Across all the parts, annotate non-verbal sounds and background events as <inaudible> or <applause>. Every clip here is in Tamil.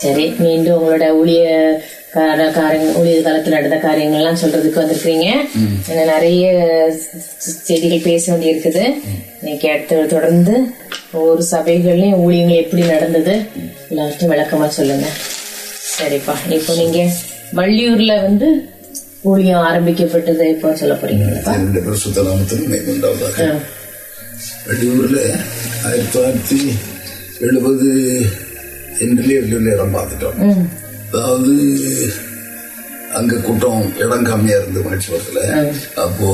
சரி மீண்டும் உங்களோட ஊழிய கார காரங்க ஊழிய காலத்துல நடந்த காரியங்கள்லாம் சொல்றதுக்கு வந்திருக்கீங்க இன்னும் நிறைய செய்திகள் பேச வேண்டி இருக்குது இன்னைக்கு அடுத்து தொடர்ந்து ஒவ்வொரு சபைகள்லயும் ஊழியங்கள் எப்படி நடந்தது எல்லாத்தையும் விளக்கமா சொல்லுங்க. சரிப்பா இப்போ நீங்க வள்ளியூர்ல வந்து ஊழியம் ஆரம்பிக்கப்பட்டது இப்போ சொல்ல ஆ. வெளியூர்ல ஆயிரத்தி தொள்ளாயிரத்தி எழுபது எண்டிலே வெளியூர்ல இடம் பார்த்துட்டோம். அதாவது அங்க கூட்டம் இடம் கம்மியா இருந்து மனுஷத்துல அப்போ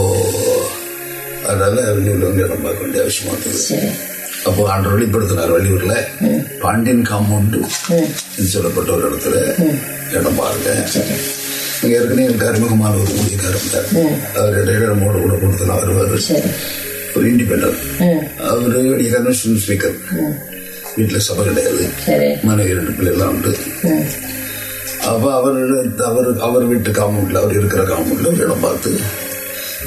அதனால வெளியூர்ல வந்து இடம் பார்க்க வேண்டிய அவசியமா இருந்தது அப்போ ஆண்டு வெளிப்படுத்தினார் வெளியூர்ல. பாண்டியன் காம்பவுண்டு சொல்லப்பட்ட ஒரு இடத்துல இடம் பாருங்க அங்க ஏற்கனவே எனக்கு அறிமுகமான ஒரு ஊழியக்காரர் இருந்தார். அவர் இடையில மூட கூட கொடுத்தலாம் வருவார். ஒரு இண்டிபெண்டன்ட் அவரு கன்வென்ஷன் ஸ்பீக்கர் வீட்டுல சபை கிடையாது மனைவி ரெண்டு பிள்ளைலாம் உண்டு. அப்ப அவர் அவர் அவர் வீட்டு காம்பவுண்ட்ல அவர் இருக்கிற காம்பவுண்ட்ல ஒரு இடம் பார்த்து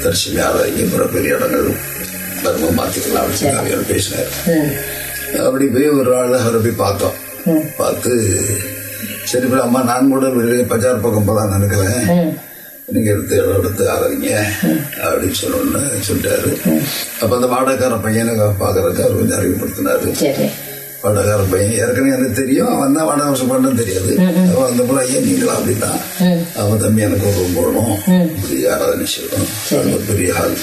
தரிசனம் ஆராய்ச்சி அப்புறம் பெரிய இடங்கள் மரும மாத்திக்கலாம் அப்படின்னு பேசினார். அப்படி போய் ஒரு ஆள் அவரை போய் பார்த்தோம். பார்த்து சரி இப்ப அம்மா நான் கூட வெளியே பஜார் பக்கம் போலாம் நினைக்கிறேன் ம் நீங்க எடுத்து இடம் எடுத்து ஆராய்ங்க. அப்படின்னு சொன்னோன்னு சொல்லிட்டாரு. அப்ப அந்த வாடகைக்கார பையனை பாக்குறதுக்கு அவர் கொஞ்சம் அறிமுகப்படுத்தினாரு. சரி. வாடகார பையன். ஏற்கனவே எனக்கு தெரியும். அவன் தான் வாடகை வருஷம் பண்ண தெரியாது. அவன் அந்த போல ஐயா நீங்களா அப்படின்னா அவன் தம்பி எனக்கு ஒரு போடணும். இப்படி ஆராதனை செய்யணும்? ஒரு பெரிய ஹால்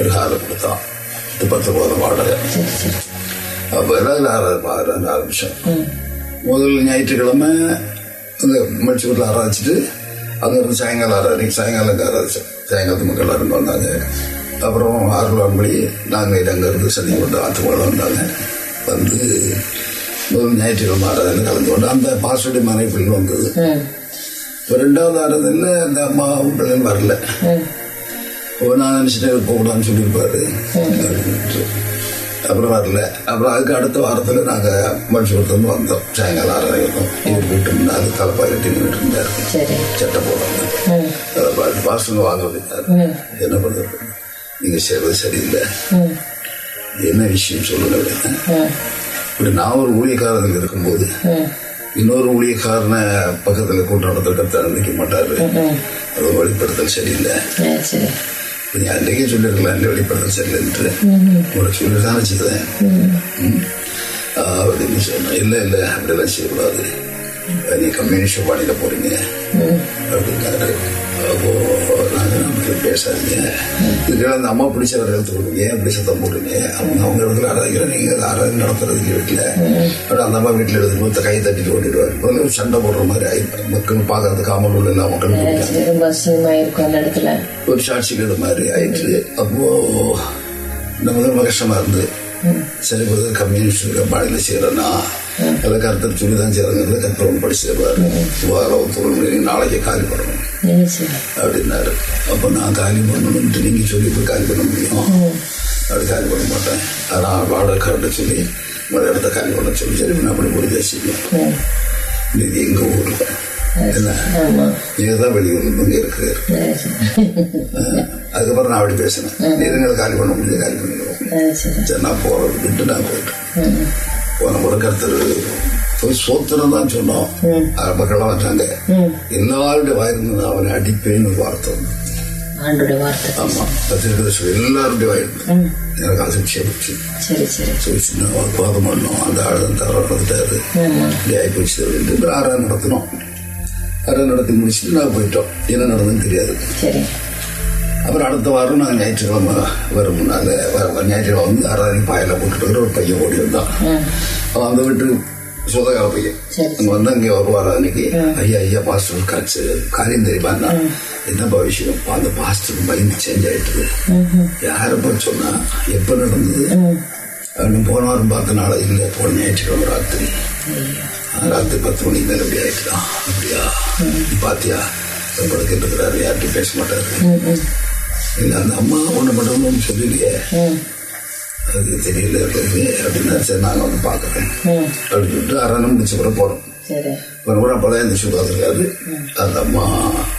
ஒரு ஹாலை கொடுத்தான். இது பத்து ரூபா வாடகை. சரி சரி. அப்போ ஏதாவது ஆராதனை ஆரம்பிச்சோம். முதல் ஞாயிற்றுக்கிழமை அந்த மடிச்சு வீட்டில் ஆராய்ச்சிட்டு அங்க இருந்து சாயங்காலம் ஆராதனை சாயங்காலம் அங்கே ஆராதிச்சோம். சாயங்காலத்து மக்கள் எல்லாரும் வந்தாங்க. அப்புறம் ஆறு மணி நாங்கள் அங்கே இருந்து சனி கொண்டு ஆற்றுமலை வந்தாங்க. வந்து ஞாயிற்றுக்கிழமை ஆராதனை கலந்து கொண்டு அந்த பாஸ்வடி மனைவி பிள்ளை வந்தது இப்போ ரெண்டாவது ஆராதனையில் அந்த அம்மாவும் பிள்ளைங்க வரல. இப்போ நான் நினச்சிட்டேன் போகலான்னு சொல்லியிருப்பாரு. அப்புறம் வரல. அப்புறம் அதுக்கு அடுத்த வாரத்தில் நாங்கள் மனுஷபுரத்துலேருந்து வந்தோம். சாயங்காலம் ஆறரை வந்தோம். இவர் வீட்டு முன்னாடி தலைப்பாய் கட்டி நின்றுட்டு இருந்தார். சட்டை பார்த்து பாசங்க வாங்க அப்படின்னாரு என்ன பண்ணுறது? நீங்கள் செய்கிறது சரியில்லை. என்ன விஷயம் சொல்லுங்க இப்படி நான் ஒரு ஊழியக்காரர்கள் இருக்கும்போது இன்னொரு ஊழியக்காரனை பக்கத்தில் கூட்டம் நடத்த கத்த நிற்க மாட்டாரு அது வெளிப்படுத்தல் சரியில்லை. நீ அன்றைக்கே சொல்லியிருக்கலாம் இல்லை வெளிப்படுத்தல் சரியில்லைன்ட்டு. உங்களுக்கு சொல்லி தானே செய்தேன் ம். ஆ, அப்படின்னு சொன்னேன் இல்லை இல்லை அப்படியெல்லாம் செய்யக்கூடாது. நீ கம்யூனிஸ்ட் பாடியில் போறீங்க. அப்படின்னாரு. அப்போ நமக்கு பேசாதீங்க. இதுக்கு அந்த அம்மா பிடிச்சவர் எடுத்து கொடுங்க. ஏன் இப்படி சத்தம் போடுறீங்க? அவங்க அவங்க இடத்துல ஆராய்க்கிற நீங்க ஆராய்ச்சி நடத்துறதுக்கு வீட்டில். அப்படி அந்த அம்மா வீட்டில் எடுத்து போய் கை தட்டிட்டு ஓட்டிடுவார் முதல்ல சண்டை போடுற மாதிரி ஆயிடும் மக்கள் பார்க்கறது காமல் உள்ள எல்லா மக்களும் ஒரு சாட்சிகள் மாதிரி ஆயிடுச்சு அப்போ நமக்கு ரொம்ப கஷ்டமா இருந்து சரி கம்யூனிஸ்ட் பாடியில் செய்யறேன்னா அதில் கருத்தர் சொல்லி தான் செய்யறங்கிறது கருத்தர் படிச்சு தருவார் தொழில் நாளைக்கு காலி பண்ணணும் அப்படின்னாரு அப்போ நான் காலி பண்ணணும்ட்டு நீங்க சொல்லி போய் காலி பண்ண முடியும் அப்படி காலி பண்ண மாட்டேன் அதான் வாடகை கரெக்டாக சொல்லி ஒரு இடத்த காலி பண்ண சொல்லி சரி நான் அப்படி முடிஞ்சா செய்யும் இது எங்க ஊர்ல என்ன ஆமா நீங்க தான் வெளியூர்ல இங்க சரி அதுக்கப்புறம் நான் அப்படி பேசினேன் நீங்க காலி பண்ண முடியாது காலி பண்ணிடுவோம் சரி நான் போறது விட்டு நான் போயிட்டேன் போன முறை கருத்தர் போய் சோத்திரம் தான் சொன்னோம். மக்கள்லாம் வந்தாங்க எல்லாருடைய வாயிருந்து நான் அவனை அடிப்பேன்னு ஒரு வார்த்தை ஆமா. பத்திரிகை எல்லாருடைய வாயிருந்து எனக்கு அது சேமிச்சு சரி சரி. சரி சின்ன வாக்குவாதம் பண்ணோம். அந்த ஆள் தான் தவறு நடந்துட்டாரு. இப்படி ஆகிப்போச்சு அப்படின்ட்டு ஆறாம் நடத்தினோம். ஆறாம் நடத்தி முடிச்சுட்டு நாங்கள் போயிட்டோம். என்ன நடந்ததுன்னு தெரியாது. அப்புறம் அடுத்த வாரம் நாங்கள் ஞாயிற்றுக்கிழமை வரும். முன்னால வர ஞாயிற்றுக்கிழமை வந்து ஆறாவது பாயில போட்டுட்டு ஒரு பையன் ஓடி வந்தான் அவன் அந்த வீட்டு சொந்தக்கார பையன். அங்க வந்து அங்கே வருவார் அன்னைக்கு ஐயா ஐயா பாஸ்டர் காட்சி காரியம் தெரியுமா என்னப்பா விஷயம்? அந்த பாஸ்டர் மைண்ட் சேஞ்ச் ஆயிட்டுது. யாரப்பா சொன்னா எப்ப நடந்தது? அவனு போன வாரம் பார்த்த நாள இல்லை போன ஞாயிற்றுக்கிழமை ராத்திரி. ராத்திரி பத்து மணிக்கு மேல அப்படி ஆயிட்டுதான். அப்படியா? பாத்தியா? படுக்கிட்டு இருக்கிறாரு யார்கிட்டயும் பேச மாட்டாரு. அந்த அம்மா ஒண்ணு மட்டும் சொல்லலையே அது தெரியல அப்படின்னா சரி நாங்க வந்து பாக்குறேன் அப்படின்னு சொல்லிட்டு அரணம் முடிச்ச சரி. ஒரு முறை அப்பதான் இந்த சுகாதார இருக்காரு அந்த அம்மா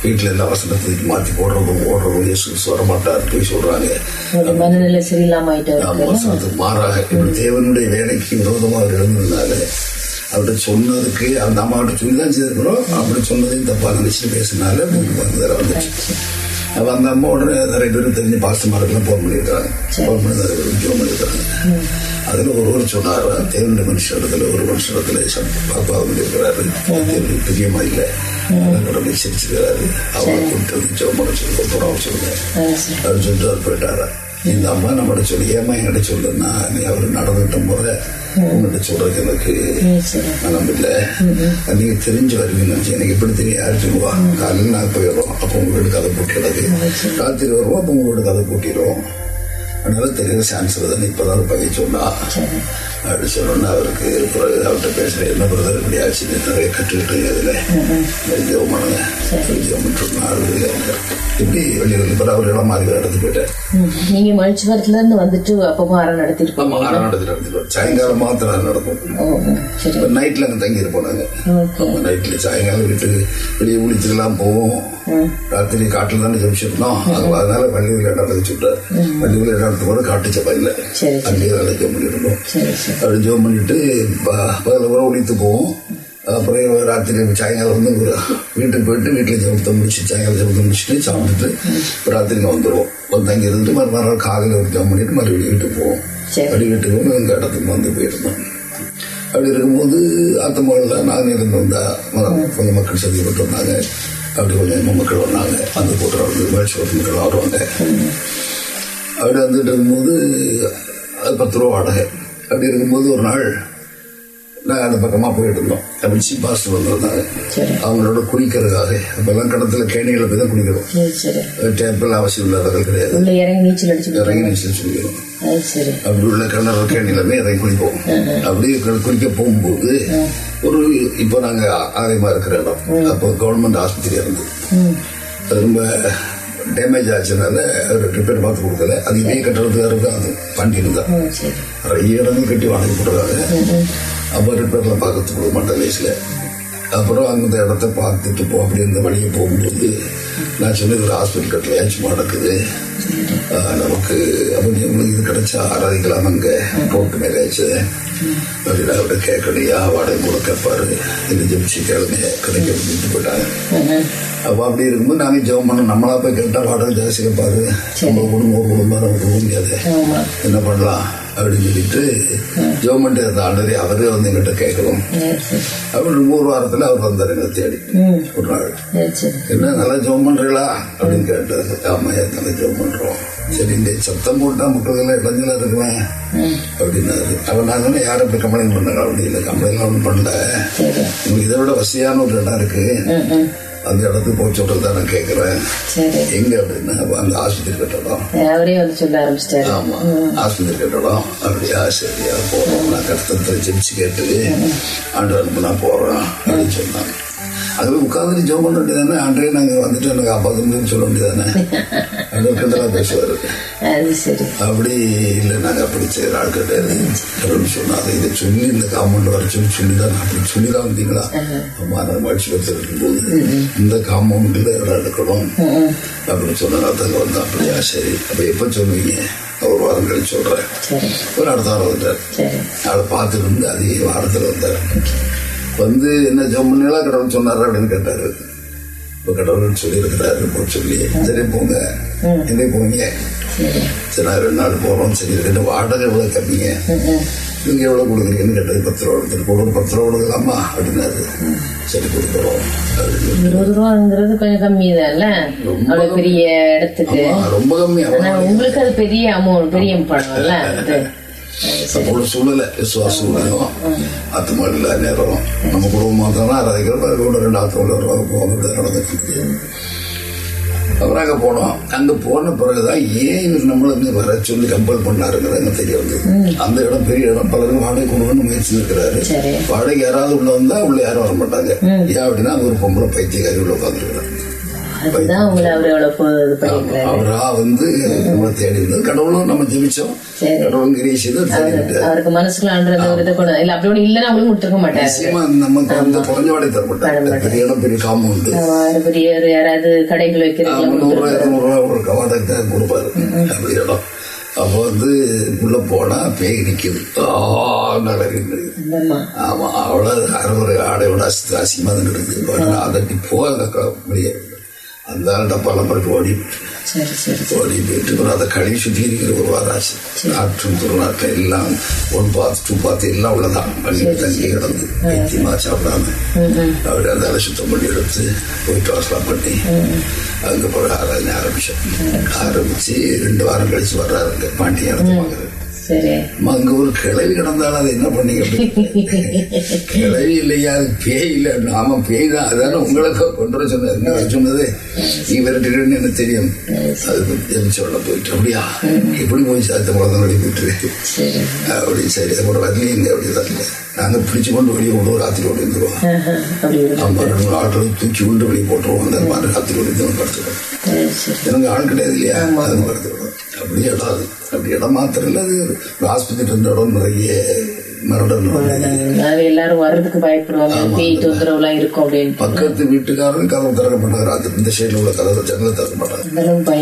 வீட்டுல எல்லா வசனத்துக்கு மாத்தி போடுறதும் ஓடுறதும் இயேசு வர மாட்டார் போய் ஆமா, வசனத்துக்கு மாறாக இப்படி தேவனுடைய வேலைக்கு விரோதமாக அவர் எழுந்ததுனால அவர்கிட்ட சொன்னதுக்கு அந்த அம்மாவிட்ட சொல்லி தான் செய்திருக்கிறோம். அப்படி சொன்னதையும் தப்பா நினைச்சு பேசினால வந்து வந்துச்சு. அப்ப அந்த அம்மா உடனே நிறைய பேர் தெரிஞ்ச பாஸ்டமாருக்கெல்லாம் போன் பண்ணியிருக்காங்க போன் பண்ணி நிறைய பேர் ஜோம் பண்ணியிருக்காங்க அதுல ஒருவர் சொன்னார் தேவனுடைய மனுஷத்துல ஒரு மனுஷத்துல பாப்பா இருக்கிறாரு. தேவனுடைய பிரியமா இல்ல. கடமை சிரிச்சிருக்கிறாரு அவரை கூப்பிட்டு வந்து ஜோம் பண்ண சொல்லி போறோம் சொல்லுங்க. அப்படின்னு சொல்லிட்டு அவர் போயிட்டாரா? இந்த அம்மா நம்மகிட்ட சொல்லி ஏமா என்கிட்ட சொல்லுன்னா நீ அவர் நடந்துட்ட முறை உங்கள்கிட்ட சொல்றதுக்கு எனக்கு மனம் இல்லை நீங்க தெரிஞ்சு வருவீங்கன்னு எனக்கு எப்படி தெரியும் யார் சொல்லுவா காலையில் நான் போயிடுறோம். அப்போ உங்க வீடு கதை போட்டுறது. ராத்திரி வருவோம் அப்போ உங்க வீடு கதை போட்டிடுவோம். அதனால சான்ஸ் தானே இப்பதான் ஒரு பையன் சொன்னா. அப்படி சொன்னோன்னா அவருக்கு பிறகு அவர்கிட்ட பேசுறேன். என்ன பிரதர் இப்படி ஆச்சு. நிறைய கற்றுக்கிட்டு அதுல ஜெபம் பண்ணுங்க. ஜெபம் சொன்னார் இப்படி வெளியில் பிறகு அவர் இடம் மாறி இடத்துக்கு போயிட்டேன். நீங்க மனுஷவரத்துல இருந்து வந்துட்டு அப்பப்போ அறம் நடத்திருக்கோம். ஆறு நடத்திட்டு நடத்திட்டு சாயங்காலம் மாத்திரம் நடக்கும். நைட்ல அங்க தங்கி இருப்போம் நைட்ல சாயங்காலம் வீட்டுக்கு வெளியே குளிச்சுக்கலாம் போவோம். ராத்திரி காட்டுல தானே ஜெபிச்சிருந்தோம் அது அதனால வள்ளியில் இடம் அழைச்சு விட்டார் வள்ளியில் இடம் போது காட்டு சபை இல்லை சரி சரி. அங்கேயே வேலை ஜெபம் பண்ணிருந்தோம் அப்படி ஜெபம் பண்ணிட்டு பகல பூரா ஒழித்து போவோம். அப்புறம் ராத்திரி சாயங்காலம் வந்து வீட்டுக்கு போயிட்டு வீட்டில் ஜெபத்தை முடிச்சு சாயங்காலம் ஜெபத்தை முடிச்சுட்டு சாப்பிட்டுட்டு ராத்திரிக்கு வந்துடுவோம் வந்து அங்கே இருந்துட்டு மறு மறுநாள் காலையில் ஒரு ஜெபம் பண்ணிட்டு மறுபடியும் வீட்டுக்கு போவோம். அப்படி வீட்டுக்கு வந்து எங்கள் இடத்துக்கு வந்து போயிருந்தோம். அப்படி இருக்கும்போது ஆத்த மகளில் நாங்கள் இருந்து வந்தா கொஞ்சம் மக்கள் சந்திக்கப்பட்டு வந்தாங்க. அப்படி கொஞ்சம் மக்கள் வந்தாங்க. அந்த கூட்டம் வந்து மேட்ச் மக்கள் வருவாங்க அப்படி வந்துட்டு இருக்கும்போது அது பத்து ரூபா வாடகை. அப்படி இருக்கும்போது ஒரு நாள் நாங்கள் அந்த பக்கமாக போயிட்டு இருந்தோம். அப்படி சிப்பாஸ் வந்திருந்தாங்க அவங்களோட குளிக்கிறதுக்காக அப்பெல்லாம் கடத்துல கேணிகளை போய் தான் சரி. டேப்பிள் அவசியம் இல்லாதவர்கள் கிடையாது. இறங்கி நீச்சல் இறங்கி சரி. அப்படி உள்ள கிணறு கேணிலமே இறங்கி குளிப்போம் அப்படி கு- குளிக்க போகும்போது ஒரு இப்போ நாங்க ஆலயமா இருக்கிற இடம். அப்போ கவர்மெண்ட் ம். அது ரொம்ப டேமேஜ் ஆச்சுனால ரிப்பேர் பார்த்து கொடுக்கல. அது இதே கட்டடத்துக்காரர் தான் அது பாண்டியன் தான் நிறைய இடங்கள் கட்டி வாங்கி போடுறாங்க அப்போ ரிப்பேர்லாம் பார்க்கறது கொடுக்க மாட்டேன் வயசுல அப்புறம் அந்த இடத்த பார்த்துட்டு போ அப்படி இந்த வழியை போகும்போது நான் சொன்னது ஹாஸ்பிட்டல் கட்டலையா சும்மா நடக்குது. நமக்கு அப்போ உங்களுக்கு இது கிடைச்சா ஆராதிக்கலாம் அங்கே. போட்டு மேலேச்சு அப்படின்னு அவர்கிட்ட கேட்கலையா வாடகை கூட கேட்பாரு. இல்லை ஜெபிச்சு கேளுங்க. கிடைக்க அப்படின்னு போயிட்டாங்க. அப்போ அப்படி இருக்கும்போது நாங்கள் ஜெபம் பண்ணோம். நம்மளா போய் கேட்டால் வாடகை ஜாஸ்தி கேட்பாரு. நம்ம குடும்பம் ஒரு குடும்பம் முடியாது என்ன பண்ணலாம்? அப்படின்னு சொல்லிட்டு அந்த ஆண்டரே அவரே வந்து எங்கிட்ட கேட்கணும். சரி சரி. அப்படி ஒரு வாரத்துல அவர் வந்தார் எங்களை தேடி. ஒரு நாள் என்ன நல்லா ஜெபம் பண்றீங்களா? அப்படின்னு கேட்டாரு. ஆமா நல்லா ஜெபம் பண்றோம். சரி இந்த சத்தம் போட்டா மக்கள் எல்லாம் இளைஞலா இருக்குவேன் அப்படின்னாரு. அவர் நான் சொன்னேன் யாரும் இப்ப கம்ப்ளைண்ட் பண்ணாங்க? அப்படி இல்லை கம்ப்ளைண்ட் ஒன்றும் பண்ணல. இதை விட வசதியான ஒரு இடம் இருக்கு. அந்த இடத்துக்கு போய் சொல்றது தான் நான் கேட்கிறேன் எங்க அப்படின்னா அந்த ஆஸ்பத்திரி கட்டடம். அவரே வந்து சொல்ல ஆரம்பிச்சிட்டாரு. ஆமா. ஆஸ்பத்திரி கட்டடம். அப்படியா சரியா போறோம். நான் கஷ்டத்தை ஜெபிச்சு கேட்டு ஆண்டு நான் போறேன் அப்படின்னு சொன்னாங்க. அதுல உட்காந்து ஜெபம் பண்ண வேண்டியதானே ஆண்டே நாங்க வந்துட்டு எனக்கு காப்பாத்துன்னு சொல்ல வேண்டியதானே அது கிண்டலா பேசுவாரு. அது அப்படி இல்லை நாங்க அப்படி கிடையாது. அப்படின்னு சொன்னாங்க இதை சொல்லி இந்த காம்பவுண்ட் வர சொல்லி சொல்லி தான் அப்படி சொல்லி தான் வந்தீங்களா ஆமா நான் மகிழ்ச்சி இருக்கும்போது இந்த காம்பவுண்டில் எடுக்கணும். அப்படின்னு சொன்னாங்க அதுக்கு வந்து அப்படியா சரி. அப்ப எப்ப சொல்லுவீங்க ஒரு வாரம் கழிச்சு சொல்றேன். ஒரு அடுத்த வாரம் வந்துட்டார். சரி. அதை பார்த்துட்டு வந்து அதே வாரத்தில் வந்தார். வந்து என்ன ஜம்முன்னா கடவுள் சொன்னார் அப்படின்னு கேட்டாரு. இப்போ கடவுள் சொல்லியிருக்கிறாரு சொல்லி சரி போங்க. எங்கே போங்க. சரி. நான் ரெண்டு நாள் போகிறோம் சரி ரெண்டு வாடகை எவ்வளோ கம்மிங்க? நீங்க எவ்வளவு கொடுக்குறீங்கன்னு கேட்டது பத்து ரூபா எடுத்துட்டு போகணும் பத்து ரூபா கொடுக்கலாமா? அப்படின்னாரு. சரி கொடுக்குறோம். இருபது ரூபாங்கிறது கொஞ்சம் கம்மி. தான்ல பெரிய இடத்துக்கு. ரொம்ப கம்மியா ஆனா உங்களுக்கு அது பெரிய அமௌண்ட் பெரிய பணம்ல அப்போ சூழ்நிலை விசுவாசம் வேணும் ஆத்துமாடில் நேரம். நம்ம குடும்பம் மாத்திரம் ஆராதிக்கிறோம் பிறகு கூட ரெண்டு வருவாங்க போகிறது நடந்துட்டு அப்புறம் அங்கே போனோம். அங்கே போன பிறகுதான் ஏன் இவர் நம்மளை வந்து வர சொல்லி கம்பல் பண்ணாருங்கிறது எனக்கு தெரிய வந்தது. அந்த இடம் பெரிய இடம். பலரும் வாடகை கொடுக்கணும்னு முயற்சி இருக்கிறாரு வாடகை யாராவது உள்ள வந்தா உள்ள யாரும் வர மாட்டாங்க ஏன் அப்படின்னா அது ஒரு பொம்பளை பைத்தியக்காரி உள்ள உட்காந்துருக்கிறார் அதுதான் உங்களை அவர் எவ்வளவு அவரா வந்து நம்மளை தேடி இருந்தது கடவுளும் நம்ம ஜெபிச்சோம். கடவுளும் அவருக்கு மனசுக்குள்ள ஒரு இதை கூட இல்ல அப்படி ஒண்ணு இல்லைன்னா அவங்களும் கொடுத்துருக்க மாட்டாரு. நிச்சயமா நமக்கு அந்த குறைஞ்ச வாடகை தர மாட்டாங்க பெரிய இடம் பெரிய காம்பவுண்டு. அவரு பெரிய ஒரு யாராவது கடைகள் வைக்கிறீங்களா நூறு ரூபாய் இருநூறு ரூபாய் ஒரு வாடகை தான் கொடுப்பாரு. அப்படி இடம். அப்போ வந்து உள்ள போனா பேய் அந்தம்மா ஆமா. அவ்வளவு அறுவரை ஆடையோட அசி அசிமா தான் இருக்குது அதட்டி போக வெளியே அந்த டப்பாலாம் போட்டு ஓடி ஓடி போயிட்டு அதை கழுவி சுற்றி இருக்கிற ஒரு வாரம் ஆச்சு நாற்றும் துருநாட்கள் எல்லாம் ஒன் பாத்து டூ பாத்து எல்லாம் உள்ளதான் பண்ணி தங்கி கிடந்து நிச்சயமா சாப்பிடாம அப்படி அந்த சுத்தம் பண்ணி எடுத்து போயிட்டு வாசலாம் பண்ணி அதுக்கு பிறகு ஆராதனை ஆரம்பிச்சோம் ஆரம்பிச்சு ரெண்டு வாரம் கழிச்சு வர்றாருங்க பாண்டிய இடத்து வாங்குறது சரி அங்க ஒரு கிளவி கிடந்தாலும் அதை என்ன பண்ணீங்க. கிளவி இல்லையா? அது பேய் இல்லை. ஆமா பேய் தான். அதான உங்களுக்கு கொண்டு சொன்னது. என்ன சொன்னது? நீ விரட்டிடுன்னு எனக்கு தெரியும். அது எரிச்சோட போயிட்டு அப்படியா? எப்படி போய் சாத்த போயிட்டு சரி. அப்படி சரி. கூட வரலையே. அப்படி வரல நாங்க பிடிச்சு கொண்டு வெளியே கொண்டு ராத்திரி ஓடி ரெண்டு மூணு ஆட்களை தூக்கி கொண்டு வெளியே போட்டுருவோம். அந்த மாதிரி ராத்திரி ஓடி சரி எனக்கு ஆள் கிடையாது இல்லையா? அது படுத்துருவோம். அப்படி இடம் அது அப்படி இடம் மாத்திரம் இல்லை. அது ஆஸ்பத்திரி இருந்த இடம் நிறைய பக்கத்து வீட்டுக்காரரும் கதவு திறக்க மாட்டாங்க ராத்திரி இந்த சைடுல உள்ள கதவு ஜன்னல் திறக்க மாட்டாங்க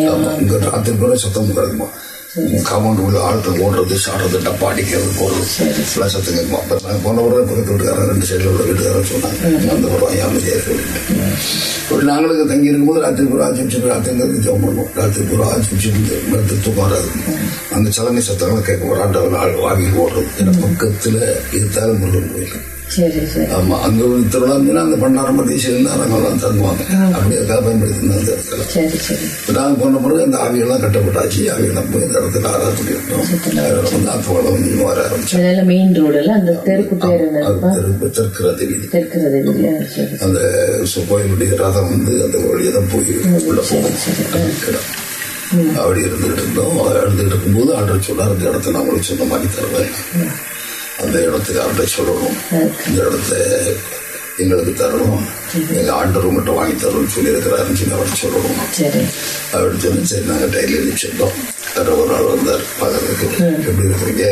ஆமா, ராத்திரி பூரா சத்தம் கிடக்குமா காமௌண்ட் உள்ள ஆட்கள் ஓடுறது சாடுறது டப்பா அடிக்கிறது போறது எல்லாம் சத்தம் கேட்குமா அப்ப நாங்க போன உடனே பக்கத்து வீட்டுக்காரன் ரெண்டு சைடுல உள்ள வீட்டுக்காரன் சொன்னாங்க அந்த படம் அமைதியா இருக்கு அப்படி நாங்களுக்கு தங்கி இருக்கும்போது ராத்திரி பூரா ஆச்சு ராத்திரி ஜோம் பண்ணுவோம் ராத்திரி பூரா ஆச்சு மருந்து தூக்கம் வராது அந்த சலங்கை சத்தங்களை கேட்க ஒரு ஆண்டவன் ஆள் வாங்கி ஓடுறது ஏன்னா பக்கத்துல இருந்தாலும் முருகன் கோயில் ஆமா அங்க ஒரு திருவிழா அந்த பண்டாரம் நேரங்கள்லாம் தங்குவாங்க. அப்படி அதுக்காக பயன்படுத்தின அந்த இடத்துல. நாங்கள் போன பிறகு அந்த ஆவியெல்லாம் கட்டப்பட்டாச்சு. ஆவியெல்லாம் போய் இந்த இடத்துல ஆராய்ச்சி வந்து வர ஆரம்பிச்சு அதெல்லாம் மெயின் ரோடுல அந்த தெருக்கு அந்த கோயிலுடைய ரதம் வந்து அந்த வழியை தான் போய் உள்ள போகும். இடம். அப்படி இருந்துகிட்டு இருந்தோம். இருந்துகிட்டு இருக்கும்போது ஆர்டர் சொன்னார் இந்த இடத்த நான் உங்களுக்கு சொன்ன மாதிரி தருவேன் அந்த இடத்துக்கு ஆர்டர் சொல்லணும். இந்த இடத்த எங்களுக்கு தரணும். எங்க ஆண்டர் மட்டும் வாங்கி தரணும்னு சொல்லி இருக்கிறாருன்னு சொல்லி அவர் சொல்லணும். அப்படின்னு சொல்லி சரி நாங்கள் டைலர் எழுதிச்சிருந்தோம் வேற ஒரு நாள் வந்தார் பார்க்கறதுக்கு. எப்படி இருக்கிறீங்க?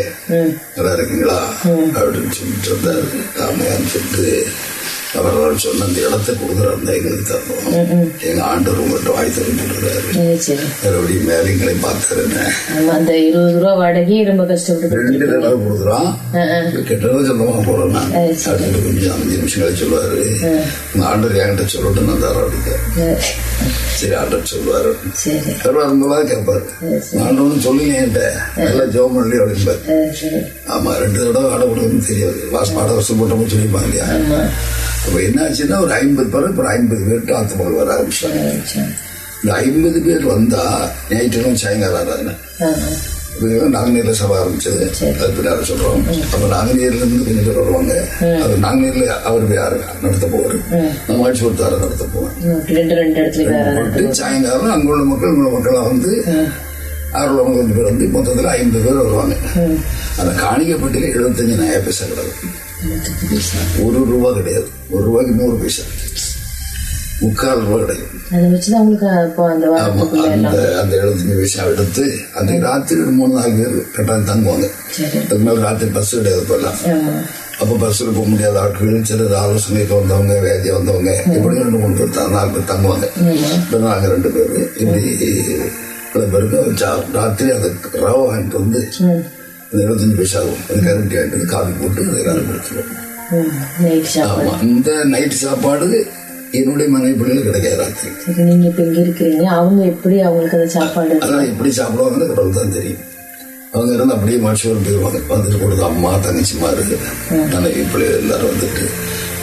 நல்லா இருக்கீங்களா? அப்படின்னு சொல்லிட்டு இருந்தார். ஆமையான்னு சொல்லிட்டு அவர் சொன்ன அந்த இடத்த கொடுக்குறாரு எங்களுக்கு தரணும். எங்க தரணும் சொல்றாரு சரி சரி. மறுபடியும் மேலைங்களை பார்த்தாருன்னு ஆமா அந்த இருபது ரூபா வாடகையே ரொம்ப கஷ்டப்பட்டு ரெண்டு தடவை கொடுக்குறான். கிட்டத்தட்ட சொந்தமா போறேன். அடுத்து கொஞ்சம் அஞ்சு நிமிஷம் கழிச்சு சொல்லுவாரு. உங்க ஆண்டர் என்கிட்ட சொல்லட்டும் நான் தரேன் அப்படிங்க சரி ஆண்டர் சொல்லுவாரு. சரி வரும்போது கேட்பாரு. ஆண்டவனு சொல்லி என்கிட்ட. நல்லா ஜோம் பண்ணி அப்படிம்பாரு. ஆமா ரெண்டு தடவை ஆட கொடுக்கணும்னு தெரியாது. வாச பாட வருஷம் போட்டோம்னு சொல்லியிருப்பாங்க இல்லையா? அப்ப என்ன ஆச்சுன்னா ஒரு ஐம்பது பேர் இப்போ ஐம்பது பேர்கிட்ட ஆத்து மகள் வர ஆரம்பிச்சாங்க. சரி. இந்த ஐம்பது பேர் வந்தா ஞாயிற்றுக்கிழமை சாயங்காலம் ஆஹா. நாங்குநேரில் சபை ஆரம்பிச்சது. அது பின்னாடி சொல்றோம். அப்ப நாங்குநேர்ல இருந்து கொஞ்சம் பேர் வருவாங்க அது நாங்குநேர்ல அவர் யாரு? நடத்த போவாரு. நம்ம ஆட்சி ஒருத்தார நடத்த போவேன் ம், ரெண்டு ரெண்டு இடத்துல வேற போட்டு சாயங்காலம் அங்க உள்ள மக்கள் உள்ள மக்கள்லாம் வந்து ஆறுல கொஞ்சம் பேர் வந்து மொத்தத்துல ஐம்பது பேர் வருவாங்க. அந்த காணிக்கப்பட்டியில எழுபத்தஞ்சு நாயா பைசா. கிடையாது ஒரு ரூபா கிடையாது. ஒரு ரூபாய்க்கு நூறு பைசா. முக்கால் ரூபா கிடைக்கும் அதை வச்சுதான் உங்களுக்கு அப்போ அந்த அந்த எழுபத்தஞ்சு பைசா எடுத்து அந்த ராத்திரி ஒரு மூணு நாலு பேர் கட்டாயம் தங்குவாங்க. அதுக்கு மேல ராத்திரி பஸ் கிடையாது ஆமா அப்போ பஸ்ஸில் போக முடியாத ஆட்கள் சிலர் ஆலோசனைக்கு வந்தவங்க வேதியா வந்தவங்க இப்படி ரெண்டு மூணு பேர் தான் நாலு பேர் தங்குவாங்க. இப்போ நாங்கள் ரெண்டு பேர் இப்படி சா- ராத்திரி அதை ரவ வாங்கிட்டு வந்து எழுபத்தஞ்சு பைசா ஆகும். அது கரண்டி வாங்கிட்டு வந்து காஃபி போட்டு அதை எல்லாரும் கொடுத்துருவோம் ம், நைட் சாப்பாடு. ஆமா இந்த நைட் சாப்பாடு என்னுடைய மனைவி பிள்ளைகளுக்கு கிடைக்காது நீங்க இப்ப இங்க இருக்கிறீங்க? அவங்க எப்படி அவங்களுக்கு அந்த சாப்பாடு அதான் எப்படி சாப்பிடுவாங்கன்னு கடவுள் தான் தெரியும். அவங்க இருந்து அப்படியே மனுஷன் போயிடுவாங்க வந்துட்டு கொடுத்து அம்மா தங்கச்சிமாரு மனைவி பிள்ளைகள் எல்லாரும் வந்துட்டு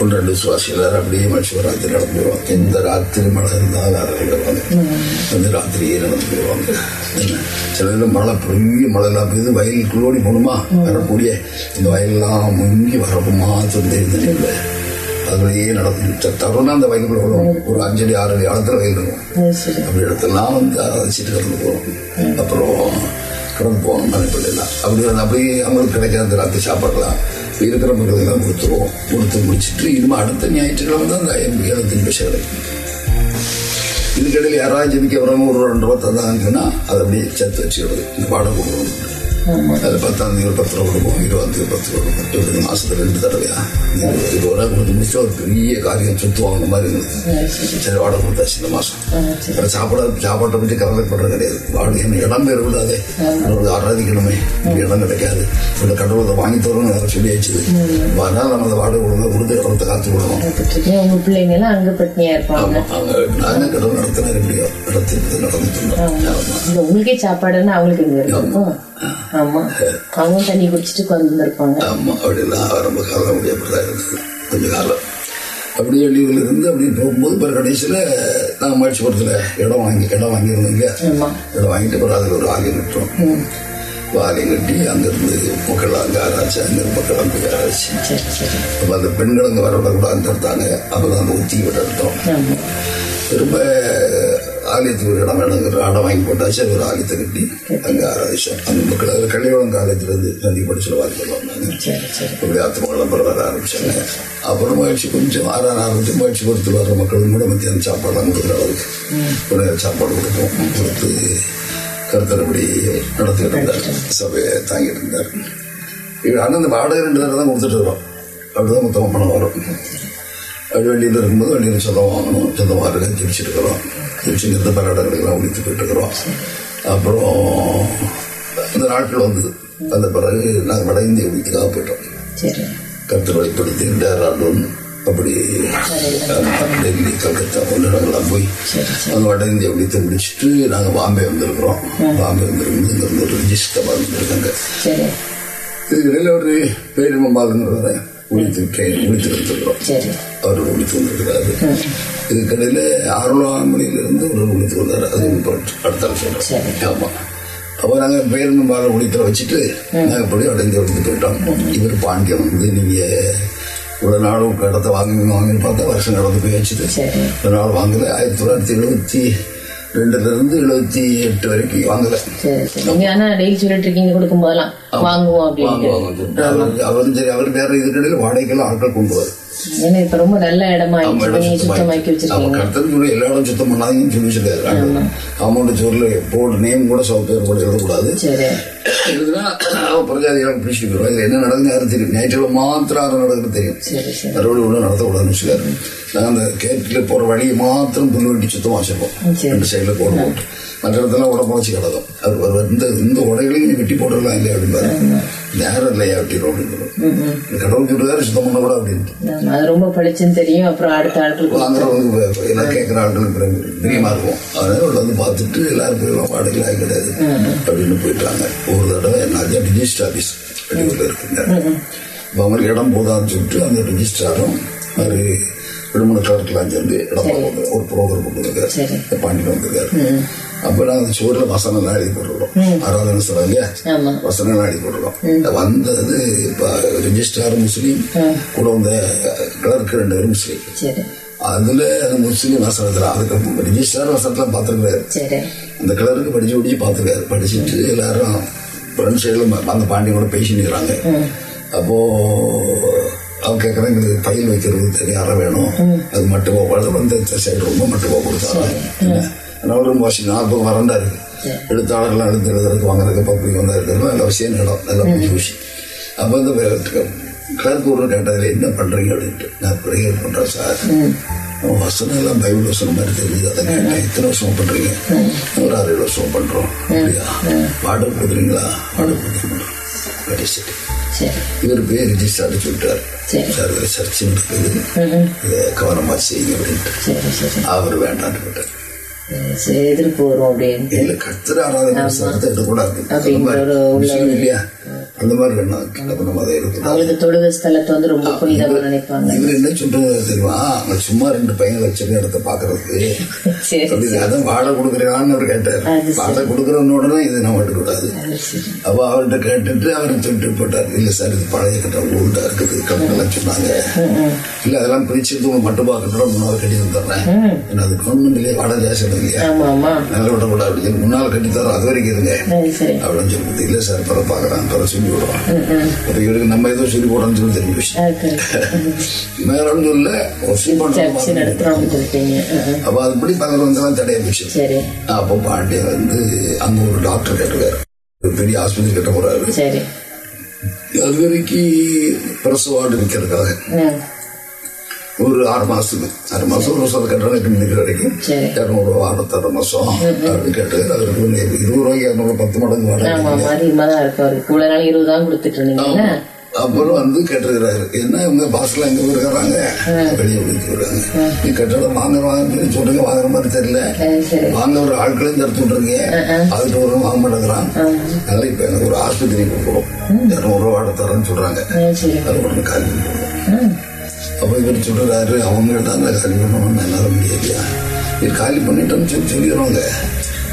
ஒன்று ரெண்டு சுவாசி எல்லாரும் அப்படியே மனுஷன் ராத்திரி நடந்து போயிடுவாங்க. எந்த ராத்திரி மழை இருந்தாலும் யாரும் வருவாங்க வந்து ராத்திரியே நடந்து போயிடுவாங்க. சில நேரம் மழை பெரிய மழை எல்லாம் பெய்யுது வயலுக்குள்ளோடி போகணுமா வரக்கூடிய இந்த வயலெல்லாம் முங்கி வரப்புமா தெரியுது இல்லை அதுலேயே நடந்து தருணம் அந்த வயலுக்குள்ள விழுவும். ஒரு அஞ்சடி ஆறு அடி ஆழத்தில் வயல் இருக்கும். அப்படி இடத்தெல்லாம் வந்து அழைச்சிட்டு கடந்து போவோம் அப்புறம் கடந்து போவோம் மலைப்பள்ளியெல்லாம் அப்படி அப்படியே அவங்களுக்கு கிடைக்காத ராத்திரி சாப்பாடுலாம். இருக்கிற மக்கள் எல்லாம் கொடுத்துருவோம். கொடுத்து முடிச்சிட்டு இனிமே அடுத்த ஞாயிற்றுக்கிழமை தான் அந்த எழுபத்தஞ்சு பைசா கிடைக்கும் இதுக்கிடையில் யாராவது ஜெபிக்க வரவங்க ஒரு ரெண்டு ரூபா தந்தாங்கன்னா அதை அப்படியே சேர்த்து வச்சுக்கிறது. இந்த வாடகை கொடுக்கணும் தேதி பத்து ரூபா கொடுப்போம் இப்படி மாசத்துல ரெண்டு தடவையா இது ஒரு கொடுத்து முடிச்சு ஒரு பெரிய காரியம் சொத்து வாங்கின மாதிரி இருந்தது சரி வாடகை கொடுத்தாச்சு இந்த மாசம் அப்புறம் சாப்பாடு சாப்பாட்டை பற்றி கவலைப்படுறது கிடையாது வாடகை என்ன இடம் பேர் விடாதே ஒரு ஆராதிக்கணுமே இடம் கிடைக்காது இந்த கடவுளை வாங்கி தரோம்னு வேற சொல்லியாச்சு அதனால நம்ம அந்த வாடகை கொடுங்க கொடுத்து இடத்தை காத்து விடணும் உங்க பிள்ளைங்க எல்லாம் அங்க பட்னியா இருப்பாங்க நானே கடவுள் நடத்தினார் எப்படியோ நடத்தி நடந்துட்டு இருந்தோம் உங்களுக்கே சாப்பாடுன்னா அவங்களுக்கு ஆமா. அவங்க தண்ணி குடிச்சிட்டு உட்கார்ந்து இருப்பாங்க. ஆமா அப்படிலாம் ஆரம்ப காலம் அப்படி அப்படிதான் இருந்தது. கொஞ்ச காலம். அப்படியே வெளியூர்ல இருந்து அப்படி போகும்போது பிற கடைசியில நாங்கள் மகிழ்ச்சிபுரத்தில் இடம் வாங்கி இடம் வாங்கியிருந்தோம் இல்லையா? இடம் வாங்கிட்டு அதில் ஒரு ஆலயம் கட்டுறோம் ஆலயம் கட்டி அங்கிருந்து மக்கள் அங்கே ஆராய்ச்சி அங்கிருந்து மக்கள் அங்கே ஆராய்ச்சி. அப்போ அந்த பெண்கள் அங்கே வரவிடக்கூடாதுன்னு எடுத்தாங்க. அப்போ அந்த உத்தி விட்டு எடுத்தோம். ஆமா. திரும்ப ஆலயத்துக்கு ஒரு இடம் வேணுங்கிற இடம் வாங்கி போட்டாச்சு அது ஒரு ஆலயத்தை கட்டி அங்கே ஆராய்ச்சோம் அந்த மக்கள் அதில் கல்யாணம் காலேஜ்லேருந்து நந்தி படிச்சு வாழ்க்கை வந்தாங்க இப்படி ஆத்மாவெல்லாம் வர ஆரம்பிச்சாங்க. அப்புறம் மகிழ்ச்சி கொஞ்சம் ஆறான ஆரம்பிச்சு மகிழ்ச்சி பொறுத்து வர்ற மக்களும் கூட மத்தியான சாப்பாடுலாம் கொடுக்குற அளவுக்கு ஒரு சாப்பாடு கொடுப்போம் கொடுத்து கருத்தரப்படி நடத்திட்டு இருந்தார். சபையை தாங்கிட்டு இருந்தார். இவர் ஆனால் இந்த வாடகை ரெண்டு தடவை தான் கொடுத்துட்டு வரோம். அப்படிதான் மொத்தமாக பணம் வரும். அப்படி வண்டியில் இருக்கும்போது வண்டியில் சொந்தம் வாங்கணும் சொந்தம் வாடகை திருச்சிட்டு இருக்கிறோம் இருந்து பல இடங்களுக்கெல்லாம் ஒழித்து போயிட்டு இருக்கிறோம் அப்புறம் அந்த நாட்கள் வந்தது. அந்த பிறகு நாங்கள் வட இந்திய ஒழித்துக்காக போயிட்டோம். கருத்து வெளிப்படுத்தி டேராடூன் அப்படி டெல்லி கல்கத்தா போன்ற இடங்கள்லாம் போய் அந்த வட இந்திய ஒழித்து முடிச்சுட்டு நாங்கள் பாம்பே வந்திருக்கிறோம். பாம்பே வந்திருக்கும்போது இங்க ஒரு ரிஜிஸ்டர் வந்திருக்காங்க. சரி. இதுக்கிடையில் ஒரு பேரிமம்பாலுங்கிறவரை விழித்து ட்ரெயின் ஒழித்து வந்திருக்கிறோம் சரி அவர் ஒழித்து வந்திருக்கிறாரு இதுக்கடையில் ஆறுலாமணியிலிருந்து ஒரு விழித்து வந்தார் அது அடுத்த சரி. ஆமாம் அப்போ நாங்கள் பேரும்பால ஒழித்துல வச்சுட்டு நாங்கள் போய் அடைஞ்சு ஒழித்து போயிட்டோம் இவர் பாண்டியம் வந்து நீங்கள் இவ்வளோ நாளும் இடத்த வாங்கி வாங்கின்னு பார்த்தா வருஷம் நடந்து போய் வச்சுட்டு இவ்வளோ நாள் வாங்கலை ஆயிரத்தி தொள்ளாயிரத்தி எழுபத்தி ரெண்டுலேருந்து எழுபத்தி எட்டு வரைக்கும் வாங்கலை சரி ஆனால் டெய்லி சொல்லிட்டு இருக்கீங்க கொடுக்கும் போதெல்லாம் வாங்குவோம் அப்படின்னு. அவரு அவரும் சரி அவர் வேற இதுக்கடையில் வாடகைக்கெல்லாம் ஆட்கள் கொண்டு வரும் ஏன்னா இப்ப ரொம்ப நல்ல இடமா ஆமா, இப்ப நீங்க இடம் சுத்தமாக்கி ஆமா, வச்சிருக்கீங்க. கருத்தன் சொல்லி எல்லா இடம் சுத்தம் பண்ணாதீங்கன்னு சொல்லி வச்சிருக்காரு. காம்பவுண்ட் சோர்ல போர்டு நேம் கூட பேர் கூட எழுதக்கூடாது எழுதுனா அவன் பிரஜாதிகாரம் பிடிச்சிட்டு இதுல என்ன நடக்குது யாரும் தெரியும். ஞாயிற்றுக்கிழமை மாத்திரம் அது நடக்குது தெரியும். மறுபடியும் ஒன்றும் நடத்தக்கூடாதுன்னு வச்சுக்காரு. நாங்கள் அந்த கேட்டில் போற வழியை மாத்திரம் புல் வெட்டி சுத்தமாக வச்சிருப்போம். சரி. ரெண்டு சைடில் கோடு போட்டு மற்ற இடத்துல உட முளைச்சி கிடக்கும். அது ஒரு இந்த இந்த உடைகளையும் வெட்டி போடலாம் இல்லையா அப்படிம்பாரு. நேரம் இல்லையா அப்படின்னு கடவுள் சொல்லுவாரு சுத்தம் பண்ண கூட அப்படின்ட்டு அது ரொம்ப பளிச்சுன்னு தெரியும் அப்புறம் அடுத்த ஆட்களுக்கு வாங்குறவங்க வே- எல்லாம் கேட்குற ஆட்களுக்கு பிர- பிரியமா இருக்கும். அதனால உள்ள வந்து பார்த்துட்டு எல்லாரும் போயிடுவோம் வாடகை கிடையாது. அப்படின்னு போயிட்டாங்க. ஒரு தடவை என்ன ரிஜிஸ்டர் ஆஃபீஸ் வெளியூர்ல இருக்குங்க. இப்போ அவங்களுக்கு இடம் போதான்னு சொல்லிட்டு அந்த ரிஜிஸ்ட்ராரும் ஒரு விடுமுறை சேர்ந்து இடம் ஒரு ப்ரோக்ராம் பாண்டியன் வந்திருக்காரு. அப்போ நாங்கள் அந்த சுவரில் வசனம்லாம் எழுதி போட்டுருக்கோம். ஆராதனை ஆமா. வசனம்லாம் எழுதி போட்டுருக்கோம். வந்தது இப்போ ரிஜிஸ்ட்ரார் முஸ்லீம் கூட வந்த கிளர்க்கு ரெண்டு பேரும் முஸ்லீம். அதுல அந்த முஸ்லீம் வசனத்துல அதுக்கு ரிஜிஸ்டர் வசனத்துல பார்த்துருக்காரு. சரி. அந்த கிளருக்கு படிச்சு படிச்சு பார்த்துருக்காரு. படிச்சுட்டு எல்லாரும் ஃப்ரெண்ட் சைடில் அந்த பாண்டியன் கூட பேசினுக்கிறாங்க அப்போ அவங்க கேட்குறாங்க எங்களுக்கு பையல் வைக்கிறது தனி அறை வேணும் அது மட்டும் போக வந்து சைடு ரொம்ப மட்டும் போக கொடுத்தாங்க. அதனால ரொம்ப வசதி நாற்பது வரண்டா இருக்கு. எழுத்தாளர்கள்லாம் எழுத்து எழுதுறதுக்கு வாங்குறதுக்கு பப்ளிக் வந்தா இருக்கிறது நல்ல விஷயம் இடம் நல்லா பிடிச்ச விஷயம் அப்போ இந்த கிளர்க் ஒரு கேட்டதில் என்ன பண்றீங்க? அப்படின்ட்டு. நான் ப்ரேயர் பண்றேன் சார். அவன் வசனம் எல்லாம் பைபிள் வசனம் மாதிரி தெரியுது. அதை கேட்டேன். எத்தனை வருஷம் பண்றீங்க? ஒரு ஆறு ஏழு வருஷம் பண்றோம். அப்படியா? வாடகை கொடுக்குறீங்களா? வாடகை சரி சரி. இவர் போய் ரிஜிஸ்டர் அடிச்சு விட்டார். சரி. சார் இதில் சர்ச்சை நடக்குது இதை கவனமா செய்யுங்க அப்படின்ட்டு. அவர் வேண்டான்னு விட்டார். எதிர்ப்பு வரும் அப்படின்னு. இல்ல கத்திர ஆராதனை முஸ்லீம் இல்லையா? அந்த மாதிரி அவங்களுக்கு தொழுகை ஸ்தலத்தை வந்து ரொம்ப புனிதமா நினைப்பாங்க. இவர் என்ன சொல்றது தெரியுமா? அவங்க சும்மா ரெண்டு பையன் வச்சிருக்க இடத்த அப்படி அதான் வாடகை கொடுக்குறான்னு அவர் கேட்டார். வாடகை கொடுக்குறவன உடனே இது நம்ம எடுக்கக்கூடாது. அப்ப அவர்கிட்ட கேட்டுட்டு அவர் சொல்லிட்டு போட்டார். இல்ல சார் இது பழைய கட்டம் ஓல்டா இருக்குது. கட்டணம் சொன்னாங்க. இல்ல அதெல்லாம் பிரிச்சு மட்டும் கட்டடம் முன்னாள் கட்டி தந்துடுறேன் ஏன்னா அது கவர்மெண்ட்லயே வாடகை ஜாஸ்தி இல்லையா நல்ல விடக்கூடாது அப்படின்னு முன்னால் கட்டி தரோம் அது வரைக்கும் இருங்க. அப்படின்னு சொல்லிட்டு இல்ல சார் பிற பாக்குறான் பிற சொல்லி விடுவான் அப்ப இவருக்கு நம்ம ஏதோ சொல்லி போடணும்னு சொல்லி தெரிஞ்ச விஷயம். <laughs> பண்றோம் நடத்துறோம்னு சொல்லிட்டீங்க. ஆ, ஆ. அப்ப அதுபடி வந்தெல்லாம் தடைய விஷயம் அப்போ பாண்டியன் வந்து அங்க ஒரு டாக்டர் கேட்டுக்காரு ஒரு பெரிய ஆஸ்பத்திரி கட்ட போறாரு. அது வரைக்கும் பிரசவாடு இருக்கிறதுக்காக ம் ஒரு ஆறு மாசத்துக்கு ஆறு மாசம் ஒரு வருஷம் கட்டணம் நிற்கிற வரைக்கும். இரநூறுவா அறுபத்தாறு மாசம். அப்படி கேட்டு அவருக்கு இருபது ரூபாய்க்கு இரநூறு பத்து மடங்கு வாடகை அப்புறம் வந்து கேட்டிருக்கிறாரு என்ன இவங்க பாஸ்ல எங்க இருக்கிறாங்க வெளியே விடுத்துறாங்க நீ கட்டடம் வாங்க வாங்கன்னு சொல்றீங்க வாங்குற மாதிரி தெரியல. வாங்க ஒரு ஆட்களையும் தடுத்து விட்டுருங்க. அதுக்கு ஒரு வாங்க மாட்டேங்கிறான். அதனால இப்ப எனக்கு ஒரு ஆஸ்பத்திரி கொடுக்கணும் இரநூறு ரூபா வாடகை தரேன்னு சொல்றாங்க. அது உடனே காலி அப்ப இவர் சொல்றாரு அவங்க தான் காலி பண்ணணும்னு என்னால முடியலையா இது காலி பண்ணிட்டோம்னு சொல்லி சொல்லிடுவாங்க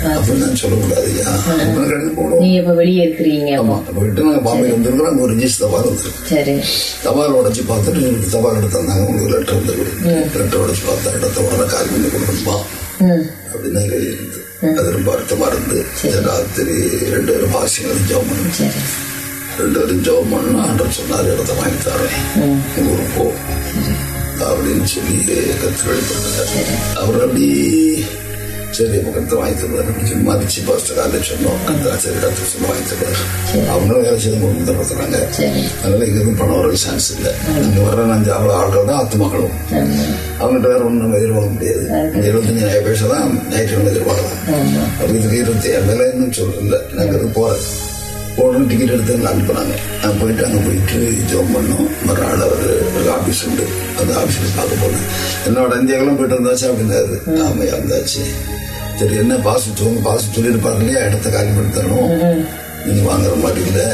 அப்படின்னு சொல்லக்கூடாதுயா கடிதம் போடும் நீங்க இப்ப வெளியே இருக்கிறீங்க? அப்போ. ஆமா அப்ப விட்டு நாங்க பாம்பே வந்துருக்கிறோம் அங்க ஒரு ரிஜிஸ்டர் தபால் வந்துருக்கு. தபால் உடைச்சு பார்த்துட்டு தபால் எடுத்து தந்தாங்க உங்களுக்கு லெட்டர் வந்து லெட்டர் உடைச்சு பார்த்தா இடத்த உடனே காலி பண்ணி கொடுக்கணுமா ம். அப்படின்னு எழுதியிருந்து அது ரொம்ப அர்த்தமா இருந்து. ராத்திரி ரெண்டு பேரும் பாசிங்களும் ஜெபம் பண்ணு ரெண்டு ஜெபம் பண்ணணும். ஆண்டர் சொன்னார் இடத்த வாங்கி தரேன். ஊருக்கு போ. அப்படின்னு சொல்லி கருத்து வெளிப்பட்டார் அவர் அப்படி சரி இப்போ கருத்தை வாங்கி தருவார். சொல்லி மதிச்சு பாஸ்டர் காலேஜ் சொன்னோம். கருத்தா சரி கருத்து சொல்லி வாங்கி தருவார். அவங்களும் வேலை செய்து கொண்டு சரி. அதனால இங்க இருந்து பணம் வர சான்ஸ் இல்லை. இங்க வர அஞ்சு அவ்வளோ ஆட்கள் தான் அத்து மக்களும். அவங்ககிட்ட வேற ஒன்றும் எதிர்பார்க்க முடியாது. எழுபத்தஞ்சு பைசா தான் ஞாயிற்றுக்கிழமை எதிர்பார்க்கலாம். ஆமா. அப்ப இதுக்கு இருபத்தி ஏழு வேலை இன்னும் சொல்லல நாங்கள் இது போகணும் டிக்கெட் எடுத்து அனுப்புனாங்க நான் போயிட்டு அங்கே போயிட்டு ஜோம் பண்ணோம். மறுநாள் அவர் ஒரு ஆஃபீஸ் உண்டு. அந்த ஆஃபீஸில் பார்க்க போனேன். என்னோட இந்தியாவெல்லாம் போயிட்டு வந்தாச்சு அப்படின்னாரு. ஆமையா இருந்தாச்சு. சரி என்ன பாஸ் சொல்லுங்க பாஸ் சொல்லியிருப்பாரு இல்லையா? இடத்த காலி பண்ணி தரணும். நீங்க வாங்குற மாதிரி இல்லை.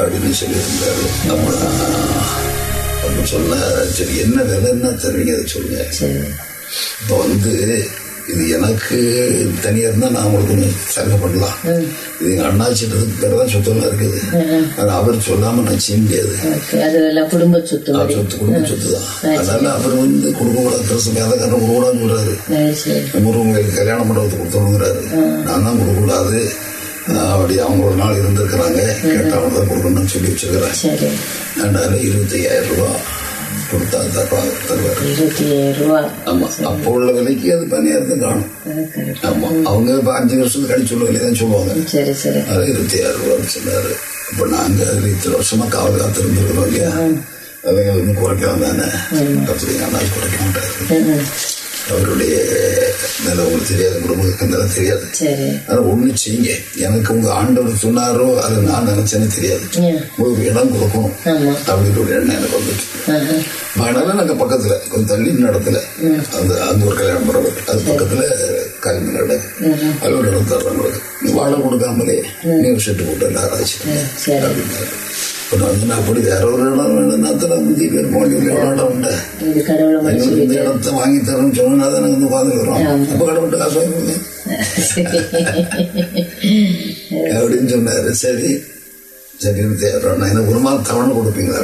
அப்படின்னு சொல்லியிருந்தாரு. அப்போ நான் அப்போ சொன்னேன். சரி என்ன விலை என்ன தருவீங்க? அதை சொல்லுங்க. இப்போ வந்து இது எனக்கு தனியா இருந்தா நான் உங்களுக்கு சலுகை பண்ணலாம். இது எங்க அண்ணாச்சிட்டதுக்கு பேர் தான் சொத்தெல்லாம் இருக்குது. அது அவர் சொல்லாம நான் செய்ய முடியாது. குடும்ப சொத்து சொத்து குடும்ப சொத்து தான் அதனால அவர் வந்து கொடுக்க கூடாது பெருசு வேலைக்காரன் கொடுக்க கூடாதுன்னு சொல்றாரு. சரி சரி. முருகங்களுக்கு கல்யாண மண்டபத்தை கொடுத்தோங்கிறாரு நான் தான் கொடுக்க கூடாது ஆஹ் அப்படி அவங்க ஒரு நாள் இருந்திருக்கிறாங்க. கேட்டவங்க தான் கொடுக்கணும்னு சொல்லி வச்சிருக்கிறேன் சரி. அதனால இருபத்தி ஐயாயிரம் ரூபா அப்போ உள்ள விலைக்கு அது பணியாரத்தை காணும். ஆமா அவங்க இப்ப அஞ்சு வருஷத்துக்கு கழிச்சு உள்ள விலை தான் சொல்லுவாங்க. அது இருபத்தி ஆறு ரூபான்னு சொன்னாரு. இப்போ நாங்க அதுல இத்தனை வருஷமா காவல் காத்திருந்துருக்கிறோம் இல்லையா? அவங்க வந்து குறைக்கலாம் தானே அப்படி குறைக்க மாட்டாரு. அவருடைய உங்களுக்கு தெரியாது குடும்பத்துக்கு நிலை தெரியாது. ஆனா ஒண்ணு செய்யுங்க. எனக்கு உங்க ஆண்டவர் சொன்னாரோ அது நான் நினைச்சேன்னு தெரியாது. உங்களுக்கு இடம் கொடுக்கணும். அப்படின்ற ஒரு எண்ணம் எனக்கு ஆஹா. அதனால நாங்க பக்கத்துல கொஞ்சம் தள்ளி நடத்துல அந்த அந்த ஒரு கல்யாணம் பண்றது அது பக்கத்துல கல்வி நடக்கு அது ஒரு இடம் நீ வாழை கொடுக்காமலே நீ ஒரு செட்டு போட்டு எல்லாம் ஆராய்ச்சிட்டு வந்து வேற ஒரு இடம் வேணும்னா தான் முந்தி பேர் போண்டியில் எவ்வளோ உண்டு இந்த இடத்த வாங்கி தரேன்னு சொன்னா தான் வந்து உட்காந்துக்கிறோம் அப்போ கடவுள்கிட்ட காசு அப்படின்னு சொன்னாரு சரி சரி தேடுறோம் எனக்கு ஒரு மாதம் தவணை கொடுப்பீங்களா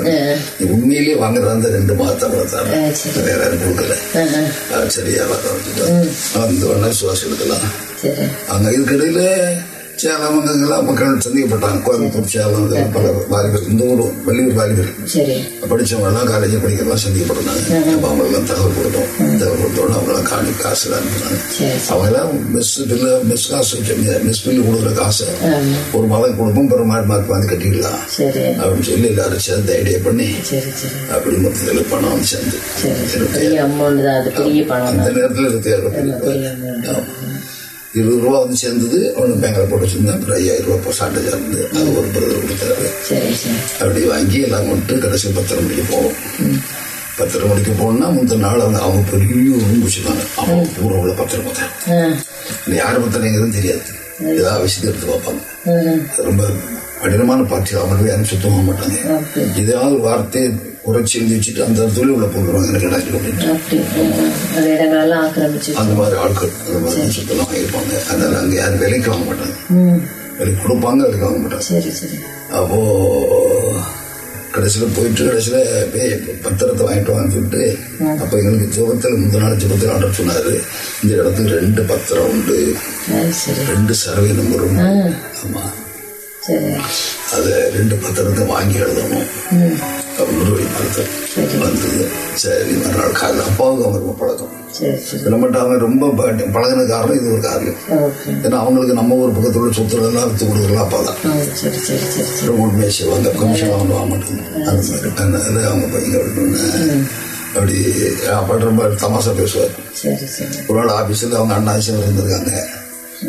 நீ உண்மையிலேயே இருந்தா ரெண்டு மாதம் தவணை தரேன் வேற யாரும் கொடுக்கல சரியா அந்த வேணா சுவாசம் எடுக்கலாம் அங்க இதுக்கிடையில சேலம் அங்கெல்லாம் மக்கள் சந்திக்கப்பட்டாங்க. கோயம்புத்தூர் சேலம் இதெல்லாம் பல வாலிபர் இந்த ஊர் வெளியூர் வாலிபர் சரி. படிச்சவங்க எல்லாம் காலேஜ் படிக்கிறதெல்லாம் சந்திக்கப்பட்டாங்க அப்ப அவங்களுக்கெல்லாம் தகவல் கொடுத்தோம். தகவல் கொடுத்தோட அவங்களாம் காணி காசு அனுப்புனாங்க. சரி அவங்க எல்லாம் மிஸ் பில்லு மிஸ் காசு மிஸ் பில்லு கொடுக்குற காசை. ஒரு மாதம் கொடுப்போம் பிற மாடு மார்க் வந்து கட்டிக்கலாம் அப்படின்னு சொல்லி எல்லாரும் சேர்ந்து ஐடியா பண்ணி அப்படி மொத்தத்தில் பணம் வந்து சேர்ந்து அந்த நேரத்தில் இருபத்தி ஆறு இருபது ரூபா வந்து சேர்ந்தது அவனு பேங்கில் போட்டு வச்சிருந்தேன். அப்புறம் ஐயாயிரம் ரூபாய் பர்சன்டேஜ் இருந்து அது ஒரு பிரதர் கொடுத்தாரு அப்படி வாங்கி எல்லாம் கொண்டு கடைசி பத்தரை மணிக்கு போவோம் பத்தரை மணிக்கு போனா முந்தின நாள் அவங்க அவங்க பெரிய ரூம் வச்சுருக்காங்க அவங்க பூரா உள்ள பத்திரம் இந்த யார் பத்திரங்கிறது தெரியாது. ஏதாவது விஷயத்தை எடுத்து பார்ப்பாங்க. ரொம்ப கடினமான பார்ட்டி. அவங்களுக்கு யாரும் சுத்தம் வாங்க மாட்டாங்க ஏதாவது ஒரு வார்த்தையை குறைச்சி எழுதி வச்சுட்டு அந்த இடத்துல உள்ள போடுவாங்க எனக்கு இடம் அப்படின்ட்டு அந்த மாதிரி ஆட்கள் அந்த மாதிரி சுத்தம் வாங்கியிருப்பாங்க அதனால அங்கே யாரும் விலைக்கு வாங்க மாட்டாங்க. விலைக்கு கொடுப்பாங்க விலைக்கு வாங்க மாட்டாங்க. அப்போ கடைசியில் போயிட்டு கடைசியில் போய் பத்திரத்தை வாங்கிட்டு வான்னு சொல்லிட்டு அப்போ எங்களுக்கு ஜோகத்தில் முந்தின நாள் ஜோகத்தில் ஆர்டர் சொன்னாரு. இந்த இடத்துக்கு ரெண்டு பத்திரம் உண்டு. ரெண்டு சர்வே நம்பர் உண்டு. ஆமா. சரி. அதை ரெண்டு பத்திரத்தை வாங்கி எழுதணும். வந்தது சரி. மறுநாள் காலையில் அப்பாவுக்கு அவங்க ரொம்ப பழக்கம் மட்டும் அவங்க ரொம்ப பழகுன காரணம் இது ஒரு காரணம் ஓகே. ஏன்னா அவங்களுக்கு நம்ம ஒரு பக்கத்துல உள்ள சொத்துலாம் வித்து கொடுக்குறதுலாம் அப்பா தான். ரொம்ப உண்மையை செய்வாங்க கமிஷன் வாங்க வாங்க மாட்டாங்க அந்த மாதிரி அதனால அவங்க பையன் அப்படின்னு அப்படி அப்பாட்ட ரொம்ப தமாசா பேசுவார். ஒரு நாள் ஆஃபீஸில் அவங்க அண்ணா இருந்திருக்காங்க.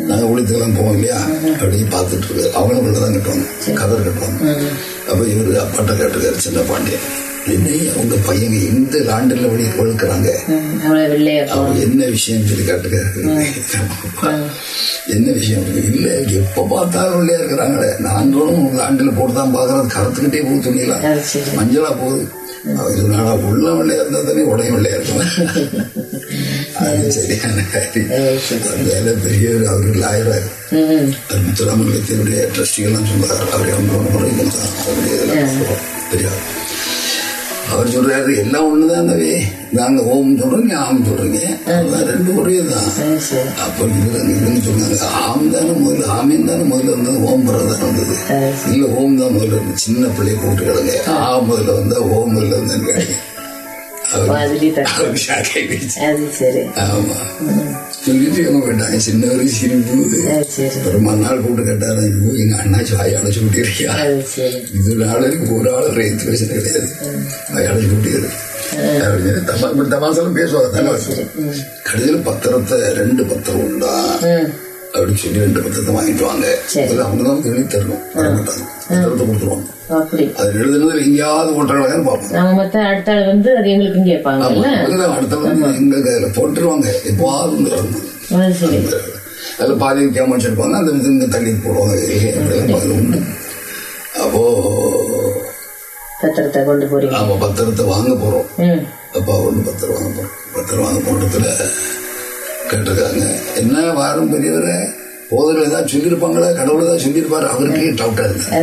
நாங்கள் ஒழித்துக்கெல்லாம் போவோம் இல்லையா? அப்படி பார்த்துட்டு இருக்காரு. அவங்களும் உள்ள தான் கட்டுவாங்க கதர் கட்டுவாங்க அப்போ இவர் அப்பாட்ட கேட்டிருக்காரு சின்ன பாண்டியன். என்னைய உங்க பையங்க எந்த லாண்டில் வழி அவர் என்ன விஷயம் சொல்லி கேட்டுக்காரு என்ன விஷயம்? இல்ல எப்ப பார்த்தாலும் வெள்ளையா இருக்கிறாங்களே. நாங்களும் லாண்டில் போட்டு தான் பாக்குறது கருத்துக்கிட்டே அது சரி மஞ்சளா போகுது. அவர் சொன்னாடா உள்ள வெள்ளையா இருந்தா தானே உடையும் வெள்ளையா இருக்கும் அது சரியான காரியம் அந்த வேலை பெரிய ஒரு அவரு லாயரா ம் அவர் முத்துராமலிங்கத்தினுடைய ட்ரஸ்டிகள்லாம் சொன்னார் அவர் அவங்க முறை தான் அவருடைய இதெல்லாம் பெரிய ஆள். அவர் சொல்றாரு எல்லாம் ஒண்ணுதானவே? நாங்க ஓம் சொல்றோம் ஆம் சொல்றீங்க ரெண்டு ஒரே தான் அப்போ இவங்க சொன்னாங்க ஆம் தானே முதல்ல ஆமீன் தானே முதல்ல வந்தது ஓம் தான் வந்தது இல்ல ஓம் தான் முதல்ல சின்ன பிள்ளைய கூப்பிட்டு கிடங்க ஆ முதல்ல வந்தா ஓம் முதல்ல வந்தேன்னு கேட்டீங்க சொல்லிட்டு இவங்க போயிட்டாங்க சின்னவரு சிரிப்பு ஒரு மறுநாள் கூப்பிட்டு கேட்டாரு எங்க அண்ணாச்சி வாய் சரி இது நாளைக்கு ஒரு ஆள் ரேத்து பேசுறது கிடையாது. வாய் அடைச்சு விட்டியது அப்படின்னு தமா இப்படி தமாசாலும் பேசுவாங்க தானே கடைசியில் பத்திரத்தை ரெண்டு பத்திரம் உண்டா? ம் அப்படின்னு சொல்லி ரெண்டு பத்திரத்தை வாங்கிட்டு வாங்க. அவங்க தான் எழுதி தரணும். வர மாட்டாங்க பத்திரத்தை கொடுத்துருவாங்க. அது எழுதுனது எங்கேயாவது ஓட்டுறாங்கன்னு பார்ப்போம். மத்த அடுத்த ஆள் வந்து அது எங்களுக்கும் கேட்பாங்கல்ல அதுதான் அடுத்த வந்து எங்க கையில போட்டுருவாங்க. எப்போவாது சரி. அதில் பாதி வைக்காம வச்சிருப்பாங்க அந்த இங்க தள்ளி போடுவாங்க. உண்டு. அப்போ பத்திரத்தை கொண்டு போறீங்க. பத்திரத்தை வாங்க போறோம். அப்பா ஒன்று பத்திரம் வாங்க போறோம். பத்திரம் வாங்க போனதுல கேட்டிருக்காங்க. என்ன வாரம் பெரியவரை? போதில் ஏதாவது சொல்லியிருப்பாங்களா? கடவுள் ஏதாவது சொல்லியிருப்பாரு? அவருக்கே டவுட்டா இருந்தது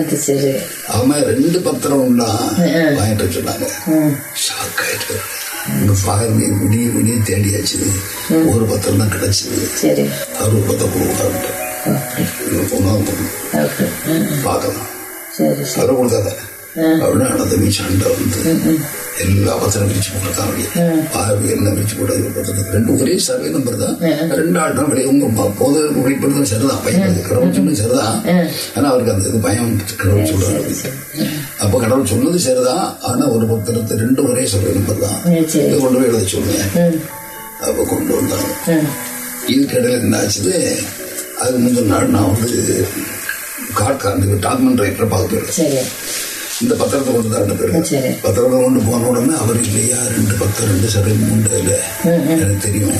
அவன் ரெண்டு பத்திரம் உண்டா வாங்கிட்டு சொன்னாங்க. ஷாக் ஆயிட்டு. பாருங்க விடிய விடிய தேடியாச்சு. ஒரு பத்திரம் தான் கிடைச்சது அவர் ஒரு பத்திரம் கொடுத்தாரு. பார்க்கலாம். சரி சரி. அப்படின்னு அனந்தமி சண்டை வந்து எல்லா பத்திரம் பிரிச்சு போட்டிருக்காங்க எல்லாம் பிரிச்சு போட்டது ரெண்டு ஒரே சர்வே நம்பர் தான் ரெண்டு தான் வெளியே உங்க போது வெளிப்படுறது சரிதான் பையன் கடவுள் சொன்னது சரிதான் ஆனா அவருக்கு அந்த இது பயம் கடவுள் சொல்றாரு. அப்ப கடவுள் சொன்னது சரிதான் ஆனா ஒரு பத்திரத்தை ரெண்டு ஒரே சர்வே நம்பர் தான் இதை கொண்டு போய் எழுத சொல்லுங்க அப்ப கொண்டு வந்தாங்க ம் இதுக்கு இடையில என்ன ஆச்சுது அதுக்கு முந்தின நாள் நான் வந்து காட்காரனுக்கு டாக்குமெண்ட் ரைட்டரை பார்க்க போயிருக்கேன் இந்த பத்திரத்தை கொண்டு தான் பத்திரத்தை கொண்டு போன உடனே அவர் இல்லையா? ரெண்டு பத்திரம் ரெண்டு சரி மூன்று இல்லை. எனக்கு தெரியும்.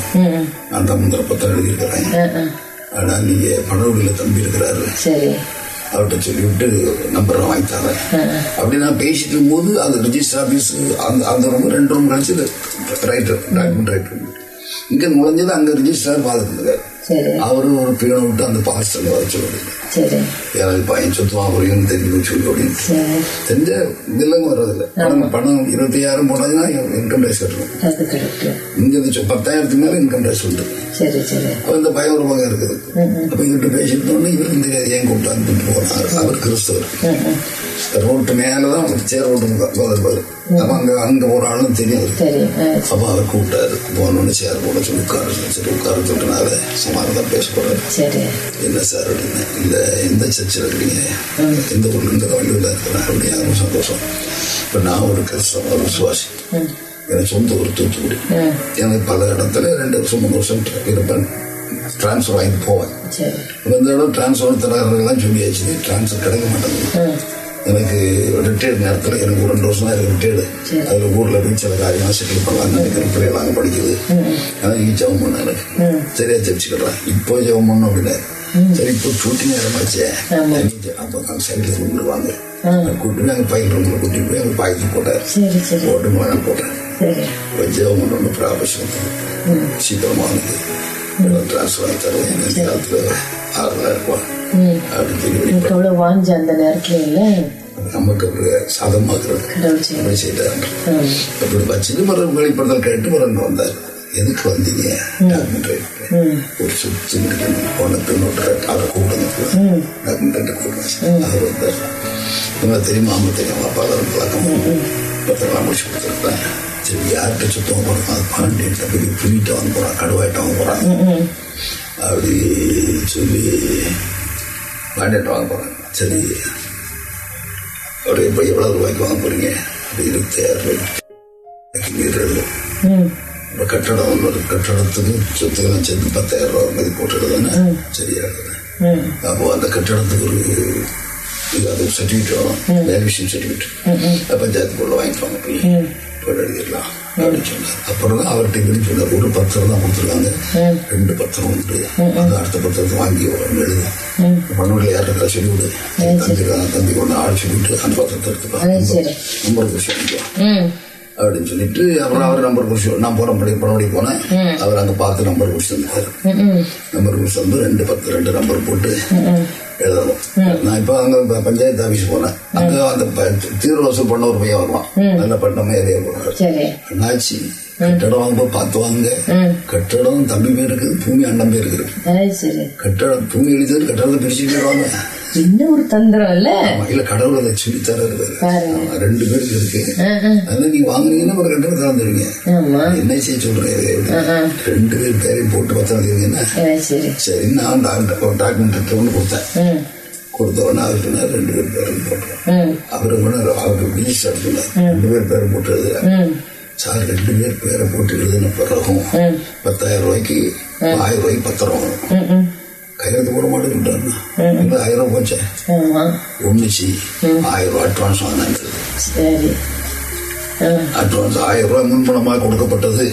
தான் முந்திர பத்திரம் எழுதியிருக்கிறேன். ம், ம். ஆனா நீங்க பணவடியில் தம்பி இருக்கிறாரு அவர்கிட்ட சொல்லிவிட்டு நம்பரை வாங்கி தரேன். அப்படி நான் பேசிட்டு இருக்கும்போது அது ரிஜிஸ்டர் ஆஃபீஸ் அந்த அந்த ரூம் ரெண்டு ரூம் கழிச்சு ரைட்டர் டாக்குமெண்ட் ரைட்டர் இங்க நுழைஞ்சது அங்க ரிஜிஸ்டர் பார்த்துட்டு இருக்காரு அவரு ஒரு பீனை விட்டு அந்த பாஸ்டர் வர சொல்லி யாராவது பையன் சொத்து வாங்குறீங்கன்னு தெரிஞ்சு சொல்லி அப்படின்னு தெரிஞ்ச இதெல்லாம் வர்றதில்லை. பணம் பணம் இருபத்தி ஐயாயிரம் போனாங்கன்னா இன்கம் டேக்ஸ் கட்டணும் இங்க இந்த சொ- பத்தாயிரத்துக்கு மேல இன்கம் டேக்ஸ் உண்டு. அப்ப இந்த பயம் ஒரு பக்கம் இருக்குது. அப்ப இவர்கிட்ட பேசிட்டு உடனே இவருக்கு தெரியாது ஏன் கூப்பிட்டான்னு போனார் அவர் கிறிஸ்தவர். ரோட்டு மேலதான் ஒரு சேர் ரோட்டு பதில் அப்ப அங்க அங்க ஒரு ஆளும் தெரியும் அப்ப அவர் கூப்பிட்டாரு. போனோன்னு சேர் போட சொல்லி உட்கார சொல்லி உட்கார சொல்லினால சமாதானம் பேச போறாரு. என்ன சார் அப்படின்னு. இல்ல எந்த சர்ச்சில் இருக்கிறீங்க எந்த ஊர்ல இருந்து வள்ளியில் இருக்கிறேன் அப்படியா ரொம்ப சந்தோஷம். இப்ப நான் ஒரு கிறிஸ்தவ ஒரு விசுவாசி. எனக்கு சொந்த ஊர் தூத்துக்குடி. எனக்கு பல இடத்துல ரெண்டு வருஷம் மூணு வருஷம் இருப்பேன். டிரான்ஸ்ஃபர் வாங்கிட்டு போவேன். இந்த இடம் டிரான்ஸ்ஃபர் தராங்கலாம் சொல்லியாச்சு. டிரான்ஸ்ஃபர் கிடைக்க மாட்டேங்குது. எனக்கு ரிட்டையர்ட் நேரத்தில் எனக்கு ஒரு ரெண்டு வருஷம் தான் எனக்கு ரிட்டையர்டு அதில் ஊரில் போய் சில காரியமாக செட்டில் பண்ணலாம்னு நினைக்கிற பிள்ளைகள் அங்கே படிக்குது. ஆனால் நீ ஜெபம் பண்ண எனக்கு சரியா ஜெபிச்சுக்கலாம் இப்போ ஜெபம் பண்ணும் அப்படின்னா. சரி இப்போ ஷூட்டிங் நேரமாச்சே அப்போ நாங்கள் சைடில் ரூமில் வாங்க கூப்பிட்டு அங்கே பையன் ரூமில் கூட்டிட்டு போய் அங்கே பாய்ச்சி போட்டார் போட்டு நான் போட்டேன் ஜெபம் பண்ணணும் ப்ராபஷம் சீக்கிரமாக வந்து ட்ரான்ஸ்ஃபர் ஆகி தருவேன் இந்த காலத்தில் ஆறுலாம் இருப்பான் அப்படின்னு வாஞ்ச அந்த நேரத்துல இல்ல நமக்கு ஒரு சாதமாக்குறது அப்படி செய்தார் ம். அப்படி வச்சுட்டு பிறகு வெளிப்படுத்தல் கேட்டு பிறகு வந்தார் எதுக்கு வந்தீங்க. ஒரு சுற்றி போன பின்னோட்ட அவரை கூப்பிடுங்க. டாக்குமெண்ட்ரி கூப்பிடுங்க அவர் வந்தார் இவங்க தெரியுமா? அம்மா தெரியும்? அப்பா தான் பழக்கம் பத்திரம்லாம் முடிச்சு கொடுத்துருப்பேன். சரி யார்கிட்ட சுத்தம் போகிறோம் அது பாண்டியன்ட்ட போய் புலிட்ட வாங்க போகிறான் கடுவாயிட்ட வாங்க போகிறான் அப்படி சொல்லி பாண்டியன்ட்ட வாங்க போகிறாங்க சரி. ஒரு இப்போ எவ்வளோ ரூபாய்க்கு வாங்க போகிறீங்க அப்படி இருபத்தாயிரம் ரூபாய்க்கு. மீறல் ம். இப்போ கட்டடம் ஒன்று ஒரு கட்டடத்துக்கு சொத்துக்கெல்லாம் சேர்த்து பத்தாயிரம் ரூபா மதிப்பு போட்டுடுதானே சரியா இருக்குது ம் அப்போ அந்த கட்டடத்துக்கு ஒரு இது அது சர்டிஃபிகேட் வரும் வேல்யூஷன் சர்டிஃபிகேட் பஞ்சாயத்துக்குள்ள வாங்கிப்பாங்க போய் போட்டு எழுதிடலாம் அப்படின்னு சொன்னார் அப்புறம் தான் அவர்கிட்ட இப்படி சொன்னார் ஒரு பத்திரம் தான் கொடுத்துருக்காங்க ரெண்டு பத்திரம் உண்டு அந்த அடுத்த பத்திரத்தை வாங்கி எழுத பண்ணுவில் யார்கிட்ட சொல்லி விடு தந்தி தந்தி கொண்டு ஆள் சொல்லிவிட்டு அந்த பத்திரத்தை. எடுத்துக்கலாம் நம்பர் குறிச்சு வாங்கிக்கலாம் ம் அப்படின்னு சொல்லிட்டு அப்புறம் அவர் நம்பர் குறிச்சு நான் போற படி பணபடி போனேன். அவர் அங்க பார்த்து நம்பர் குறிச்சு தந்தாரு. ம் நம்பர் குறிச்சு வந்து ரெண்டு பத்து ரெண்டு நம்பர் போட்டு எழுதணும். நான் இப்போ அங்க பஞ்சாயத்து ஆபீஸ் போனேன். அங்க அந்த ப- தீர்வு வசூல் பண்ண ஒரு பையன் வருவான். நல்ல போனாரு. சரி. அண்ணாச்சி கட்டடம் வாங்க பார்த்து வாங்க ம். கட்டடம் தம்பி பேர் இருக்குது பூமி அண்ணன் பேர் இருக்குது கட்டடம் பூமி எழுதிட்டு கட்டடத்தை பிரிச்சு போயிடுவாங்க என்ன ஒரு தந்திரம் இல்ல? ஆமா, இல்ல கடவுள் அதை சொல்லி தர்றாரு பாருங்க. ஆமா, ரெண்டு பேருக்கு இருக்கு. அதனால நீங்க வாங்குனீங்கன்னா ஒரு கட்டடத்தை தந்துருவீங்க ஆமா. என்ன செய்ய சொல்றேன்? ரெண்டு பேர் பேரையும் போட்டு அது சரி. சரி நான் டாக்டர் டாக்குமெண்ட் ஒன்று கொடுத்தேன். ம். கொடுத்த உடனே அவர் சொன்னார் ரெண்டு பேர் பேரும் ம். அவரு கூட அவருக்கு ரிஜிஸ்டர் ரெண்டு பேர் பேரும் போட்டு சார் ரெண்டு பேர் பேரை போட்டு எழுதின பிறகும் பத்தாயிரம் ரூபாய்க்கு ஆயிரம் ரூபாய்க்கு பத்திரம். வரும் ம் ம் கையெழுத்து போட மாட்டேங்கிட்டாருன்னா இல்லை ஆயிரம் ரூபாய் போச்சேன் ஒன்றுச்சு ஆயிரம் ரூபாய் அட்வான்ஸ் ஆ. அட்வான்ஸ் ஆயிரம் ரூபாய் முன்பணமாக கொடுக்கப்பட்டது.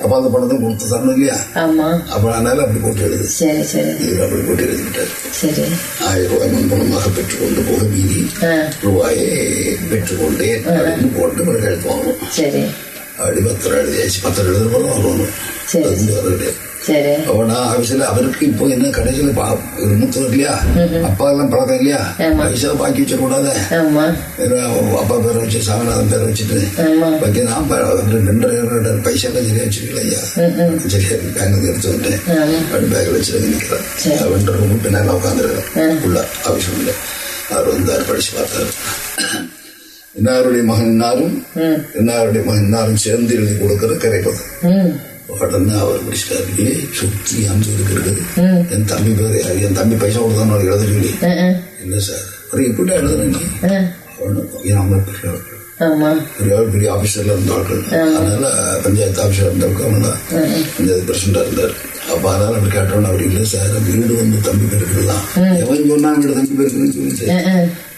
அப்போ அந்த பணத்தை கொடுத்து தரணும் இல்லையா? அப்புறம் அதனால அப்படி போட்டு எழுது. இவர் அப்படி போட்டு எழுதிக்கிட்டார் சரி. ஆயிரம் ரூபாய் முன்பணமாக பெற்றுக்கொண்டு போக மீதி ரூபாயை பெற்றுக்கொண்டேன் அப்படின்னு போட்டு பிறகு எழுத்து வாங்கணும். சரி. அது வந்து வரது சரி அப்போ நான் ஆஃபீஸில் அவருக்கு இப்போ என்ன கடைசியில் மூத்தம் இல்லையா அப்பா எல்லாம் பழக்கம் இல்லையா. பைசா பாக்கி வச்சிடக்கூடாது அப்பா பேரை வச்சு சாமிநாதன் பேரை வச்சுட்டு பாக்கி நான் ரெண்டு பைசா எல்லாம் சரியா வச்சிருக்கல ஐயா சரியா பேங்க் எடுத்து வந்துட்டேன் அப்படி பேக்கில் வச்சுட்டு. நிற்கிறேன் அவன் ரூம் பின்னால் உட்காந்துருக்கேன் உள்ள ஆஃபீஸ் உள்ள அவர் வந்தார் படிச்சு பார்த்தாரு இன்னாருடைய மகன் இன்னாரும் இன்னாருடைய மகன் இன்னாரும் சேர்ந்து எழுதி கொடுக்கிற கரைப்பது உடனே அவர் படிச்சிட்டாரு சுத்தி அஞ்சு இருக்கிறது. என் தம்பி பேர்? என் தம்பி பைசா கொடுத்தான்னு அவருக்கு எழுத சொல்லி ஆ, ஆ, இல்லை சார் அப்புறம் எப்படி அவங்க பெரிய பெரிய ஆபீசர்ல இருந்த ஆட்கள் அதனால பஞ்சாயத்து ஆபீசர் இருந்தவருக்கு அவங்க இந்த பிரசிடண்டா இருந்தார் அப்ப அதனால அப்படி கேட்டோன்னு அவர் இல்லை சார் வீடு வந்து தம்பி பேருக்கு தான் எவன் சொன்னா வீடு தம்பி பேருக்குன்னு ஆ.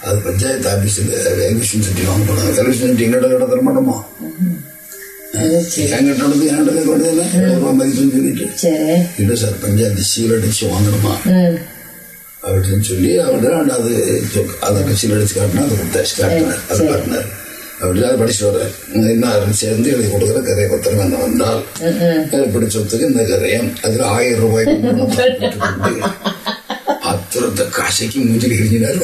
அது பஞ்சாயத்து ஆபீஸ்ல வேல்யூஷன் சட்டி வாங்க போனாங்க. வேல்யூஷன் சட்டி எங்கிட்ட கிட்ட தர மாட்டோமா? அது சரி என்கிட்ட மதிப்புன்னு சொல்லிட்டு. சரி. இல்லை சார் பஞ்சாயத்து சீல் அடிச்சு வாங்கணுமா? அப்படின்னு சொல்லி அவர் அது அதை கட்சியில் அடிச்சு காட்டினா அதை கொடுத்தாச்சு காட்டினார் அது காட்டினார். அப்படி அதை படிச்சு வர்றார். என்ன சேர்ந்து எழுதி கொடுக்குற கரையை பத்திரம் என்ன வந்தால். இப்படி சொத்துக்கு இந்த கரையம் அதுல ஆயிரம் ரூபாய்க்கு அத்துறத்தை காசைக்கு மூஞ்சில் எரிஞ்சினார்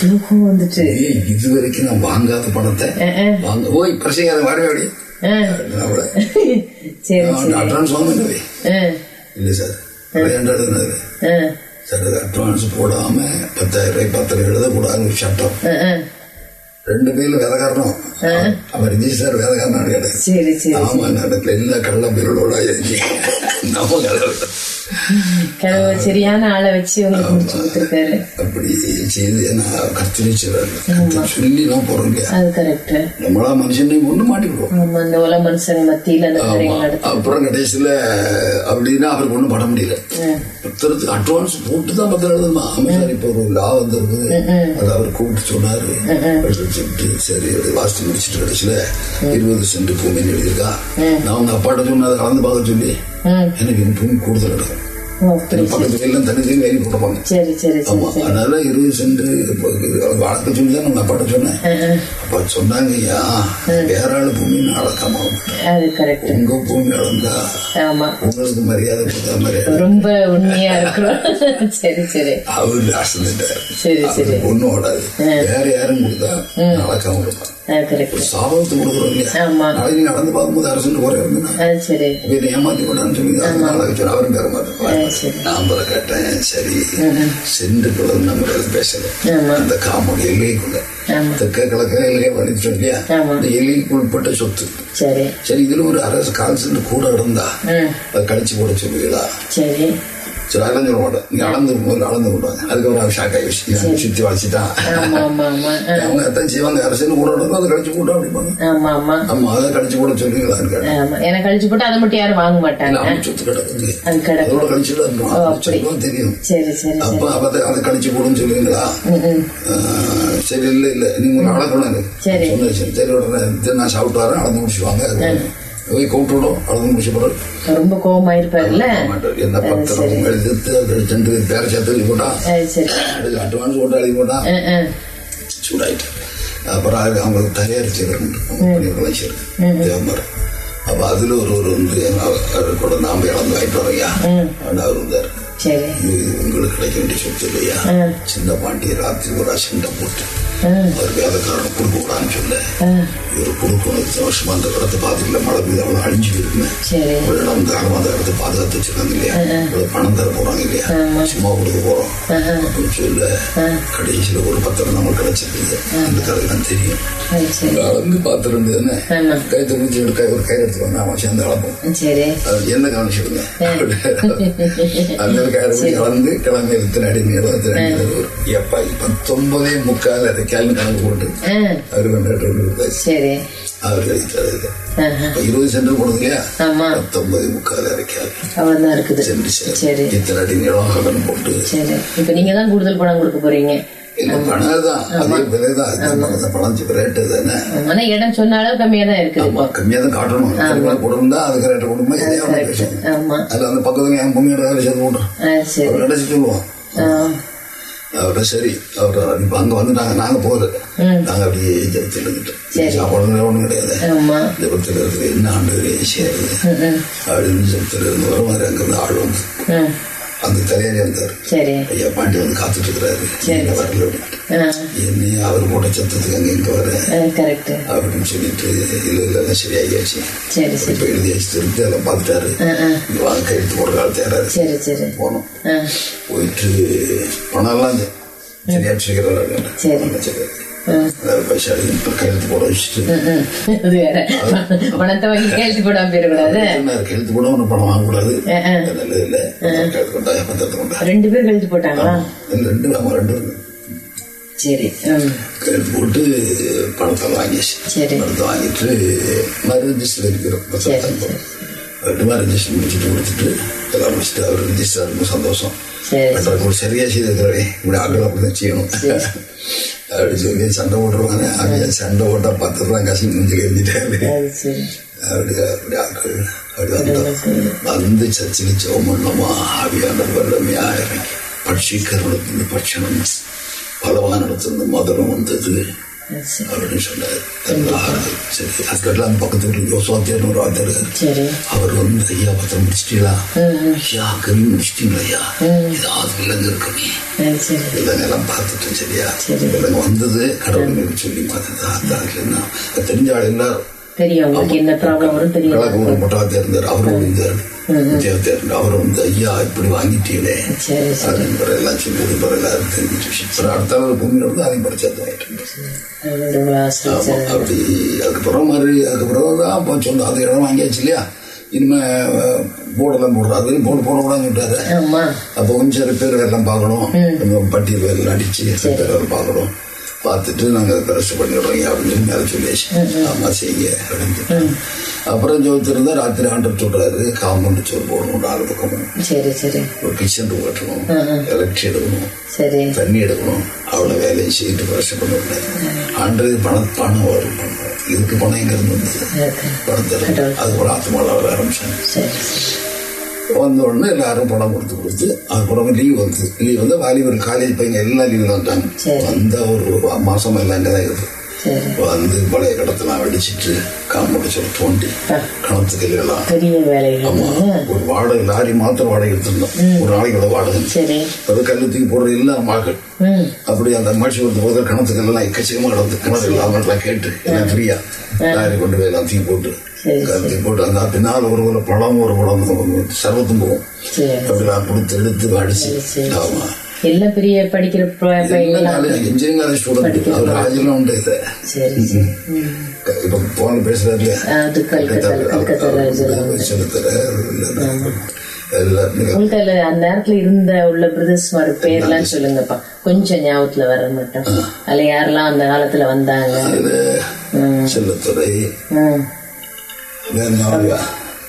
தூக்கம் ஏய், இது வரைக்கும் நான் வாங்காத பணத்தை. வாங்க. ஓய் பிரச்சனை அதை வரவே அப்படி ஆ. அவளை? சரி சரி. அட்வான்ஸ் வாங்கினது ஆ. இல்லை சார் விளையாண்டாடுனது ஆ. சார் அட்வான்ஸ் போடாம பத்தாயிரம் ரூபாய் பத்தாயிரம் எழுதக்கூடாதுன்னு ஒரு சட்டம். ரெண்டு பேர்ல வேலைக்காரனும் அவன் ரிஜிஸ்டர் வேலைக்காரன் கிடையாது சரி சரி ஆமா நடக்கல எல்லா கள்ள பேரோட நம்ம கடவுள் சரியான ஆளை வச்சு அப்படி செய்து கத்திரிச்சுறாரு கத்தி சொல்லி நான் போறோம் நம்மளா மனுஷனை ஒண்ணு உல மனுஷங்க மத்தியில அப்புறம் கடைசியில அப்படின்னா அவருக்கு ஒண்ணும் பண்ண முடியல. பத்திரத்துக்கு அட்வான்ஸ் போட்டு தான் பத்திரம். எழுதணுமா ஆமா சார் இப்போ ஒரு லா வந்திருக்கு அது அவர் கூப்பிட்டு சொன்னாரு. சொல்லிட்டு சரி வாசித்து முடிச்சிட்டு கடைசியில இருபது சென்ட் பூமின்னு எழுதியிருக்கா. நான் உங்க அப்பாட்ட சொன்ன அதை கலந்து பார்க்க சொல்லி. எனக்கு பூமி கூடுதல் அப்படி பக்கத்து தனி வேலி போட்டுப்பாங்க சரி சரி சரி ஆமா அதனால இருபது சென்ட் வளர்க்க சொல்லி தான் அப்பாட்ட சொன்னேன். அப்ப சொன்னாங்க ஐயா வேற ஆளு பூமி நான் அளக்காம உங்க பூமி அளந்தா ஆமா. உங்களுக்கு மரியாதை கொடுத்தா மரியாதை. ரொம்ப உண்மையா இருக்கிறோம் சரி சரி. அவரு ஆசிட்டார் சரி சரி. ஒண்ணும் ஓடாது. வேற யாரும் கொடுத்தா கரெக்ட் ஒரு சாபத்தை கொடுக்குறோம் நாளைக்கு நீங்க நடந்து பார்க்கும்போது அரசு குறை அது சரி. இவனை ஏமாத்தி போட்டான்னு சொல்லி வச்சு அவரும் பெற மாட்டேன். நான் போல கேட்டேன். சரி. சென்று குளம் நம்ம பேசல. அந்த காமன் எல்லைக்குள்ள. தெற்க கிழக்க எல்லையை வலிச்சோம் இல்லையா ஆமா. இந்த எல்லைக்கு உட்பட்ட சொத்து. சரி. சரி இதுல ஒரு அரசு கால் சென்று கூட இருந்தா அதை கழிச்சு போட சொல்லுவீங்களா? சரி அதெல்லாம் சொல்ல மாட்டேன் நீ அளந்து முதல்ல அளந்து விடுவாங்க அதுக்கப்புறம் ஷாக் ஆகி சுத்தி வச்சுட்டான் அவங்க அதான் செய்வாங்க அரசு கூட அதை கழிச்சு போட்டோம் அப்படிப்பாங்க ஆமா அதை கழிச்சு போட ஆமா. எனக்கு கழிச்சு போட்டு அதை மட்டும் யாரும் வாங்க மாட்டாங்க. சொத்து கிடக்கு. அதோட கழிச்சுட்டு தெரியும். சரி அப்ப அதை கழிச்சு போடுன்னு சொல்லுவீங்களா சரி இல்ல இல்ல. நீங்க அளக்கணும். சொன்னேன் சரி. உடனே. நான் சாப்பிட்டு வரேன். அளந்து முடிச்சுவாங்க போய் கூப்பிட்டு விடும். அளந்து முடிச்ச பிறகு ரொம்ப கோவமா இருப்பாருல்ல என்ன பத்திரம்? எழுதிட்டு அது ரெண்டு பேர சேர்த்து போட்டான் அட்வான்ஸ் போட்டு? எழுதி போட்டான். சூடாயிட்டு. அப்புறம் அது அவங்களுக்கு தயாரிச்சு பணியெல்லாம் சரி தேவமரம் அப்ப அதுல ஒரு ஒரு வந்து கூட நாம இழந்து வரையா அப்படின்னு அவர் இருந்தார் உங்களுக்கு கிடைக்க வேண்டிய சொத்து இல்லையா. சின்ன பாண்டி ராத்திரி ஒரு அசண்டை போட்டு. அவர் வேலைக்காரனை கொடுக்க கூடாதுன்னு சொல்ல. இவர் கொடுக்கணும் வருஷமா அந்த இடத்தை பார்த்துக்கல. மழை பெய்து அவ்வளோ அழிஞ்சு இருக்குமே சரி. ஒரு இடம் காலம் அந்த இடத்தை பாதுகாத்து வச்சிருக்காங்க இல்லையா? இவ்வளவு பணம் தர போறாங்க இல்லையா? சும்மா கொடுக்க போறோம். அப்படின்னு சொல்ல கடைசியில ஒரு பத்திரம் நமக்கு கிடைச்சிருக்கு அந்த கதையெல்லாம் தெரியும். அது சரி. அளந்து பார்த்துருந்ததுன்னு ஆமா. கை தெரிஞ்சு ஒரு கை ஒரு கை எடுத்துக்கோங்க. அவன் சேர்ந்து அளப்போம் சரி. அது என்ன கவனிச்சிடுங்க அந்த கிளம்பி எத்தனை அடி நீளம் எத்தனை அடி நீளம். எப்பா பத்தொன்பதே முக்கால் அதை கேள்வி கணக்கு போட்டு ஆ, அவர் இருபது சென்ட் போடுது இல்லையா பத்தொன்பது முக்கால் அரைக்கால் சென்று சரி. இத்தனை அடி நீளம் அகலம் போட்டு. சரி. இப்ப நீங்க தான் கூடுதல் பணம் கொடுக்க போறீங்க. ரேட்டு இடம் சொன்ன அளவு கம்மியா தான் இருக்குது. ஆமா கம்மியா தான் காட்டணும். கொடுந்தா அதுக்கு ரேட்டு ஆமா. அதுல அந்த பக்கத்துல என் பொம்மையோட சரி. அவர் கடைசி சொல்லுவோம். அவர்கிட்ட சரி. அவர் அங்க வந்து நாங்க போகுது நாங்க அப்படியே இருந்துட்டோம் சாப்பாடு ஒண்ணும் கிடையாது. ஜபத்தில் இருக்குது என்ன ஆண்டு ம், அப்படின்னு ஜபத்தில் இருந்து வர மாதிரி அங்க இருந்து ஆள் வந்து. அந்த தலையாரி இருந்தார் ஐயா பாண்டி வந்து காத்துட்டு இருக்கிறாரு வரல அப்படின்ட்டு ஆ, என்ன அவர் போட்ட சத்தத்துக்கு அங்க இங்க வர. அப்படின்னு சொல்லிட்டு இல்ல இல்ல சரி சரி. இப்ப எழுதியாச்சு திருப்பி எல்லாம் பார்த்துட்டாரு. இங்க வாங்க கையெழுத்து போடுற கால தேடாரு சரி சரி. போனோம். போயிட்டு பணம் எல்லாம் சரியா சரி. கையெழுத்து போட வச்சுட்டு பணத்தை வாங்கி கேள்வி போடாம போயிடக்கூடாது கையெழுத்து போட ஒன்றும் பணம் வாங்கக்கூடாது. நல்லது இல்ல கையெழுத்து கொண்டா பத்திரத்தை கொண்டா ரெண்டு பேர் கழிச்சு போட்டாங்களா ரெண்டு ஆமா ரெண்டு பேரும் சரி கையெழுத்து போட்டு பணத்தை வாங்கிச்சு சரி பணத்தை வாங்கிட்டு ரிஜிஸ்டர் இருக்கிறோம் சரி பத்திரத்தை ரெண்டு மாதிரி ரிஜிஸ்டர் முடிச்சுட்டு கொடுத்துட்டு எல்லாம் முடிச்சுட்டு அவர் ரிஜிஸ்டர் ரொம்ப சந்தோஷம் ஒரு சரியா செய்திருக்கிறே இப்படி ஆக்கள் அப்படிதான் செய்யணும் அப்படி சொல்லி சண்டை போட்டுருவாங்க அவங்க சண்டை போட்டா பத்து ரூபா காசு முடிஞ்சு எழுதிட்டாரு அப்படி அப்படி ஆக்கள் அப்படி வந்தோம் வந்து சர்ச்சைக்கு ஜெபம் பண்ணோமா ஆவியான வல்லமையா இறங்கி பட்சிக்கரணத்தின் பட்சணம் பலவானிடத்திலிருந்து மதுரம் வந்தது அப்படின்னு சொன்னார்? அந்த பக்கத்து வீட்டில் யோசுவாத்தியர்னு ஒரு. சரி. அவர் வந்து ஐயா பத்திரம் முடிச்சிட்டீங்களா. ஐயா கவி முடிச்சிட்டீங்களா ஐயா? ஏதாவது விலங்கு இருக்குமே விலங்கு எல்லாம் பார்த்துட்டோம் சரியா? சரி. விலங்கு வந்தது கடவுளுக்கு சொல்லி பார்த்தது அது தெரிஞ்ச ஆள் எல்லாரும் தெரியும். உங்களுக்கு என்ன ப்ராப்ளம் வரும் தெரியும் கிழக்கு ஒரு மொட்டாத்தே இருந்தார் அவரும் இருந்தார் விஜயத்தே இருந்தார் அவர் வந்து ஐயா இப்படி வாங்கிட்டீங்களே. அப்படின்னு எல்லாம் சொல்லி இது பிறகு எல்லாரும் தெரிஞ்சு அப்புறம் அடுத்த ஆள் பூமியில வந்து அதையும் படிச்சாத்து அப்படி அதுக்கப்புறம் மாதிரி அதுக்கப்புறம் தான் சொன்னோம். அது இடம் வாங்கியாச்சு இல்லையா? இனிமே போர்டெல்லாம் அதுலேயும் போர்டு போடக்கூடாதுன்னு சொல்லிட்டாரு. அப்போ கொஞ்சம் ரிப்பேர் எல்லாம் பார்க்கணும். பட்டியல் வேலை அடிச்சு ரிப்பேர் வேலை பார்க்கணும். பார்த்துட்டு நாங்கள் ரெஸ்ட் பண்ணிடுறோம் அப்படின்னு சொல்லி மேலே சொல்லியாச்சு. ஆமா செய்யுங்க அப்படின்னு. அப்புறம் ஜோதிருந்தா ராத்திரி ஆண்டர் சொல்றாரு காம்பவுண்ட் சோறு போடணும் நாலு பக்கமும் சரி சரி. ஒரு கிச்சன் ரூம் கட்டணும் எலக்ட்ரி எடுக்கணும் சரி. தண்ணி எடுக்கணும் அவ்வளோ வேலையை செய்துட்டு பிரச்சனை பண்ணக்கூடாது ஆண்டு பணம் பணம் வரும். இதுக்கு பணம் எங்க இருந்து வந்தது பணம் தரும் அது கூட ஆத்மாவில் வர ஆரம்பிச்சாங்க வந்த உடனே எல்லாரும் பணம் கொடுத்து கொடுத்து அதுக்கப்புறம் லீவ் வந்து லீவ் வந்து வாலிபர் காலேஜ் பையங்க எல்லாம் லீவ்ல வந்துட்டாங்க. வந்த ஒரு மாசம் எல்லாம் அங்கே தான் இருக்கு. வந்து பழைய கடத்தெல்லாம் வெடிச்சிட்டு சொல்லி தோண்டி கணத்து வேலைகள் ஆமா. ஒரு வாடகை லாரி மாத்திரம் வாடகை எடுத்திருந்தோம். ஒரு நாளைக்கு வாடகை. அது கல்லு தூக்கி போடுறது எல்லாம் மாக்கள் ம். அப்படி அந்த மாட்சி வருது போது கணத்துக்கு எல்லாம் எக்கச்சக்கமா கிடந்து கிணறு இல்லாமலாம் கேட்டு எல்லாம் ஃப்ரீயா லாரி கொண்டு போய் எல்லாம் தூக்கி போட்டு தூக்கி போட்டு அந்த பின்னால் ஒரு ஒரு பழம் ஒரு பழம் சர்வத்தும் போகும். அப்படிலாம் கொடுத்து எடுத்து அடிச்சு. ஆமா. எல்லாம் பெரிய படிக்கிற இன்ஜினியரிங் காலேஜ் ஸ்டூடெண்ட் அவர் ராஜெல்லாம் உண்டு இது. இப்ப போன பேசுறாரு உங்களுக்கு அந்த நேரத்துல இருந்த உள்ள பிரதர்ஸ் மாதிரி பேர்லாம் சொல்லுங்கப்பா. கொஞ்சம் ஞாபகத்துல வர மட்டும். அதுல யாரெல்லாம் அந்த காலத்துல வந்தாங்க? செல்லத்துறை?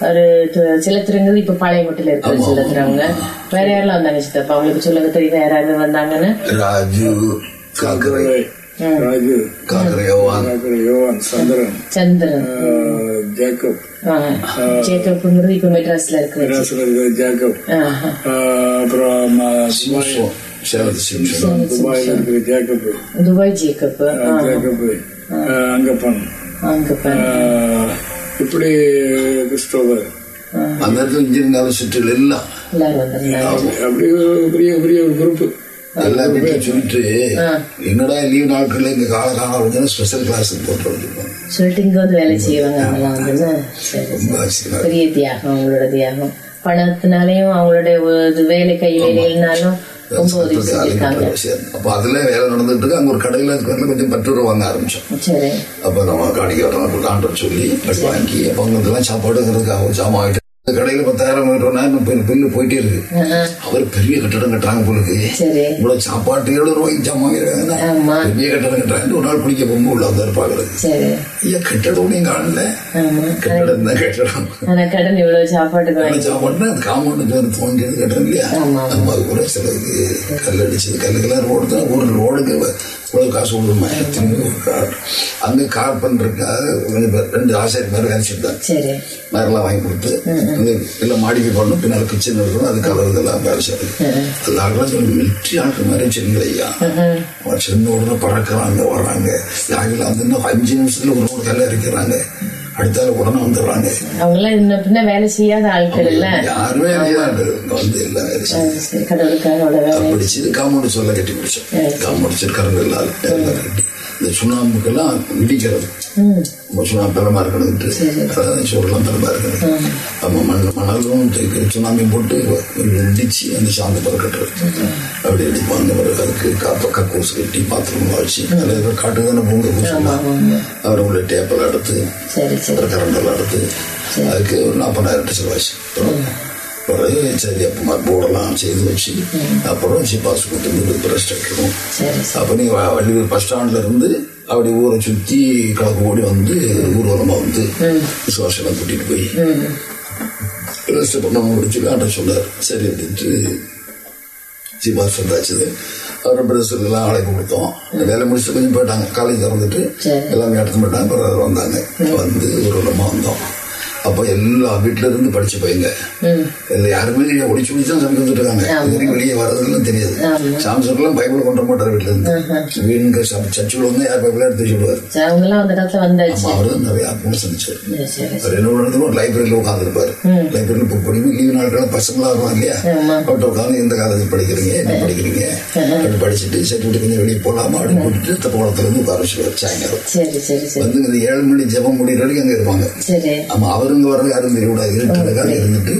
ஒரு து- சிலத்துறங்கிறது இப்ப பாளையங்கோட்டையில இருக்கிற சிலத்துறவங்க. வேற யாரெல்லாம் வந்தாங்க சித்தப்பா? அவங்களுக்கு சொல்லுங்க தெரியும் வேற யாராவது வந்தாங்கன்னு? ராஜு காக்கரை. ராஜு. காக்கரை யோவான். அப்புறம் யோவான் சந்திரன். சந்திரன். ஆஹ், ஜேக்கப். ஆ. ஜேக்கப்ங்கிறது இப்ப மெட்ராஸ்ல இருக்கு. மெட்ராஸ்ல இருக்கிற ஜேக்கப். அப்புறம் துபாயில இருக்கிற ஜேக்கப். Dubai Jacob. ஜேக்கப் ஆஹ், அங்கப்பன். அங்க பாரு. ஆஹ், இப்படி கிறிஸ்டோபர் அந்த இடத்துல இன்ஜினியரிங் சுற்றில் எல்லாம். அப்படி பெரிய பெரிய ஒரு குரூப் சொல்லிட்டு என்னடா லீவ் நாட்கள்ல இங்க கால காலம் ஸ்பெஷல் கிளாஸ் போட்டு வந்துருப்பாங்க சொல்லிட்டு இங்க வந்து வேலை செய்வாங்க ரொம்ப ஆச்சரியமா பெரிய தியாகம் அவங்களோட தியாகம். பணத்தினாலையும் அவங்களுடைய வேலை கை வேலையினாலும் ரொம்ப உதவி. அப்ப அதுல வேலை நடந்துட்டு இருக்கு அங்க ஒரு கடையில இருக்கிறதுல கொஞ்சம் ரூபா வாங்க ஆரம்பிச்சோம் அப்ப நம்ம காணிக்க வரணும் காண்டர் சொல்லி வாங்கி அப்ப அவங்களுக்கெல்லாம் சாப்பாடுங்கிறதுக்கு அவங்க சாமான் கடையில பத்தாயிரம் மீட்டர்னா பில்லு போயிட்டே இருக்கு. அவர் பெரிய கட்டடம் கட்டுறாங்க போலுக்கு இவ்வளவு சாப்பாட்டு ஏழு ரூபாய்க்கு ஆமா. பெரிய கட்டடம் கட்டுறாங்க ஒரு நாள் குளிக்க போகும்போது உள்ள பாக்குறது சரி. ஐயா கட்டடம் நீங்க காணல ஆமா. கட்டடம் தான் கட்டடம். கடன் இவ்வளவு வாங்கி சாப்பாடுனா அது காம்பவுண்ட் பேர் தோண்டியது கட்டடம் இல்லையா. நம்ம கூட சிலருக்கு கல் அடிச்சது கல்லுக்கெல்லாம் ரோடு தான். ஒரு ரோடுக்கு இவ்வளவு காசு ஒரு கார். அங்க கார்பெண்டருக்காக ரெண்டு ஆசிரியர் மாதிரி வேலை செஞ்சாங்க நேரெல்லாம் வாங்கி கொடுத்து அங்க எல்லாம் மாடிக்கு போடணும் பின்னால் கிச்சன் இருக்கணும் அது கலர் இதெல்லாம் வேலை செய்யறது அது ஆகலாம் சொல்லி மிலிட்ரி ஆட்கள் மாதிரி சின்ன ஐயா. அவன் சின்ன உடனே பறக்கிறாங்க வர்றாங்க. யாரில் வந்து அஞ்சு நிமிஷத்துல ஒரு ரோடு கல்ல இருக்கிறாங்க அடுத்தால உடனே வந்துடுறாங்க. அவங்க எல்லாம் இன்ன பின்ன வேலை செய்யாத ஆட்கள் இல்ல. யாருமே வந்து எல்லாம் வேலை வேலை. பிடிச்சது காம்பவுண்ட் சொல்ல கட்டி பிடிச்சோம் கரண்ட் இல்லாத எல்லாம் கட்டி இந்த சுண்ணாம்புக்கெல்லாம் இடிக்கிறது சுண்ணாம்பு பலமா இருக்கணும்ட்டு சோறுலாம் பலமா இருக்கணும். நம்ம மண் மணலும் சுண்ணாம்பையும் போட்டு இடிச்சு அந்த சாந்த பல கட்டுறது. அப்படி இடிப்பாங்க. பிறகு அதுக்கு காப்ப கக்கூஸ் கட்டி பாத்திரம் வச்சு அதில் காட்டு தானே பூங்க பூசலாம் அவர் உள்ள டேப்பெல்லாம் எடுத்து சரி சரி. அப்புறம் கரண்ட் எல்லாம் எடுத்து அதுக்கு ஒரு நாற்பதாயிரம் செலவாச்சு. பிறகு சரி அப்போ போர்டெல்லாம் செய்து வச்சு. அப்புறம் சிப்பாசு கொடுத்து பிரஸ்ட் வைக்கணும். சரி அப்போ நீ வ- வள்ளியூர் பஸ் ஸ்டாண்ட்ல இருந்து அப்படி ஊரை சுற்றி கிழக்கு ஓடி வந்து ஊர்வலமா வந்து விசுவாசெல்லாம் கூட்டிட்டு போய் ரெஸ்ட் பண்ண முடிச்சு காட்ட சொன்னார். சரி அப்படின்ட்டு சிபாஸ் வந்தாச்சுது. அவர் பிரதர்ஸுக்கெல்லாம் அழைப்பு கொடுத்தோம். வேலை முடிச்சுட்டு கொஞ்சம் போயிட்டாங்க. காலேஜ் திறந்துட்டு. எல்லாமே எடுத்து போயிட்டாங்க. அப்புறம் வந்தாங்க. வந்து ஊர்வலமா வந்தோம். அப்போ எல்லா வீட்டுல இருந்து படிச்ச பையங்க. இதுல யாருமே ஒளிச்சு ஒளிச்சு தான் சமைக்க இது வரைக்கும் வெளியே வர்றதுலாம் தெரியாது. சாம்சர்லாம் பைபிள் கொண்டு மாட்டார் வீட்டுல இருந்து. வீணுங்க சர்ச்சுல வந்து யார் பைபிளா எடுத்து சரி, வந்தாச்சு. அவர் தான் நிறைய ஆத்மா சந்திச்சார் சரி, சரி பண்ணுறது ஒரு லைப்ரரியில் உட்காந்துருப்பாரு லைப்ரரியில் புக் படிக்கும் லீவு நாட்கள் பசங்களாம் வருவாங்க இல்லையா? அவர்கிட்ட உட்காந்து எந்த காலேஜ் படிக்கிறீங்க? என்ன படிக்கிறீங்க? அப்படி படிச்சுட்டு சர்டிஃபிகேட் கொஞ்சம் வெளியே போகலாமா அப்படின்னு கூட்டிட்டு தப்போளத்துல இருந்து உட்கார வச்சுருவார் சாயங்காலம். சரி சரி சரி. வந்து இந்த ஏழு மணி ஜெபம் முடிகிற வரைக்கும் அங்கே இருப்பாங்க. சரி. ஆமா அவருங்க வர்றது யாரும் தெரியக்கூடாது இருட்டுறதுக்காக இருந்துட்டு.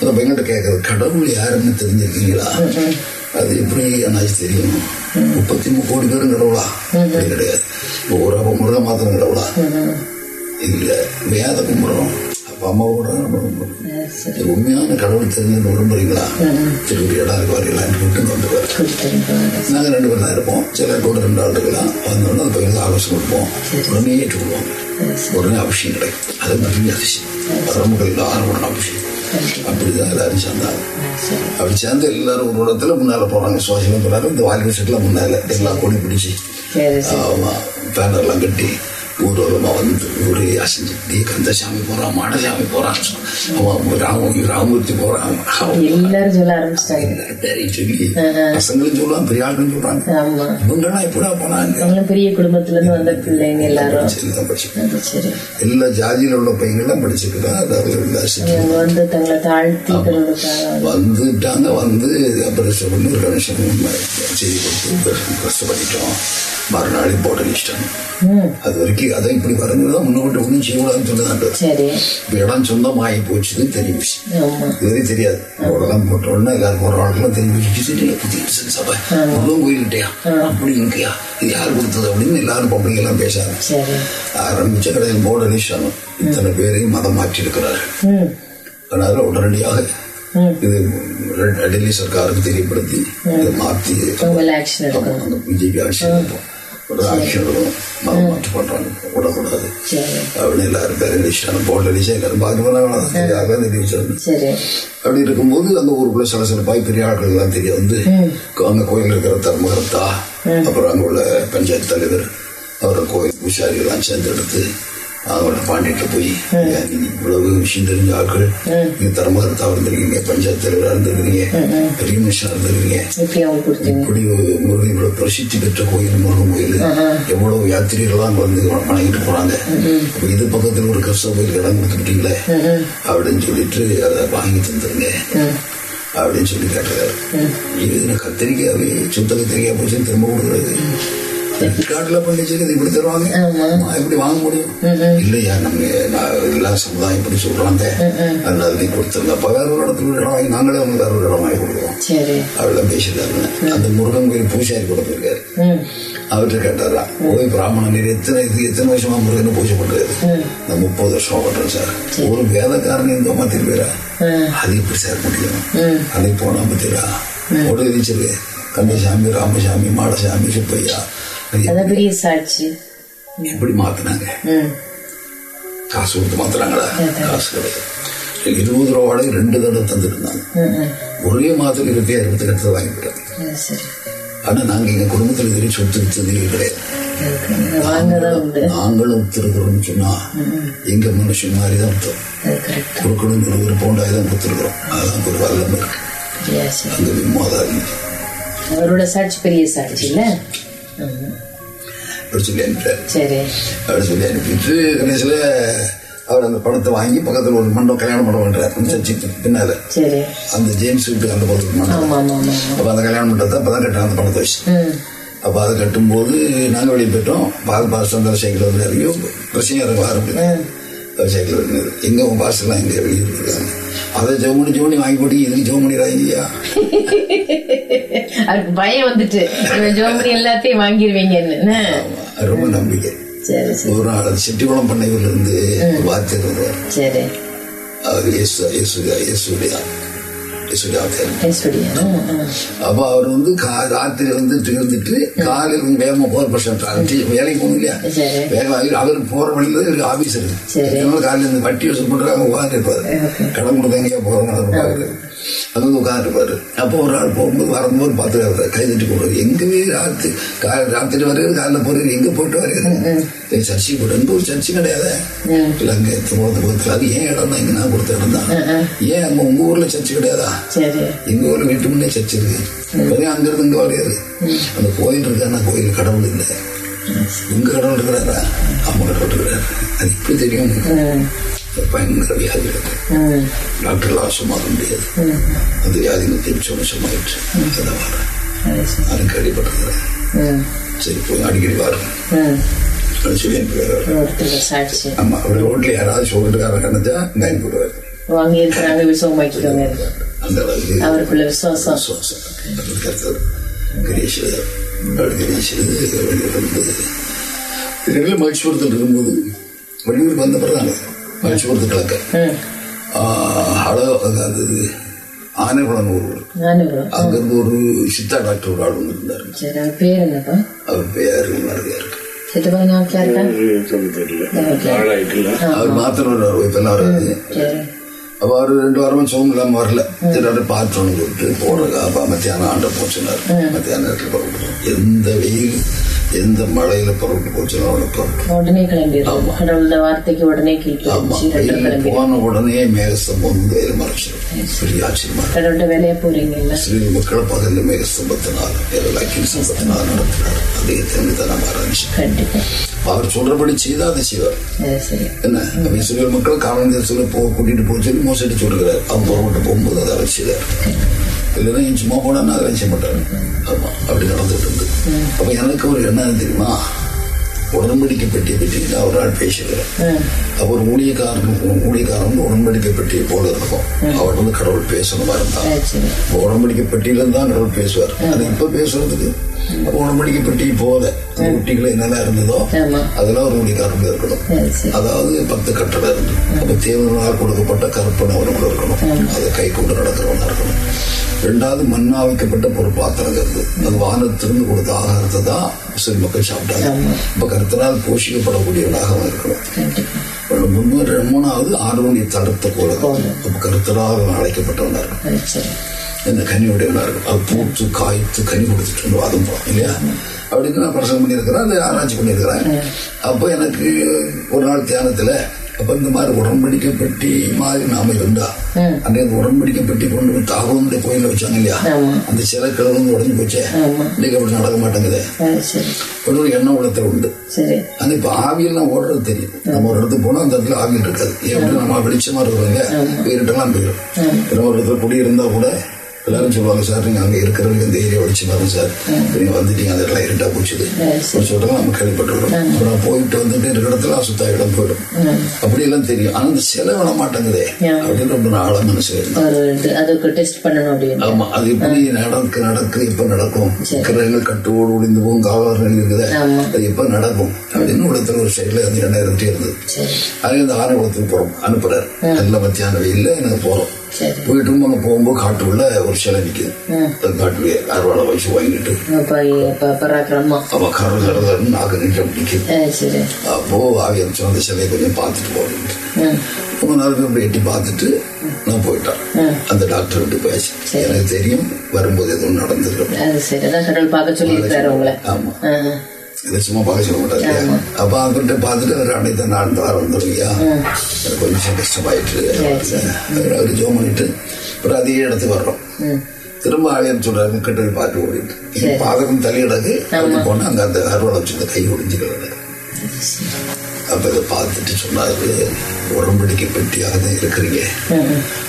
அந்த பையன்கிட்ட கேட்கறது கடவுள் யாருன்னு தெரிஞ்சிருக்கீங்களா? அது எப்படி அண்ணாச்சி தெரியும்? முப்பத்தி மூணு கோடி பேரும் கடவுளா? கிடையாது. ஒரு முருகன் மாத்திரம் கடவுளா? இல்ல வேத கும்பிடுறோம் அம்மாவோட உண்மையான கடவுள் தெரிஞ்சு விரும்புறீங்களா சரி ஒரு இடம் இருக்கு வரலாம் கூட்டு வந்து வர கொடுத்துருங்க. நாங்கள் ரெண்டு பேரும் தான் இருப்போம். சில கூட ரெண்டு ஆள் இருக்கலாம். வந்தோடனே அந்த பையனுக்கு ஆலோசனை கொடுப்போம். உடனே ஏற்றுக்கொள்வோம். உடனே அபிஷேகம் கிடைக்கும். அது பெரிய அதிசயம் பரம்புகளில் ஆரம்பம் அபிஷேகம். அப்படிதான் எல்லாரும் சேர்ந்தாங்க. சரி. அப்படி சேர்ந்து எல்லாரும் ஒரு இடத்துல முன்னால போறாங்க. சுவாசியம் போறாங்க. இந்த வாலிபர் செட்டில் முன்னால. எல்லாம் கொடி பிடிச்சி. ஆமா. பேனர்லாம் கட்டி. ஊர்வலமா வந்து ஊரே அசைஞ்சு கந்தசாமி போறான் மாடசாமி போறான் அவன் ராம ராமூர்த்தி போறான் அவன் எல்லாரும் சொல்ல ஆரம்பிச்சிட்டாங்க. சொல்லி பசங்களும் சொல்லுவான் பெரிய ஆளும் சொல்றாங்க ஆமா. இவங்கெல்லாம் எப்படா போனாங்க பெரிய குடும்பத்துல இருந்து வந்த பிள்ளைங்க எல்லாரும். சரி. எல்லா ஜாதியில உள்ள பையங்கள்லாம் படிச்சிருக்கிறான் அதாவது வந்து தங்களை தாழ்த்தி வந்துட்டாங்க வந்து அப்புறம் சொல்லணும் ஒரு கணேசன் செய்தி கொடுத்து கஷ்டப்பட்டுட்டோம். மறுநாள் போட்டு அடிச்சிட்டாங்க ம். அது வரைக்கும் அதை இப்படி வரணுதான் முன்னோட்டு ஒன்றும் செய்யக்கூடாதுன்னு சொன்னதாண்டு இப்போ இடம் சொந்தமாகி போச்சுன்னு தெரிஞ்சிச்சு ஆமா. இதுவரையும் தெரியாது. அவ்வளோதான் போட்ட உடனே எல்லாரும் போகிற ஆளுக்கெல்லாம் தெரிஞ்சு தெரியல புதிய சபை. முருகன் கோயில்கிட்டயா அப்படி இருக்கியா? இது யார் கொடுத்தது அப்படின்னு எல்லாரும் பப்ளிக் எல்லாம் பேசாங்க ஆரம்பிச்ச கடையில் போர்டு அடிச்சாங்க. இத்தனை பேரையும் மதம் மாற்றி இருக்கிறாரு ம் அதனால உடனடியாக. இது டெல்லி சர்க்காருக்கு தெரியப்படுத்தி இதை மாற்றி பிஜேபி ஆட்சி மதம் மாற்றி பண்றாங்க விடக்கூடாது அப்படின்னு எல்லாரும் பேர் அடிச்சிட்டாங்க போர்டு அடிச்சா எல்லாரும் பார்க்க போனாங்க யாருக்கும் தெரிவிச்சாங்க அப்படி இருக்கும்போது அந்த ஊருக்குள்ள சில சில பாய் பெரிய ஆட்கள் எல்லாம் தெரிய வந்து அங்க கோயில் இருக்கிற தர்மகர்த்தா அப்புறம் அங்க உள்ள பஞ்சாயத்து தலைவர் அப்புறம் கோயில் பூசாரி எல்லாம் அவங்கள பாண்டிட்டு போய் "ஏன் நீங்க இவ்வளவு விஷயம் தெரிஞ்ச ஆட்கள் நீங்க தர்மகர்த்தா இருந்திருக்கீங்க பஞ்சாயத்து தலைவரா இருந்திருக்கீங்க பெரிய மனுஷனா இருந்திருக்கீங்க. இப்படி முருகன் இவ்வளவு பிரசித்தி பெற்ற கோயில் முருகன் கோயில் எவ்வளவு யாத்திரிகள்லாம் வந்து வணங்கிட்டு போறாங்க. இது பக்கத்துல ஒரு கிறிஸ்தவ கோயில் இடம் கொடுத்துட்டீங்களே அப்படின்னு சொல்லிட்டு அதை வாங்கி தந்துருங்க. அப்படின்னு சொல்லி கேட்டுறாரு இது கத்திரிக்காவே சுத்த கத்திரிக்காய் போச்சு திரும்ப கொடுக்குறது காட்டுல பண்ணி வச்சிருக்கிறது இப்படி தருவாங்க? எப்படி வாங்க முடியும்? இல்லையா நம்ம எல்லா சமுதாயம் இப்படி சொல்றாங்க. அதனால நீ கொடுத்துருங்க அப்ப வேற ஒரு இடத்துல இடம் வாங்கி நாங்களே அவங்க வேற ஒரு இடம் வாங்கி கொடுக்குறோம். அவெல்லாம் பேசிட்டாங்க அந்த முருகன் கோயில் பூசாரி கூட போயிருக்காரு ம். அவர்கிட்ட கேட்டாரா ஓய் பிராமணன் நீர் எத்தனை இது எத்தனை வருஷமா முருகனை பூஜை பண்றாரு? நான் முப்பது வருஷமா பண்றேன் சார். ஒரு வேதக்காரன் இந்த மாத்திர பேரா அது எப்படி சார் முடியும்? அதை போனா பத்திரா? ஒரு இருந்துச்சு கந்தசாமி ராமசாமி மாடசாமி சுப்பையா? பெரிய சாட்சி. எப்படி மாத்தினாங்க? காசு கொடுத்து மாத்துறாங்களா? காசு கிடையாது. இருபது ரூபா வாடகை ரெண்டு தடவை ம் ஒரே மாதத்துல இருபத்தி இருபத்தி கட்டத்தை வாங்கி போயிட்டாங்க ஆனா நாங்க எங்க குடும்பத்துல இதுவரை சொத்து வித்ததே கிடையாது. நாங்களும் ஒத்துருக்கிறோம்னு சொன்னா எங்க மனுஷன் மாதிரி தான் ஒத்துறோம் கொடுக்கணுங்கிற ஒரு போண்டாய் தான் ஒத்துருக்கிறோம். அதான் ஒரு வல்லமை இருக்கு. அந்த விமாதாரி அவரோட சாட்சி பெரிய சாட்சி இல்ல. அப்படி சொல்லி அனுப்பிட்டாரு அப்படி சொல்லி அனுப்பிட்டு கடைசியில அவர் அந்த பணத்தை வாங்கி பக்கத்துல ஒரு மண்டபம் கல்யாண மண்டபம் பண்றாரு அந்த சர்ச்சுக்கு பின்னால. அந்த ஜேம்ஸ் வீட்டுக்கு அந்த பக்கத்துக்கு மண்டபம். அப்ப அந்த கல்யாண மண்டபத்தை அப்பதான் கட்டுறாங்க அந்த பணத்தை வச்சு. அப்ப அதை கட்டும்போது நாங்க வெளியே போயிட்டோம். பால் பாஸ் அந்த சைக்கிள் வந்து இறங்கியோ பிரச்சனை இறங்க ஆரம்பிச்சு சைக்கிள் இருந்தது எங்க உங்க பாஸ்லாம் எங்க வெளியே இருக்காங்க அதை ஜவுமணி ஜவுமணி வாங்கி போட்டு இதுக்கு ஜவுமணி ராய்யா அதுக்கு பயம் வந்துட்டு. ஜோமணி எல்லாத்தையும் வாங்கிடுவீங்கன்னு என்ன? ரொம்ப நம்பிக்கை. சரி சரி. ஒரு நாள் அது செட்டிக்குளம் பண்ணையூர்ல இருந்து வார்த்தை சரி. அவர் இயேசு இயேசுடைய இயேசுடைய ஆ. அப்ப அவர் வந்து ராத்திரி வந்துட்டு இருந்துட்டு காலையில் வந்து வேகமா போர் பர்சன்ட் வேலைக்கு போகணும் இல்லையா? சரி. வேகமா அவர் போற வழியில ஒரு ஆபீஸ் இருக்கு. காலையில இந்த வட்டி வசூல் பண்றாங்க உட்காந்து இருப்பாரு. கடன் கொடுத்த எங்கேயா போறாங்க அது வந்து உட்காந்து இருப்பாரு அப்போ ஒரு ஆள் போகும்போது வரும்போது பார்த்து கை தட்டி போடுறது. எங்கவே ராத்திரி கா- ராத்திரி வருகிறது காலைல போறது எங்க போயிட்டு வருகிறது சர்ச்சைக்கு போட்டு எங்க ஒரு சர்ச்சை கிடையாது. இல்ல அங்க திருமணத்து பக்கத்துல அது ஏன் இடம் தான் இங்க நான் கொடுத்த இடம் தான்? ஏன் அங்க உங்க ஊர்ல சர்ச்சை கிடையாதா? எங்க ஊர்ல வீட்டு முன்னே சர்ச் இருக்கு. வெறும் அங்க இருந்து இங்க வரையாது. அந்த கோயில் இருக்கான கோயில் கடவுள் இல்லை. உங்க கடவுள் இருக்கிறாரா? அம்மா கடவுள் இருக்கிறாரு. அது இப்படி தெரியும் பயங்கர வியாதி டாக்டர்லாம் சும்மா முடியாது அந்த வியாதி தெரிஞ்சவங்க சும்மாயிடுச்சு அதான் வரேன் அது சரி நானும் கேள்விப்பட்டிருக்கிறேன் ம் சரி போய் அடிக்கடி சாட்சி ஆமா அவர் ரோட்ல யாராவது சொல்லிட்டுக்காரன் கண்டதா இங்க அனுப்பிடுவார் வாங்கி இருக்கிறாங்க விசுவமாக்கிக்கோங்க அந்த அளவுக்கு அவருக்குள்ள விசுவாசம் விசுவாசம் அப்படி கிரீஷர் வெளியூர் மகிழ்ச்சிபுரத்தில் இருக்கும்போது வெளியூருக்கு வந்த பிறகு ஆனைகுளம் ஒரு ஊர். நானும் வரும். அங்கிருந்து ஒரு சித்தா டாக்டர் ஒரு ஆள் வந்து இருந்தார் சரி அவர் மாத்திரம் வருவார் இப்பெல்லாம் வராது சரி. அப்ப அவரு ரெண்டு வாரமும் சோம் இல்லாம வரல. பார்த்தோன்னு சொல்லிட்டு போறதா அப்ப மத்தியானம் ஆண்ட போச்சுனாரு மத்தியானம் நேரத்துல. எந்த வெயில் எந்த மழையில புறப்பட்டு போச்சுன்னா அவனை புறப்பட்டு உடனே கடவுளோட வார்த்தைக்கு உடனே கிளம்பி போன உடனே மேகஸ்தம்பம் வெயில் மறைச்சிடும் பெரிய ஆச்சரியமா. கடவுள்கிட்ட வேலையா போறீங்கல்ல இஸ்ரேல் மக்கள் பகல்ல மேகஸ்தம்பத்தினால் எல்லாக்கின் சம்பத்தினால் நடத்தினார் அதே தெரிந்துதான் ஆரம்பிச்சு கண்டிப்பா. அவர் சொல்றபடி செய்தா அதை செய்வார். என்ன? இஸ்ரேல் மக்கள் காரணம் தேசத்துல போ கூட்டிட்டு போக சொல்லி மோசடி சொல்றாரு அவன் புறப்பட்டு போகும்போது அதை அவர் செய்தார். இல்லைன்னா இவன் சும்மா போனா அதை செய்ய மாட்டாரு ஆமா அப்படி நடந்துட்டு இருந்து. அப்ப எனக்கு ஒரு என்ன தெரியுமா? உடன்படிக்கை பெட்டியை பற்றி ஒரு நாள் பேசுகிறேன் ம். அவர் ஊழியக்காரன் ஊழியக்காரன் உடன்படிக்கை பெட்டியை போல இருக்கும். அவர் வந்து கடவுள் பேசணுமா இருந்தான் உடன்படிக்கை பெட்டியில தான் கடவுள் பேசுவார். அது இப்ப பேசுறதுக்கு அப்ப உடன்படிக்கை பெட்டி போல குட்டிகள் என்னெல்லாம் இருந்ததோ அதெல்லாம் ஒரு ஊழியக்காரங்க இருக்கணும். அதாவது பத்து கட்டளை இருந்து. அப்ப தேவனால் கொடுக்கப்பட்ட கற்பனை அவனுக்குள்ள இருக்கணும். அதை கை கொண்டு நடக்கிறவனா இருக்கணும். ரெண்டாவது மண்ணா வைக்கப்பட்ட ஒரு பாத்திரம் அது வானத்திலிருந்து கொடுத்த ஆகாரத்தை தான் முஸ்லிம் மக்கள் சாப்பிட்டாங்க. இப்ப கருத்தினால் போஷிக்கப்படக்கூடியவனாக அவன் இருக்கணும் முன்னூறு மூணாவது ஆர்வனை தடுத்த போல கருத்தராக அழைக்கப்பட்டவனா இருக்கும் இந்த கனியுடையவனா இருக்கும் அது பூத்து காய்த்து கனி கொடுத்துட்டு வந்து வாதம் போகும் இல்லையா அப்படின்னு நான் பிரசங்கம் பண்ணியிருக்கிறேன் அதை ஆராய்ச்சி பண்ணியிருக்கிறேன். அப்போ எனக்கு ஒரு நாள் தியானத்துல அப்ப இந்த மாதிரி உடன்படிக்கை பெட்டி மாதிரி நாம இருந்தா அன்றைய அந்த உடன்படிக்கை பெட்டி கொண்டு போய் தாகவனுடைய கோயில வச்சாங்க இல்லையா. அந்த சிலை கிழந்து உடஞ்சு போச்சே. இன்னைக்கு அப்படி நடக்க மாட்டேங்குது. ஒரு எண்ணம் உலகத்தில் உண்டு. அது இப்ப ஆவியெல்லாம் ஓடுறது தெரியும். நம்ம ஒரு இடத்துக்கு போனா அந்த இடத்துல ஆவியல் இருக்காது. ஏன் நம்ம வெளிச்சமா இருக்கிறவங்க இருட்டெல்லாம் போயிடும் ஒரு இடத்துல குடி இருந்தா கூட எல்லாரும் சொல்லுவாங்க சார் நீங்க அங்க இருக்கிறவங்க இந்த ஏரியா வெளிச்சமா இருக்கும் சார். நீங்க வந்துட்டீங்க அந்த இடத்துல இருட்டா போச்சுது. ஒரு சொல்றோம் நம்ம கேள்விப்பட்டுருக்கோம் அப்புறம் போயிட்டு வந்துட்டு இருக்கிற இடத்துல அசுத்தா இடம் போயிடும். அப்படி எல்லாம் தெரியும். ஆனா இந்த செலவு விட மாட்டேங்குதே. அப்படின்னு ரொம்ப நாளா மனசு அப்படின்னு ஆமா அது எப்படி நடக்கு நடக்கு எப்ப நடக்கும். கிரகங்கள் கட்டோடு ஒளிந்து போகும் காவலர்கள் இருக்குது. அது எப்ப நடக்கும்? அப்படின்னு உலகத்துல ஒரு சைடுல வந்து ரெண்டாயிரத்தி இருந்தது. சரி. அதே இந்த ஆணைக்குளத்துக்கு போறோம். அனுப்புறாரு. நல்ல மத்தியான வெயில்ல எனக்கு போறோம். போயிட்டு அங்க போகும்போது காட்டுக்குள்ள ஒரு சிலை நிக்குது. அந்த காட்டுல அறுவாளை வயசு வாங்கிட்டு. அப்ப இப்ப பராக்கிரமா. அவ கரு கருன்னு நாக்கு நின்று அப்படி சரி. அப்போ ஆவி அனுப்பிச்சு அந்த சிலையை கொஞ்சம் பார்த்துட்டு போறேன் ம் ரொம்ப நாள் அப்படி எட்டி பார்த்துட்டு நான் போயிட்டேன். அந்த டாக்டர் விட்டு போயாச்சு. எனக்கு தெரியும் வரும்போது எதுவும் நடந்துருக்கு ஆமா. இதை சும்மா பார்க்க சொல்ல மாட்டாரு அப்ப அவர்கிட்ட பார்த்துட்டு அவர் அனைத்து நான் வாரம் வந்துருவியா எனக்கு கொஞ்சம் கஷ்டமாயிட்டு அவர் ஜோம் பண்ணிட்டு அப்புறம் அதே இடத்துக்கு வர்றோம் திரும்ப ஆவியன் சொல்றாரு கிட்ட போய் பார்த்து ஓடிட்டு பாதகம் தலையிடக்கு கொஞ்சம் போனா அங்க அந்த அறுவடை வச்சு கை ஒடிஞ்சு கிடக்கு அப்ப இதை பார்த்துட்டு சொன்னாரு உடம்படிக்கை பெட்டியாக தான் இருக்கிறீங்க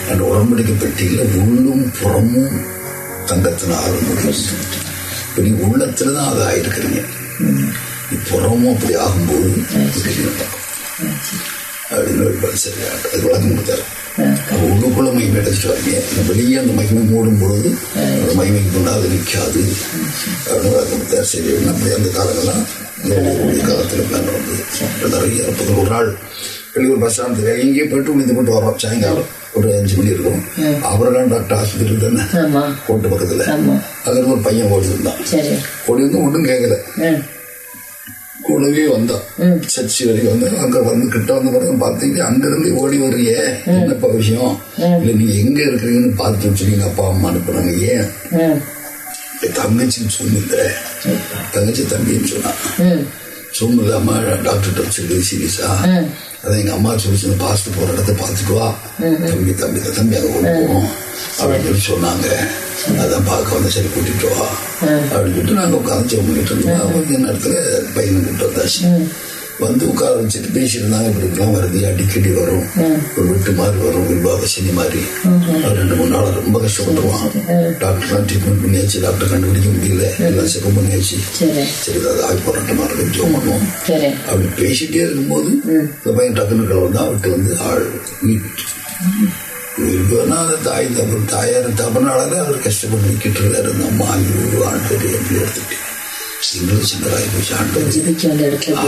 அந்த உடம்படிக்கை பெட்டியில உள்ளும் புறமும் தங்கத்தினாலும் முடியும் இப்ப நீ உள்ளத்துல தான் அது ஆயிருக்கிறீங்க புறமும் அப்படி ஆகும்போது. அப்படின்னு சரியா அது விளக்கம் கொடுத்தாரு உள்ளுக்குள்ள மகிமை அடைச்சிட்டு வரீங்க வெளியே அந்த மகிமை மூடும் பொழுது அந்த மகிமைக்கு முன்னாது நிற்காது அப்படின்னு விளக்கம் கொடுத்தாரு சரி அப்படி அந்த காலங்கள்லாம் காலத்துல நடந்தது நிறைய ஒரு நாள் வெளியூர் பஸ் ஸ்டாண்டு எங்கேயே போயிட்டு விழுந்து போட்டு வரோம் சாயங்காலம் ஒரு அஞ்சு மணி இருக்கும். அவரெல்லாம் டாக்டர் ஆஸ்பத்திரி தானே கோட்டு பக்கத்துல. அதுல ஒரு பையன் ஓடி இருந்தான் ஓடி வந்து ஒன்றும் கேட்கல கூடவே வந்தான். சர்ச்சி வரைக்கும் வந்து அங்க வந்து கிட்ட வந்து பிறகு பார்த்தீங்க அங்க இருந்து ஓடி வர்றிய. என்னப்பா விஷயம்? இல்ல நீங்க எங்க இருக்கிறீங்கன்னு பார்த்து வச்சுருக்கீங்க. அப்பா அம்மா அனுப்புறாங்க. ஏன்? தங்கச்சின்னு சொன்னில்ல தங்கச்சி தம்பின்னு சொன்னான். ம் சும்மா இல்லாம டாக்டர்கிட்ட வச்சிருக்கு சீரியஸா அதான் எங்க அம்மா சொல்லி பாஸ்ட் போற இடத்த பார்த்துட்டு வா. தம்பி தம்பி தம்பி அங்க கொண்டு போவோம். அப்படின்னு சொல்லி சொன்னாங்க. அதான் பார்க்க வந்து சரி கூட்டிட்டு வா. அப்படின்னு சொல்லிட்டு நாங்க உட்காந்து ஜெபம் பண்ணிட்டு இருந்தோம் கொஞ்ச நேரத்துல பையனை கூப்பிட்டு வந்தாச்சு. வந்து உட்கார வச்சுட்டு பேசியிருந்தாங்க இப்படிலாம் வருது அடிக்கடி வரும். ஒரு விட்டு மாதிரி வரும் வில்வாவசினி மாதிரி. ரெண்டு மூணு நாள் ரொம்ப கஷ்டப்பட்டுருவான். டாக்டர்லாம் ட்ரீட்மெண்ட் பண்ணியாச்சு டாக்டர் கண்டுபிடிக்க முடியல. எல்லாம் செக்கப் பண்ணியாச்சு. சரி. அது ஆகி போராட்டமா இருக்கு ஜோம் பண்ணுவோம். அப்படி பேசிட்டே இருக்கும்போது இந்த பையன் டக்குனு கிளம்பு தான் விட்டு வந்து ஆள் வீட்டுனா அந்த தாய் தப்பு தாயார் தப்புனால அவர் கஷ்டப்பட்டு நிற்கிட்டு இருக்காரு. அந்த அம்மா ஆண்டு எப்படி எடுத்துட்டு சிங்கிள் சங்கராகி போச்சு ஆண்டு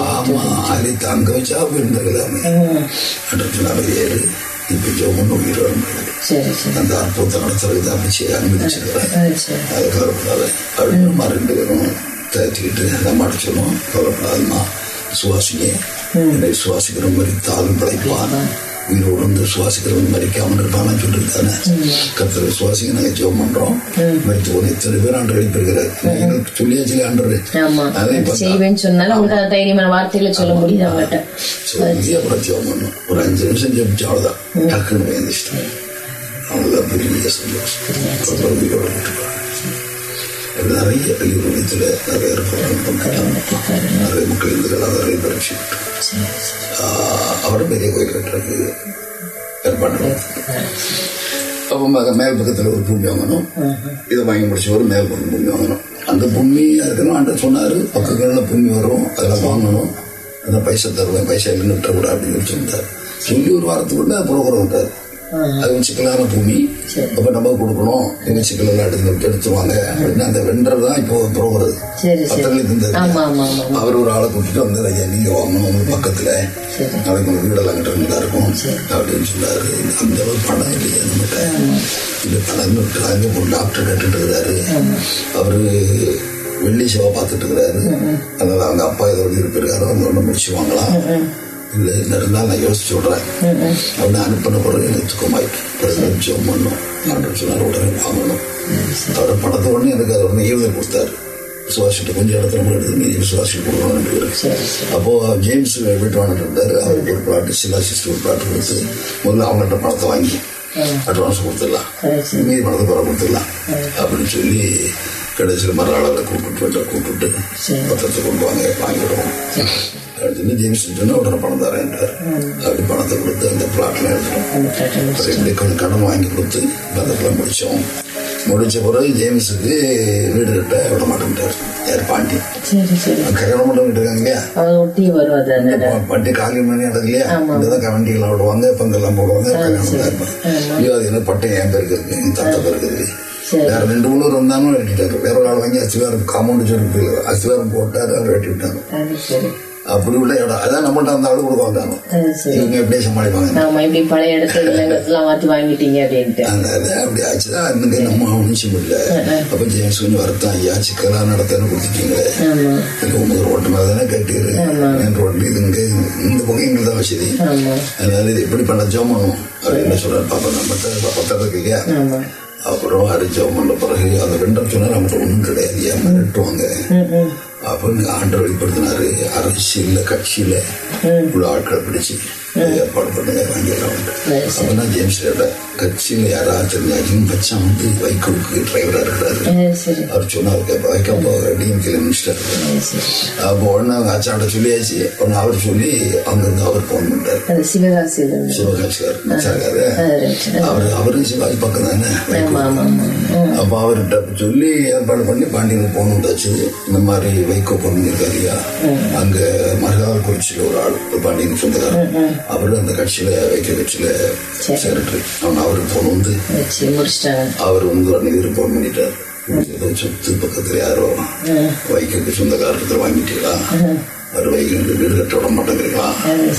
ஆமா அதை தங்க வச்சா போயிருந்தாங்களாமே ம், ஏறு இப்ப ஜோமன் உயிர் அந்த அற்புதத்தை நடத்துறதுக்கு அனுமதிச்சிருக்கிறேன் அது கவலைப்படாத அப்படின்னு ரெண்டு பேரும் தச்சுக்கிட்டு நம்மகிட்ட சொல்லுவோம் கவலைப்படாதம்மா சுவாசிங்க என்னை விசுவாசிக்கிற மாதிரி தாளும் படைப்பான் உயிரோடு வந்து சுவாசிக்கிறவன் மறிக்காமல் இருப்பான்னு சொல்லிட்டு தானே கத்தர் சுவாசிக்க நாங்கள் ஜெபம் பண்றோம். மறித்து போன எத்தனை பேர் ஆண்டு எழுப்பியிருக்கிறார் சொல்லியாச்சு ஆண்டு அப்புறம் ஜெபம் பண்ணோம். ஒரு அஞ்சு நிமிஷம் ஜெபிச்சு அவ்வளோதான் டக்குன்னு பயந்துச்சிட்டேன் அவங்களாம் பெரிய சந்தோஷம். உயிரோட விட்டுருப்பாங்க அது நிறைய நிறைய நிறைய மக்கள் இருந்துக்கலாம் நிறைய பரீட்சை அவரும் பெரிய கோயில் கட்டுறதுக்கு ஏற்பாடு. அப்போ மேல் பக்கத்தில் ஒரு பூமி வாங்கணும் இதை வாங்கி முடிச்ச ஒரு மேல் பக்கம் பூமி வாங்கணும் அந்த பூமி இருக்கணும் ஆண்ட சொன்னார் பக்கங்களில் பூமி வரும் அதெல்லாம் வாங்கணும் அதான் பைசா தருவேன் பைசா இல்லைன்னு விட்டுறக்கூடாது அப்படின்னு சொல்லி சொன்னார் சொல்லி ஒரு வாரத்துக்குள்ள புரோகிரம் விட்டார் அது சிக்கலான பூமி அப்ப நம்ம கொடுக்கணும். எங்க சிக்கலெல்லாம் எடுத்து எடுத்துவாங்க அப்படின்னு அந்த வெண்டர் தான் இப்போ ஆமா ஆமா அவர் ஒரு ஆளை கூட்டிட்டு வந்து ஐயா நீங்க வாங்கணும் உங்க பக்கத்துல நாளைக்கு உங்க வீடெல்லாம் கிட்ட நல்லா இருக்கும். அப்படின்னு சொன்னாரு. அந்த அளவு பணம் இல்லையா நம்மகிட்ட. இந்த பணம் விட்டுறாங்க. ஒரு டாக்டர் கேட்டுட்டு இருக்கிறாரு. அவரு வெள்ளி சேவை பார்த்துட்டு இருக்கிறாரு. அதனால அவங்க அப்பா ஏதோ இருப்பிருக்காரு அவங்க ஒன்று முடிச்சு வாங்கலாம். இல்லை என்ன இருந்தாலும் நான் யோசிச்சு விடுறேன். அவனை அனுப்பின பிறகு எனக்கு பிறகு ஜோம் பண்ணும். அப்படின்னு சொன்னார் உடனே வாங்கணும். அவரோட பணத்தை உடனே எனக்கு அதை உடனே ஈவுதல் கொடுத்தாரு. சுவாசிட்டு கொஞ்சம் இடத்துல நம்ம எடுத்து மீதி சுவாசிட்டு கொடுக்கணும் அப்போ ஜேம்ஸ் வீட்டு வாங்கிட்டு இருந்தாரு அவருக்கு ஒரு பிளாட் சில்லா சிஸ்டர் ஒரு பிளாட் கொடுத்து முதல்ல அவங்கள்ட்ட பணத்தை வாங்கி அட்வான்ஸ் கொடுத்துடலாம். மீதி பணத்தை பிறகு கொடுத்துடலாம் அப்படின்னு சொல்லி கடைசியில் மறு ஆளை கூப்பிட்டு கூப்பிட்டு. பத்திரத்தை கொண்டு வாங்க வாங்கிடுவோம். அப்படின்னு ஜேம்ஸ் சொன்னா உடனே பணம் தரேன்ட்டார் அப்படி பணத்தை கொடுத்து அந்த பிளாட்லாம் கொஞ்சம் கடன் வாங்கி கொடுத்து பத்திரத்தில் முடித்தோம் முடிச்ச பிறகு ஜேம்ஸுக்கு வீடு கட்ட விட மாட்டேன்ட்டார். யார் பாண்டி? கல்யாணம் மட்டும் இருக்காங்க. இல்லையா. வண்டி காலி மணி இடம் இல்லையா இங்கதான் வண்டிகள்லாம் விடுவாங்க பந்தெல்லாம் போடுவாங்க கல்யாணம் இருப்பாங்க. ஐயோ அது என்ன பட்டம் என் பேருக்கு இருக்கு என் தத்த பேருக்கு இருக்கு. வேற ரெண்டு உள்ளூர் வந்தாலும் வெட்டிட்டாரு வேற ஒரு ஆள் வாங்கி அசிவாரம் காம்பவுண்ட் சொல்லி போயிரு அசிவாரம் போட்டாரு அவர் வெட்டி சரி. அப்படி உள்ள இடம் அதான் நம்மகிட்ட அந்த ஆளு கொடுக்க வந்தாங்க. இவங்க எப்படியே சமாளிப்பாங்க? நாம இப்படி பழைய இடத்துல மாத்தி வாங்கிட்டீங்க அப்படின்ட்டு. அப்படி ஆச்சுதான் இன்னைக்கு நம்ம அவனிச்சும் இல்லை அப்ப ஜேம்ஸ் கொஞ்சம் வருத்தம் ஐயா சிக்கலா நடத்தன்னு கொடுத்துட்டீங்களே. ஆமா. உங்களுக்கு ரோட்டு மேலே தானே கட்டிடு மெயின் ரோட்ல இது இங்க இந்த பக்கம் எங்களுக்கு தான் வசதி. ஆமா. அதனால இது எப்படி பண்ண ஜோம் பண்ணுவோம் அப்படின்னு சொல்றாரு பாப்பா. பத்திரம் இல்லையா ஆமா. அப்புறம் ஜோம் பண்ண பிறகு அந்த வெண்டர் சொன்னா நம்மகிட்ட ஒன்றும் கிடையாது. ஏன் மிரட்டுவாங்க? அப்படின்னு ஆண்டர் வெளிப்படுத்தினாரு அரசியல்ல கட்சியில உள்ள ஆட்களை பிடிச்சு. ஏற்பாடு பண்ணுங்க வாங்கிடலாம் அப்பதான் ஜேம்ஸ் கேட்ட கட்சியில யாராவது தெரிஞ்சாச்சும் மச்சான் வந்து வைகோவுக்கு டிரைவரா இருக்கிறாரு அவர் சொன்னார் மினிஸ்டர் சரி அப்போ உடனே அவங்க ஆச்சாண்ட சொல்லியாச்சு உடனே அவர் சொல்லி அவங்க இருந்து அவர் போன் சிவகாசி மச்சாருக்காரு ரைட் அவர் அவரும் சிவாஜி பக்கம் தானே வைகோ. அப்போ அவர்கிட்ட சொல்லி ஏற்பாடு பண்ணி பாண்டியனுக்கு போன் வந்தாச்சு இந்த மாதிரி வைகோ பண்ணிருக்காரு ஐயா அங்க மருகாவல் குறிச்சியில் ஒரு ஆள் பாண்டியன் சொந்தக்காரர் அவரு அந்த கட்சியில வைக்க கட்சியில செக்ரட்டரி அவன் அவருக்கு போன் வந்து அவர் வந்து உடனே ரிப்போர்ட் பண்ணிட்டார். ஏதோ சொத்து பக்கத்துல யாரோ வைக்கோக்கு சொந்தக்காரத்துல வாங்கிட்டீங்களா? அவர் வைக்கோக்கு வீடு கட்ட விட மாட்டேங்கிறீங்களா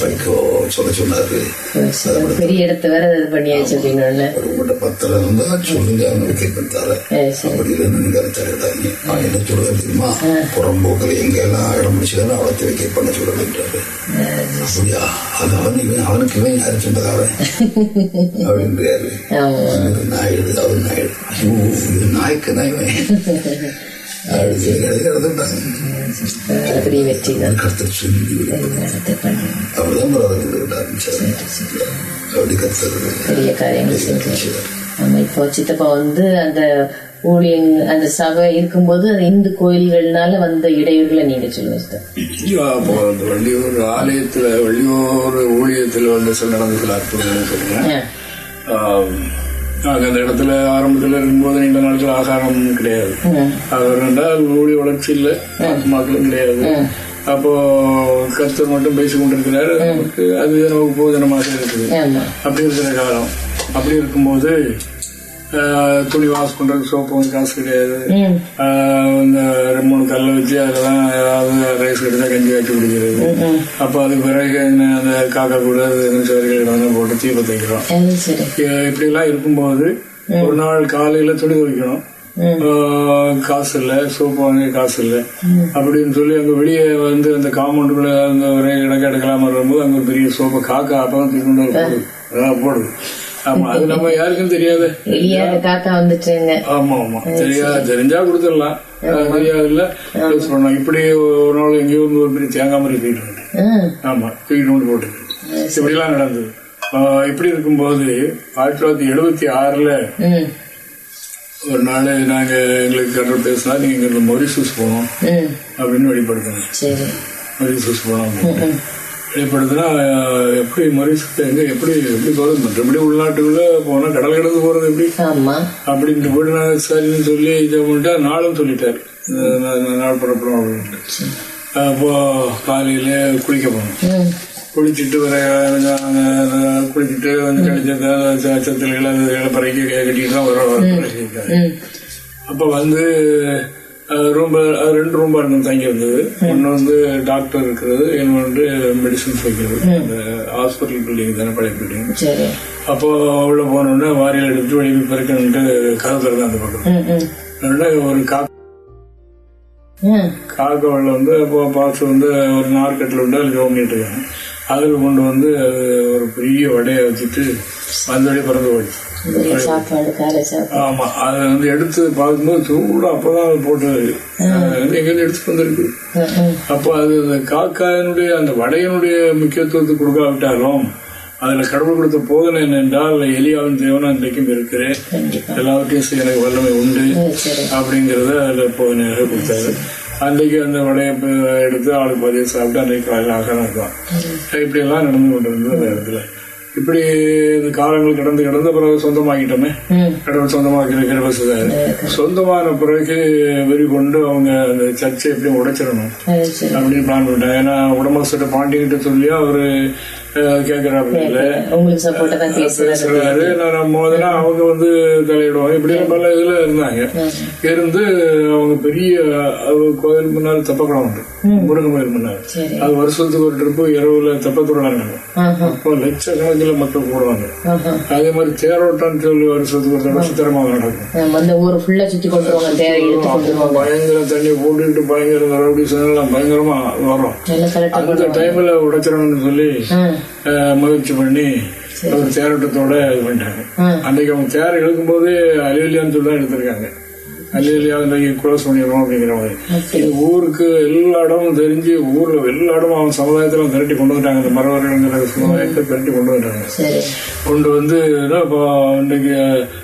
வைக்கோ சொல்ல சொன்னாரு. பெரிய இடத்த வேற இது பண்ணியாச்சு அப்படின்னு உங்கள்கிட்ட பத்திரம் இருந்தா சொல்லுங்க அவனை வைக்கேட் பண்ணி தரேன் சரி, சரி. அப்படி இல்லைன்னு நீங்க தரடாங்க அவன் என்ன சொல்லுவேன் தெரியுமா? புறம்போக்கில் எங்கெல்லாம் இடம் முடிச்சுதான் அவளத்தை வைக்கேட் பண்ண சொல்லுன்றாரு அப்படியா? அது அவன் இவன் அவனுக்கு இவன் யாரு <laughs> அப்படின்றாரு. அவனுக்கு நாயுடு அவர் நாயுடு. நாய்க்கு நாய் <laughs> அப்படி பெரிய வெற்றி தான் கருத்தர் சொல்லி நடத்த பண்ணி அப்படி பெரிய காரியங்கள் செஞ்சு ஆமா இப்போ சித்தப்பா வந்து அந்த ஊழியன் அந்த சபை இருக்கும்போது அது இந்து கோயில்கள்னால வந்த இடையூறுகளை நீங்க சொல்லுங்க ஐயோ, வள்ளியூர் ஆலயத்துல வள்ளியூர் ஊழியத்தில் வந்து சில நடந்த சில அந்த இடத்துல ஆரம்பத்துல இருக்கும்போது நீண்ட நாட்கள் ஆகாரம் கிடையாது. ஆகாரம் என்றால் ஊழிய வளர்ச்சி இல்லை. மக்களும் கிடையாது. அப்போ கர்த்தர் மட்டும் கொண்டிருக்கிறார் நமக்கு அது நமக்கு போதனமாக இருக்குது. அப்படி இருக்கிற காலம். அப்படி இருக்கும்போது துணி வாஷ் பண்றதுக்கு சோப்பு வந்து காசு கிடையாது. இந்த ரெண்டு மூணு கல்லை வச்சு அதெல்லாம் ஏதாவது ரைஸ் எடுத்தா கஞ்சி வச்சு குடிக்கிறது. அப்போ அதுக்கு பிறகு என்ன அந்த காக்கா கூட சோறுகள் போட்டு தீப தைக்கிறோம் அது சரி. இப்படி எல்லாம் இருக்கும்போது ஒரு நாள் காலையில துணி துவைக்கணும். காசு இல்ல சோப்பு வாங்க காசு இல்ல. அப்படின்னு சொல்லி அங்க வெளியே வந்து அந்த காம்பவுண்டுக்குள்ள அந்த ஒரு இடக்க எடுக்கலாம் வரும்போது அங்க ஒரு பெரிய சோப்பை காக்கா அப்பதான் தூக்கி கொண்டு வந்து போடுது அதான் போடுது. ஆமா அது நம்ம யாருக்கும் தெரியாது. வந்துட்டுங்க ஆமா ஆமா. தெரியா தெரிஞ்சா கொடுத்துடலாம். தெரியாதுல்ல இப்படி ஒரு நாள் எங்கேயோ ஒரு பெரிய தேங்காய் மாதிரி தூக்கிட்டு ஆமா தூக்கிட்டு வந்து போட்டு இப்படிலாம் நடந்தது. இப்படி இருக்கும்போது ஆயிரத்தி தொள்ளாயிரத்தி எழுபத்தி ஆறுல ஒரு நாள் நாங்க எங்களுக்கு கண்ட்ரோல் பேசினா நீங்க மொரிசூஸ் போகணும் ம். அப்படின்னு வெளிப்படுத்தினேன். சரி. மொரிசூஸ் போகணும் ஆஹ் எப்படி மொரிசூஸ் எங்க எப்படி எப்படி போகிறது மற்றபடி உள்நாட்டுக்குள்ள போனா கடல் கடந்து போறது எப்படி? அப்படின்ட்டு போட்டு நான் சரின்னு சொல்லி இது பண்ணிட்டா நாளும் சொல்லிட்டாரு. நாள் புறப்படும் அப்படின்ட்டு. அப்போ காலையில குளிக்க போனோம். குளிச்சுட்டு வர குளிச்சுட்டு வந்து கிடைச்ச சத்துல இளப்பறைக்கு கட்டிட்டு தான் வரோம் ம். அப்போ வந்து ரூம் ரெண்டு ரூம்பா இருந்தது தங்கி இருந்தது. ஒன்று வந்து டாக்டர் இருக்கிறது இன்னொன்று மெடிசன்ஸ் வைக்கிறது அந்த ஹாஸ்பிட்டல் பில்டிங் தானே பழைய பில்டிங் அப்போ உள்ள போனோடனே வாரியில் எடுத்து வெளியே பிறக்கணுன்ட்டு கதவு திறந்து அந்த பக்கம். ஒரு கா காக்கவள்ள வந்து அப்போ பார்த்து வந்து ஒரு நார்க்கட்டில் உண்டு அதில் ஜோமிட்டு இருக்காங்க. அதில் கொண்டு வந்து அது ஒரு பெரிய வடையை வச்சுட்டு அந்த வழி பறந்து போயிடுச்சு. சாப்பாடு காலை சாப்பாடு. ஆமா அதை வந்து எடுத்து பார்க்கும்போது சூடா அப்பதான் அது போட்டது எங்கேருந்து எடுத்துட்டு வந்திருக்கு. அப்போ அது அந்த காக்காயினுடைய அந்த வடையினுடைய முக்கியத்துவத்தை கொடுக்காவிட்டாலும் அதுல கடவுள் கொடுத்த போதனை என்னென்றால் எலியாவின் தேவனா இன்றைக்கும் இருக்கிறேன். எல்லாவற்றையும் எனக்கு வல்லமை உண்டு அப்படிங்கறத அதுல போதனையாக கொடுத்தாரு. அன்றைக்கு அந்த வடையை எடுத்து ஆளுக்கு பதிவு சாப்பிட்டு அன்றைக்கு காலையில் இருக்கலாம் இப்படி எல்லாம் நடந்து கொண்டு இருந்தது அந்த இடத்துல. இப்படி இந்த காலங்கள் கடந்து கடந்த பிறகு சொந்தமாக்கிட்டோமே கடவுள் சொந்தமாக்கிற கிருபசுதாரு சொந்தமான பிறகு வெறி கொண்டு அவங்க அந்த சர்ச்சை எப்படியும் உடைச்சிடணும். அப்படின்னு பிளான் பண்ணிட்டாங்க. ஏன்னா உடம்பு பாண்டிகிட்ட சொல்லி அவரு பேசுறாரு. நான் மோதனா அவங்க வந்து தலையிடுவாங்க. இப்படி பல இதுல இருந்தாங்க. இருந்து அவங்க பெரிய கோயில் முன்னால் தெப்பக்குளம் உண்டு. முருகன் சரி. அது வருஷத்துக்கு ஒரு ட்ரிப்பு இரவுல தெப்பத்துறாங்க அப்போ லட்சக்கணக்கில் மக்கள் கூடுவாங்க. ஆஹா. அதே மாதிரி தேரோட்டம்னு சொல்லி வருஷத்துக்கு ஒரு தடவை சித்திரமாக நடக்கும். பயங்கர தண்ணி போட்டுக்கிட்டு பயங்கர ரவுடிசம் எல்லாம் பயங்கரமா வரும் அந்த டைம்ல உடைச்சிடணும்னு சொல்லி முயற்சி பண்ணி ஒரு தேரோட்டத்தோட இது பண்ணிட்டாங்க. அன்னைக்கு அவங்க தேர் இழுக்கும் போது அலிவலியான்னு சொல்லி தான் எடுத்திருக்காங்க. அலிவலியா இன்றைக்கு க்ளோஸ் பண்ணிடுவோம் அப்படிங்கிற மாதிரி. இது ஊருக்கு எல்லா இடமும் தெரிஞ்சு ஊர்ல எல்லா இடமும் அவன் சமுதாயத்துல திரட்டி கொண்டு வந்துட்டாங்க. இந்த மரவர்கள்ங்கிற சமுதாயத்தை திரட்டி கொண்டு வந்துட்டாங்க. கொண்டு வந்து என்ன இப்போ இன்னைக்கு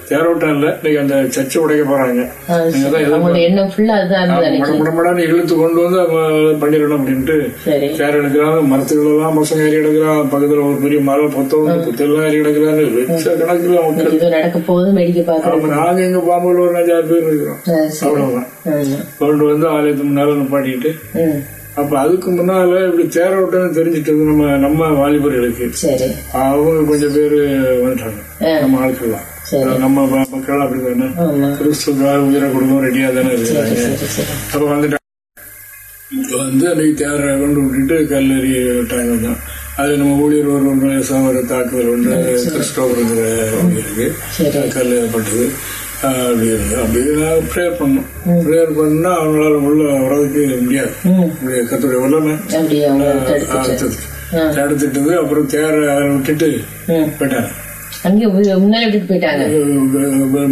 தேரோட்டம் இல்லை இன்னைக்கு அந்த சர்ச்சை உடைக்க போறாங்க. ஆ, நீங்க தான் அவங்களோட எண்ணம் ஃபுல்லா அதுதான் இருந்தது மட மட மடன்னு இழுத்து கொண்டு வந்து பண்ணிடணும் அப்படின்ட்டு சரி. தேர் எடுக்கிறாங்க. மரத்துகள் எல்லாம் ஏறி எடுக்கிறாங்க பக்கத்துல ஒரு பெரிய மரம் பொத்தம் புத்தெல்லாம் ஏறி எடுக்கிறாங்க லட்ச கணக்கில் மக்கள் நடக்க நாங்க எங்க பாம்புல ஒரு அஞ்சாறு பேர் இருக்கிறோம். அவ்வளவுதான். கொண்டு வந்து ஆலயத்து முன்னால நிப்பாட்டிட்டு அப்ப அதுக்கு முன்னால இப்படி தேரோட்டம்னு தெரிஞ்சிட்டது நம்ம நம்ம வாலிபர்களுக்கு. அவங்க கொஞ்சம் பேர் வந்துட்டாங்க. நம்ம ஆட்கள்லாம். நம்ம மக்கள் அப்படி தானே? ஆமா. கிறிஸ்துக்காக உயிரை கொடுக்கும் ரெடியா தானே இருக்கிறாங்க அப்ப வந்துட்டாங்க வந்து அன்னைக்கு தேரை கொண்டு விட்டுட்டு கல்லறி விட்டாங்க அது நம்ம ஊழியர் ஒரு ஒரு தாக்குதல் உண்டு கிறிஸ்டோபருங்கிற சரி. கல் பட்டது அப்படி இருந்து அப்படி நான் ப்ரேயர் பண்ணோம் ப்ரேயர் பண்ணா அவங்களால உள்ள வர்றதுக்கு முடியாது. கத்துடைய வல்லமை. தடுத்துட்டது அப்புறம் தேரை விட்டுட்டு போயிட்டாங்க. அங்கே முன்னால விட்டுட்டு போயிட்டாங்க.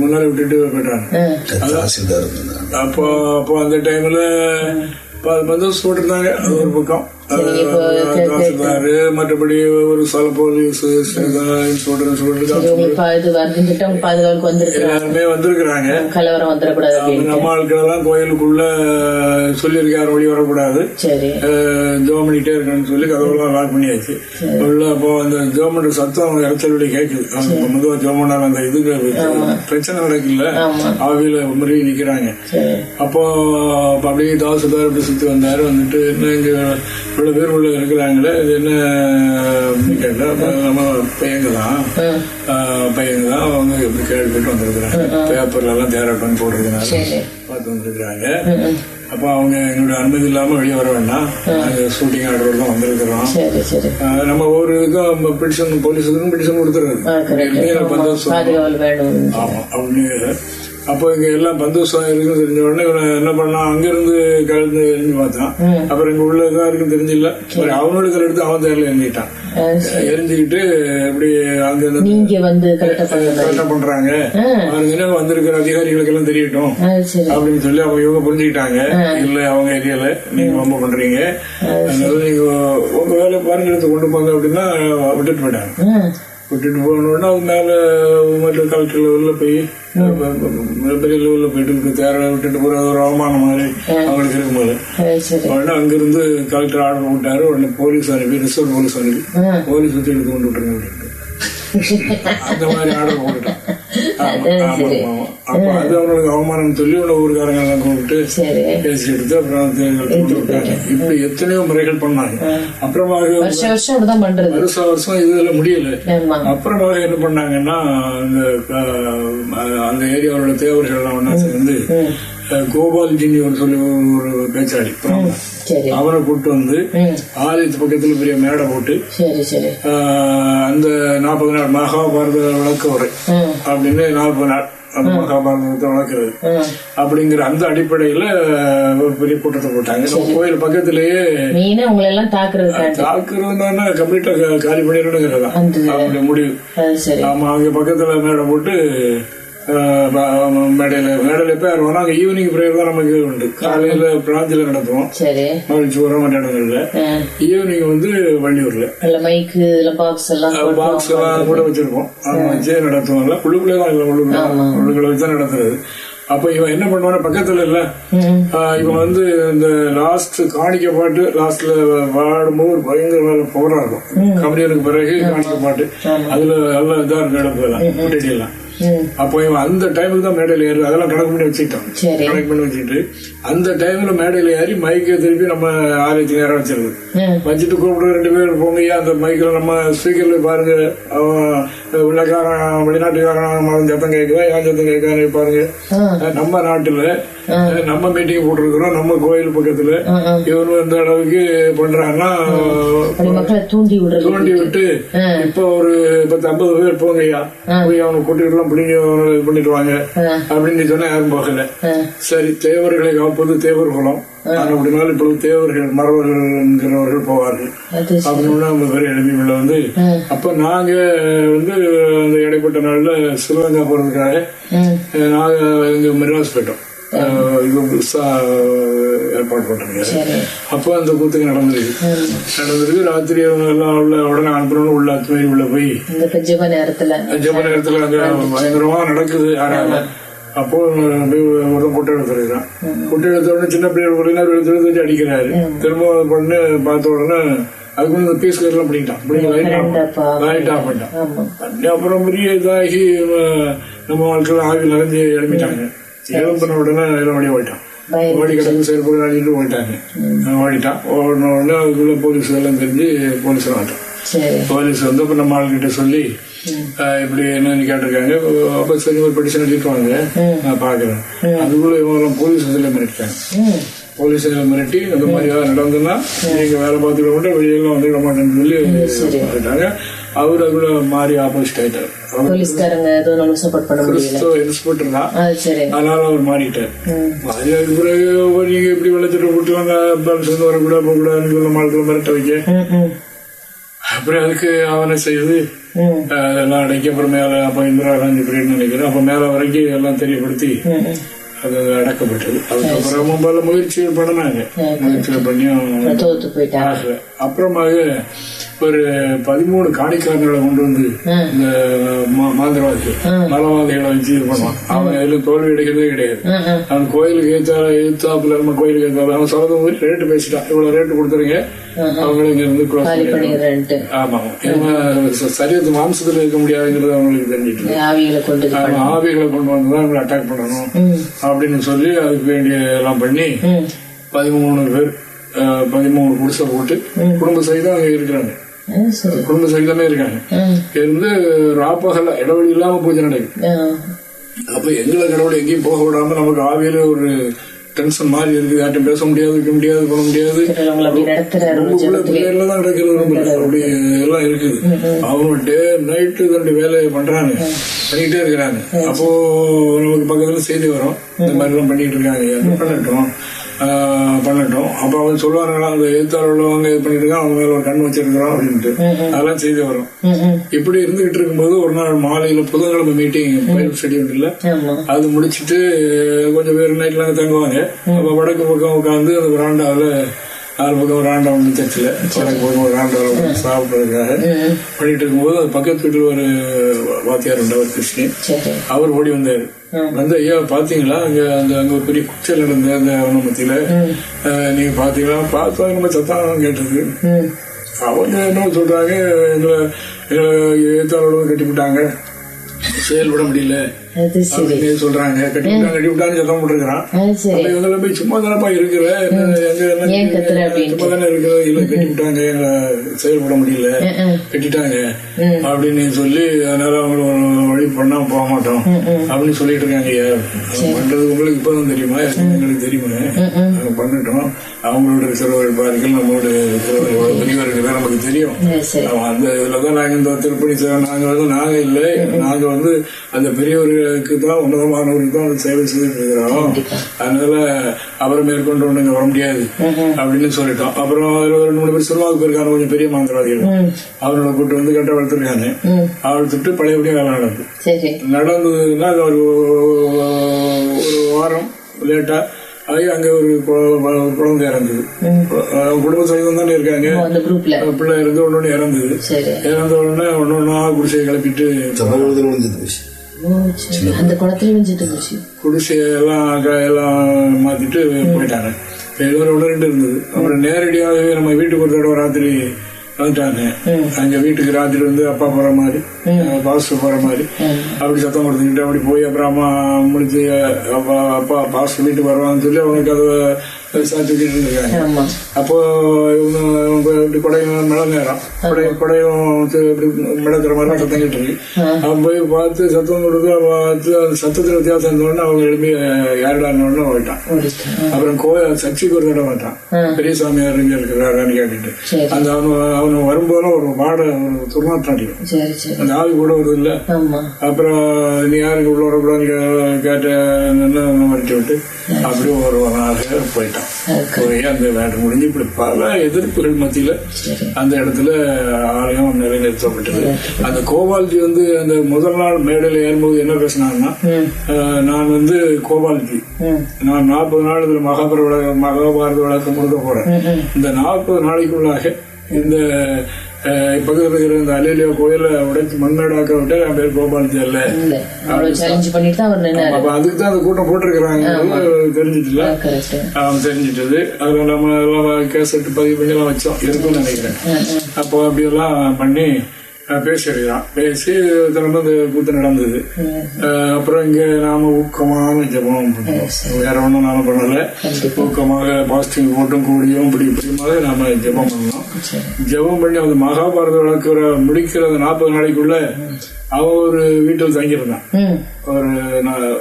முன்னால விட்டுட்டு போயிட்டாங்க. அப்போ அப்போ அந்த டைம்ல பந்தோஸ் போட்டிருந்தாங்க. அது ஒரு பக்கம். அது தாசில்தாரு மற்றபடி ஒரு சல போலீஸ் சொல்லிட்டு எல்லாருமே வந்திருக்கிறாங்க. கலவரம் வந்துடக்கூடாது நம்ம ஆட்கள் எல்லாம் கோயிலுக்குள்ள சொல்லியிருக்காரு வெளியே வரக்கூடாது. ஜோம் பண்ணிட்டே இருக்கணும்னு சொல்லி கதவுலாம் லாக் பண்ணியாச்சு. உள்ள அப்போ அந்த ஜோமண்ட சத்தம் அவங்க வெளியே கேட்குது அவங்க மெதுவா ஜோமண்டால அந்த இது பிரச்சனை நடக்குல்ல ஆமா. ஆவியில முறி நிக்கிறாங்க. அப்போ அப்ப அப்படியே தாசுதார் அப்படி சுத்தி வந்தாரு. வந்துட்டு இங்க இவ்வளவு பேர் உள்ள இருக்கிறாங்களே இது என்ன அப்படின்னு கேட்டா அப்ப நம்ம பையங்க தான். பையங்க தான் அவங்க எப்படி கேள்விப்பட்டு வந்திருக்கிறாங்க. பேப்பர்ல எல்லாம் தேராட்டம் போட்டிருக்கிறாங்க. பார்த்து வந்திருக்கிறாங்க. அப்போ அவங்க எங்களுடைய அனுமதி இல்லாம வெளியே வர வேண்டாம். நாங்க ஷூட்டிங் ஆர்டர் தான் வந்திருக்கிறோம். நம்ம ஒரு இதுக்கும் பெட்டிஷன் போலீஸுக்கும் பெட்டிஷன் கொடுத்துருது ஆ கரெக்ட் பந்தோஸ் பாதுகாவல் வேணும். ஆமா அப்படின்னு அப்போ இங்க எல்லாம் பந்தோஷம் இருக்குன்னு தெரிஞ்ச உடனே இவன் என்ன பண்ணான் அங்கிருந்து கலந்து எரிஞ்சு பார்த்தான். அப்புறம் இங்க உள்ள இதா இருக்குன்னு தெரிஞ்சில்ல. சரி. அவனோட எடுத்து அவன் தேர்ல எரிஞ்சிட்டான் எரிஞ்சுக்கிட்டு இப்படி அங்க நீங்க வந்து பண்றாங்க. பாருங்கன்னா வந்திருக்கிற அதிகாரிகளுக்கு எல்லாம் தெரியட்டும் அப்படின்னு சொல்லி அவங்க இவங்க புரிஞ்சுக்கிட்டாங்க. இல்ல அவங்க ஏரியால நீங்க ரொம்ப பண்றீங்க. அதனால நீங்க உங்க வேலை பாருங்க எடுத்து கொண்டு போங்க அப்படின்னா விட்டுட்டு போயிட்டாங்க. விட்டுட்டு போனோடனே அவங்க மேல மற்ற கலெக்டர் லெவல்ல போய் மிகப்பெரிய லெவல்ல போயிட்டு தேர விட்டுட்டு போற ஒரு அவமானம் மாதிரி அவங்களுக்கு இருக்கும்போது உடனே அங்கிருந்து கலெக்டர் ஆர்டர் போட்டாரு. உடனே போலீஸ் அனுப்பி ரிசர்வ் போலீஸ் அனுப்பி. போலீஸ் வச்சு எடுத்து கொண்டு விட்டுருங்க அப்படின்ட்டு. அந்த மாதிரி ஆர்டர் போட்டுட்டான். அப்ப அது அவனுக்கு அவமானம் சொல்லி உள்ள ஊருக்காரங்க எல்லாம் கூப்பிட்டு பேசி எடுத்து அப்புறம் தேர்தல் இப்படி எத்தனையோ முறைகள் பண்ணாங்க. அப்புறமாக வருஷம் வருஷம் இதுல முடியல. அப்புறமாக என்ன பண்ணாங்கன்னா அந்த அந்த ஏரியாவோட தேவர்கள் எல்லாம் ஒண்ணா சேர்ந்து அஹ், கோபால்ஜின்னு ஒரு சொல்லி ஒரு பேச்சாளி அவனை கூட்டு வந்து ஆலயத்து பக்கத்துல பெரிய மேடை போட்டு சரி சரி. ஆஹ் அந்த நாற்பது நாள் மகாபாரத விளக்க உரை அப்படின்னு நாற்பது நாள் அந்த மகாபாரதத்தை வளர்க்கறது அப்படிங்கிற அந்த அடிப்படையில ஒரு பெரிய கூட்டத்தை போட்டாங்க. நம்ம கோயில் பக்கத்திலேயே தாக்குறதுனா கம்ப்ளீட்டா காலி பண்ணிடணுங்கிறதா அப்படி முடிவு. ஆமா அங்க பக்கத்துல மேடை போட்டு மேடையில மேடையில எப்ப வருவோம்னா அங்க ஈவினிங் பிரேயர் தான் நமக்கு உண்டு. காலையில பிராஞ்சில நடத்துவோம். சரி. மகிழ்ச்சி வர மற்ற இடங்கள்ல ஈவினிங் வந்து வள்ளியூர்ல. மைக்கு பாக்ஸ் எல்லாம் பாக்ஸ் எல்லாம் கூட வச்சிருப்போம். அதை வச்சே நடத்துவோம்ல உள்ளுக்குள்ளே தான் இல்லை உள்ளுக்குள்ள உள்ளுக்குள்ள வச்சு தான் நடத்துறது. அப்ப இவன் என்ன பண்ணுவான பக்கத்துல இல்ல. இவன் வந்து இந்த லாஸ்ட் காணிக்க பாட்டு லாஸ்ட்ல பாடும்போது பயங்கர வேலை போரா இருக்கும் கம்பெனிக்கு பிறகு காணிக்க பாட்டு. அதுல நல்ல இதா இருக்கும் இடம் அப்போ இவன் அந்த டைமுக்கு தான் மேடையில ஏறி. அதெல்லாம் கணக்கு பண்ணி வச்சுக்கிட்டான். கணக்கு பண்ணி வச்சுக்கிட்டு அந்த டைம்ல மேடையில ஏறி மைக்கை திருப்பி நம்ம ஆலயத்துக்கு நேரம் வச்சிருது. ம். வச்சுட்டு கூப்பிட்டு ரெண்டு பேரும் போங்கய்யா அந்த மைக்கில் நம்ம ஸ்பீக்கர்ல பாருங்க. உள்ளக்காரன் வெளிநாட்டுக்காரன் மதம் சத்தம் கேட்குதா ஏன் சத்தம் கேட்கான்னு பாருங்க. நம்ம நாட்டுல நம்ம மீட்டிங் போட்டிருக்கிறோம் நம்ம கோயில் பக்கத்துல. இவனு இந்த அளவுக்கு பண்றான்னா தூண்டி விட்டு இப்ப ஒரு பத்து ஐம்பது பேர் போங்கய்யா போய் அவனை கூட்டிட்டு எல்லாம் பிடிங்க அவனை இது பண்ணிட்டு வாங்க. ஆ. அப்படின்னு சொன்னா யாரும் போகல சரி தேவர்களை காப்பது தேவர் குலம் அப்படினாலும் இப்பொழுது தேவர்கள் மறவர்கள் என்கிறவர்கள் போவார்கள். அப்படின்னு நம்ம பெரிய எழுதியுள்ள வந்து அப்ப நாங்க வந்து அந்த இடைப்பட்ட நாள்ல ஸ்ரீலங்கா போறதுக்காக நாங்க இங்க மெட்ராஸ் போயிட்டோம். இது புதுசா ஏற்பாடு பண்றீங்க சரி. அப்போ அந்த கூத்துக்கு நடந்திருக்கு நடந்திருக்கு ராத்திரி அவங்க எல்லாம் உள்ள உடனே அனுப்பணும் உள்ள அத்துமாரி உள்ள போய் பெஞ்சப நேரத்துல. ஜெப நேரத்துல அங்க பயங்கரமா நடக்குது ஆறாங்க அப்போ ஒரு கொட்டை எடுத்துருக்கான் கொட்டை எடுத்த உடனே சின்ன பிள்ளைகள் நேரம் எடுத்து எடுத்து அடிக்கிறாரு. திரும்ப பண்ணு பார்த்த உடனே அதுக்கு இந்த பீஸ் எல்லாம் பிடிக்க லைட் ஆஃப் பண்ணிட்டான். பண்ணி அப்புறம் பெரிய இதாகி நம்ம வாழ்க்கையில ஆவி நிறைஞ்சு எழுப்பிட்டாங்க எழுப்பின உடனே எல்லாம் ஓடி போயிட்டான் பயம் ஓடி கிடக்கு செயல்பட அடிட்டு போயிட்டாங்க ஓடிட்டான். ஓடின உடனே அதுக்குள்ள போலீஸ் எல்லாம் தெரிஞ்சு போலீஸ் சரி போலீஸ் வந்து இப்ப நம்ம ஆளுகிட்ட சொல்லி இப்படி என்னன்னு கேட்டிருக்காங்க. அப்ப சரி ஒரு பெட்டிஷன் எழுதிட்டு வாங்க நான் பாக்குறேன் அதுக்குள்ள இவங்க போலீஸ் இதில் மிரட்டிட்டாங்க. போலீஸ் இதில் மிரட்டி அந்த மாதிரி ஏதாவது நடந்ததுன்னா நீங்க வேலை பார்த்துக்க மாட்டேன் வெளியெல்லாம் வந்துட மாட்டேன்னு சொல்லி சொல்லிட்டாங்க. அவர் அதுக்குள்ள மாறி ஆப்போசிட் ஆயிட்டார். இன்ஸ்பெக்டர் தான். அதனால அவர் மாறிட்டார். மாறி அதுக்கு பிறகு நீங்க இப்படி வெள்ளத்திட்டு விட்டு வாங்க சேர்ந்து வரக்கூடாது போகக்கூடாதுன்னு சொல்ல மாலத்தில் மிரட்ட வைக்க. அப்புறம் அதுக்கு அவனை செய்து அதெல்லாம் அடக்கி அப்புறம் மேல அப்ப இந்திரா காந்தி பீரியட் நினைக்கிறேன். அப்ப மேல வரைக்கும் எல்லாம் தெரியப்படுத்தி அது அடக்கப்பட்டது. அதுக்கப்புறம் பல முயற்சிகள் பண்ணினாங்க. முயற்சிகள் போயிட்டாங்க ஆகல. அப்புறமாக ஒரு பதிமூணு காணிக்காரர்களை கொண்டு வந்து இந்த மா- மாந்திரவாதிகள் மலவாதிகளை வச்சு இது பண்ணுவான். அவன் எதுல தோல்வி அடைக்கிறதே கிடையாது. அவன் கோயிலுக்கு ஏத்தா எதிர்த்தாப்புல நம்ம கோயிலுக்கு ஏத்தாப்புல அவன் சொல்றது மாதிரி ரேட்டு பேசிட்டான். இவ்வளவு ரேட்டு கொடுத்துருங்க அவங்களும் இங்க இருந்து க்ளோஸ் ஆமா சரியத்து மாம்சத்துல இருக்க முடியாதுங்கிறது அவங்களுக்கு தெரிஞ்சிட்டு ஆவிகளை கொண்டு இது அவன் ஆவிகளை கொண்டு வந்து தான் அவங்களை அட்டாக் பண்ணணும் அப்படின்னு சொல்லி அதுக்கு வேண்டிய எல்லாம் பண்ணி பதிமூணு பேர் பதிமூணு குடிசை போட்டு குடும்ப சகிதம் அங்க இருக்கிறாங்க. குடும்ப சகிதமே இருக்காங்க. இருந்து ராப்பகல இடைவெளி இல்லாம பூஜை நடக்குது அப்ப எங்களை கடவுள் எங்கேயும் போக விடாம நமக்கு ஆவியில ஒரு டென்ஷன் மாதிரி இருக்குது. யார்ட்டும் பேச முடியாது வைக்க முடியாது பண்ண முடியாது. பிள்ளைகள் தான் நடக்கிறது ரொம்ப அப்படி எல்லாம் இருக்குது. அவங்க டே நைட்டு ரெண்டு வேலையை பண்றாங்க. பண்ணிக்கிட்டே இருக்கிறாங்க. அப்போ நமக்கு பக்கத்துல செய்தி வரும். இந்த மாதிரி எல்லாம் பண்ணிட்டு இருக்காங்க. பண்ணட்டும் பண்ணட்டும். அப்போ அவங்க சொல்லுவாங்களா அந்த எழுத்தாளர் உள்ளவங்க இது பண்ணிட்டு இருக்காங்க அவங்க மேல ஒரு கண் வச்சிருக்கிறோம் அப்படின்ட்டு. அதெல்லாம் செய்தி வரும். இப்படி இருந்துகிட்டு இருக்கும்போது ஒரு நாள் மாலையில புதன்கிழமை மீட்டிங் பயிர் ஸ்டடி அது முடிச்சிட்டு கொஞ்சம் பேர் நைட்ல அங்க தங்குவாங்க. அப்ப வடக்கு பக்கம் உட்காந்து அந்த வராண்டாவில் நாலு பக்கம் வராண்டா ஒன்று சர்ச்சில் வடக்கு பக்கம் வராண்டாவில் சாப்பிட்றதுக்காக. பண்ணிட்டு இருக்கும்போது அது பக்கத்து வீட்டில் ஒரு வாத்தியார் உண்டவர் கிருஷ்ணன் அவர் ஓடி வந்தார். வந்து ஐயா பாத்தீங்களா? அங்க அந்த அங்க ஒரு பெரிய குச்சல் நடந்த அந்த அவன மத்தியில நீங்க பாத்தீங்களா? பார்த்தா நம்ம சத்தம் கேட்டது ம். அவங்க என்ன சொல்றாங்க? எங்களை எங்களை எழுத்தாளோட கட்டிவிட்டாங்க செயல்பட முடியல. சொல்றாங்க. சத்தம் போட்டுருக்கிறான் அது சரி. அப்ப இவங்களை போய் சும்மா தானப்பா இருக்கிற. சும்மா தானே இருக்கிற? இல்ல கட்டிவிட்டாங்க எங்களை செயல்பட முடியல. கட்டிட்டாங்க. அப்படின்னு சொல்லி அதனால அவங்க வழி பண்ணா போக மாட்டோம். அப்படின்னு சொல்லிட்டு இருக்காங்க பண்றது உங்களுக்கு இப்பதான் தெரியுமா? எங்களுக்கு தெரியுமா? நாங்க பண்ணிட்டோம். அவங்களோட சிறுவர் பாருங்கள் நம்மளோட சிறுவர் எவ்வளவு இருக்கிறதா நமக்கு தெரியும். அந்த இதுலதான் நாங்க இந்த திருப்பணி சேவை நாங்க வந்து நாங்க இல்லை. நாங்க வந்து அந்த பெரியவர்களுக்கு தான் உன்னதமானவருக்கு தான் சேவை செய்துட்டு இருக்கிறோம். அதனால அவரை மேற்கொண்டு ஒண்ணு இங்க வர முடியாது அப்படின்னு சொல்லிட்டோம். அப்புறம் அதுல ஒரு ரெண்டு மூணு பேர் சொல்லுவாங்க போயிருக்காங்க கொஞ்சம் பெரிய மந்திரவாதிகள். அவரோட கூட்டு வந்து கட்ட வளர்த்துருக்காங்க. வளர்த்துட்டு பழையபடியும் வேலை சரி. நடந்ததுன்னா அது ஒரு ஒரு வாரம் லேட்டா ஆகி அங்க ஒரு குழந்தை இறந்தது. அவங்க குடும்ப சகிதம் தானே இருக்காங்க. ஓ, அந்த குரூப்ல பிள்ளை இருந்து ஒண்ணு இறந்தது. சரி. இறந்த உடனே ஒண்ணா குடிசையை கிளப்பிட்டு குடிசையெல்லாம் எல்லாம் மாத்திட்டு போயிட்டாங்க. எழுபது ஒன்று ரெண்டு இருந்தது. அப்புறம் நேரடியாகவே நம்ம வீட்டுக்கு ஒரு தடவை ராத்திரி வந்துட்டாங்க அங்க வீட்டுக்கு ராத்திரி வந்து அப்பா போற மாதிரி பாஸ்டர் போற மாதிரி. அப்படி சத்தம் கொடுத்துக்கிட்டு அப்படி போய் அப்புறம் அம்மா முடிச்சு அப்பா அப்பா பாஸ்டர் வீட்டுக்கு வருவான்னு சொல்லி அவங்க கதவை சாத்திக்கிட்டு அப்போ இப்படி கொடையும் நேரம் கொடை கொடையும் மிளக்கிற மாதிரி சத்தம் கேட்டு இருக்கு. அவன் போய் பார்த்து சத்தம் கொடுத்து பார்த்து அந்த சத்தத்துல வித்தியாசம் இருந்தோடனே அவங்க எழுப்பி யாருடான்னு போயிட்டான். அப்புறம் கோயில் சர்ச்சைக்கு ஒரு தடவை மாட்டான் பெரிய சாமியார் இங்க இருக்கிறாரான்னு கேட்டுட்டு. அந்த அவனு அவனு வரும்போது ஒரு வாட ஒரு துர்நாற்றம் அடிக்கும் அந்த ஆவி கூட வருது இல்ல. அப்புறம் நீ யாருக்கு உள்ள வரக்கூடாதுன்னு கேட்ட மறைச்சு விட்டு அப்படியே ஒரு போயிட்டான். போய் அந்த வேலை முடிஞ்சு இப்படி பல எதிர்ப்புகள் மத்தியில அந்த இடத்துல ஆலயம் நிலைநிறுத்தப்பட்டது. அந்த கோபால்ஜி வந்து அந்த முதல் நாள் மேடையில ஏறும்போது என்ன பேசினாங்கன்னா நான் வந்து கோபால்ஜி. நான் நாற்பது நாள் இதுல மகாபாரத மகாபாரத விளக்கம் கொடுக்க போறேன். இந்த நாற்பது நாளைக்குள்ளாக இந்த பக்கத்துல இருக்கிற இந்த அலேலியா கோயிலை உடைச்சு மண்மேடாக்க விட்டு என் பேர் கோபால்ஜி அல்ல இல்ல அவ்வளவு சேலஞ்ச் பண்ணிட்டு தான் அவர் நின்னாரு அப்ப அதுக்கு தான் அந்த கூட்டம் போட்டிருக்கிறாங்க தெரிஞ்சிட்டுல தெரிஞ்சிட்டது அதுல நம்ம எல்லாம் கேசட் பதிவு பண்ணி எல்லாம் வச்சோம் இருக்கும்னு நினைக்கிறேன் அப்போ அப்படியெல்லாம் பண்ணி அஹ், பேசியிருக்கிறான் பேசி திரும்ப இந்த கூத்து நடந்தது. அப்புறம் இங்க நாம ஊக்கமான ஜெபம். பண்ணோம் வேற ஒண்ணும் நாம பண்ணல. ஊக்கமாக பாசிட்டிவ் போட்டும் கூடியும் இப்படி இப்படியுமாக நாம ஜெபம் பண்ணோம் ஜெபம் பண்ணி அந்த மகாபாரத விளக்குற முடிக்கிற அந்த நாற்பது நாளைக்குள்ள அவன் ஒரு வீட்டில் தங்கியிருந்தான் ஒரு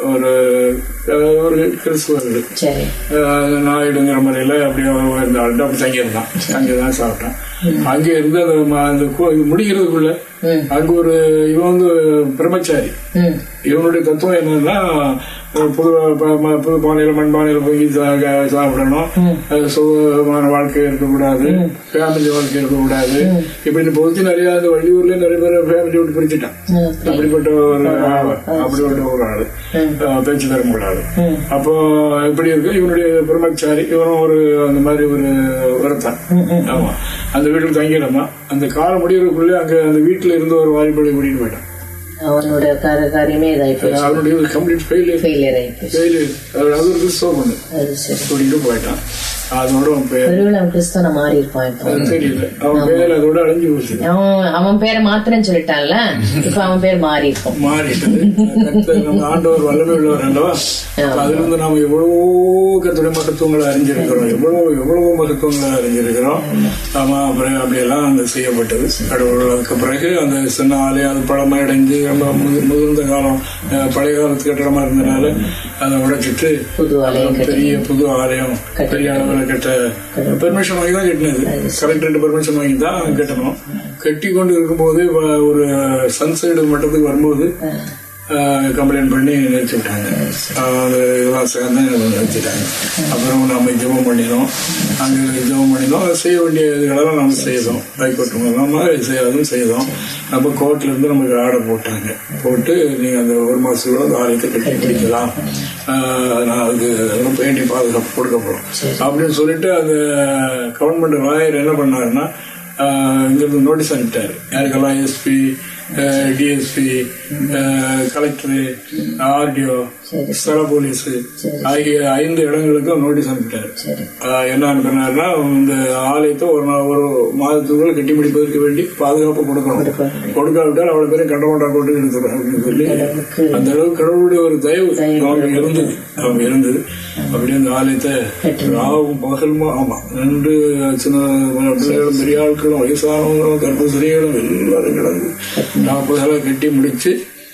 ஒரு ஒரு கிறிஸ்துவர்கள் சரி. அஹ், நாயுடுங்கிற முறையில அப்படியே ஆள்கிட்ட அப்படி தங்கியிருந்தான். அங்கதான் சாப்பிட்டான். அங்க இருந்து அந்த அந்த கோ- இது முடிக்கிறதுக்குள்ள ம். அங்க ஒரு இவன் வந்து பிரம்மச்சாரி. இவனுடைய தத்துவம் என்னன்னா புது புது பானையில மண் பானையில போய் சாப்பிடணும். சுகமான வாழ்க்கை இருக்கக்கூடாது. ஃபேமிலி வாழ்க்கை இருக்கக்கூடாது. இப்படி பொறுத்து நிறைய அந்த வள்ளியூர்ல நிறைய பேர் ஃபேமிலி விட்டு பிரிச்சுட்டான் அப்படிப்பட்ட ஒரு அப்படிப்பட்ட ஒரு ஆளு. பேச்சு தரம் கூடாது. அப்போ இப்படி இருக்கு? இவனுடைய பிரம்மச்சாரி இவனும் ஒரு அந்த மாதிரி ஒரு ஒருத்தன் ஆமா. அந்த வீட்டுல தங்கியிருந்தான் அந்த காலம் முடியறதுக்குள்ளே அங்க அந்த வீட்டுல இருந்து ஒரு வாய்ப்படி கூட்டிட்டு போயிட்டான். அவனுடைய கம்ப்ளீட் ஃபெயிலியர் ஃபெயிலியர் ஆகி போச்சு ஃபெயிலியர் அது ஒரு கிறிஸ்தவ பொண்ணு அது சரி. கூட்டிட்டு போயிட்டான். அதோட அவன் பேர் ஒருவேளை அவன் கிறிஸ்தவனை மாறி இருப்பான் தெரியல. அவன் பேர் அதோட அழிஞ்சு போச்சு. அவன் அவன் பேரை மாத்திரம் சொல்லிட்டான்ல. இப்ப அவன் பேர் மாறி இருக்கும். மாறிட்டது. நம்ம ஆண்டவர் வல்லமை உள்ளவர் அல்லவா அதிலிருந்து நாம் எவ்வளவோ கத்துடைய மகத்துவங்களை அறிஞ்சிருக்கிறோம். எவ்வளவு எவ்வளவோ மகத்துவங்களை அறிஞ்சிருக்கிறோம். ஆமா அப்புறம் அப்படியெல்லாம் அந்த செய்யப்பட்டது. கடவுள் அதுக்கு பிறகு அந்த சின்ன ஆலயம் அது பழமையடைஞ்சு ரொம்ப முதி- முதிர்ந்த காலம் பழைய காலத்து கட்டடமா இருந்தனால அதை உடைச்சிட்டு புது ஆலயம் பெரிய புது ஆலயம் பெரிய அளவில் கட்ட பெர்மிஷன் வாங்கி தான் கட்டினது. கலெக்டரேட் பெர்மிஷன் வாங்கி தான் கட்டணும். கட்டி கொண்டு இருக்கும்போது ஒரு சன்சைடு மட்டத்துக்கு வரும்போது கம்ப்ளைண்ட் பண்ணி நிறுத்தி விட்டாங்க ஆஹ் அது இதெல்லாம் சேர்ந்து நிறுத்திட்டாங்க. அப்புறம் நம்ம ஜெபம் பண்ணினோம். அங்கே ஜெபம் பண்ணினோம். செய்ய வேண்டிய இதுகளெல்லாம் நம்ம செய்தோம். ஹைகோர்ட் மூலமாக செய்யாதும் செய்தோம். நம்ம கோர்ட்ல இருந்து நமக்கு ஆர்டர் போட்டாங்க. போட்டு நீங்க அந்த ஒரு மாதத்துக்குள்ள அந்த ஆலயத்தை கட்டி பிடிக்கலாம் நான் அதுக்கு ரொம்ப பாதுகாப்பு கொடுக்க அப்படின்னு சொல்லிட்டு அந்த கவர்மெண்ட் லாயர் என்ன பண்ணாருன்னா இங்கிருந்து நோட்டீஸ் அனுப்பிட்டார். யாருக்கெல்லாம் எஸ்பி டிஎஸ்பி கலெக்டர் ஆர்டிஓ ஸ்தல போலீஸ் ஆகிய ஐந்து இடங்களுக்கும் நோட்டீஸ் அனுப்பிட்டாரு. என்ன அனுப்பினாருன்னா இந்த ஆலயத்தை ஒரு நாள் ஒரு மாதத்துக்குள்ள கட்டி முடிப்பதற்கு வேண்டி பாதுகாப்பு கொடுக்கணும். கொடுக்காவிட்டால் அவ்வளவு பேரும் கண்டமண்டா கொண்டு எடுத்துரும் அப்படின்னு சொல்லி அந்த அளவுக்கு கடவுளுடைய ஒரு தயவு அவங்க இருந்தது. அவங்க இருந்தது. அப்படியே அந்த ஆலயத்தை ராவும் பகலுமா ஆமா. ரெண்டு சின்ன பிள்ளைகளும் பெரிய ஆட்களும் வயசானவங்களும் கர்ப்பசரிகளும் எல்லாரும் கிடந்து நாற்பது கட்டி முடிச்சு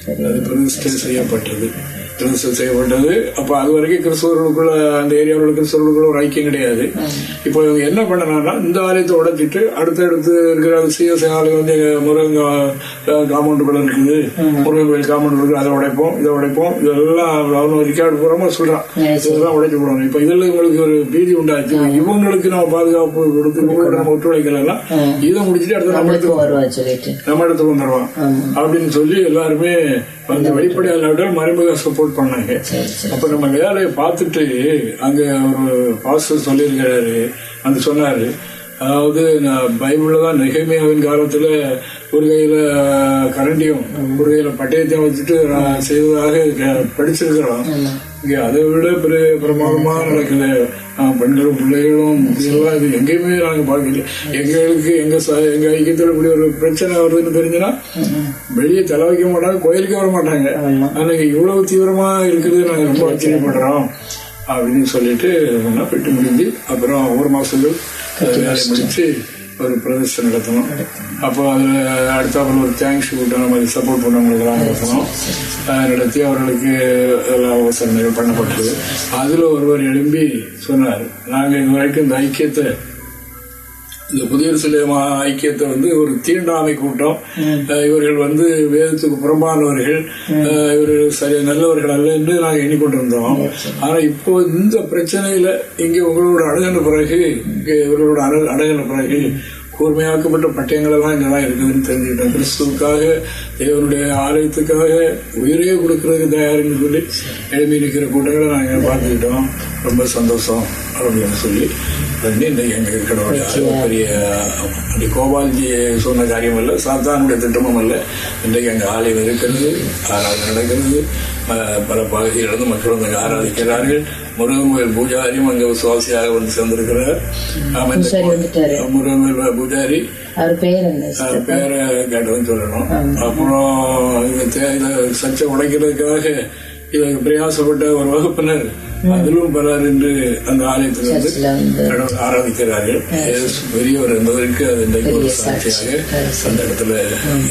அது பிரதிஷ்டை செய்யப்பட்டது பிரதிஷ்டை செய்யப்பட்டது. அப்ப அது வரைக்கும் கிறிஸ்தவர்களுக்குள்ள அந்த ஏரியாவில் உள்ள கிறிஸ்தவர்களுக்குள்ள ஒரு ஐக்கியம் கிடையாது. இப்போ இவங்க என்ன பண்ணனாங்கன்னா இந்த ஆலயத்தை உடைச்சிட்டு அடுத்தடுத்து இருக்கிற சிஎஸ் ஆலயம் வந்து முருகன் காம்பவுண்டுக்குள்ள இருக்குது. முருகன் கோயில் காம்பவுண்ட் இருக்குது. அதை உடைப்போம் இதை உடைப்போம். இதெல்லாம் அவன் ரெக்கார்டு பூரமா சொல்றான் இதெல்லாம் உடைச்சு போடணும் இப்ப இதுல உங்களுக்கு ஒரு பீதி உண்டாச்சு. இவங்களுக்கு நம்ம பாதுகாப்பு கொடுத்து இவங்களோட நம்ம ஒத்துழைக்கலாம் இதை முடிச்சுட்டு அடுத்த நம்ம இடத்துக்கு நம்மளுக்கும் வருவா சொல்லிட்டு. நம்ம இடத்துக்கு வந்துடுவான் அப்படின்னு சொல்லி எல்லாருமே வந்து வெளிப்படையாக இல்லாவிட்டால் மறைமுக சப்போர்ட் பண்ணாங்க. அப்ப நம்ம வேலையை பார்த்துட்டு அங்க ஒரு பாஸ்டர் சொல்லியிருக்கிறாரு அந்த சொன்னாரு. அதாவது நான் பைபிள்ல தான் நெகமையாவின் காலத்துல ஒரு கையில கரண்டியும் ஒரு கையில பட்டயத்தையும் வச்சுட்டு நான் செய்ததாக கே- படிச்சிருக்கிறோம் இங்க அதை விட பெரிய பிரமாதமா நடக்குது. பெண்களும் பிள்ளைகளும் இதெல்லாம் இது எங்கேயுமே நாங்க பார்க்கல. எங்களுக்கு எங்க ச- எங்க ஐக்கியத்துல இப்படி ஒரு பிரச்சனை வருதுன்னு தெரிஞ்சுன்னா வெளியே தலை வைக்க மாட்டாங்க கோயிலுக்கு வர மாட்டாங்க. ஆனா இவ்வளவு தீவிரமா இருக்குது நாங்க ரொம்ப ஆச்சரியப்படுறோம். அப்படின்னு சொல்லிட்டு பெட்டு முடிஞ்சு அப்புறம் ஒரு மாசத்துக்கு வேலையை முடிச்சு ஒரு பிரதர்ஷன் நடத்தணும். அப்போ அதில் அடுத்தாப்பில் ஒரு தேங்க்ஸ் கூட்டம் நம்ம சப்போர்ட் பண்ணவங்களுக்கெல்லாம் நடத்தணும். அஹ் நடத்தி அவர்களுக்கு எல்லா அவசரங்கள் பண்ணப்பட்டது. அதில் ஒருவர் எழும்பி சொன்னார் நாங்கள் இது வரைக்கும் இந்த ஐக்கியத்தை இந்த புதிய சிலைமா ஐக்கியத்தை வந்து ஒரு தீண்டாமை கூட்டம். அஹ் இவர்கள் வந்து வேதத்துக்கு புறம்பானவர்கள். இவர்கள் சரி நல்லவர்கள் அல்ல என்று நாங்கள் எண்ணிக்கொண்டிருந்தோம். ஆனா இப்போ இந்த பிரச்சனையில இங்கே உங்களோட அணுகின பிறகு இவர்களோட அணு அணுகின பிறகு கூர்மையாக்கப்பட்ட பட்டயங்கள் எல்லாம் இங்கதான் இருக்குதுன்னு தெரிஞ்சுக்கிட்டோம் கிறிஸ்துவுக்காக தேவனுடைய ஆலயத்துக்காக உயிரே கொடுக்கறதுக்கு தயாருன்னு சொல்லி எழுப்பி நிற்கிற கூட்டங்களை நாங்க பார்த்துக்கிட்டோம். ரொம்ப சந்தோஷம் அப்படின்னு சொல்லி. பண்ணி இன்னைக்கு எங்க கடவுளுடைய பெரிய அப்படி கோபால்ஜி சொன்ன காரியம் அல்ல சாத்தானுடைய திட்டமும் அல்ல. இன்றைக்கு அங்க ஆலயம் இருக்கிறது ஆராதனை நடக்கிறது. பல பகுதிகளிலிருந்து மக்கள் வந்து ஆராதிக்கிறார்கள். முருகன் கோயில் பூஜாரியும் அங்க விசுவாசியாக வந்து சேர்ந்திருக்கிறார். இந்த. முருகன் கோயில் பூஜாரி. அவர் பேர் கேட்டதுன்னு சொல்லணும். அப்புறம் இத சர்ச்சை உடைக்கிறதுக்காக இதுக்கு பிரயாசப்பட்ட ஒரு வகுப்பினர் அதிலும் பலர் என்று அந்த ஆலயத்தில் வந்து கடவுள் ஆராதிக்கிறார்கள். பெரியவர் என்பதற்கு அது இன்றைக்கு ஒரு சாட்சியாக அந்த இடத்துல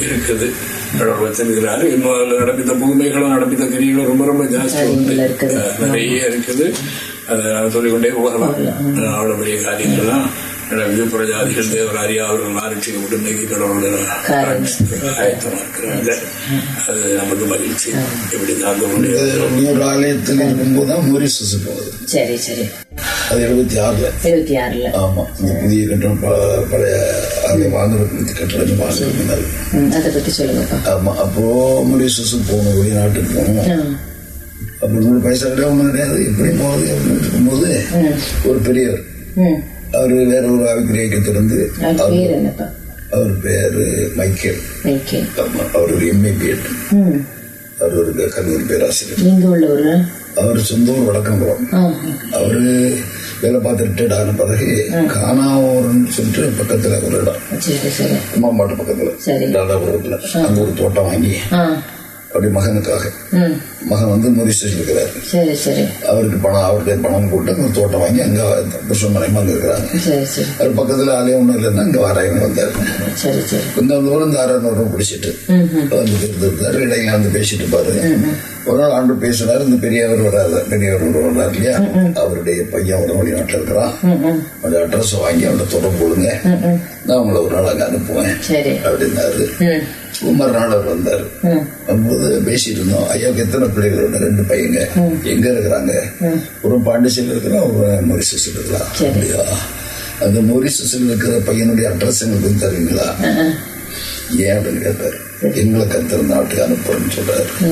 இருக்குது. கடவுள் வச்சிருக்கிறாரு இன்னும் நடப்பித்த புதுமைகளும் நடப்பித்த கிரிகளும் ரொம்ப ரொம்ப ஜாஸ்தி உண்டு. நிறைய இருக்குது. அதை சொல்லிக்கொண்டே போகலாம். அவ்வளவு பெரிய காரியங்கள்லாம் விழுப்புர ஜாதிகள் தேவர் அறியா அவர்கள் ஆராய்ச்சி விட்டு இன்னைக்கு ஆயத்தமா இருக்கிறாங்க அது நமக்கு மகிழ்ச்சி. உடைய இன்னொரு ஆலயத்தில் இருக்கும்போது தான் மொரிசஸ் போகுது. சரி சரி. அது எழுபத்தி ஆறுல. இருபத்தி ஆறுல. ஆமா. இந்த புதிய கட்டடம் ப- பழைய ஆலயம் வாங்குறதுக்கு கட்டடம் வாங்குறது ம், அதை பத்தி சொல்லுங்கப்பா ஆமா. அப்போ மொரிசஸ் போகணும் வெளிநாட்டுக்கு போகணும். அப்போ நூறு பைசா கிடையாது ஒன்றும் கிடையாது எப்படி போகுது அப்படின்னு இருக்கும்போது ஒரு பெரியவர் அவர் வேற ஒரு ஆவிக்கிரியக்கத்திலிருந்து அவர் பேர் என்னப்பா? அவர் பேரு மைக்கேல். அவர் ஒரு எம்ஏ பிஎட் அவர் ஒரு கல்லூரி பேராசிரியர். அவர் சொந்த ஊர் வழக்கம்புறம் அவரு வேலை பார்த்து ரிட்டையர்ட் ஆன பிறகு காணாவூர்னு சொல்லிட்டு பக்கத்துல ஒரு இடம். சரி சரி. அம்மாமாட்டு பக்கத்துல. சரி. தாதாபுரத்துல அங்க ஒரு தோட்டம் வாங்கி அப்படி மகனுக்காக. மகன் வந்து மொரிஷியஸ் இருக்கிறாரு அவருக்கு பணம் அவருடைய பணம் போட்டு அந்த தோட்டம் வாங்கி அங்க புருஷமனைமா அங்க இருக்கிறாங்க அது பக்கத்துல ஆளே ஒண்ணும் இல்லைன்னா இங்க வாராயங்க வந்தாரு. கொஞ்சம் தூரம் இந்த அறநூறு பிடிச்சிட்டு வந்து இருந்தாரு இடையில வந்து பேசிட்டு பாரு ஒரு நாள் ஆண்டு பேசினாரு இந்த பெரியவர் வராது பெரியவர் வர்றாரு இல்லையா? அவருடைய பையன் ஒரு வெளிநாட்டுல இருக்கிறான். அந்த அட்ரஸ் வாங்கி அவனை தொடர்பு கொடுங்க. நான் உங்களை ஒரு நாள் அங்க அனுப்புவேன் அப்படின்னாரு. அவர் வந்தாரு. வரும்போது பேசிட்டு இருந்தோம். ஐயாவுக்கு எத்தனை பிள்ளைகள் உண்டு? ரெண்டு பையங்க. எங்க இருக்கிறாங்க? ஒரு பாண்டிச்சேரியில் இருக்கிறான் ஒரு மொரிசஸ்ல இருக்கிறான். அப்படியா? அந்த மொரிசஸ்ல இருக்கிற பையனுடைய அட்ரஸ் எங்களுக்கு தருவீங்களா? ஏன் அப்படின்னு கேட்டாரு. எங்களை கத்திர நாட்டுக்கு அனுப்புறேன்னு சொல்றாரு.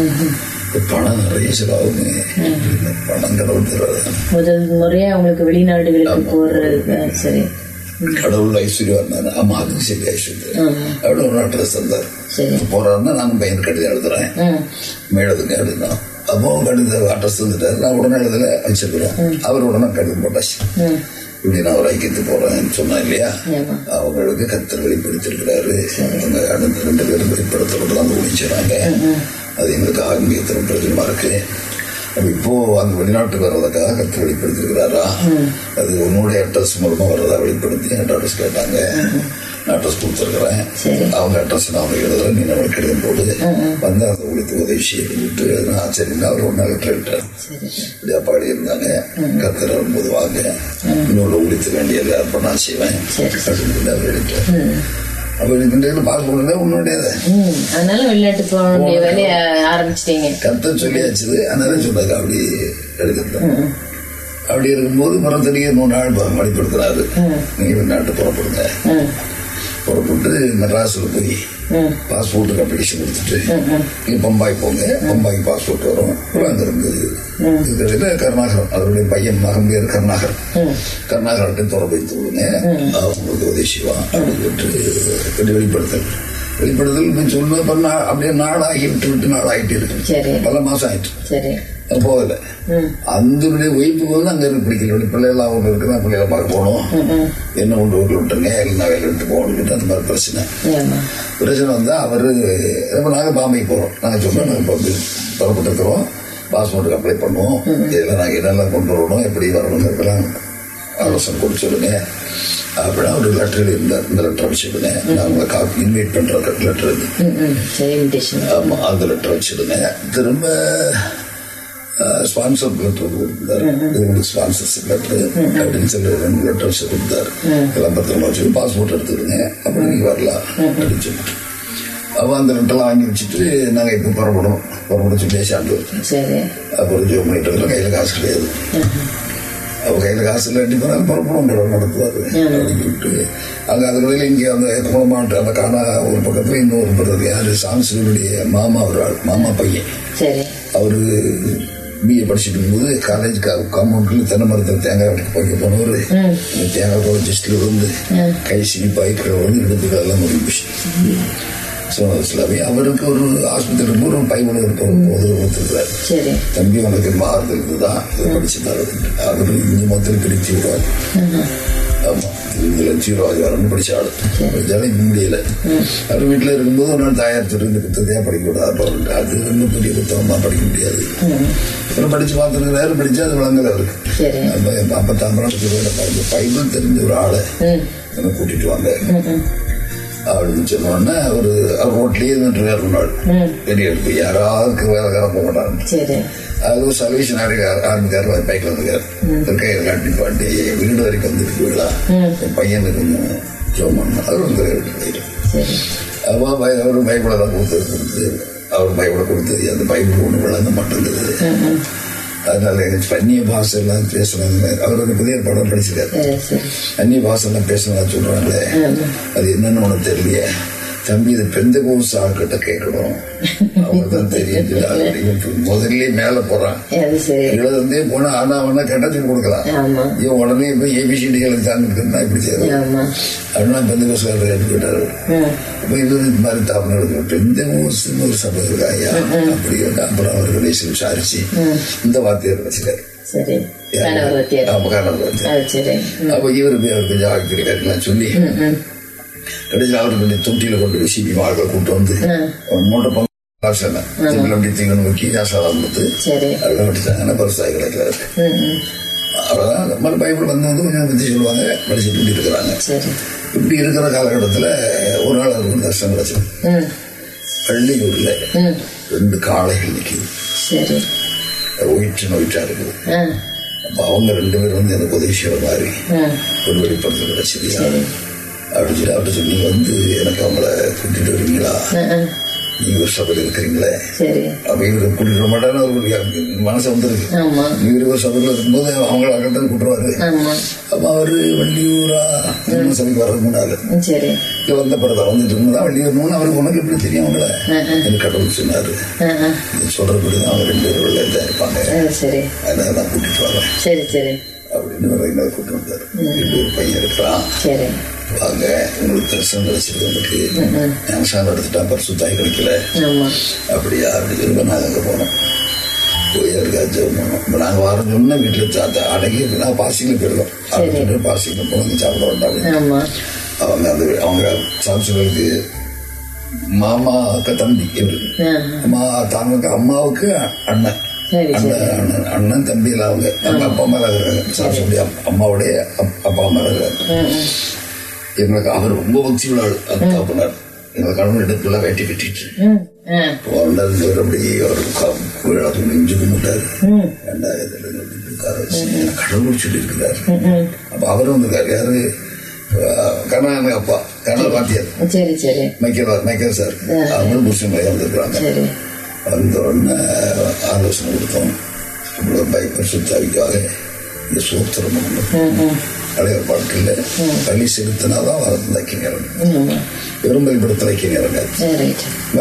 பணம் நிறைய செலவாகுங்க பணம் கடவுள் முதல் முறையா உங்களுக்கு வெளிநாடுகளுக்கு போறது. சரி. கடவுள் ஐஸ்வர்யா இருந்தாரு ஆமா அதுவும் சரி ஐஸ்வர்யா. அப்படி ஒரு அட்ரஸ் தந்தார். சரி. போறாருன்னா நானும் பையன் கடிதம் எழுதுறேன். மேலதுங்க அப்படின்னா. அப்போ கடித அட்ரஸ் தந்துட்டாரு. நான் உடனே எழுதல வச்சிருக்கிறோம் அவர் உடனே கடிதம் போட்டாச்சு. இப்படி நான் ஒரு ஐக்கியத்து போறேன்னு சொன்னேன் இல்லையா? அவங்களுக்கு கத்தர் வெளிப்படுத்திருக்கிறாரு அவங்க அடுத்த ரெண்டு பேரும் வெளிப்படுத்தப்பட்டு தான் முடிச்சுறாங்க அது எங்களுக்கு ஆன்மீகத்தில் பிரயோஜனமா இருக்கு. இப்போ அந்த வெளிநாட்டுக்கு வர்றதுக்காக கத்தர் வெளிப்படுத்திருக்கிறாரா அது உன்னுடைய அட்ரஸ் மூலமா வர்றதா வெளிப்படுத்தி என் அட்ரஸ் கேட்டாங்க. நான் அட்ரஸ் கொடுத்துருக்குறேன். அவங்க அட்ரஸ் நான் அவங்க எழுதுறேன். நீ நம்மளுக்கு கடிதம் போடு. வந்து அந்த உங்களுக்கு உதவி செய்ய விட்டு நான் சரிங்க அவர் ஒன்றா லெட்டர் விட்டார். சரி. இப்படி அப்பாடி இருந்தாங்க. கத்தர் வரும்போது வாங்க. இன்னொரு உழித்து வேண்டியது அப்ப நான் செய்வேன். அப்படின்னு அவர் எழுதிட்டார். அப்ப இதுக்கு பார்க்க முடியல உன்னுடையது. அதனால வெளிநாட்டு போக வேண்டிய வேலையை ஆரம்பிச்சிட்டீங்க. கத்தர் சொல்லியாச்சுது. அதனால சொன்னாங்க அப்படி எடுக்கிறது. அப்படி இருக்கும்போது மரத்தடியே மூணு நாள் வெளிப்படுத்துறாரு நீங்க வெளிநாட்டு புறப்படுங்க. புறப்பட்டு மெட்ராஸில் போய் ம் பாஸ்போர்ட்டுக்கு அப்ளிகேஷன் கொடுத்துட்டு நீங்க பம்பாய் போங்க. பம்பாய்க்கு பாஸ்போர்ட் வரும். அங்கிருந்து இதுல கருணாகரம் அவருடைய பையன் மகன் பேர் கருணாகரன். கருணாகரத்தை தொடர்பு வைத்து விடுங்க அவங்களுக்கு உதவி செய்வான். அப்படின்னு வெளிப்படுத்தல். வெளிப்படுத்தல் பண்ண அப்படியே நாளாகி விட்டு விட்டு நாளாகிட்டு. இருக்கு. பல மாசம் ஆயிட்டு. போகல. ம். அந்த ஒய்ஃபுக்கு வந்து அங்க இருக்கு பிடிக்கல. பிள்ளைகள்லாம் அவங்க இருக்குன்னா பிள்ளைகளை பார்க்க போகணும். என்ன கொண்டு ஊரில் விட்டுருங்க இல்லைன்னா வேலை விட்டு போகணும்னு அந்த மாதிரி பிரச்சனை. பிரச்சனை வந்தா அவரு இப்போ நாங்க பாம்பேக்கு போறோம். நாங்க சொல்றோம் நாங்க இப்போ புறப்பட்டு இருக்கிறோம் பாஸ்போர்ட்டுக்கு அப்ளை பண்ணுவோம். இதெல்லாம் நாங்க என்னெல்லாம் கொண்டு வரணும் எப்படி வரணுங்கிறதெல்லாம் ஆலோசனை கொடுத்து சொல்லுங்க. அப்படின்னா ஒரு லெட்டர் இருந்தார் இந்த லெட்டர் வச்சுடுங்க நான் உங்களை காப்பி இன்வைட் பண்ற லெட்டர் இது ம் ம். சரி இன்விடேஷன் ஆமா அந்த லெட்டர் வச்சுடுங்க திரும்ப ஸ்பான்சர் லெட்டர் கொடுத்தாரு இது ஸ்பான்சர்ஷிப் லெட்டர் அப்படின்னு சொல்லி ரெண்டு லெட்டர்ஸ் கொடுத்தாரு எல்லாம் பத்திரமா வச்சுட்டு பாஸ்போர்ட் எடுத்துக்கிடுங்க அப்படி நீங்க வரலாம் அப்படின்னு சொல்லிட்டு அப்போ அந்த லெட்டர்லாம் வாங்கி வச்சுட்டு நாங்கள் இப்போ புறப்படணும் புறப்பட சொல்லி சாண்டு சரி அப்புறம் ஜோ பண்ணிட்டு இருக்கோம் கையில் காசு கிடையாது அவ கையில் காசு இல்லாட்டி போனால் புறப்படும் படம் நடத்துவாரு அப்படின்னு சொல்லிட்டு அங்கே அதுகளில் இங்கே அந்த குளமாட்டு அந்த காணா ஒரு பக்கத்தில் இன்னொரு பக்கத்தில் யார் சாம்சனுடைய மாமா ஒரு ஆள் மாமா பையன் அவரு பிஏ படிச்சுட்டு இருக்கும்போது காலேஜ் காம்பவுண்ட்ல தென்னை மரத்தில் தேங்காய் வெட்டி படிக்க போனவர் தேங்காய் கூட ஜஸ்ட்ல விழுந்து கை சிரிப்பாய் கீழே விழுந்து இடுப்பு எல்லாம் முடிஞ்சு சோனஸ்லாமி அவருக்கு ஒரு ஆஸ்பத்திரி ஒரு பைபிள் கொடுத்துருக்காரு. தம்பி உனக்கு மாறுதல் இதுதான் இதை படிச்சு தரது அவர் இஞ்சி மொத்தம் பிரிச்சு விடுவார் ஆமா. வரணும் படிச்ச ஆளு. படிச்சாலும் இப்ப முடியல. அவர் வீட்டுல இருக்கும்போது ஒரு நாள் தாயார் சொல்லி இந்த புத்தகத்தையா படிக்க கூடாது அது ரொம்ப பெரிய புத்தகமா படிக்க முடியாது. அப்புறம் படிச்சு பார்த்துருக்கிறாரு படிச்சா அது விளங்கல அவருக்கு. அப்ப தாம்பரம் பைபிள் தெரிஞ்ச ஒரு ஆளை என்னை கூட்டிட்டு வாங்க. அப்படின்னு சொன்னோடனே ஒரு அவர் ரோட்லயே நின்று வேறு நாள். பெரிய எடுப்பு யாராவது வேலைக்காரன் போக மாட்டாங்க அது சர்வீஸ் ஆரம்பிக்காரு பைக்ல வந்துருக்காரு. ஒரு கையில் காட்டி பாட்டி வீடு வரைக்கும் வந்துருக்கு வீடா என் பையன் கொஞ்சம் ஜோமன் அவர் வந்து அப்போ பை- அவரு பைபிளை தான் கொடுத்து கொடுத்து அவர் பைபிளை கொடுத்து அந்த பைபிள் ஒன்று விளங்க மாட்டேங்குது அதனால அந்நிய பாஷை எல்லாம் பேசுறாங்க அவர் ஒரு புதிய படம் படிச்சிருக்காரு. சரி சரி. அந்நிய பாஷெல்லாம் பேசணும் சொல்றாங்களே அது என்னன்னு உனக்கு தெரியலையே? தம்பி இது பெந்த கோஸ் ஆள்கிட்ட கேட்கணும். அவங்க தான் தெரியும் இவன் முதல்ல மேல போறான். எழுதந்தே போனா ஆனா அவனா கேட்டா சொல்லி கொடுக்கலாம். ஆமா. இவன் உடனே போய் ஏபிசிடி தாங்க இப்படி செய்யறது. ஆமா. அப்படின்னா பெந்த பஸ்காரர் எடுத்து போயிட்டாரு. ம், அப்ப இது இந்த மாதிரி எடுத்து இந்த ஊர் சின்ன ஒரு சபை ஐயா? அப்படி அப்புறம் அவர் கடைசி விசாரிச்சு இந்த வார்த்தையை வத்தியார். அப்ப கணவர் வாத்தியார். அது சரி. ம், அப்ப இவரு அவர் கொஞ்சம் ஆக்கி கிடைக்கலாம் சொல்லி. கடைசியில் அவர் கொஞ்சம் தொட்டியில கொண்டு போய் சிபி ஆட்களை கூட்டு வந்து மூட்டை பங்கு சொன்னேன் திருப்பி அப்படி தீங்கன்னு நோக்கி ஆசாரம் கொடுத்து சரி. அதில் விட்டுட்டாங்கன்னா பரிசாக கிடைக்கிறாரு ம், ம். அவ்வளோதான் அந்த மாதிரி பைபிள் வந்து வந்து கொஞ்சம் பற்றி சொல்லுவாங்க. இப்படி இருக்கிறாங்க. சரி. இப்படி இருக்கிற காலகட்டத்தில் ஒரு நாள் அவருக்கு தர்ஷனம் கிடைச்சது. பள்ளியூரில். ரெண்டு காளைகள் நிற்கிது சரி. ஒயிற்று நோயிட்டா இருக்குது. அப்போ அவங்க ரெண்டு பேரும் வந்து எனக்கு உதவி செய்கிற மாதிரி ஒரு வெளிப்படுத்தல் கிடைச்சது. அப்படின்னு சொல்லி அவர்கிட்ட சொல்லி வந்து எனக்கு அவங்கள கூட்டிட்டு வருவீங்களா. நீங்க ஒரு சபையில் இருக்கிறீங்களே? சரி. அப்ப இவரு கூட்டிட்டு வர மாட்டாரு அவருக்கு மனசு வந்துருக்கு இவரு ஒரு சபையில் இருக்கும்போது அவங்கள அக்கத்தான் கூட்டுருவாரு. ஆமா. அப்ப அவரு வள்ளியூரா சபைக்கு வர்றதுக்கு முன்னால ம், சரி. இங்க வந்த பிறகு வந்துட்டு இருந்தா வள்ளியூர்னு அவருக்கு உனக்கு எப்படி தெரியும் அவங்கள? எனக்கு கடவுள் சொன்னாரு. ஆ, ஆ. நீ சொல்றபடி தான் அவங்க ரெண்டு பேரும் இதாக இருப்பாங்க. அதனால நான் கூட்டிட்டு வரேன். சரி சரி. அப்படின்னு ஒரு இன்னொரு கூட்டு வந்தாரு. ரெண்டு ஒரு பையன் இருக்கிறான். சரி. வாங்க உங்களுக்கு தரிசனம் கிடைச்சிருக்கு உங்களுக்கு ஞானசானம் எடுத்துட்டா பரிசுத்தாய் கிடைக்கல அப்படியா? அப்படி சொல்லி நாங்கள் அங்கே போனோம். போய் அவருக்கு ஜெபம் பண்ணோம் இப்போ நாங்கள் வரோம் சொன்னா வீட்டில் சாத்த அடங்கி நான் பாசியில் போயிடுவோம் அப்படின்னு பாசியில் சாப்பிட வேண்டாம் அவங்க அந்த அவங்க சாம்சங்களுக்கு மாமா அக்கா தம்பி அம்மா தாங்க அம்மாவுக்கு அண்ணன். அண்ணன் அண்ணன் அண்ணன் தம்பியில் அவங்க. அப்பா அம்மா இருக்கிறாங்க சாம்சனுடைய அம்மாவுடைய அப்- அப்பா அம்மா இருக்கிறாங்க எங்களுக்கு அவர் ரொம்ப பக்தி உள்ள ஆள் அந்த தகப்பனார் எங்கள் கணவன் இடத்துல வேட்டி கட்டிட்டு. ம், ஆ, போனது அப்படி அவர் நெஞ்சு கும்பிட்டாரு. ரெண்டாயிரத்துல இருந்து எனக்கு கடவுள் சொல்லி இருக்கிறாரு. அப்ப அவரும் வந்திருக்காரு யாரு? கண்ணா அப்பா. சரி. சரி மைக்கேல் மைக்கேல் சார். அவங்களும் புருஷன் பையன் வந்திருக்கிறாங்க வந்த உடனே ஆலோசனை கொடுத்தோம். இவ்வளோ பைப்பர் சுத்தாவிக்காக இந்த சூத்திரம் பண்ணணும் பழைய பாட்டில் பள்ளி செலுத்தினாதான் ஆமா வெறும் பலிபடத்தில் தைக்க நேரம் சரி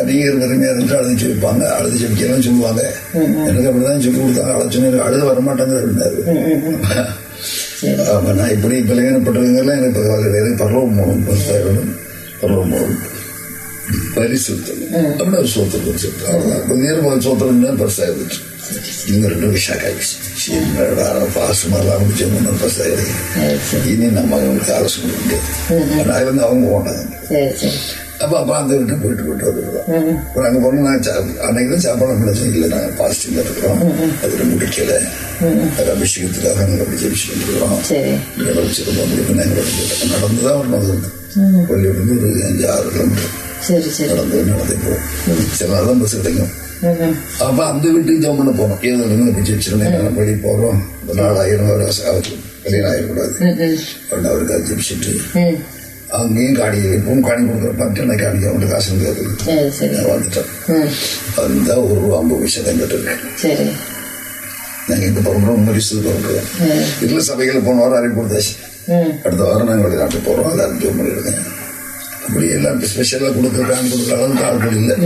நீங்க இருக்கிறீங்க என்று அழுது சொல்லிப்பாங்க அழுது ஜபிக்கலாம் சொல்லுவாங்க. எனக்கு அப்படிதான் சொல்லி கொடுத்தாங்க அழைச்சுன்னு அழுது வரமாட்டாங்க அப்படின்னாரு சரி. அப்ப நான் இப்படி பலவீனப்பட்டவங்கெல்லாம் எனக்கு பரவாயில்ல கிடையாது பருவம் மூலம் பருவம் மூலம் பரிசுத்தம். அப்படி ஒரு சோத்திரம் பரிசுத்தம் அவ்வளவுதான் கொஞ்ச நேரம் போய் சோத்திரம் பரிசாயிருச்சு இவங்க சரி சரி இனி நம்ம அவங்களுக்கு ஆலோசனை கொடுக்க முடியாது ஆனால் வந்து அவங்க போனாங்க அப்போ அப்போ அந்த வீட்டு போயிட்டு போயிட்டு வந்துடுறோம் ம், அப்புறம் அங்கே போனால் நாங்கள் அன்னைக்கு தான் சாப்பாடு முடிச்சோம் இல்லை நாங்கள் பாசிட்டிவ்ல இருக்கிறோம் அதில் முடிக்கல அது அபிஷேகத்துக்காக நாங்கள் அப்படி ஜெபிச்சுட்டு இருக்கிறோம் சரி வச்சுருந்தோம் அப்படி நாங்கள் நடந்து தான் வரணும் அது பள்ளியிலிருந்து ஒரு அஞ்சு ஆறு கிலோமீட்டர் நடந்து நடந்து போவோம் சில நாள் தான் பஸ் கிடைக்கும். அப்போ அந்த வீட்டுக்கு ஜம் பண்ண போனோம் ஏதோ இருந்து பிடிச்சி வச்சிருந்தேன் பள்ளி போகிறோம் ஒரு நாள் ஆயிரம் ஒரு ஆகும் கல்யாணம் ம். உடனே அவருக்கு ஜெபிச்சுட்டு ம். அங்கேயும் காணி இப்பவும் காணி கொடுக்குற பார்த்து எனக்கு காணிக்க அவனுக்கு காசு கேட்குது சரி சரி நான் வந்துட்டேன் ம். வந்தா ஒரு ரூபா ஐம்பது பைசா தான் கேட்டிருக்கேன் சரி நாங்கள் இங்கே பிறகுறோம் மரிசு பிறகுறோம் ம். இல்லை சபைகள் போன வாரம் அறிவு கொடுத்தாச்சு. அடுத்த வாரம் நாங்கள் வெளிநாட்டு போகிறோம் அதை அறிவு பண்ணிடுங்க அப்படி எல்லாம் ஸ்பெஷலாக கொடுக்குற கொடுக்குற அளவுக்கு ஆட்கள் இல்லை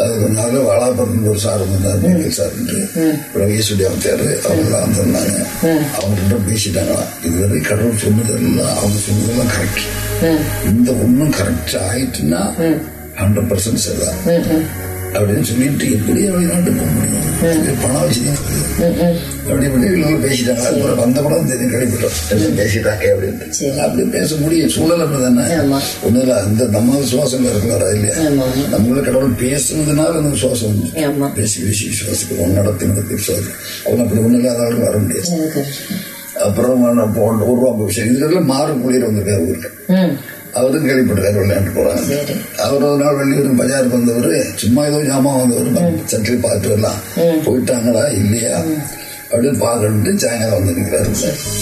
அது கொஞ்ச நாள் வாழாபுரத்துக்கு ஒரு சார் வந்தார் மைக்கேல் சார்ன்ட்டு அப்புறம் ஈஸ்வரி அவத்தார் அவங்களாம் வந்திருந்தாங்க. அவங்ககிட்ட பேசிட்டாங்களாம் இதுவரை கடவுள் சொன்னதெல்லாம் அவங்க சொன்னதெல்லாம் கரெக்ட். இந்த ஒன்றும் கரெக்ட் ஆயிட்டுன்னா ஹண்ட்ரட் பர்சன்ட் சரிதான். அப்படின்னு சொல்லிட்டு எப்படி வெளிநாட்டு போக முடியும். பணம் வச்சுதான் அப்படி இப்படி இவங்க பேசிட்டாங்க. அதுக்கப்புறம் வந்த படம் தெரியும் எல்லாம் பேசிட்டாங்க அப்படின்ட்டு. அப்படி பேச முடியும். சூழல் அப்படி தானே ஆமா. ஒன்றும் இல்லை. அந்த நம்ம விசுவாசம் இருக்கலாம் அது இல்லையா. நம்மள கடவுள் பேசுனதுனால அந்த விசுவாசம் பேசி பேசி விசுவாசிக்கிறோம் நடத்தி நடத்தி விசுவாசி அவங்க அப்படி ஒன்றும் இல்லாத வர முடியாது. அப்புறம் ஒரு ரூபா விஷயம் இதுக்கெல்லாம் மாறு குளிர் வந்திருக்காரு ஊருக்கு. அவரும் கேள்விப்பட்டிருக்காரு விளையாண்டு போறாங்க. அவர் ஒரு நாள் வெளியூர் பஜாருக்கு வந்தவர் சும்மா ஏதோ ஜாமான் வந்தவர் சட்லி பார்த்துட்டு வரலாம். போயிட்டாங்களா இல்லையா? அப்படின்னு பார்க்கணுட்டு சாயங்காலம் வந்து நிற்கிறாரு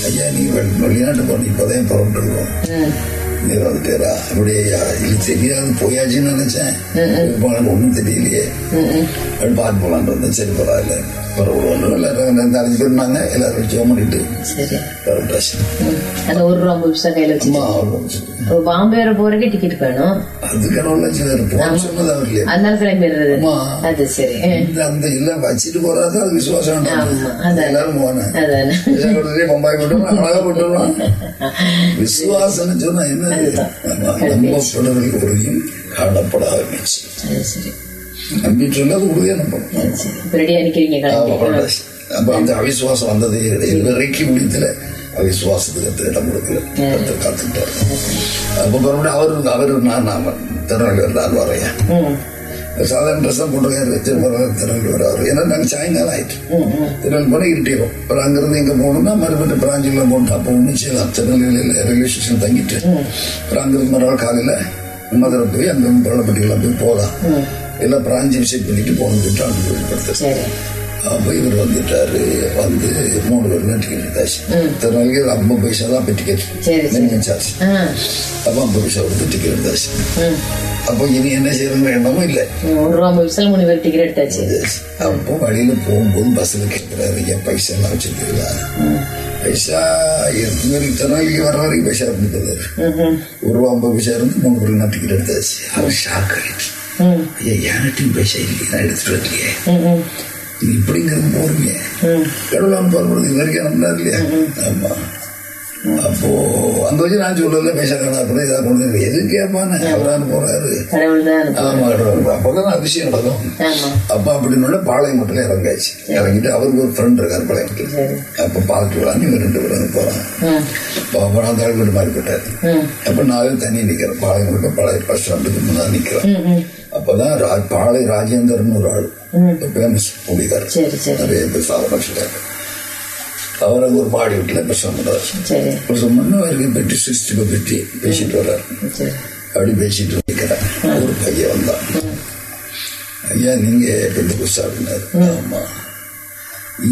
ஐயா நீ வெளி- வெளிநாட்டு போன இப்போதான் புறப்பட்டுருக்கோம். ம். நீர் வந்துட்டேரா அப்படியே இது தெரியாது போயாச்சுன்னு நினைச்சேன் ஒன்றும் தெரியலையே. ம், ம். அப்படி பார்த்து போலான்னு இருந்தேன். சரி பரவாயில்ல. பரவாயில்ல எல்லாரும் இந்த அஞ்சு பேர் இருந்தாங்க எல்லாரும் ஜோம் பண்ணிட்டு ஒரு ரூபா பைசா கையில வச்சு பாம்பே வர போறதுக்கு டிக்கெட் வேணும். அது கடவுள் சிலர் போன சொன்னது அவர் இல்லையா அதனால கிளம்பிடுறது. ஆமா. அது சரி. ஆ. இந்த அந்த இல்ல வச்சுட்டு போறாதான் அது விசுவாசம். எல்லாரும் போனேன் பம்பாய் போட்டோம் அழகா போட்டோம் <laughs> விசுவாசம்னு சொன்னா என்ன நம்ம பிள்ளைகளுக்கு உறுதியும் காணப்படாத சரி நம்பிட்டு இருந்தா அது உறுதியா நம்பணும். அப்ப அந்த அவிசுவாசம் வந்ததே கிடையாது. இதுவரைக்கும் முடித்துல. அவிசுவாசத்துக்கு கத்து இடம் கொடுக்கல கத்து காத்துட்டாரு அப்ப மறுபடியும் அவரு அவரு நான் நாம. திருநெல்வேலி நான் வரையா. ம். சாதாரண ட்ரெஸ் தான் போட்டுக்காரு திருநெல்வேலி வராரு ஏன்னா நாங்கள் சாயங்காலம் ஆயிட்டு. திருநெல்வேலி இருட்டிடும் அப்புறம் அங்கிருந்து எங்க போகணும்னா மறுபடியும் பிராஞ்சில் போகணும். அப்போ ஒன்றும் செய்யலாம் திருநெல்வேலியில் ரயில்வே ஸ்டேஷன் தங்கிட்டு. அப்புறம் அங்கிருந்து மறுநாள் காலையில் மதுரை போய் அங்கே பள்ளப்பட்டியெல்லாம் போய் போகலாம் எல்லாம் பிராஞ்சி விசிட் பண்ணிட்டு போகணும் சொல்லிட்டு சரி. அப்போ இவர் வந்துட்டாரு. வந்து மூணு பேர் டிக்கெட் எடுத்தாச்சு திருநெல்வேலி ஐம்பது பைசா தான் இப்போ டிக்கெட். Minimum charge. அப்போ ஐம்பது பைசா கொடுத்து டிக்கெட் எடுத்தாச்சு அப்போ இனி என்ன செய்யணுங்கிற எண்ணமும் இல்லை. மூணு பேர் டிக்கெட் எடுத்தாச்சு. அப்போ வழியில போகும்போது பஸ்ஸில் கேட்குறாரு ஐயா பைசா எல்லாம் வச்சிருக்கீங்களா? பைசா இருக்கு திருநெல்வேலி வர வரைக்கும் பைசா இருந்துக்கிறாரு ஒரு ரூபா ஐம்பது பைசா இருந்து மூணு பேர் நான் டிக்கெட் எடுத்தாச்சு. அவர் ஷாக் ஆயிடுச்சு ம். ஐயா பைசா இல்லையே எடுத்துட்டு வரலையே. இது இப்படிங்கிறது போறீங்க. ம். கடவுளான் போறது இது வரைக்கும் இல்லையா? ஆமா. அப்போ அங்க வச்சு நான் சொல்லல பைசா காணா கூட இதாக கொண்டு வந்து எது கேட்பான்னு அவரான்னு போறாரு. ஆமா அப்பதான் அதிசயம் நடக்கும். அப்ப அப்படின்னு பாளையங்கோட்டில் இறங்காச்சு. இறங்கிட்டு அவருக்கு ஒரு ஃப்ரெண்ட் இருக்காரு பாளையங்கோட்டில் சரி. அப்ப பார்த்துட்டு வராங்க இவங்க ரெண்டு பேரும் ம் அப்ப நான் தலைவீடு மாறி போட்டாரு அப்ப நான் தனி நிக்கிறேன் பாளையங்கோட்டை பழைய பஸ் ஸ்டாண்டுக்கு முன்னாடி நிக்கிறேன் அப்பதான் ரா- பாளை ராஜேந்தர்னு ஒரு ஆள். ஃபேமஸ் போலீகார் நிறைய பேர் சாதனை அவரை ஒரு பாடி வீட்டுல பிரசவம் பண்ண அவருக்கு பெட்டி சிஸ்டிப்பை பற்றி பேசிட்டு வர்றாரு. சரி. அப்படி பேசிட்டு நிற்கிறேன் ஒரு பையன் வந்தான். ஐயா நீங்க பெந்த குஸ்தா அப்படின்னாரு ஆமா.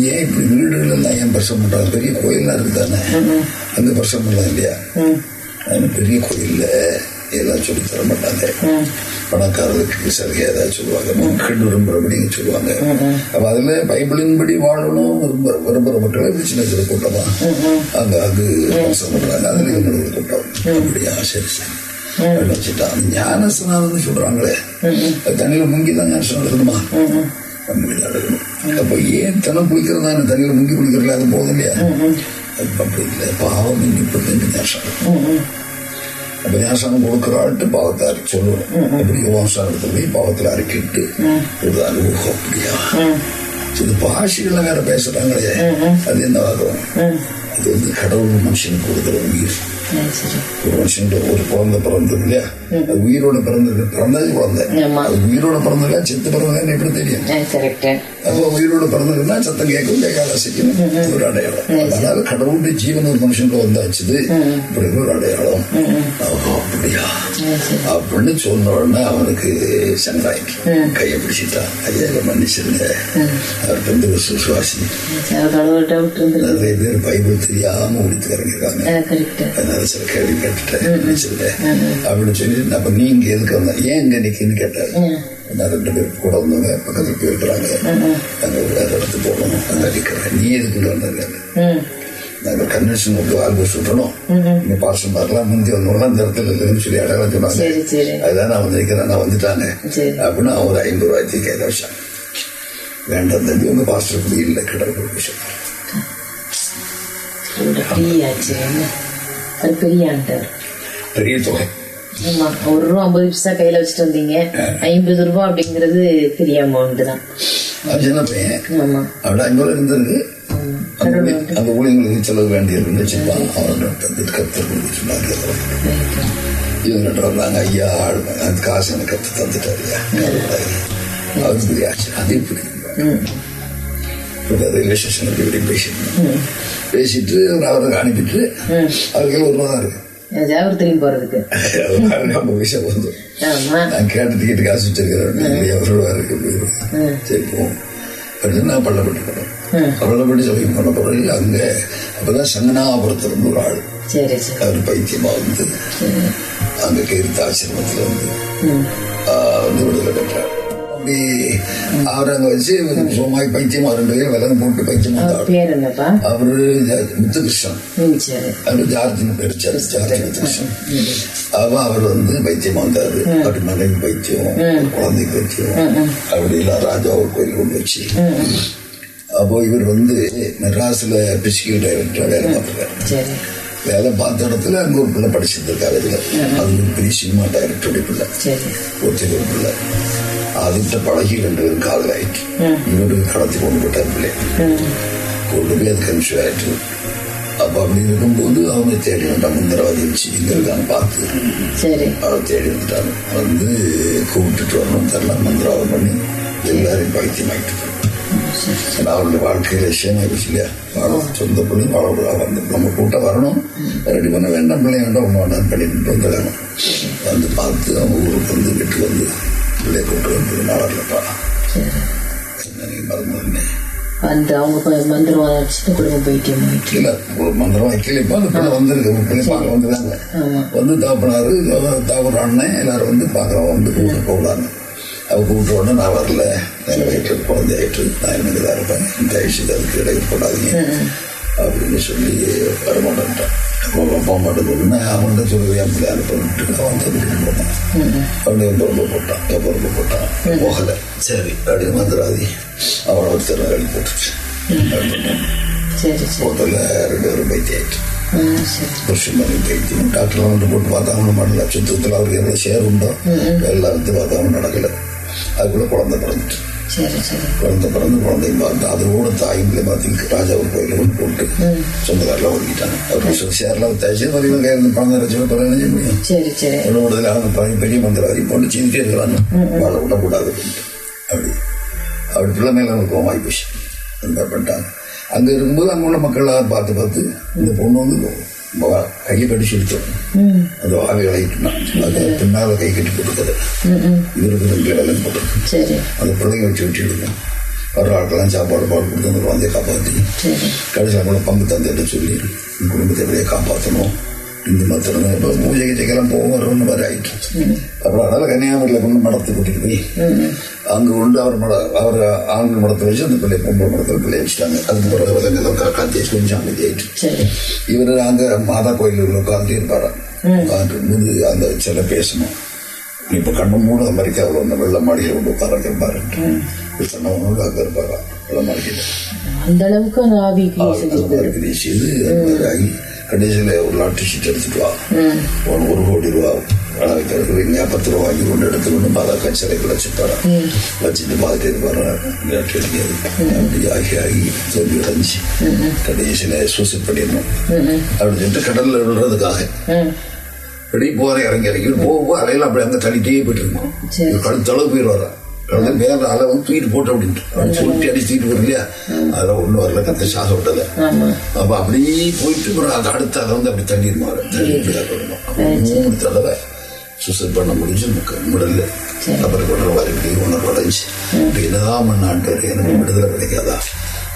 ஏன் இப்படி வீடுகள் எல்லாம் ஏன் பிரசவம் பண்றாங்க? பெரிய கோயில்லாம் இருக்கு தானே அங்க பிரசவம் பண்ணலாம் இல்லையா பெரிய கோயில்ல எல்லாம் சொல்லி தர மாட்டாங்க பணக்காரர்களுக்கு சலுகை ஏதாவது சொல்லுவாங்க. மக்கள் விரும்புறபடிங்க சொல்லுவாங்க. அப்ப அதுல பைபிளின்படி வாழணும் விரும்புற விரும்புற மக்கள் சின்ன சின்ன கூட்டம் தான் அங்க அங்கு பிரசவம் பண்றாங்க அதுல இவங்க ஒரு கூட்டம். அப்படியா? சரி சரி. வச்சுட்டான் ஞான சொல்றாங்களே. அது தண்ணியில முங்கி தான் ஞான ஸ்நானம் தான் எடுக்கணும் அப்ப ஏன் தினம் குளிக்கிறதா? தண்ணியில முங்கி குளிக்கிறதுல அது போதும் இல்லையா? அது அப்படி இல்லை. பாவம் இன்னிப்பது ஞானம் அப்ப ஞானஸ்தானம் கொடுக்குற ஆள்கிட்ட பாவத்தை அறி சொல்லுவோம் அப்படி யோகாசனத்துல போய் பாவத்தில் அறிக்கிட்டு ஒரு அனுபவம் அப்படியா? இது பாஷைகளை வேற பேசுறாங்களே. அது என்ன ஆகும்? அது வந்து கடவுள் மனுஷனுக்கு கொடுக்குற உயிர். ஒரு மனுஷன் ஒரு குழந்தை பிறந்தது இல்லையா? அது உயிரோட பிறந்தது பிறந்தது குழந்தை. அது உயிரோட பிறந்ததா செத்து பிறந்ததுன்னு எப்படி தெரியும்? அப்போ உயிரோட பிறந்ததுன்னா சத்தம் கேட்கும் கைகால செய்யும் ஒரு அடையாளம் அதனால கடவுளுடைய ஜீவன் ஒரு மனுஷனுக்கு வந்தாச்சுது அப்படின்னு ஒரு அடையாளம் அப்படியா அப்படின்னு சொன்ன உடனே அவனுக்கு சங்கராயிட்டு கையை பிடிச்சிட்டான் ஐயா மன்னிச்சிருங்க அவர் வந்து ஒரு சுசுவாசி நிறைய பேர் பைபிள் தெரியாம ஒழித்து இறங்கிருக்காங்க கரெக்டு அதனால சில கேள்வி கேட்டுட்டேன் அப்படின்னு சொல்லி அப்ப நீங்க எதுக்கு வந்தா ஏன் இங்க நிக்கின்னு கேட்டாரு நான் ரெண்டு பேர் கூட வந்தவங்க பக்கத்துல போயிருக்கிறாங்க நாங்க ஒரு வேற இடத்துக்கு போகணும் அங்க நிக்கிறேன் நீ எதுக்குள்ள வந்தாங்க ம் நாங்க கன்வென்ஷன் விட்டு ஆல்பம் சுட்டணும் நீங்க பாசம் பார்க்கலாம் முந்தி வந்தவங்க அந்த இடத்துல இல்லைன்னு சொல்லி அடையாளம் சொன்னாங்க அதுதான் நான் வந்து நிக்கிறேன் நான் வந்துட்டாங்க. அப்படின்னு அவர் ஐம்பது ரூபாய்க்கு கையில வச்சாங்க வேண்டாம் தம்பி உங்க பாஸ்டர் இப்படி இல்லை போய் சொன்னார் பெரிய தொகை ஆமா ஒரு ரூபா ஐம்பது பைசா கையில வச்சுட்டு வந்தீங்க. ஐம்பது ரூபா அப்படிங்கிறது பெரிய அமௌண்ட் தான். சின்ன பையன். ஆமா. அவட ஐம்பது இருந்திருக்கு. அந்த ஊழி- அந்த ஊழியங்களுக்கு செலவு வேண்டியது வச்சிருப்பான் அவனோட தந்து கத்தர் கொடுத்துருந்தாங்க இவங்க ரெண்டு வந்தாங்க. ஐயா அந்த காசு எனக்கு கத்து தந்துட்டாரு. அது பெரிய ஆச்சு. அது இப்படி. ரயில்வே ஸ்டேஷன் இப்படி பேசிட்டு பேசிட்டு அவரை அனுப்பிட்டு அதுக்கு ஒரு தான் இருக்கு. திரும்பி போறதுக்கு. வந்து. ஆமா. நான் கேட்ட டிக்கெட் காசு வச்சிருக்கிறேன் எவ்வளோ இருக்கு போயிடும் சரி போவோம். அப்படின்னு நான் பள்ளப்பட்டு போனோம் பள்ளப்பட்டு சொல்லி போன பிறகு அங்க அப்பதான் சங்கனாபுரத்துல ஒரு ஆள் அவர் பைத்தியமா வந்து அங்க கீர்த்த ஆசிரமத்துல வந்து விடுதலை பெற்றார். அப்படி அவரை அங்க வச்சு சும்மாய் பைத்தியமா ரெண்டு பேரும் விலங்கு போட்டு பைத்தியமா அவர் முத்துகிருஷ்ணன். அவரு ஜார்ஜின்னு பேர் ஜார்ஜ் முத்துகிருஷ்ணன். அவ அவர் வந்து பைத்தியமா வந்தாரு அப்படி மனைவி பைத்தியம் குழந்தை பைத்தியம். அப்படி எல்லாம் ராஜாவை கோயில் கொண்டு வச்சு. அப்போ இவர் வந்து மெட்ராஸ்ல பிசிக்கல் டைரக்டரா வேலை சரி. வேலை பார்த்த இடத்துல அங்க ஒரு பிள்ளை படிச்சிருந்த காலேஜில் அது ஒரு பெரிய சினிமா டைரக்டருடைய பிள்ளை. ஒருத்தர் ஒரு பிள்ளை. ரெண்டு பேரும் காதல் ஆயிட்டு இவரு கடத்தி கொண்டு போட்டார் பிள்ளை கொண்டு போய் அது கன்ஃபியூ ஆயிட்டு அப்ப அப்படி இருக்கும்போது அவங்க தேடி வந்தாங்க முந்திரவாதி வச்சு இங்க இருக்கான்னு பார்த்து அவரை தேடி வந்துட்டாங்க வந்து கூப்பிட்டுட்டு வரணும் தெரியல மந்திராவம் பண்ணி எல்லாரையும் பைத்தியமாயிட்டு ஏன்னா அவருடைய வாழ்க்கையில விஷயமாயிருச்சு இல்லையா வாழ சொந்த பிள்ளை வாழ வந்து நம்ம கூட்டம் வரணும் ரெடி பண்ண வேண்டாம் பிள்ளை வேண்டாம் ஒன்று வேண்டாம் பண்ணிட்டு வந்துடுறாங்க வந்து பார்த்து அவங்க ஊருக்கு வந்து வீட்டுக்கு வந்து பிள்ளைய கூட்டு வந்து என்ன நீங்க மறந்துருந்தேன் அந்த அவங்க மந்திரம் வச்சுட்டு குடும்பம் போயிட்டே போயிட்டு இல்ல ஒரு மந்திரம் வைக்கல இப்ப அந்த பிள்ளை வந்திருக்கு வந்துருக்காங்க வந்து தாப்பினாரு தாப்பர் அண்ணன் எல்லாரும் வந்து பார்க்குறோம் வந்து கூப்பிட்டு போகலான்னு. அவ கூப்பிட்ட உடனே நான் வரல. எங்கள் வீட்டில் குழந்தை ஆயிட்டு நான் எனக்கு இருப்பேன் இந்த விஷயத்தை அதுக்கு இடையில் போடாதீங்க அப்படின்னு சொல்லி வரமாட்டேன்ட்டான் அப்போ மாட்டேன்னு அவன்கிட்ட சொல்லி என் பிள்ளை அனுப்பிட்டு அவன் சொல்லிட்டு போனான். அவனுடைய பொறுப்பு போட்டான். என் பொறுப்பு போட்டான். போகலை. சரி. அப்படின்னு வந்துடாதி அவனை ஒரு திருநெல்வேலி போட்டுச்சு சரி சரி. முதல்ல ரெண்டு பேரும் சரி. புருஷன் பண்ணி பைத்தியம். டாக்டர் வந்து போட்டு பார்த்தாங்க பண்ணல. சுத்தத்தில் அவருக்கு எவ்வளோ ஷேர் உண்டோ? எல்லாம் வந்து பார்த்தாங்க நடக்கல. அதுக்குள்ள குழந்தை பிறந்துட்டு. சரி சரி குழந்தை பிறந்து குழந்தையும் பார்த்து அதோட தாயும் பிள்ளை பார்த்து ராஜா ஒரு கோயில கொண்டு போட்டு சொந்தக்காரில் ஒதுக்கிட்டாங்க அவர் ஷேர்லாம் தேய்ச்சி வரையும் கையில் பணம் நினைச்சு பிறகு என்ன செய்ய முடியும் விடுதலை அவங்க பையன் பெரிய மந்திரவாதி பொண்ணு செஞ்சுட்டே இருக்கிறாங்க வாழ விடக்கூடாது அப்படின்ட்டு. அப்படி. அப்படி பிள்ளைமையில அவங்களுக்கு கோமாய் போச்சு. பண்ணிட்டாங்க. அங்கே இருக்கும்போது அங்கே உள்ள மக்கள் பார்த்து பார்த்து இந்த பொண்ணு வந்து கையை கடிச்சு எடுத்தோம் அது ஆவி இழைக்கிட்டான் அது பின்னால் கை கட்டி போட்டுக்கிறது இவருக்கு ரெண்டு போட்டுருக்கு சரி அந்த பிள்ளைங்க வச்சு விட்டு எடுக்கும் வர ஆட்கள்லாம் சாப்பாடு பாடு கொடுத்து அந்த குழந்தைய காப்பாற்றி சரி கடைசியில் கூட பங்கு தந்தையிட்ட சொல்லி குடும்பத்தை எப்படியே காப்பாற்றணும் இந்து மாத்திரம் இப்போ பூஜை கிஜைக்கெல்லாம் போக வரணும்னு மாதிரி ஆயிட்டு அப்புறம் அதனால கன்னியாகுமரியில் கொண்டு மடத்தை கூட்டிட்டு போய் அங்கே கொண்டு அவர் மட அவர் ஆண்கள் மடத்தை வச்சு அந்த பிள்ளை பொம்பளை மடத்தில் பிள்ளை வச்சுட்டாங்க அதுக்கு பிறகு விலங்குகள் காத்தி கொஞ்சம் அமைதி ஆயிட்டு இவர் அங்க மாதா கோயிலில் உட்காந்துட்டே இருப்பாராம் உட்காந்துருக்கும்போது அந்த சில பேசணும் இப்போ கண்ணு மூட அமெரிக்காவில் வந்து வெள்ள மாடியில் கொண்டு உட்கார பாரு சொன்னவங்க அங்கே இருப்பாரா வெள்ள மாடியில் அந்த அளவுக்கு ஆகி கடைசியில் ஒரு லாட்டரி சீட் எடுத்துட்டு வா. ஒரு ஒரு கோடி ரூபா இங்கே பத்து ரூபா வாங்கி கொண்டு எடுத்து கொண்டு மாதா கச்சரைக்கு வச்சுப்பாரா வச்சுட்டு பார்த்துட்டே இருப்பாரா லாட்டரி அடிக்காது அப்படி ஆகி ஆகி தோல்வி அடைஞ்சு கடைசியில் சூசைட் பண்ணிடணும். அப்படின்னு சொல்லிட்டு கடலில் விடுறதுக்காக ம் இப்படி போற இறங்கி இறங்கி போக அலையில அப்படி அங்கே தள்ளிட்டே போயிட்டு இருக்கோம். கழுத்தளவு போயிடுவாரா. வந்து தூக்கிட்டு போட்டு அப்படின்ட்டு. அப்படி சுருட்டி தூக்கிட்டு இல்லையா அதெல்லாம் ஒன்றும் வரல. கத்த சாசம் விட்டல. அப்ப அப்படியே போயிட்டு அப்புறம் அது அடுத்து அதை வந்து அப்படி தள்ளி வரணும் அப்ப மூணு தடவை சூசைட் பண்ண முடிஞ்சு நமக்கு விடல அப்புறம் கொண்டு வரி இப்படி என்னதான் பண்ணான்ட்டு எனக்கு விடுதலை கிடைக்காதா?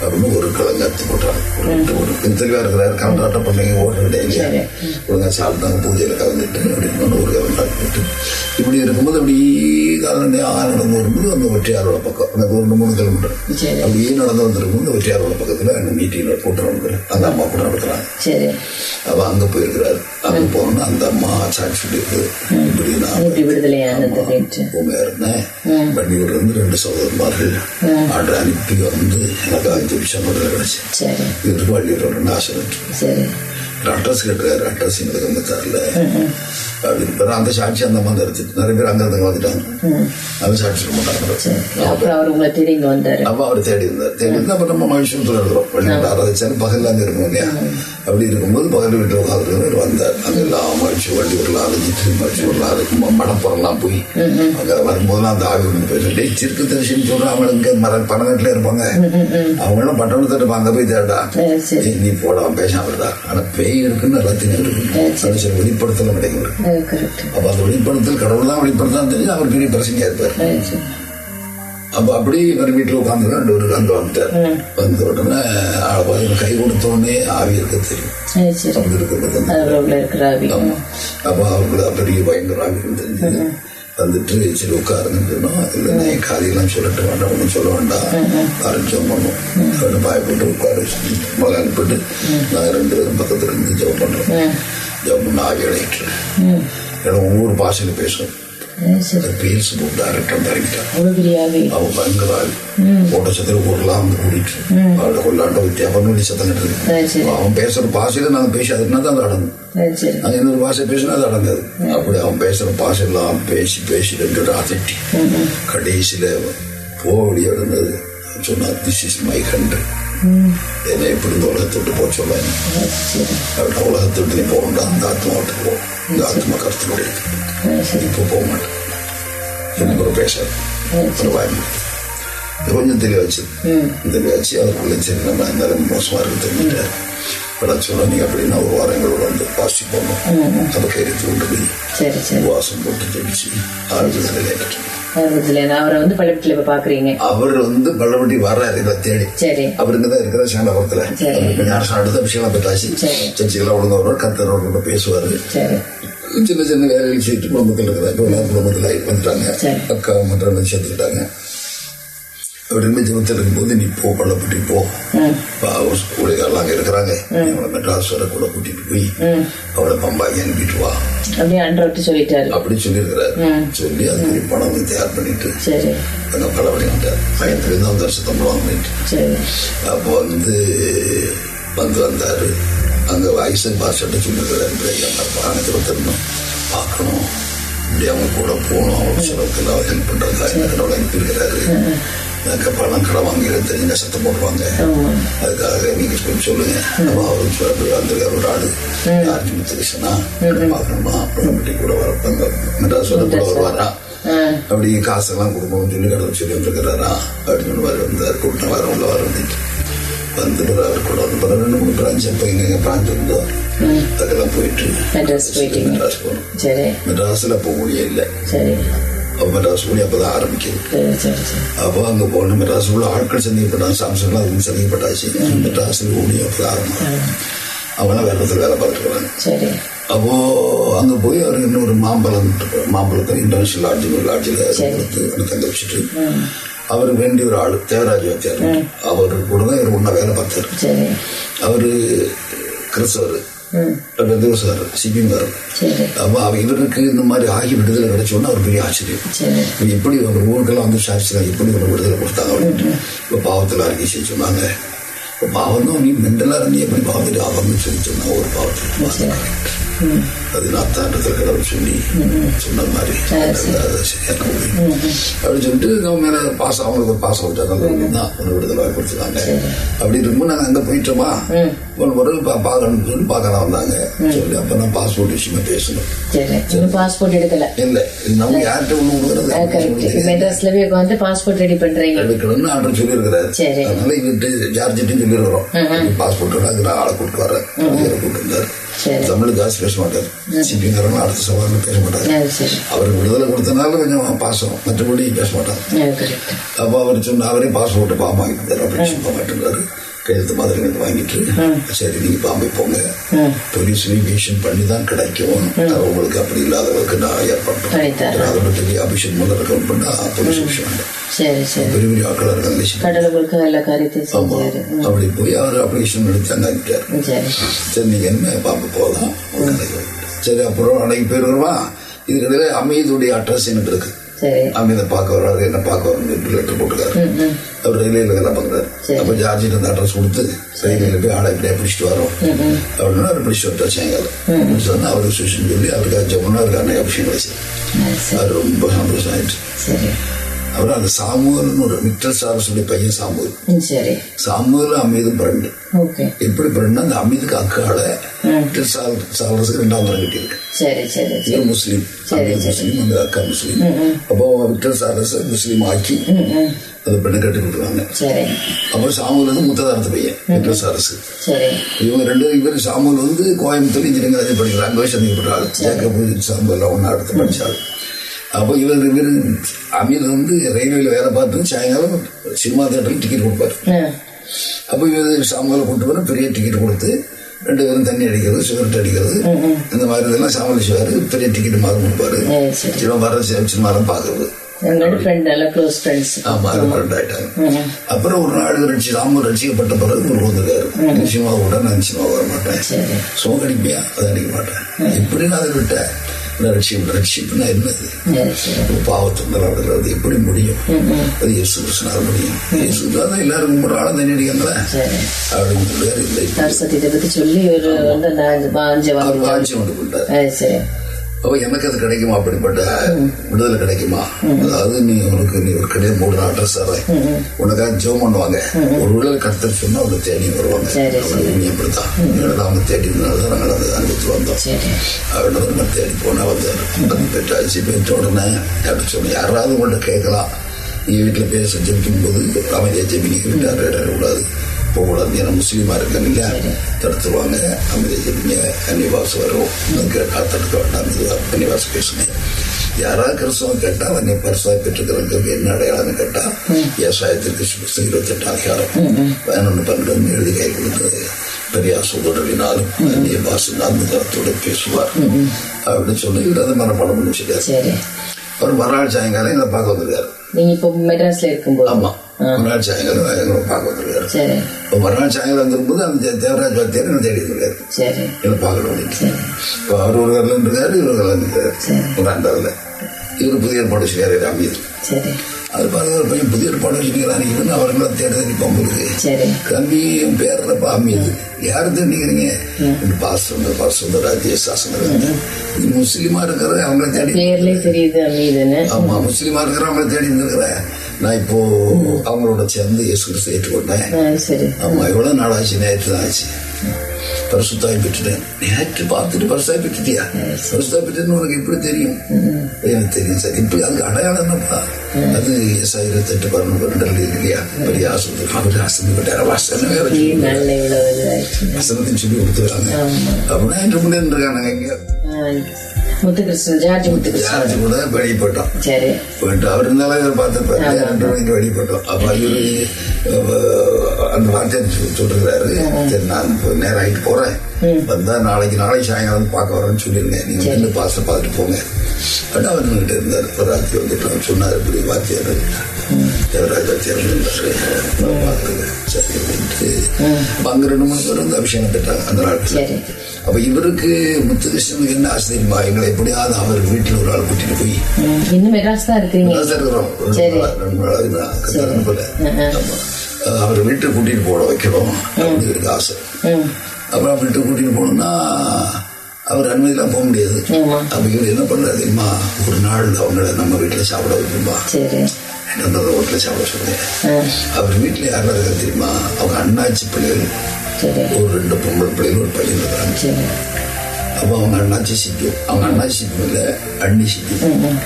அப்படின்னு ஒரு கிழங்கு அத்து போட்டாங்க ரெண்டு தெளிவா இருக்கிறாரு கண்டாட்ட பிள்ளைங்க ஓடுற கிடையாது. ஒழுங்கா சாப்பிட்டாங்க பூஜையில கலந்துட்டு அப்படின்னு ஒரு கிழங்கு போட்டு இப்படி இருக்கும்போது அப்படி காலனி ஆறு நடந்து வரும்போது அந்த வெற்றியாரோட பக்கம் அந்த ஒரு ரெண்டு மூணு கிலோமீட்டர். அப்படியே நடந்து வந்திருக்கும் இந்த வெற்றியாரோட பக்கத்துல அந்த மீட்டிங்ல போட்டு நடக்குது. அந்த அம்மா கூட நடக்கிறாங்க சரி. அவ அங்க போயிருக்கிறாரு. அங்க போனோம்னா அந்த அம்மா சாட்சி சொல்லியிருக்கு இப்படி நான் வண்டியூர்ல இருந்து ரெண்டு சகோதரமார்கள் ஆர்டர் அனுப்பி வந்து எனக்கு அஞ்சு நிமிஷம் முதல்ல கிடைச்சு சரி இவருக்கு வண்டியூர் ரெண்டு ஆசை இருக்கு சரி அட்ரஸ் கேட்டுறாரு அட்ரஸ் எங்களுக்கு வந்து தரல. அப்படின்னு அந்த சாட்சி அந்த மாதிரி எடுத்துட்டு நிறைய பேர் அங்க இருந்து வந்துட்டாங்க அந்த சாட்சி சொல்ல மாட்டாங்க அப்ப அவர் தேடி இருந்தார். தேடி இருந்தா அப்ப நம்ம மகிழ்ச்சியத்தில் இருக்கிறோம். வெளிநாட்டு பகல்ல அங்க இருக்கும் இல்லையா? அப்படி இருக்கும்போது பகல் வீட்டில் உட்காந்துருக்கிறவர் வந்தார். அங்க எல்லாம் மகிழ்ச்சி வண்டி ஊர்ல அலைஞ்சிட்டு மகிழ்ச்சி ஊர்ல அலைக்கும் மடப்புறம்லாம் போய். அங்க வரும்போதெல்லாம் அந்த ஆவி கொண்டு போய் சொல்லி சிற்கு தரிசின்னு சொல்றான் அவங்க இங்க மர பணக்காட்டில இருப்பாங்க. அவங்க எல்லாம் பட்டணத்தை அங்க போய் தேடா நீ போடாம பேசாம இருந்தா. ஆனா பேய் இருக்குன்னு எல்லாத்தையும் இருக்கு வெளிப்படுத்தல அப்ப அந்த வெளிப்படுத்தல் கடவுள் தான் வெளிப்படுத்தான் தெரிஞ்சு அவர் பெரிய பிரச்சனையா இருப்பார். அப்ப அப்படி இவர் வீட்டுல உட்காந்து ரெண்டு பேரும் அங்க வந்துட்டார் வந்த உடனே கை கொடுத்த உடனே ஆவி இருக்க தெரியும். அப்படி இருக்கிறது. அப்ப அவருக்கு பெரிய பயங்கர ஆவி தெரிஞ்சது. வந்துட்டு சரி உட்காருங்கன்னு சொன்னோம். இல்லை நீ காரியெல்லாம் சொல்லட்டு வேண்டாம் ஒன்றும் சொல்ல வேண்டாம். ஆரம்பிச்சோம் பண்ணும் அவனை பயப்பட்டு உட்கார. வச்சு மகன் அனுப்பிட்டு நாங்கள் ரெண்டு பேரும் பக்கத்துல இருந்து ஜெபம் பண்ணுறோம் ஜெபம் பண்ண ஆகி இடையிட்டு ஏன்னா ஒவ்வொரு பாஷையில பேசும் இறங்கிட்டான் அவ்வளவு பெரிய ஆவி அவன் பயங்கர ஆள் ஓட்ட சத்திர ஊர்லாம் வந்து கூட்டிட்டு அவளை கொள்ளாண்ட வித்தியாபம் சத்தம் கட்டுறது அவன் பேசுற பாஷையில நாங்க பேசி அதுனா தான் அது அடங்கும் நாங்க இன்னொரு பாஷை பேசினா அது அடங்காது அப்படி அவன் பேசுற பாஷையெல்லாம் பேசி பேசி ரெண்டு ராத்திட்டி கடைசியில போவடி அடங்காது சொன்னா திஸ் இஸ் மை கண்ட்ரி என்னை எப்படி இந்த உலகத்தை விட்டு போக சரி அவட்ட உலகத்தை விட்டு நீ போகண்டா அந்த ஆத்மாவிட்டு போ இந்த ஆத்மா கருத்துடைய இப்போ போக மாட்டேன் எனக்கு ஒரு பயம் கொஞ்சம் தெரிய வச்சு தெரிய வச்சு அவருக்குள்ள சரி நம்ம இருந்தாலும் மோசமா இருக்கு தெரிஞ்சுட்டாரு நீ அப்படின்னா ஒரு வாரம் எங்களோட வந்து பாசி போகணும் அதை கையெழுத்து கொண்டு போய் சரி சரி உபவாசம் போட்டு இருந்து அவரை வந்து பள்ளத்துல இப்ப பாக்குறீங்க அவர் வந்து பள்ளப்பட்டி வர்றாரு இதை தேடி சரி அவருக்கு தான் இருக்கிற. அவருக்கு ஞானசம் அடுத்த விஷயம் பெற்றாச்சு சரி. சர்ச்சைக்கெல்லாம் ஒழுங்கு வருவார் கத்தரோட பேசுவாரு சின்ன சின்ன வேலைகள் செய்துட்டு குடும்பத்தில் இருக்கிற இப்போ எல்லாரும் குடும்பத்தில் வந்துட்டாங்க. அக்கா மற்றும் சேர்த்துக்கிட்டாங்க அப்படின்னு ஜீவத்தில் இருக்கும்போது நீ போ பள்ளப்பட்டி போ. ஊழியர்கள்லாம் அங்கே இருக்கிறாங்க. அவளை மெட்ராஸ் வர கூட கூட்டிட்டு போய் அவளை பம்பாக்கி அனுப்பிட்டு வா. அன்றவர்கிட்ட சொல்லிட்டாரு. அப்படி சொல்லியிருக்கிறாரு. சொல்லி அதுக்கு பணம் தயார் பண்ணிட்டு அங்கே வந்துட்டார். பயத்துல தான் வந்து சத்தம் வாங்கிட்டு அப்போ வந்து வந்து வந்தாரு. அங்க வயசு பாஸ்டர்ட்ட சொல்லிருக்கிறாரு பானத்தில் திரும்பணும் பார்க்கணும். இப்படி அவங்க கூட போகணும். அவங்க செலவுக்கு எல்லாம் ஹெல்ப் பண்றதா என்ன கடவுளை அனுப்பியிருக்கிறாரு. எனக்கு பணம் கடை வாங்கி தெரிஞ்ச சத்தம் போடுவாங்க அதுக்காக நீங்க சொல்லி சொல்லுங்க. அப்போ அவரு வந்திருக்காரு ஒரு ஆளு. யாருக்கு முத்துகிருஷ்ணனா பார்க்கணுமா? பள்ளப்பட்டி கூட வர மெட்ராஸ் வர. கூட வருவாரா அப்படி காசெல்லாம் கொடுக்கணும்னு சொல்லி கடவுள் சொல்லி வந்திருக்கிறாரா? அப்படின்னு சொல்லி வர வந்தார் கூட்டம் வர உள்ள வர வந்துட்டு வந்து அவர் கூட வந்து பிறகு ரெண்டு மூணு பிரான்ச் இப்போ எங்க பிரான்ச் இருந்தோ அதெல்லாம் போயிட்டு மெட்ராஸ் போனோம் மெட்ராஸில் போக முடிய இல்லை சரி. அப்போ மெட்ராஸ் மொழி அப்போ தான் ஆரம்பிக்குது அப்போ அங்கே போன மெட்ராஸ் உள்ள ஆட்கள் சந்திக்கப்பட்டாங்க. சாம்சங்லாம் அதுக்கு சந்திக்கப்பட்டாச்சு. மெட்ராஸில் ஊழியம் அப்போ தான் ஆரம்பம் அவங்களாம் வேற இடத்துல வேலை பார்த்துருக்காங்க அப்போ அங்க போய் அவர் இன்னொரு மாம்பழம் மாம்பழத்தை இன்டர்நேஷனல் லாட்ஜில் ஒரு லாட்ஜில் கொடுத்து எனக்கு தங்க வச்சுட்டு அவருக்கு வேண்டிய ஒரு ஆளு தேவராஜ் வாத்தியார் அவர் கூட தான் இவர் ஒன்றா வேலை பார்த்தாரு. அவரு கிறிஸ்தவர். சார் சிபிஎம் சரி. அப்போ அவ இவருக்கு இந்த மாதிரி ஆகி விடுதலை கிடைச்சோன்னா அவர் பெரிய ஆச்சரியம். எப்படி அவங்க ஊருக்கெல்லாம் வந்து சாட்சியில் எப்படி ஒரு விடுதலை கொடுத்தாங்க அப்படின்ட்டு இப்போ பாவத்தில் அறிக்கை சொன்னாங்க. இப்போ பாவம் தான் நீ மெண்டலாக இருந்து எப்படி பாவத்தில் அவங்க சொல்லி சொன்னா ஒரு பாவத்தில் அது தாண்டத்தில் கடவுள் சொல்லி சொன்ன மாதிரி சரியான. அப்படின்னு சொல்லிட்டு நம்ம மேல பாஸ் அவங்களுக்கு ஒரு அவுட் அதெல்லாம் தான் ஒரு விடுதலை கொடுத்துருக்காங்க அப்படி இருக்கும்போது நாங்கள் அங்கே போயிட்டோமா ஒரு பா- பார்க்கணும்னு சொல்லி பார்க்கலாம் வந்தாங்க சொல்லி அப்போ நான் பாஸ்போர்ட் விஷயமா பேசணும் பாஸ்போர்ட் எடுக்கல இல்லை நம்ம யார்கிட்ட ஒன்று கொடுக்குறது மெட்ராஸ்ல போய் உட்காந்து பாஸ்போர்ட் ரெடி பண்றீங்க. எடுக்கணும்னு ஆர்டர் சொல்லியிருக்கிறாரு. சரி. அதனால இவர்கிட்ட ஜார்ஜிட்டையும் சொல்லியிருக்கிறோம். பாஸ்போர்ட் நான் ஆளை கூப்பிட்டு இவரை கூப்பிட்டு இருந்தாரு. தமிழ் ஜாஸ்தி பேச மாட்டார் சிபிங்கிறவங்க அடுத்த சவாலில் பேச மாட்டார் அது சரி அவருக்கு விடுதலை கொடுத்தனால கொஞ்சம் பாசம் மற்றபடி பேச மாட்டார் அது கரெக்ட் அப்போ அவர் சொன்ன அவரே பாஸ்போர்ட் பாம்பு வாங்கிட்டு அப்படின்னு சொல்லி மாட்டேங்கிறாரு கையெழுத்து மாதிரி ரெண்டு வாங்கிட்டு சரி நீங்க பாம்பே போங்க. போலீஸ் வெரிஃபிகேஷன் பண்ணி தான் கிடைக்கும். உங்களுக்கு அப்படி இல்லாதவங்களுக்கு நான் ஏற்பாடு பண்ணித்தரேன். பண்ணுறேன் அதை பற்றி அபிஷேக் முதல்ல ரெக்கமெண்ட் பண்ணா போலீஸ் விஷயம் பெரிய பெரிய ஆட்கள் இருக்காங்க அப்படி போய் அவர் அப்ளிகேஷன் எடுத்து அங்க சரி. நீங்க என்ன பார்க்க போகலாம். சரி அப்புறம் அன்னைக்கு பேர் வருவா. இதுக்கிடையில அமீதுடைய அட்ரஸ் எனக்கு இருக்கு. அமீதை பார்க்க வர்றாரு என்ன பார்க்க வரணும் லெட்டர் போட்டுக்காரு. அவர் ரயில்வேல வேலை பார்க்குறாரு. சரி. அப்போ ஜார்ஜிட்டு அந்த அட்ரஸ் கொடுத்து ரயில்வேல போய் ஆளை இப்படியே பிடிச்சிட்டு வரோம். அப்படின்னா அவர் பிடிச்சிட்டு வந்துட்டா சாயங்காலம்? சொன்னா அவருக்கு சுஷன் சொல்லி அவருக்கு ஜம்முன்னா அவருக்கு அன்னைக்கு அபிஷேகம் கிடைச்சது அது ரொம்ப சந்தோஷம் ஆயிடுச்சு. சரி அப்புறம் அந்த சாமுவல்னு ஒரு மிக்டர் சாரஸுடைய பையன் சாமுவல். சரி. சாமுவல் அமீதும் ஓகே. எப்படி பிறண்டா அந்த அமீதுக்கு அக்கால மிக்டர் சால் சாரஸுக்கு ரெண்டாம் தரம் கட்டியிருக்கு. சரி சரி சரி. இவர் முஸ்லீம். அமீது முஸ்லீம் அந்த அக்கா முஸ்லீம். அப்போ விக்டர் சாரஸ் முஸ்லீம் ஆக்கி அந்த பெண்ணை கட்டி கொடுக்குறாங்க. சரி. அப்புறம் சாமுவல் வந்து முத்ததாரத்து பையன் விக்டர் சாரஸ் சரி. இவங்க ரெண்டு இவர் சாமுவல் வந்து கோயம்புத்தூர் இன்ஜினியரிங் படிக்கிறாங்க அங்கே சந்திக்கப்பட்ட ஆள் ஜேக்கப் சாமுவல் ஒன்றா அடுத்து படிச்சாள் அப்போ இவர் இவர் அமீர் வந்து ரயில்வேல வேலை பார்த்து சாயங்காலம் சினிமா தேட்டருக்கு டிக்கெட் கொடுப்பாரு. அப்போ இவர் சாமுவலை கொண்டு வர பெரிய டிக்கெட் கொடுத்து ரெண்டு பேரும் தண்ணி அடிக்கிறது சிகரெட் அடிக்கிறது இந்த மாதிரி இதெல்லாம் சமாளிச்சுவாரு பெரிய டிக்கெட் மாதிரி கொடுப்பாரு. சிவன் வர சினிமா தான் பாக்குறது அப்புறம் ஒரு நாள் ரட்சி ராமர் ரட்சிக்கப்பட்ட பிறகு ஒரு வந்துருக்காரு. நிச்சயமா கூட நான் நிச்சயமா வர மாட்டேன். சரி. சோக அடிப்பியா அதை அடிக்க மாட்டேன். எப்படி நான் அதை விட்டேன். ரட்சிப்பு ரட்சிப்புனா என்னது பாவத்துண்டல் விடுறது எப்படி முடியும்? அது இயேசு கிருஷ்ணால் முடியும். இயேசு தான் எல்லாரும் கும்பிட்ற ஆளும் தண்ணி சரி. அப்படின்னு சொல்லுவார் இல்லை. சரஸ்வதி பத்தி சொல்லி ஒரு வந்து அஞ்சு அஞ்சு அவர் அப்ப எனக்கு அது கிடைக்குமா அப்படிப்பட்ட விடுதலை கிடைக்குமா அதாவது நீ உனக்கு நீ ஒரு கடையை மூணு அட்ரஸ் தரேன் உனக்காக ஜெபம் பண்ணுவாங்க ஒரு விடுதலை கருத்து சொன்னா அவங்க தேடி வருவாங்க நீ அப்படித்தான் எங்களை அவங்க தேடினால தான் நாங்கள் அதை அனுபவத்தில் வந்தோம் அவர்கிட்ட நம்ம தேடி போனா வந்தார் வந்து பெற்றாச்சு பெற்ற உடனே அப்படி சொன்ன யாராவது உங்கள்கிட்ட கேட்கலாம் நீங்க வீட்டில் பேச ஜெபிக்கும் போது அமைதியா ஜெபிக்க விட்டார் இடக்கூடாது போகக்கூடாது ஏன்னா முஸ்லீமா இருக்காங்க இல்லையா தடுத்துருவாங்க. அமைதியா ஜெபிங்க கன்னிவாசு வரும். கேட்டா தடுக்க வேண்டாம் கன்னிவாசு பேசுனேன் யாராவது கிறிஸ்தவம் கேட்டா அவனை பரிசாய் பெற்றுக்கிறவங்களுக்கு என்ன அடையாளம்னு கேட்டா விவசாயத்திற்கு புஸ்தகம் இருபத்தெட்டு அதிகாரம் பதினொன்று பன்னெண்டு எழுதி கை கொடுத்தது பெரியார் உடலினாலும் அந்நிய பாசினால் முகத்தோடு பேசுவார். அப்படின்னு சொல்லி இவர் அதை மனப்பாடம் பண்ணி வச்சுட்டார் சரி. அவர் மறுநாள் சாயங்காலம் எங்களை பார்க்க வந்திருக்காரு. நீங்க இப்போ மெட்ராஸ்ல இருக்கும்போது. ஒரு நாள் சாயங்காலம் எங்களை பார்க்க வந்திருக்காரு சரி மறுநாள் சாயங்காலம் வந்திருக்கும்போது அந்த தேவராஜ் வாத்தியார் என்ன தேடி இருக்காரு சரி பார்க்கணும் அப்படின்ட்டு இப்போ அவர் ஒரு கரில் இருக்காரு இவர் கரில் இருக்காரு ஒரு ஆண்டாவில் இவர் புதிய ஏற்பாடு செய்யாரு அமீர் அது பார்த்து ஒரு பையன் புதிய ஏற்பாடு வச்சுக்கிறாரு இவன் அவர்களை தேடி தேடி போகும்போது சரி தம்பி என் பேர்ல பாமியது யாரு தெரிஞ்சுக்கிறீங்க பாஸ் பாஸ்டர் ராஜேஷ் சாசனர் முஸ்லீமா இருக்கிற அவங்கள தேடி ஆமா முஸ்லீமா இருக்கிற அவங்கள தேடி இருந்திருக்கிறேன் நான் இப்போ அவங்களோட சேர்ந்து இயேசு கிறிஸ்து ஏற்றுக்கொண்டேன். ஆமா எவ்வளவு நாள் ஆச்சு நேற்று தான் ஆச்சு. பரிசுத்தாய் பெற்றுட்டேன். நேற்று பார்த்துட்டு பரிசுத்தாய் பெற்றுட்டியா? பரிசுத்தாய் பெற்றுன்னு உனக்கு எப்படி தெரியும்? எனக்கு தெரியும் சார். இப்ப அதுக்கு அடையாளம் என்னப்பா? அது ஏசாயிரத்தி எட்டு பதினொன்று பன்னெண்டு இல்லையா? பெரிய ஆசிரியர் அவர் ஆசிரியர் விட்டார வாசனை வேற சொல்லி நல்ல இவ்வளவு இதாயிடுச்சு வசனத்தின் சொல்லி கொடுத்துருக்காங்க அப்படின்னா என்று முன்னே இருக்காங்க இங்க ஆ, முத்துகிருஷ்ணன் ஜார்ஜ் முத்துகிருஷ்ணன் ஜார்ஜ் கூட வெளியே போயிட்டோம் சரி. போயிட்டு அவர் இருந்தாலும் ரெண்டு மணிக்கு அப்ப இவரு அந்த வார்த்தை சரி நான் நேரம் ஆகிட்டு போறேன். வந்தா நாளைக்கு நாளைக்கு சாயங்காலம் பார்க்க வரேன்னு சொல்லிருங்க நீங்க வந்து பாச பார்த்துட்டு போங்க. பட் அவர் கிட்ட இருந்தார். ஒரு ராத்திரி வந்துட்டு சொன்னார் இப்படி வாத்தியார் தேவராஜ் வாத்தியார் பார்த்துருக்கேன் சரி அப்படின்ட்டு. அங்க ரெண்டு மூணு பேர் வந்து அபிஷேகம் பெற்றாங்க அந்த சரி. அப்ப இவருக்கு முத்துகிருஷ்ணனுக்கு என்ன ஆசை தெரியுமா எங்களை எப்படியாவது அவர் வீட்டில் ஒரு ஆள் கூட்டிட்டு போய் இன்னும் மெட்ராஸ் தான் இருக்கிறோம். ரெண்டு போல. அவர் வீட்டுக்கு கூட்டிட்டு போட வைக்கணும். அப்படின்னு ஆசை. அப்புறம் வீட்டுக்கு கூட்டிட்டு போகணும்னா அவர் அனுமதியெல்லாம் போக முடியாது. அப்ப இவர் என்ன பண்றாரு தெரியுமா? ஒரு நாள் அவங்கள நம்ம வீட்டுல சாப்பிட வைக்கும்பா சரி. நம்ம வீட்டுல சாப்பிட சொல்லுங்க அவர் வீட்டுல இருக்காரு தெரியுமா? அவங்க அண்ணாச்சி பிள்ளைகள். ஒரு ரெண்டு பொம்பளை பிள்ளைகள் ஒரு பையன் இருக்கிறாங்க அப்போ அவங்க அண்ணாச்சி சிக்கும் அவங்க அண்ணாச்சி சிக்கும் இல்ல அண்ணி ம்.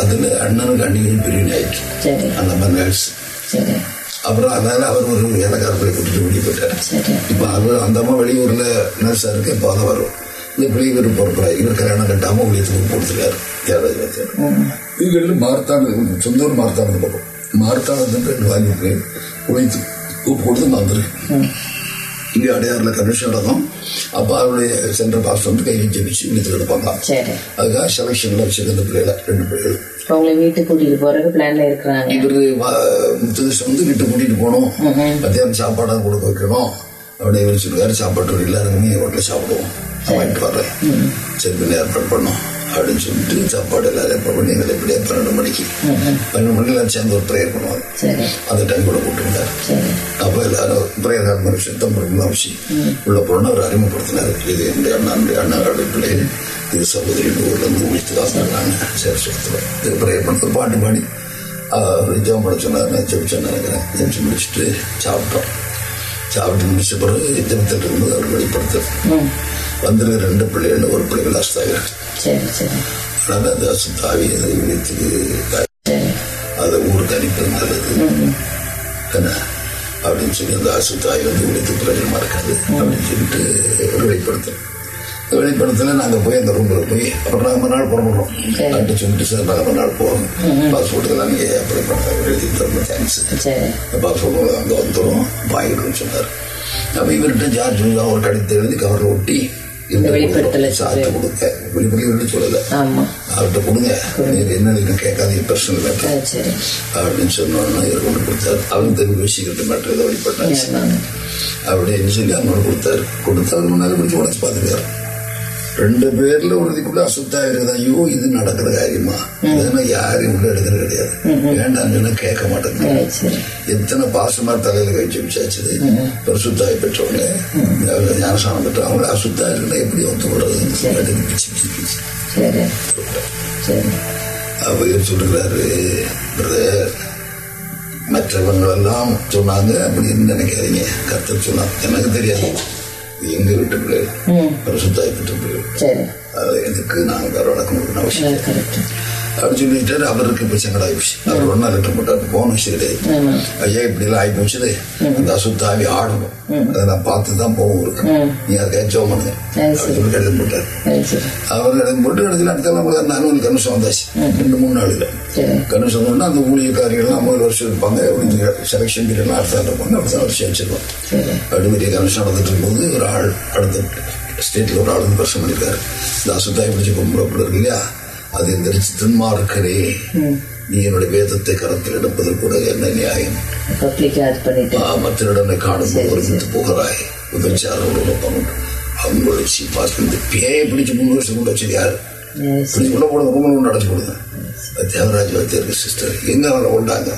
அதுல அண்ணனுக்கு அண்ணிகளும் பிரிவினை ஆயிடுச்சு. அந்த மாதிரி நர்ஸ் அப்புறம் அதனால அவர் ஒரு வேலைக்கார போய் கூட்டிட்டு வெளியே போயிட்டார். இப்போ அவர் அந்த அம்மா வெளியூர்ல நர்ஸா இருக்கு இப்போ தான் வரும். இந்த பிள்ளை இவர் பொறுப்பில் இவர் கல்யாணம் கட்டாம ஊழியத்துக்கு கொடுத்துருக்காரு. வாத்தியார் இவங்க மார்த்தாண்டு சொந்த ஊர் மார்த்தாண்டு பக்கம். மார்த்தாண்டு வாங்கி உழைத்து கூப்பு கொடுத்து நான் வந்திருக்கேன். இங்க அடையாறுல கன்வென்ஷன் நடக்கும் அப்போ அவருடைய சென்ட்ரல் பாஸ்டர் வந்து கை வச்சு இழுத்து எடுப்பாங்க. அதுக்காக செலெக்ஷன்ல வச்சிருந்த பிள்ளைகள ரெண்டு பிள்ளைகள். இப்போ உங்களை வீட்டுக்கு கூட்டிட்டு போறதுக்கு பிளான்ல இருக்கிறாங்க. இவரு முத்துகிருஷ்ணன் வந்து வீட்டுக்கு கூட்டிட்டு போகணும். மத்தியானம் சாப்பாடு கொடுக்க வைக்கணும். அப்படியே சொல்லுவாரு சாப்பாட்டு எல்லாருமே ஹோட்டலில் சாப்பிடுவோம். வாங்கிட்டு வர்றேன். சரி பண்ணி ஏற்பாடு பண்ணோம். அப்படின்னு சொல்லிட்டு சாப்பாடு எல்லாரும் எங்களை எப்படியே பன்னெண்டு மணிக்கு. பன்னெண்டு மணிக்கு எல்லாரும் சேர்ந்து ஒரு ப்ரேயர் பண்ணுவாங்க. அந்த டைம் கூட கூப்பிட்டுருந்தாரு அப்போ எல்லாரும் ப்ரேயர் ஆரம்பி சுத்தம் வச்சு உள்ள போன அவர் அறிமுகப்படுத்தினார். இது என்னுடைய அண்ணா என்னுடைய அண்ணாவுடைய பிள்ளைகள் இது சகோதரி ஊர்ல இருந்து ஊழித்து தான் சொல்றாங்க சரி இது ப்ரேயர் பண்ணது பாட்டு பாடி ஜெபம் பண்ண சொன்னார் நான் ஜெபிச்சேன் நினைக்கிறேன். ஜெபிச்சு முடிச்சுட்டு சாப்பிட்டோம். சாப்பிட்டு முடிச்ச பிறகு ஜெபத்தில் இருக்கும்போது அவர் வெளிப்படுத்து ம். வந்திருக்க ரெண்டு பிள்ளைகள் ஒரு பிள்ளைகள் அஸ்தாகிறார் சரி சரி. அதனால அந்த அசுத்தாவி அதை ஊருக்கு அனுப்பி நல்லது என்ன? அப்படின்னு சொல்லி அந்த அசுத்தாய் வந்து உழைத்து பிரயோஜனமா இருக்காது அப்படின்னு சொல்லிட்டு வெளிப்படுத்தும் வெளிப்படத்துல. நாங்க போய் அந்த ரூம்ல போய் அப்புறம் நாங்க மறுநாள் புறப்படுறோம். அவர்கிட்ட சொல்லிட்டு சார் நாங்க மறுநாள் போறோம். பாஸ்போர்ட் எல்லாம் நீங்க அப்ளை பண்ண எழுதி தரணும் தேங்க்ஸ் பாஸ்போர்ட் அங்க வந்துடும் வாங்கிடுன்னு சொன்னார். அப்ப இவர்கிட்ட ஜார்ஜ் அவர் கடிதத்தை எழுதி கவர்ல ஒட்டி இந்த வெளிப்படுத்தலை சாத்த கொடுங்க வெளிப்படையில சொல்லல. அவர்கிட்ட கொடுங்க. நீங்க என்ன நீங்க கேட்காதீங்க பர்சனல் மேட்டர் அது சரி அப்படின்னு சொன்னோன்னா இவர் கொண்டு கொடுத்தாரு. அவன் தெரிஞ்சு சீக்கிரட்டு மேட்டர் ஏதோ வெளிப்பட்டாச்சு அப்படின்னு சொல்லி அவனோட கொடுத்தாரு. கொடுத்து அவர் முன்னாடி பிடிச்சி உடச்சு பார்த்துக்காரு ரெண்டு பேர்ல ஒருத்திக்குள்ள அசுத்தா இருக்குது ஐயோ இது நடக்கிற காரியமா? இதெல்லாம் யாரையும் உள்ள எடுக்கிறது கிடையாது. வேண்டாம் சொன்னா கேட்க மாட்டேங்குது. எத்தனை பாசமா தலையில கை வச்சாச்சுது? பரிசுத்தாய் பெற்றவங்க ஞானசானம் பெற்றவங்க அசுத்தா இருந்தா எப்படி சரி. அப்ப இவர் சொல்றாரு பிரதர் மற்றவங்க எல்லாம் சொன்னாங்க அப்படின்னு நினைக்காதீங்க. கர்த்தர் சொன்னாங்க எனக்கு தெரியாது. எங்க வீட்டு பிள்ளைகள் பரிசுத்தாய் பெற்ற பிள்ளைகள் சரி. அது எனக்கு நாங்கள் வழக்கம் அவசியம் அப்படின்னு சொல்லிட்டாரு அவருக்கு இப்ப சங்கடாயிடுச்சு அவர் ஒன்னா லெட்டர் போட்டாரு போன சரி ஆமா ஐயா இப்படி எல்லாம் ஆகி போச்சுது அந்த அசுத்தாவி ஆடணும் அதை நான் பார்த்து தான் போவோம் இருக்கு நீ அதை ஜோம் பண்ணுங்க அப்படின்னு சொல்லி கடிதம் போட்டாரு. அவர் கடிதம் போட்டு இடத்துல அடுத்த கூட நானும் கனுஷம் வந்தாச்சு. ரெண்டு மூணு நாளில். கனுஷம் வந்தோம்னா அந்த ஊழியக்காரிகள்லாம் மூணு வருஷம் இருப்பாங்க. அப்படின்னு செலெக்ஷன் பீரியட்லாம் அடுத்த இருப்பாங்க. அடுத்த வருஷம் வச்சிருவோம் சரி. அப்படி பெரிய கனுஷம் நடந்துட்டு இருக்கும்போது ஒரு ஆள் அடுத்த ஸ்டேட்ல ஒரு ஆள் வந்து பிரசம் பண்ணிருக்காரு. இந்த அசுத்தாய் பிடிச்சி கும்பல அப்படி இருக்கு இல்லையா? அது எந்திரிச்சு துன்மார்க்கரே நீ என்னுடைய வேதத்தை கரத்தில் எடுப்பது கூட என்ன நியாயம்? பப்ளிக் அது பண்ணிட்டு. மற்றவருடனே காணும்போது ஒரு வித்து போகிறாய். விபச்சாரோட பண்ணும் அவங்களோட சீப்பாஸ் இந்த பேயை பிடிச்சு மூணு வருஷம் கூட வச்சு யாரு. பிடிச்சு உள்ள போடுங்க ரொம்ப அடைச்சு போடுங்க தேவராஜ் வைத்தியருக்கு சிஸ்டர். எங்க அவரை கொண்டாங்க?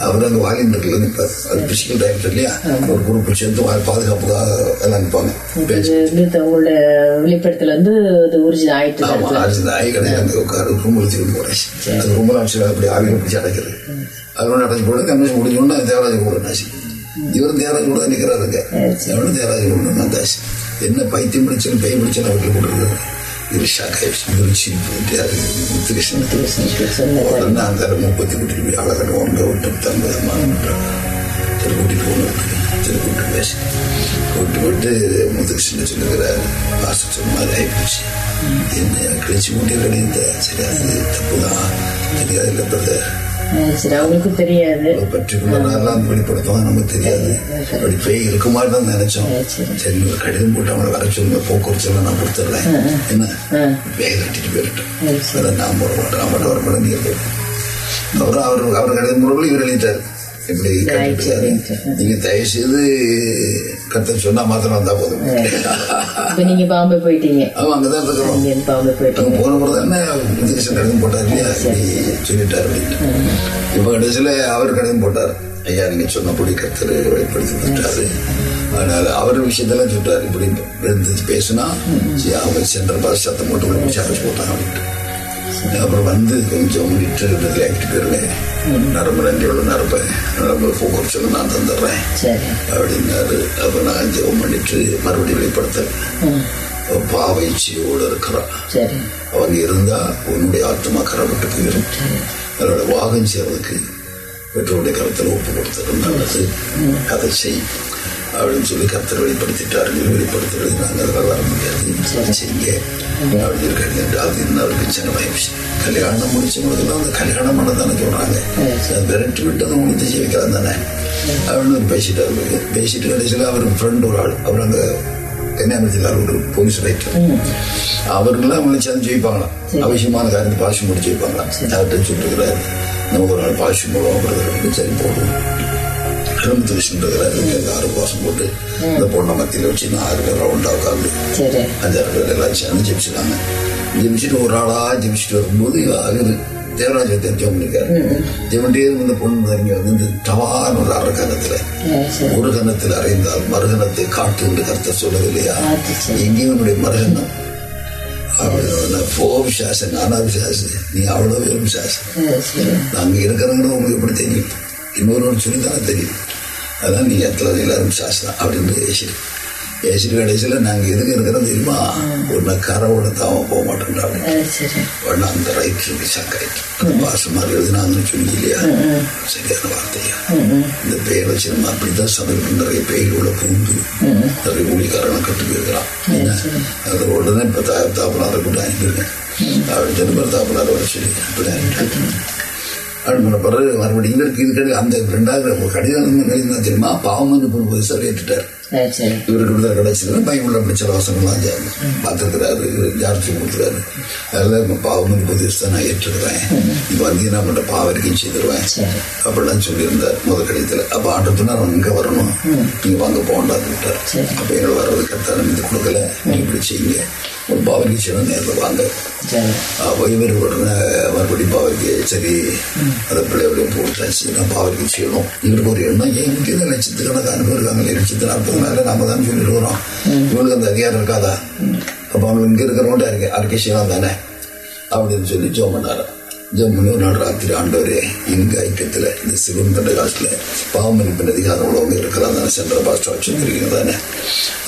அவர் வாலின் இருக்குல்ல நிற்பார் அது பிசிக்கல் டைரக்டர் இல்லையா? ஒரு குரூப் சேர்ந்து பாதுகாப்புக்காக எல்லாம் நிற்பாங்க உங்களோட வெளிப்படத்துல வந்து இது ஊர்ஜி ஆயிட்டு ஆமா அது இந்த ஆய் கிடையாது அந்த ரூம் திரும்பி போறேன். அது ரொம்ப அப்படி ஆவியில் பிடிச்சி அடைக்கிறது. அது அடைச்சு போடுறது கம்யூனிஸ்ட் முடிஞ்சோன்னா தேவராஜ் கூட நாசி. இவரும் தேவராஜ் கூட தான் நிற்கிறாருங்க எவனும் தேவராஜ் கூட வந்தாச்சு என்ன பைத்தியம் பிடிச்சாலும் பேய் பிடிச்சாலும் வீட்டில் போட்டுருக்காரு. இது ஷாக் ஆயிடுச்சு இவரு சிரிப்பு முத்துகிருஷ்ணன் முப்பத்தி கூட்டிட்டு போய் அழகன் ஒன்று விட்டு தம்பதமா திருக்கூட்டி போகணும் திருக்கூட்டி பேசி கூட்டி விட்டு முத்துகிருஷ்ணன் சொல்லுகிறார் பாச சொன்ன ஆயிப்போச்சு என்ன கிழிச்சு முடியல இந்த சரி அது தப்புதான் தெரியாது இல்லை பிரதர் சரி அவங்களுக்கும் தெரியாது. பர்டிகுலரெல்லாம் வெளிப்படுத்துவாங்க நமக்கு தெரியாது. அப்படி பேய் இருக்க மாதிரி தான் நினைச்சோம். சரி ஒரு கடிதம் போட்டு அவங்களை வர சொல்லுங்க போக்குவரத்து நான் கொடுத்துட்றேன் என்ன? பேய் கட்டிட்டு போயிட்டோம் நான் போட மாட்டேன் அவன் வர மாட்டேன் நீங்க போய். அப்புறம் அவர் அவர் கடிதம் போடும்போது இவர் எழுதிட்டாரு. இப்படி நீங்க தயவு செய்து கத்த சொன்னா மாத்திரம் வந்தா போதும். நீங்க பாம்பே போயிட்டீங்க. அவன் அங்கதான் இருக்கிறோம் பாம்பே போயிட்டீங்க. போன போது என்ன முத்துகிருஷ்ணன் கடிதம் போட்டார் இல்லையா? சொல்லிட்டார் இப்ப கடைசியில அவர் கடிதம் போட்டார். ஐயா நீங்க சொன்னபடி கருத்து வெளிப்படுத்தி விட்டாரு அதனால அவர் விஷயத்தெல்லாம் சொல்றாரு. இப்படி இருந்து பேசினா சரி, அவங்க சென்ற பாஸ் சத்தம் போட்டு போட்டாங்க அப்படின்ட்டு. அப்புறம் வந்து கொஞ்சம் விட்டு ரிலாக்ட் போயிருவேன் நரம்பு நன்றியோட நரம்பு. நரம்பு போக்குவரத்து நான் தந்துடுறேன். அப்படின்னாரு. அப்ப நான் ஜெபம் பண்ணிட்டு மறுபடியும் வெளிப்படுத்தேன் ம், பாவைச்சியோடு இருக்கிறான் அவங்க இருந்தா உன்னுடைய ஆத்மா கரப்பட்டு போயிடும் அதோட வாகம் செய்வதற்கு பெற்றோருடைய கருத்தில் ஒப்பு கொடுத்தது. நல்லது. அதை செய். அப்படின்னு சொல்லி கருத்தர் வெளிப்படுத்திட்டாரு. வெளிப்படுத்துறது நாங்கள் வர முடியாது. செய்ய அப்படின்னு அது இன்னொரு சங்கமாயிடுச்சு கல்யாணம் முடிச்சவங்களுக்கெல்லாம் அந்த கல்யாணம் பண்ண தானே சொல்றாங்க விரட்டி விட்டு அதை முடித்து ஜெயிக்கலாம் தானே? அப்படின்னு பேசிட்டாரு. பேசிட்டு கடைசியில் அவர் ஃப்ரெண்ட் ஒரு ஆள். அவர் அங்கே கன்னியாகுமரியில் ஒரு போலீஸ் ரைட்டர் அவர்கள்லாம் அவங்களை சேர்ந்து ஜெயிப்பாங்களாம். அவசியமான காரியத்தை பாஷை முடிச்சு ஜெயிப்பாங்களாம் அவர்கிட்ட சொல்லிருக்கிறாரு நமக்கு ஒரு நாள் பாஷை மூலம் அவர்களுக்கு சரி போடுவோம். கிளம்பு இருக்கிறாரு எல்லாரும் பாசம் போட்டு இந்த பொண்ணை மத்தியில் வச்சு நான் ஆறு பேர் ரவுண்டாக உட்காந்து அஞ்சாறு பேர் எல்லாம் சேர்ந்து ஜெபிச்சுட்டாங்க ஜெபிச்சுட்டு ஒரு ஆளா ஜெபிச்சுட்டு வரும்போது அவர் தேவராஜ ஜெபம் பண்ணிருக்காரு ஜெபண்டே இந்த பொண்ணு இங்க வந்து இந்த டவான்னு ஒரு அரை கணத்துல ஒரு கணத்தில் அறைந்தால் மறுகணத்தை காட்டு என்று கருத்த அது சரி எங்கேயும் என்னுடைய மறுகணம் போ விசாசம் நானா விசாசம் நீ அவ்வளவு விசாசம் சரி, சரி அங்க இருக்கிறவங்களும் உங்களுக்கு எப்படி தெரியும் இன்னொரு சொல்லி தானே தெரியும் அதான் நீ எத்தனை எல்லாரும் சாஸ்திரம் அப்படின்னு ஏசிடு ஏசிடு கடைசியில் நாங்கள் எதுக்கு இருக்கிறோம் தெரியுமா? ஒன்று கரவோட தாம போக மாட்டோம்டா உடனே அந்த ரைட் இருக்கு சக்காயிட்டு அந்த பாசமாக எழுதினாங்கன்னு சொல்லி இல்லையா சரியான வார்த்தையா? இந்த பெயர் வச்சு நம்ம அப்படித்தான் சபைக்கு நிறைய உள்ள பூந்து நிறைய ஊழிக்காரனை கட்டு போயிருக்கிறான். என்ன? அது உடனே இப்போ தாப்பனாரை கூட அனுப்பியிருக்கேன் அப்படின்னு சொல்லி தாப்பனாரை வர சொல்லி இப்படி அனுப்பிட்டு பண்ண பிறகு மறுபடியும் இவருக்கு இது கிடையாது அந்த ஒரு கடிதம் எழுதினா தெரியுமா? பாவம் போய் சார் ஏற்றுட்டார் இவருக்கு விடுதலை கிடைச்சது பைபிள் அப்படி சில வசனம்லாம் பார்த்துருக்கிறாரு ஜார்ஜி கொடுக்குறாரு அதில் இப்போ பாவம் வந்து புதுசு நான் ஏற்றுக்கிறேன். இப்போ வந்து நான் மட்டும் பாவம் வரைக்கும் செய்திருவேன். அப்படிலாம் சொல்லியிருந்தார் முதல் கடிதத்தில். அப்போ ஆண்டத்துனா அவன் இங்கே வரணும். நீங்கள் வாங்க போகண்டான்னு விட்டார். அப்போ எங்களை வர்றது கரெக்டாக இது கொடுக்கல. இப்படி செய்யுங்க. பாவரிக்கு செய்யணும் நேரில் வாங்க அப்போ இவர் உடனே மறுபடியும் பாவரிக்கு சரி அதை பிள்ளை அப்படியே போட்டாச்சு நான் பாவரிக்கு செய்யணும் இவருக்கு ஒரு எண்ணம் ஏன் இங்கே பேர் இருக்காங்க லட்சத்து நாற்பது நாள் நாம தான் சொல்லிட்டு வரோம் இவனுக்கு அந்த அதிகாரம் இருக்காதா அப்போ அவனுக்கு இங்கே இருக்கிறவங்க அறிக்கை அறிக்கை செய்யலாம் தானே அப்படின்னு சொல்லி ஜோம் பண்ணாரு ஜோம் பண்ணி ஒரு நாள் ராத்திரி ஆண்டவரே எங்க ஐக்கியத்தில் இந்த சிவன் தண்ட காலத்தில் பாவமளிப்பின் அதிகாரம் உள்ளவங்க இருக்கலாம் தானே சென்ற பாஸ்டர் வச்சுருக்கீங்க தானே?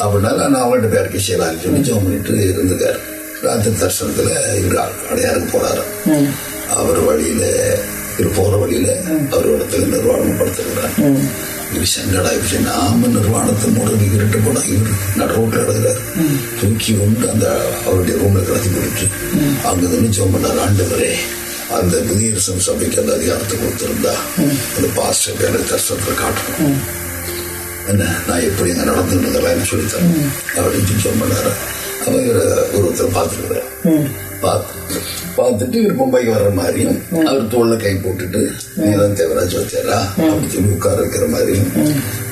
அப்படின்னால நான் அவங்கள்ட்ட போய் அறிக்கை செய்யலாம்னு சொல்லி ஜோம் பண்ணிட்டு இருந்திருக்காரு ராத்திரி தரிசனத்தில் இவர் அடையாருக்கு போனாரு அவர் வழியில இவர் போற வழியில அவர் இடத்துல நிர்வாணம் படுத்துக்கிறார் இவர் சங்கடா இவர் நாம நிர்வாணத்தை மூட இருட்டு போனா இவர் நட ரோட்ல தூக்கி கொண்டு அந்த அவருடைய ரூம்ல கிடத்தி போட்டு அங்க இருந்து ஜோம் பண்ணார். ஆண்டவரே அந்த புதியரசன் சபைக்கு அந்த அதிகாரத்தை கொடுத்திருந்தா அந்த பாஸ்டர் எனக்கு கஷ்டத்துல காட்டணும். என்ன? நான் எப்படி அங்கே நடந்துருந்ததெல்லாம் சொல்லித்தரேன். அப்படின்னு ஜோம் பண்ணாரு. அவர் ஒருத்தர் பார்த்துருக்குறாரு பார்த்து பார்த்துட்டு இவர் மும்பைக்கு வர்ற மாதிரியும் அவர் தோல்ல கை போட்டுட்டு நீதான் தேவராஜ் வச்சாரா அப்படி சொல்லி உட்கார வைக்கிற மாதிரியும்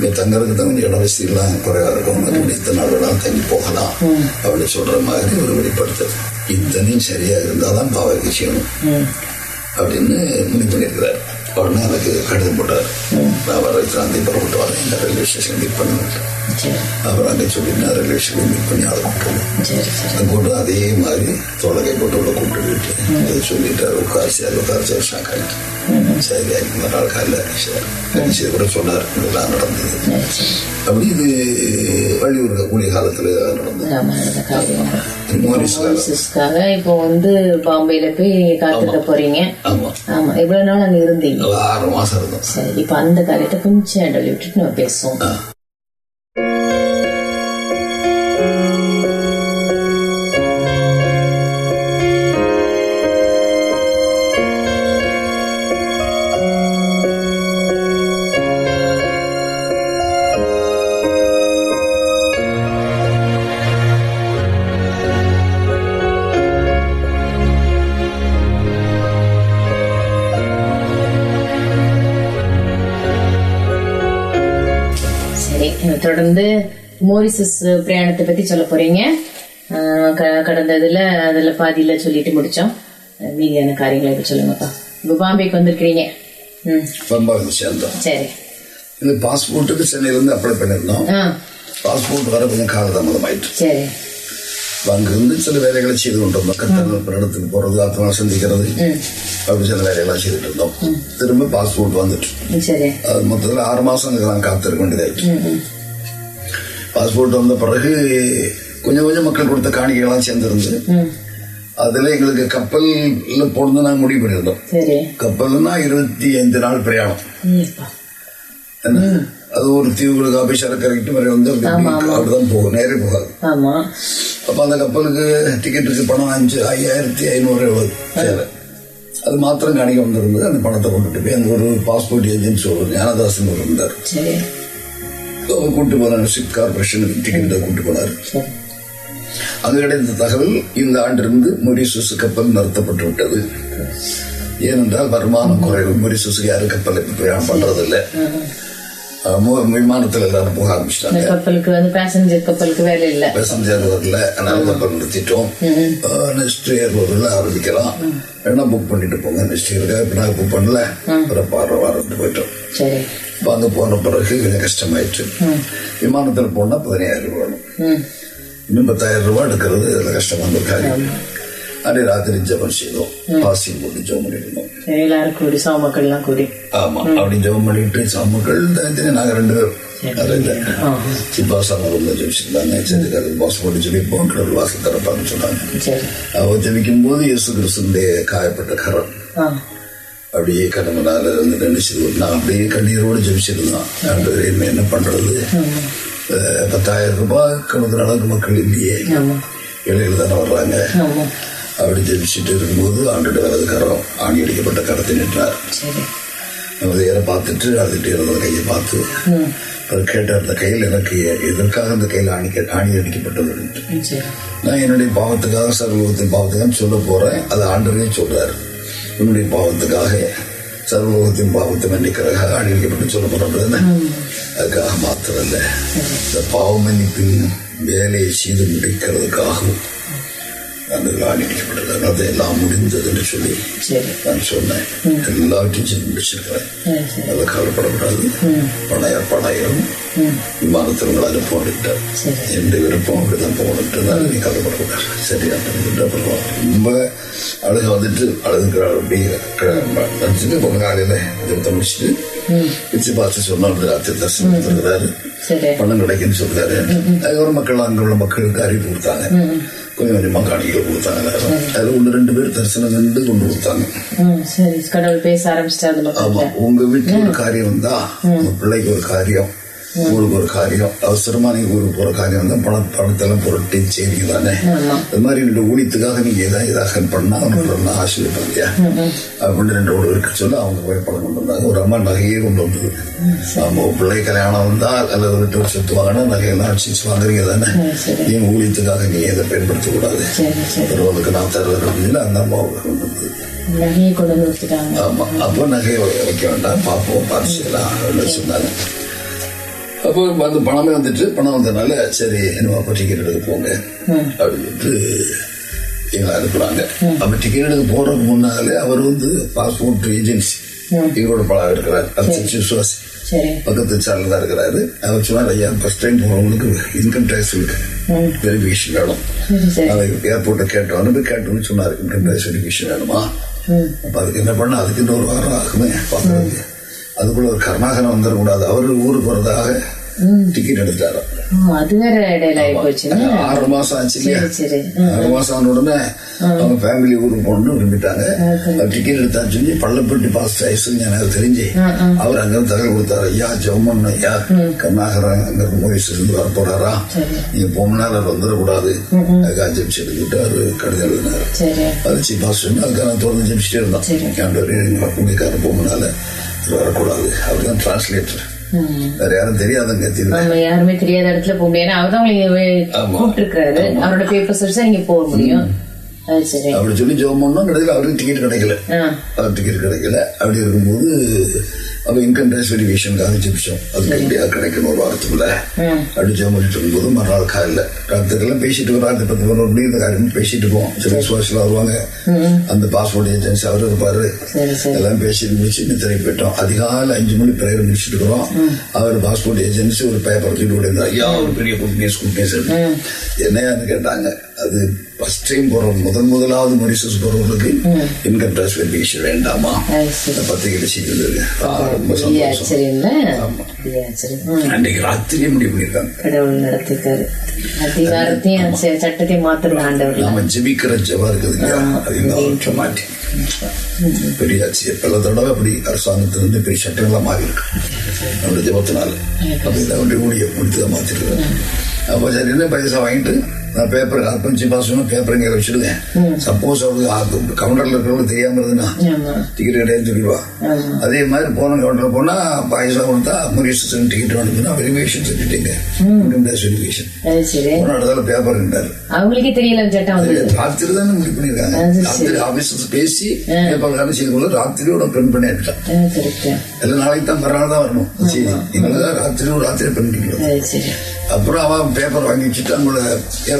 நீ தங்கறதுக்கு தகுந்த இட வசதியெல்லாம் குறைவா இருக்கும். இத்தனை நாளெல்லாம் தங்கி போகலாம். அப்படி சொல்ற மாதிரி ஒரு வெளிப்படுத்தல். இத்தனையும் சரியா இருந்தாதான் பாவரிக்கு செய்யணும் அப்படின்னு முடிவு பண்ணியிருக்கிறார். உடனே எனக்கு கடிதம் போட்டார். நான் வர காந்தி புறப்பட்டு வரேன் இந்த ரயில்வே ஸ்டேஷன் மீட் பண்ணுவேன் அப்புறம் அங்கே சொல்லி நான் ரயில்வே ஸ்டேஷன் மீட் பண்ணி அதை கூப்பிட்டு சரி அதை மாதிரி தொலைகை போட்டு உள்ள கூப்பிட்டு அதை சொல்லிட்டு உட்கார் சரி உட்கார் சரி ஷாக் ஆகிட்டு சரி அதுக்கு மறுநாள் காலையில் சரி. கூட சொன்னார். இதெல்லாம் நடந்தது. அப்படி இது வள்ளியூர் கூடிய காலத்தில் நடந்தது. ஆமா நடந்த காரியம் மோரிஸ் காலம் மோரிசஸ்க்காக இப்போ வந்து பாம்பேல போய் காத்துக்க போறீங்க. ஆமா. எவ்வளவு நாள் அங்க இருந்தீங்க. ஆறு மாதம் இருந்தோம். சரி இப்ப அந்த காரியத்தை கொஞ்சம் விட்டுட்டு நம்ம பேசுவோம். தொடர்ந்து மோரிசஸ் பிரயாணத்தை பத்தி சொல்ல போறீங்க. கடந்த இதுல அதுல பாதியில சொல்லிட்டு முடிச்சோம். மீதியான காரியங்களை இப்ப சொல்லுங்கப்பா. இப்ப பாம்பேக்கு வந்திருக்கிறீங்க. ம். பம்பாவில் சேர்ந்தோம். சரி. இந்த பாஸ்போர்ட்டுக்கு சென்னையிலேருந்து அப்ளை பண்ணியிருந்தோம். பாஸ்போர்ட் வர கொஞ்சம் காலதாமதம் ஆயிட்டு சரி. அங்கிருந்து சில வேலைகளை செய்து கொண்டிருந்தோம். கத்தர் இடத்துக்கு போறது ஆத்மா சந்திக்கிறது. அப்படி சில வேலைகள்லாம் செய்துட்டு இருந்தோம். திரும்ப பாஸ்போர்ட் வந்துட்டு. அது மொத்தத்தில் ஆறு மாசம் காத்திருக்க வேண்டியதாயிட்டு. பாஸ்போர்ட் வந்த பிறகு கொஞ்சம் கொஞ்சம் மக்கள் கொடுத்த காணிக்கைகள்லாம் சேர்ந்துருந்து அதுல எங்களுக்கு கப்பல்ல போனது நாங்கள் முடிவு பண்ணியிருந்தோம். கப்பல்னா இருபத்தி ஐந்து நாள் பிரயாணம். அது ஒரு தீவுகளுக்கு போய் சரக்கரைக்கிட்டு வரை வந்து அப்படிதான் போகும் நேரே போகாது. ஆமா. அப்ப அந்த கப்பலுக்கு டிக்கெட்டுக்கு பணம் அஞ்சு ஐயாயிரத்தி ஐநூறு எழுபது சேவை அது மாத்திரம் காணிக்க வந்திருந்தது அந்த பணத்தை கொண்டுட்டு போய் அங்க ஒரு பாஸ்போர்ட் ஏஜென்சி ஒரு ஞானதாசன் ஒரு இருந்தார். அவர் கூட்டு போனார் ஷிப் கார்பரேஷனுக்கு டிக்கெட் கூட்டு போனார். அங்க கிடைத்த தகவல் இந்த ஆண்டிலிருந்து மொரிசஸ் கப்பல் நிறுத்தப்பட்டு விட்டது. ஏனென்றால் வருமானம் குறைவு. மொரிசஸுக்கு யாரும் கப்பல் பிரயாணம் பண்றதில்லை. விமானத்துல எல்லாரும் போக ஆரம்பிச்சிட்டாங்க. கப்பலுக்கு வந்து பேசஞ்சர் கப்பலுக்கு வேலை இல்ல. பேசஞ்சர் வரல. அதனால கப்பல் நிறுத்திட்டோம். நெக்ஸ்ட் இயர் வரல ஆரம்பிக்கலாம். வேணா புக் பண்ணிட்டு போங்க. நெக்ஸ்ட் இயருக்கு இப்ப புக் பண்ணல. ஒரு பாரு வாரத்து போயிட்டோம். இப்போ அங்க போன பிறகு கொஞ்சம் கஷ்டமாயிடுச்சு விமானத்துல போனா பதினாயிரம் ம் இன்னும் பத்தாயிரம் ரூபாய் எடுக்கிறது அதுல கஷ்டமான காரியம் அன்னைக்கு ராத்திரி ஜெபம் செய்தோம் பாசி போட்டு ஜெபம் பண்ணிருந்தோம் சரி எல்லாரும் கூடி சாமக்கள்லாம் கூடி ஆமா அப்படி ஜெபம் பண்ணிட்டு சாமக்கள் தனித்தனி நாங்க ரெண்டு பேரும் சிப்பா சாமி ரொம்ப ஜெபிச்சிருந்தாங்க சரி அது போட்டு ஜெபிப்போம் கடவுள் வாசல் திறப்பான்னு சொன்னாங்க அவ ஜெபிக்கும் போது இயேசு கிறிஸ்துடைய காயப்பட்ட கரம் அப்படியே கடவுளால இருந்து நினைச்சது நான் அப்படியே கண்ணீரோடு ஜெபிச்சிருந்தான். ஆண்டவரே, என்ன என்ன பண்றது? பத்தாயிரம் ரூபாய் கணக்கு அளவுக்கு மக்கள் இல்லையே. இடையில தானே வர்றாங்க. அப்படி ஜெபிச்சுட்டு இருக்கும்போது ஆண்டு வலது கரம் ஆணி அடிக்கப்பட்ட கரத்தை நின்றார். ஏற பார்த்துட்டு அழுதுட்டு இருந்த கையை பார்த்து அவர் கேட்டார் அந்த கையில் எனக்கு எதற்காக அந்த கையில் ஆணி ஆணி அடிக்கப்பட்டது? நான் என்னுடைய பாவத்துக்காக சர்வலோகத்தின் பாவத்துக்காக சொல்ல போறேன். அது ஆண்டவரே சொல்றாரு. உன்னுடைய பாவத்துக்காக சர்வலோகத்தின் பாவத்தை மன்னிக்கிறதுக்காக அணிவிக்கப்பட்டு சொல்ல போறோம் அதுக்காக மாத்திரம் இல்ல இந்த பாவ மன்னிப்பின் வேலையை செய்து முடிக்கிறதுக்காகவும் அந்த அணிவிக்கப்பட்டது அது எல்லாம் முடிந்தது என்று சொல்லி நான் சொன்னேன். எல்லாவற்றையும் செய்து முடிச்சிருக்கிறேன். சரி சரி. அதை கவலைப்படக்கூடாது. பணைய பணையம் விமானத்தில் போட்டுக்கிட்டார் சரி. எந்த விருப்பம் அப்படிதான் போகணுட்டு நான் நீ கவலைப்படக்கூடாது. சரியா அப்புறம் ரொம்ப அழுக வந்துட்டு அழுதுக்கிறாள் அப்படியே நினச்சிட்டு கொஞ்ச காலையில் திருத்த முடிச்சுட்டு பிச்சு பார்த்து சொன்னார் ராத்திரி தரிசனம் சரி. பணம் கிடைக்குன்னு சொல்றாரு. அதுக்கப்புறம் மக்கள் அங்கே உள்ள மக்களுக்கு அறிவு கொடுத்தாங்க கொஞ்சம் காணிக்கை கொடுத்தாங்க அதில் ஒன்று ரெண்டு பேர் தரிசனம் கண்டு கொண்டு கொடுத்தாங்க. கடவுள் பேச ஆரம்பிச்சிட்டா அது ஆமா உங்க வீட்டுல ஒரு காரியம் வந்தா உங்க பிள்ளைக்கு ஒரு காரியம். ஊருக்கு ஒரு காரியம் அவசரமா நீங்க ஊருக்கு போற காரியம் வந்தா பணம் பணத்தெல்லாம் புரட்டி செய்வீங்க தானே? அது மாதிரி ரெண்டு ஊழியத்துக்காக நீங்க ஏதாவது ஏதாவது பண்ணா அவனுக்கு ஆசீர்வாதம் இல்லையா அப்படின்னு ரெண்டு ஒரு இருக்க சொல்ல அவங்க போய் பணம் கொண்டு வந்தாங்க. ஒரு அம்மா நகையே கொண்டு வந்தது. உங்க பிள்ளை கல்யாணம் வந்தா அல்லது வீட்டு சொத்து வாங்கினா நகையெல்லாம் வச்சு வாங்குறீங்க தானே. ஏன் ஊழியத்துக்காக நீ எதை பயன்படுத்த கூடாது ஒருவனுக்கு நான் தருவது அப்படின்னு அந்த அம்மா கொண்டு வந்தது. நகையை கொண்டு வந்து ஆமா அப்போ நகை வைக்க வேண்டாம் பார்ப்போம் பார்த்து செய்யலாம் அப்படின்னு சொன்னாங்க. அப்போ வந்து பணமே வந்துட்டு பணம் வந்ததுனால சரி என்ன அப்போ டிக்கெட் எடுக்க போங்க. அப்படின்ட்டு எங்களை அனுப்புறாங்க அப்ப டிக்கெட் எடுக்க போறதுக்கு முன்னாலே அவர் வந்து பாஸ்போர்ட் ஏஜென்சி எங்களோட பழம் இருக்கிறார் அது விசுவாசி பக்கத்து சார்ல தான் இருக்கிறாரு. அவர் சொன்னார் ஐயா ஃபர்ஸ்ட் டைம் போறவங்களுக்கு இன்கம் டேக்ஸ் வெரிஃபிகேஷன் வேணும். அதை ஏர்போர்ட்டை கேட்டோன்னு போய் கேட்டோன்னு சொன்னார். இன்கம் டேக்ஸ் வெரிஃபிகேஷன் வேணுமா? அப்ப அதுக்கு என்ன பண்ண அதுக்கு இன்னொரு வாரம் ஆகுமே பார்க்கறதுக்கு. அதுக்குள்ள ஒரு கருணாகரம் வந்துடக்கூடாது அவர் ஊருக்கு போறதாக டிக்கெட் எடுத்தாரு அது வேற இடையில ஆகி போச்சுன்னா ஆறு மாசம் ஆச்சு இல்லையா? ஆறு மாசம் ஆன உடனே அவங்க ஃபேமிலி ஊருக்கு போகணும்னு விரும்பிட்டாங்க. டிக்கெட் எடுத்தான்னு சொல்லி பள்ளப்பட்டி பாஸ் எனக்கு தெரிஞ்சு அவர் அங்க தகவல் கொடுத்தாரு. ஐயா ஜெவமன் ஐயா கருணாகரன் அங்க மூவிஸ் இருந்து வர போறாரா? நீங்க போனால அவர் வந்துடக்கூடாது. அதுக்காக ஜெபிச்சு எடுத்துட்டு அவரு கடிதம் எழுதினாரு. அது சிபாஸ் அதுக்காக நான் தொடர்ந்து ஜெபிச்சுட்டே இருந்தோம் போகணுனால வரக்கூடாது. அவர் தான் டிரான்ஸ்லேட்டர் வேற யாரும் தெரியாதங்க தெரியும். நம்ம யாருமே தெரியாத இடத்துல போக முடியாது. அவர் தான் உங்களுக்கு. கூப்பிட்டு இருக்காரு அவரோட பேப்பர்ஸ் வச்சு நீங்க போக முடியும். அப்படி சொல்லி ஜெபம் பண்ணோம். கிடைக்கல அவருக்கு டிக்கெட் கிடைக்கல. அவர் டிக்கெட் கிடைக்கல. அப்படி இருக்கும்போது அப்ப இன்கம் டேக்ஸ் வெரிஃபிகேஷனுக்காக ஜெபிச்சோம். அதுக்கு எப்படியாவது கிடைக்கணும் ஒரு வாரத்துக்குள்ள. அப்படி ஜெபம் பண்ணிட்டு இருக்கும்போது மறுநாள் காலையில். ராத்திரிலாம் பேசிட்டு இருக்கோம் ராத்திரி பத்து பதினோரு மணி இந்த காரியம் பேசிட்டு இருக்கோம் சில விசுவாசிகள் வருவாங்க. அந்த பாஸ்போர்ட் ஏஜென்சி அவர் இருப்பாரு. எல்லாம் பேசி முடிச்சு நித்திரை போயிட்டோம். அதிகாலை அஞ்சு மணி பிரேயர் முடிச்சுட்டு இருக்கிறோம். அவர் பாஸ்போர்ட் ஏஜென்சி ஒரு பேப்பர் தூக்கிட்டு ஓடி ஐயா ஒரு பெரிய குட்னேஸ் குட்னேஸ் என்னையான்னு கேட்டாங்க. அது ஃபர்ஸ்ட் டைம் போறோம். முதன் முதலாவது மொரிசஸ் போறவங்களுக்கு இன்கம் டேக்ஸ் வெரிஃபிகேஷன் வேண்டாமா? இந்த பத்திரிகை செய்தது ரொம்ப சந்தோஷம். அன்னைக்கு ராத்திரியே முடிவு பண்ணியிருக்காங்க. நாம ஜெபிக்கிற ஜெபம் இருக்குது அது இந்த மாட்டி பெரிய ஆட்சி பல தடவை அப்படி அரசாங்கத்திலிருந்து பெரிய சட்டங்களா மாறி இருக்கு நம்முடைய ஜெபத்தினால. அப்படி அவருடைய ஊழியம் முடித்து தான் மாத்திருக்கிறேன் அப்போ சரி என்ன பைசா வாங்கிட்டு? பேப்பர் அர்ப்பணிச்சு பாசணும் பேப்பர் இங்கே வச்சிருந்தேன் சப்போஸ் அவருக்கு கவுண்டர்ல இருக்கிறவங்களுக்கு தெரியாம இருந்ததுன்னா ஆமா. டிக்கெட் கிடையாது சொல்லிடுவா அதே மாதிரி போன கவுண்டர் போனா பைசா கொடுத்தா முரியசன் டிக்கெட் வேணும்னா வெரிஃபிகேஷன் சொல்லிட்டீங்க வெரிஃபிகேஷன் இடத்துல பேப்பர் இருந்தாரு. அவங்களுக்கே தெரியல ராத்திரி தானே முடிவு பண்ணிருக்காங்க ராத்திரி பேசி பேப்பர் செய்து கொள்ள ராத்திரியோட பிரிண்ட் பண்ணி அனுப்பிட்டான் கரெக்ட் எல்லாம் நாளைக்கு தான் மறுநாள் தான் வரணும். சரி எங்களுக்கு ராத்திரியோட ராத்திரி பண்ணிக்கலாம் அது சரி. அப்புறம் அவன் பேப்பர் வாங்கி வச்சுட்டு அவங்களோட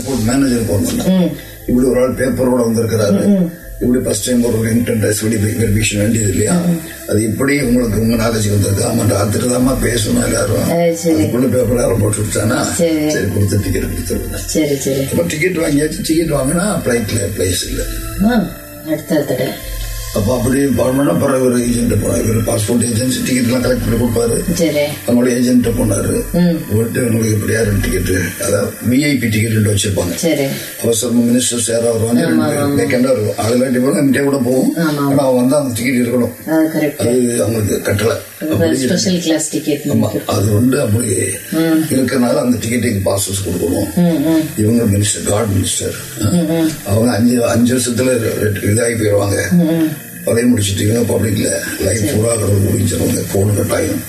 ஏர்போர்ட் மேனேஜர் போன் பண்ணான் ம். இப்படி ஒரு ஆள் பேப்பரோட வந்திருக்கிறாரு. இப்படி ஃபர்ஸ்ட் டைம் ஒரு இன்டர்ன் டெஸ்ட் வெரிஃபிகேஷன் வேண்டியது இல்லையா? அது இப்படி உங்களுக்கு உங்க நாலேஜ் வந்திருக்கு? ஆமா ராத்திரி தாமா பேசணும் எல்லாரும். அதுக்குள்ள பேப்பர் யாரும் போட்டு விட்டானா? சரி. கொடுத்து டிக்கெட் சரி அப்ப டிக்கெட் வாங்கியாச்சு. டிக்கெட் வாங்கினா ஃபிளைட்ல பிளேஸ் இல்லை. அடுத்த அப்போ அப்படி போனோம்னா பிறகு ஒரு ஏஜென்ட் போனார். இவர் பாஸ்போர்ட் ஏஜென்சி டிக்கெட்லாம் கலெக்ட் பண்ணி கொடுப்பாரு. அவங்களோட ஏஜென்ட்ட போனாரு. ம். போட்டு உங்களுக்கு ரெண்டு டிக்கெட் அதாவது விஐபி டிக்கெட் வச்சிருப்பாங்க. சரி. அவசரமா மினிஸ்டர்ஸ் யாராவது வருவாங்க. வேக்கண்டா இருக்கும் அதெல்லாம் எம்டியா கூட போகும் ஆமா. ஆனா அவன் வந்து அந்த டிக்கெட் இருக்கணும் அது அவங்களுக்கு கட்டலை. ஸ்பெஷல் கிளாஸ் டிக்கெட் ஆமா அது வந்து அப்படி இருக்கறனால அந்த டிக்கெட்டுக்கு பாசஸ் கொடுக்கணும். இவங்க மினிஸ்டர் காட் மினிஸ்டர் அவங்க அஞ்சு அஞ்சு வருஷத்துல இதாகி போயிடுவாங்க பதவி முடிச்சுட்டு பப்ளிக்ல லைஃப் பூரா முடிஞ்சிருவாங்க போன கட்டாயம்.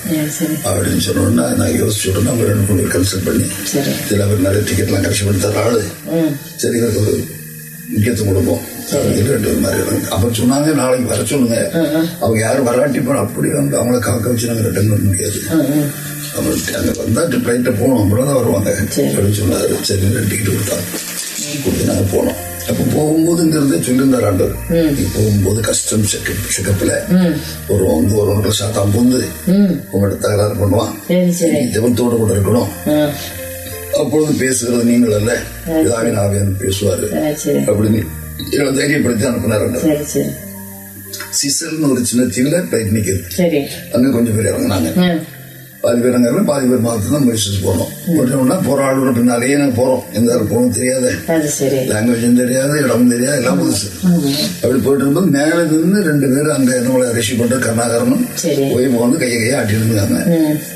அப்படின்னு சொன்னோன்னா நான் யோசிச்சுட்டு நம்ம ரெண்டு மூணு பேர் கன்சல்ட் பண்ணி சில பேர் நிறைய டிக்கெட்லாம் கரெக்ஷன் பண்ணி தர ஆளு சரி இவருக்கு முக்கியத்துவம் கொடுப்போம். மாதிரி. இருந்தாங்க அப்ப சொன்னாங்க நாளைக்கு வர சொல்லுங்க. அவங்க யாரும் வராட்டி போன அப்படி வந்து அவங்கள காக்க வச்சு நாங்க ரிட்டர்ன் பண்ண முடியாது. அவங்க அங்க வந்தா ஃபிளைட்டை போகணும் அப்புறம் தான் வருவாங்க. அப்படின்னு சொன்னாரு. சரி டிக்கெட் கொடுத்தாங்க. கொடுத்து நாங்க போனோம். அப்ப போகும்போதுங்கிறதே சொல்லியிருந்தார் ஆண்டவர். நீ போகும்போது கஸ்டம் செக்கப் செக்கப்ல ஒரு வந்து ஒரு ஒன்றரை சாத்தம் போந்து உங்கள்ட்ட தகராறு பண்ணுவான். சரி சரி. ஜெபத்தோட கூட இருக்கணும். அப்பொழுது பேசுகிறது நீங்கள் அல்ல இதாவே நாவேன் பேசுவாரு. சரி சரி. அப்படின்னு தைரியப்படுத்தி அனுப்பினார் சிசல்னு ஒரு சின்ன தீவுல நிக்குது. சரி. அங்க கொஞ்சம் பேர் இறங்குனாங்க. பாதி பேர் அங்க பாதி பேர் மாத்து தான் மெடிசன்ஸ் போனோம். போட்டோம்னா போற ஆளோட பின்னாலேயே நாங்க போறோம். எந்த போகணும் தெரியாத. லாங்குவேஜும் தெரியாது இடமும் தெரியாது எல்லாம் புதுசு அப்படி போயிட்டு இருக்கும்போது மேல நின்று ரெண்டு பேரும் அங்க நம்மளை ரிஷி பண்ற கருணாகரனும் போய் வந்து கையை கையை ஆட்டி இருந்தாங்க.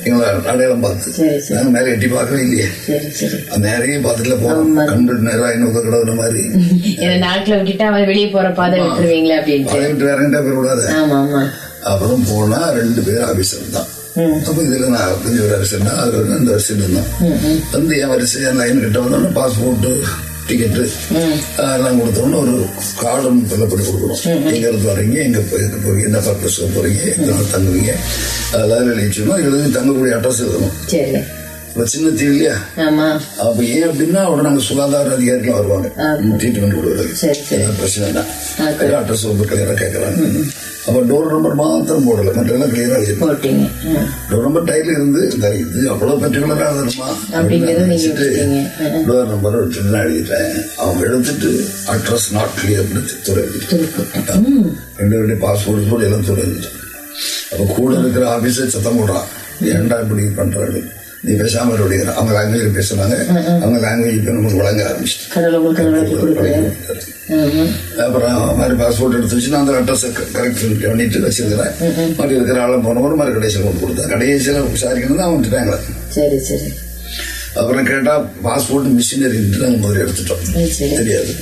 எங்களை அடையாளம் பார்த்து. சரி சரி. நாங்க மேல எட்டி பார்க்கவே இல்லையே. சரி சரி. அந்த நேரையே பார்த்துட்டுல போறோம் கண்டு நேரம் ஐநூறு கிடவுற மாதிரி. விட்டுட்டு அவன் வெளியே போற பாதை விட்டுருவீங்களே விட்டு வேற போய் விடாத அப்புறம் போனா ரெண்டு பேர் ஆபீசர் தான். அப்ப இதுல நான் ஒரு வரிசைன்னா அது வந்து அந்த வரிசையில் இருந்தோம் வந்து என் வரிசை என் லைன் கிட்ட வந்தோடனே பாஸ்போர்ட் டிக்கெட்டு எல்லாம் கொடுத்தோன்னு ஒரு கார்டும் ஃபில்லப் கொடுக்கணும் எங்க இருந்து வரீங்க எங்க போய் எங்க போறீங்க என்ன பர்பஸ்க்கு போறீங்க எத்தனை நாள் தங்குவீங்க அதெல்லாம் எழுதிச்சோம்னா எழுதி தங்கக்கூடிய அட்ரஸ் எழுதணும் சின்ன தீவு இல்லையா அப்ப ஏன் அப்படின்னா அவட நாங்க சுகாதார அதிகாரிகள் வருவாங்க. ட்ரீட்மெண்ட் கொடுக்குறது. பிரச்சனைனா Okay. அட்ரஸ் கிளியரா கேட்கறாங்க அப்ப டோர் நம்பர் மாத்திரம் போடல. மற்றெல்லாம் கிளியரா ஆ, டோர் நம்பர் டைட்டில் இருந்து இந்த இது அவ்வளவு பர்டிகுலரா விட்டுட்டீங்க. டோர் நம்பர் நான் எழுதிட்டேன் அவங்க எடுத்துட்டு அட்ரஸ் நாட் கிளியர் துறை ரெண்டு ரெண்டு பாஸ்போர்ட் போட்டு எல்லாம் துறை எழுதிட்டேன் அப்ப கூட இருக்கிற ஆபீஸர் சத்தம் போடுறான். ஏன்டா இப்படி பண்றாரு? நீ பேசாம அப்படிங்கிற அவங்க லாங்குவேஜ் பேசுறாங்க அவங்க லாங்குவேஜ் இப்ப நமக்கு வழங்க ஆரம்பிச்சிட்டு அப்புறம் மாதிரி பாஸ்போர்ட் எடுத்து வச்சு நான் அந்த அட்ரஸ் கரெக்ட் பண்ணிட்டு வச்சிருக்கிறேன். மாதிரி இருக்கிற ஆளும் போனவங்க மாதிரி கடைசியில் கொண்டு கொடுத்தேன். கடைசியில் விசாரிக்கணும் தான் அவங்க விட்டுட்டாங்களே சரி சரி. அப்புறம் கேட்டா பாஸ்போர்ட் மிஷினரி நாங்கள் முதல்ல எடுத்துட்டோம். தெரியாது.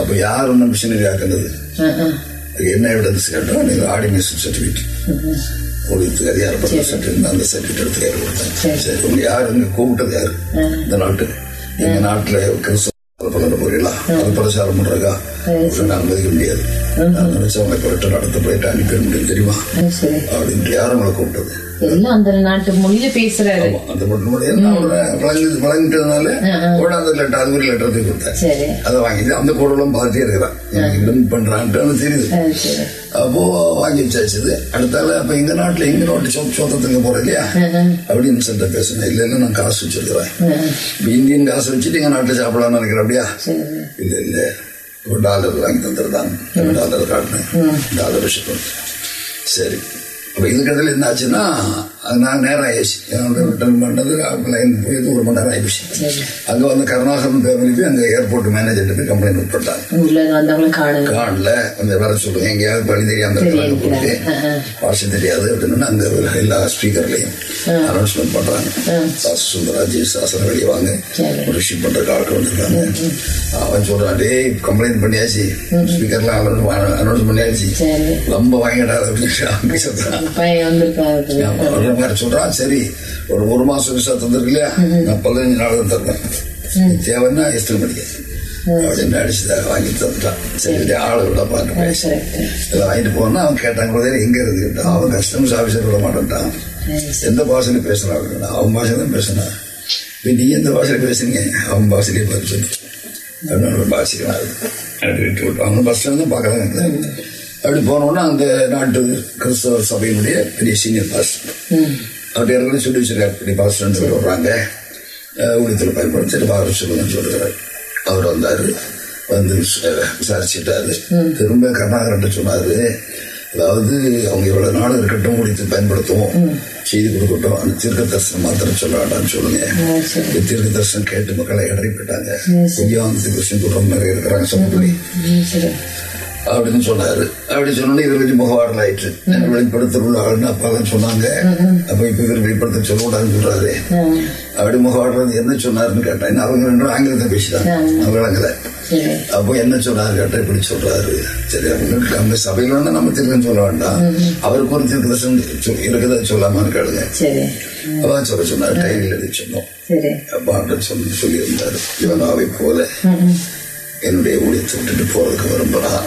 அப்ப யார் ஒன்றும் மிஷினரி ஆக்குனது? என்ன எவிடன்ஸ் கேட்டோம் ஆர்டினேஷன் சர்டிஃபிகேட் உங்களுக்கு அதிகாரம் பண்ண சர்டிஃபிகேட் அந்த சர்டிஃபிகேட் எடுத்து கையில் கொடுத்தேன். சரி. உங்க யார் இங்க கூப்பிட்டது யாரு? இந்த நாட்டு. எங்க நாட்டுல கிறிஸ்தவ பலர் போறீங்களா அது பிரச்சாரம் பண்றதா நான் அனுமதிக்க முடியாது. நான் நினைச்சா உங்களை போயிட்டு நடத்த போயிட்டு அனுப்பிட முடியும் தெரியுமா? அப்படின்ட்டு யாரும் உங்களை கூப்பிட்டது? எல்லாம் அந்த நாட்டு மொழியில பேசுறாரு? அந்த வழங்கிட்டதுனால உடனே அந்த லெட்டர் அது ஒரு லெட்டர் தூக்கி கொடுத்தேன் அதை வாங்கிட்டு அந்த கூடலாம் பார்த்துட்டே இருக்கிறான். இன்னும் பண்றான்ட்டு தெரியுது. அப்போ வாங்கி வச்சாச்சு அடுத்தால அப்ப எங்க நாட்டுல எங்க நாட்டு சொந்த சொந்தத்துக்கு போறேன் இல்லையா? அப்படின்னு சொல்லிட்டு பேசுனேன். இல்ல இல்ல நான் காசு வச்சிருக்கிறேன். இந்தியன் காசு வச்சுட்டு எங்க நாட்டுல சாப்பிடலாம்னு நினைக்கிறேன் அப்படியா? இல்ல இல்ல. ஒரு டாலர் வாங்கி தந்துருந்தாங்க டாலர் காட்டினேன். டாலர் வச்சுட்டு சரி. அப்ப இதுக்கடையில் என்ன ஆச்சுன்னா நான் நேரம் ஆயிடுச்சு. என்னோட ரிட்டர்ன் பண்ணது லைன் போய் ஒரு மணி நேரம் ஆயிடுச்சு. அங்க வந்து கருணாகரன் ஃபேமிலி போய் அங்க ஏர்போர்ட் மேனேஜர்கிட்ட கம்ப்ளைண்ட் காணுங்க காணல. கொஞ்சம் வர சொல்லுங்க. எங்கேயாவது பழி தெரியாம போட்டு பாஷை தெரியாது அப்படின்னு அங்க எல்லா ஸ்பீக்கர்லயும் அனௌன்ஸ்மெண்ட் பண்றாங்க. சாசு சுந்தராஜ் சாசனம் வெளியே வாங்க. ஒரு ரிஷிப் பண்ற ஆட்கள் வந்திருக்காங்க. அவன் சொல்றான் டேய் கம்ப்ளைண்ட் பண்ணியாச்சு. ஸ்பீக்கர்ல அனௌன்ஸ் பண்ணியாச்சு. ரொம்ப வாங்கிடாது அப்படின்னு சொல்றான் பையன் சொல்றான் சரி ஒரு ஒரு மாசம் விசா தந்திருக்கு இல்லையா நான் பதினஞ்சு நாள் தான் தருவேன் தேவைன்னா எஸ்டில் பண்ணிக்க. அப்படின்னு அடிச்சு வாங்கி தந்துட்டான். சரி ஆளை விட வாங்கிட்டு போனா அவன் கேட்டாங்க கூட எங்க இருக்கு அவன் கஸ்டமர்ஸ் ஆபீசர் விட மாட்டேன்ட்டான். எந்த பாஷையில பேசுறான் அப்படின்னா அவன் பாஷை தான் பேசுனான். இப்ப நீ எந்த பாஷையில பேசுறீங்க அவன் பாஷையிலே பதில் சொல்லி. அப்படின்னு பஸ் ஸ்டாண்ட் தான் பார்க்கலாம் அப்படி போனோம்னா அந்த நாட்டு கிறிஸ்தவ சபையினுடைய பெரிய சீனியர் பாஸ்டர் அவர் ஏற்கனவே சொல்லி வச்சிருக்காரு. பெரிய பாஸ்டர் ரெண்டு பேர் வர்றாங்க. ஊழியத்தில் பயன்படுத்தி பாரு சொல்லுங்கன்னு சொல்லுறாரு அவர் வந்தாரு. வந்து விச- விசாரிச்சுட்டாரு. திரும்ப கருணாகரன் சொன்னாரு. அதாவது அவங்க இவ்வளவு நாள் இருக்கட்டும் குடித்து பயன்படுத்துவோம் செய்தி கொடுக்கட்டும் அந்த தீர்க்க தரிசனம் மாத்திரம் சொல்ல வேண்டாம்னு சொல்லுங்க. தீர்க்க தரிசனம் கேட்டு மக்களை இடறி போயிட்டாங்க கொஞ்சம் கிருஷ்ணன் குடும்பம் நிறைய இருக்கிறாங்க சரி. அப்படின்னு சொன்னாரு. அப்படி சொன்னோன்னே இவர் கொஞ்சம் முகவாடல் ஆயிற்று என்ன வெளிப்படுத்தல் ஆளுன்னு அப்பா தான் சொன்னாங்க. அப்ப இப்ப இவர் வெளிப்படுத்த சொல்லக்கூடாதுன்னு சொல்றாரு. அப்படி முகவாடுறது என்ன சொன்னாருன்னு கேட்டேன். அவங்க ரெண்டு ஆங்கிலத்தை பேசிட்டாங்க. அவங்க சரி. அப்போ என்ன சொன்னாரு கேட்டா இப்படி சொல்றாரு. சரி அவங்களுக்கு அந்த சபையில வந்து நம்ம திருக்கன்னு சொல்ல வேண்டாம். அவருக்கு ஒரு திருக்கதர்சனம் சொல்- இருக்குதா சொல்லாமான்னு கேளுங்க. அதான் சொல்ல சொன்னாரு. டைரியில் எழுதி சொன்னோம். சரி. அப்பாட்ட சொல்லி சொல்லியிருந்தாரு. இவனாவை போல. என்னுடைய ஊழியத்தை விட்டுட்டு போறதுக்கு விரும்புறான்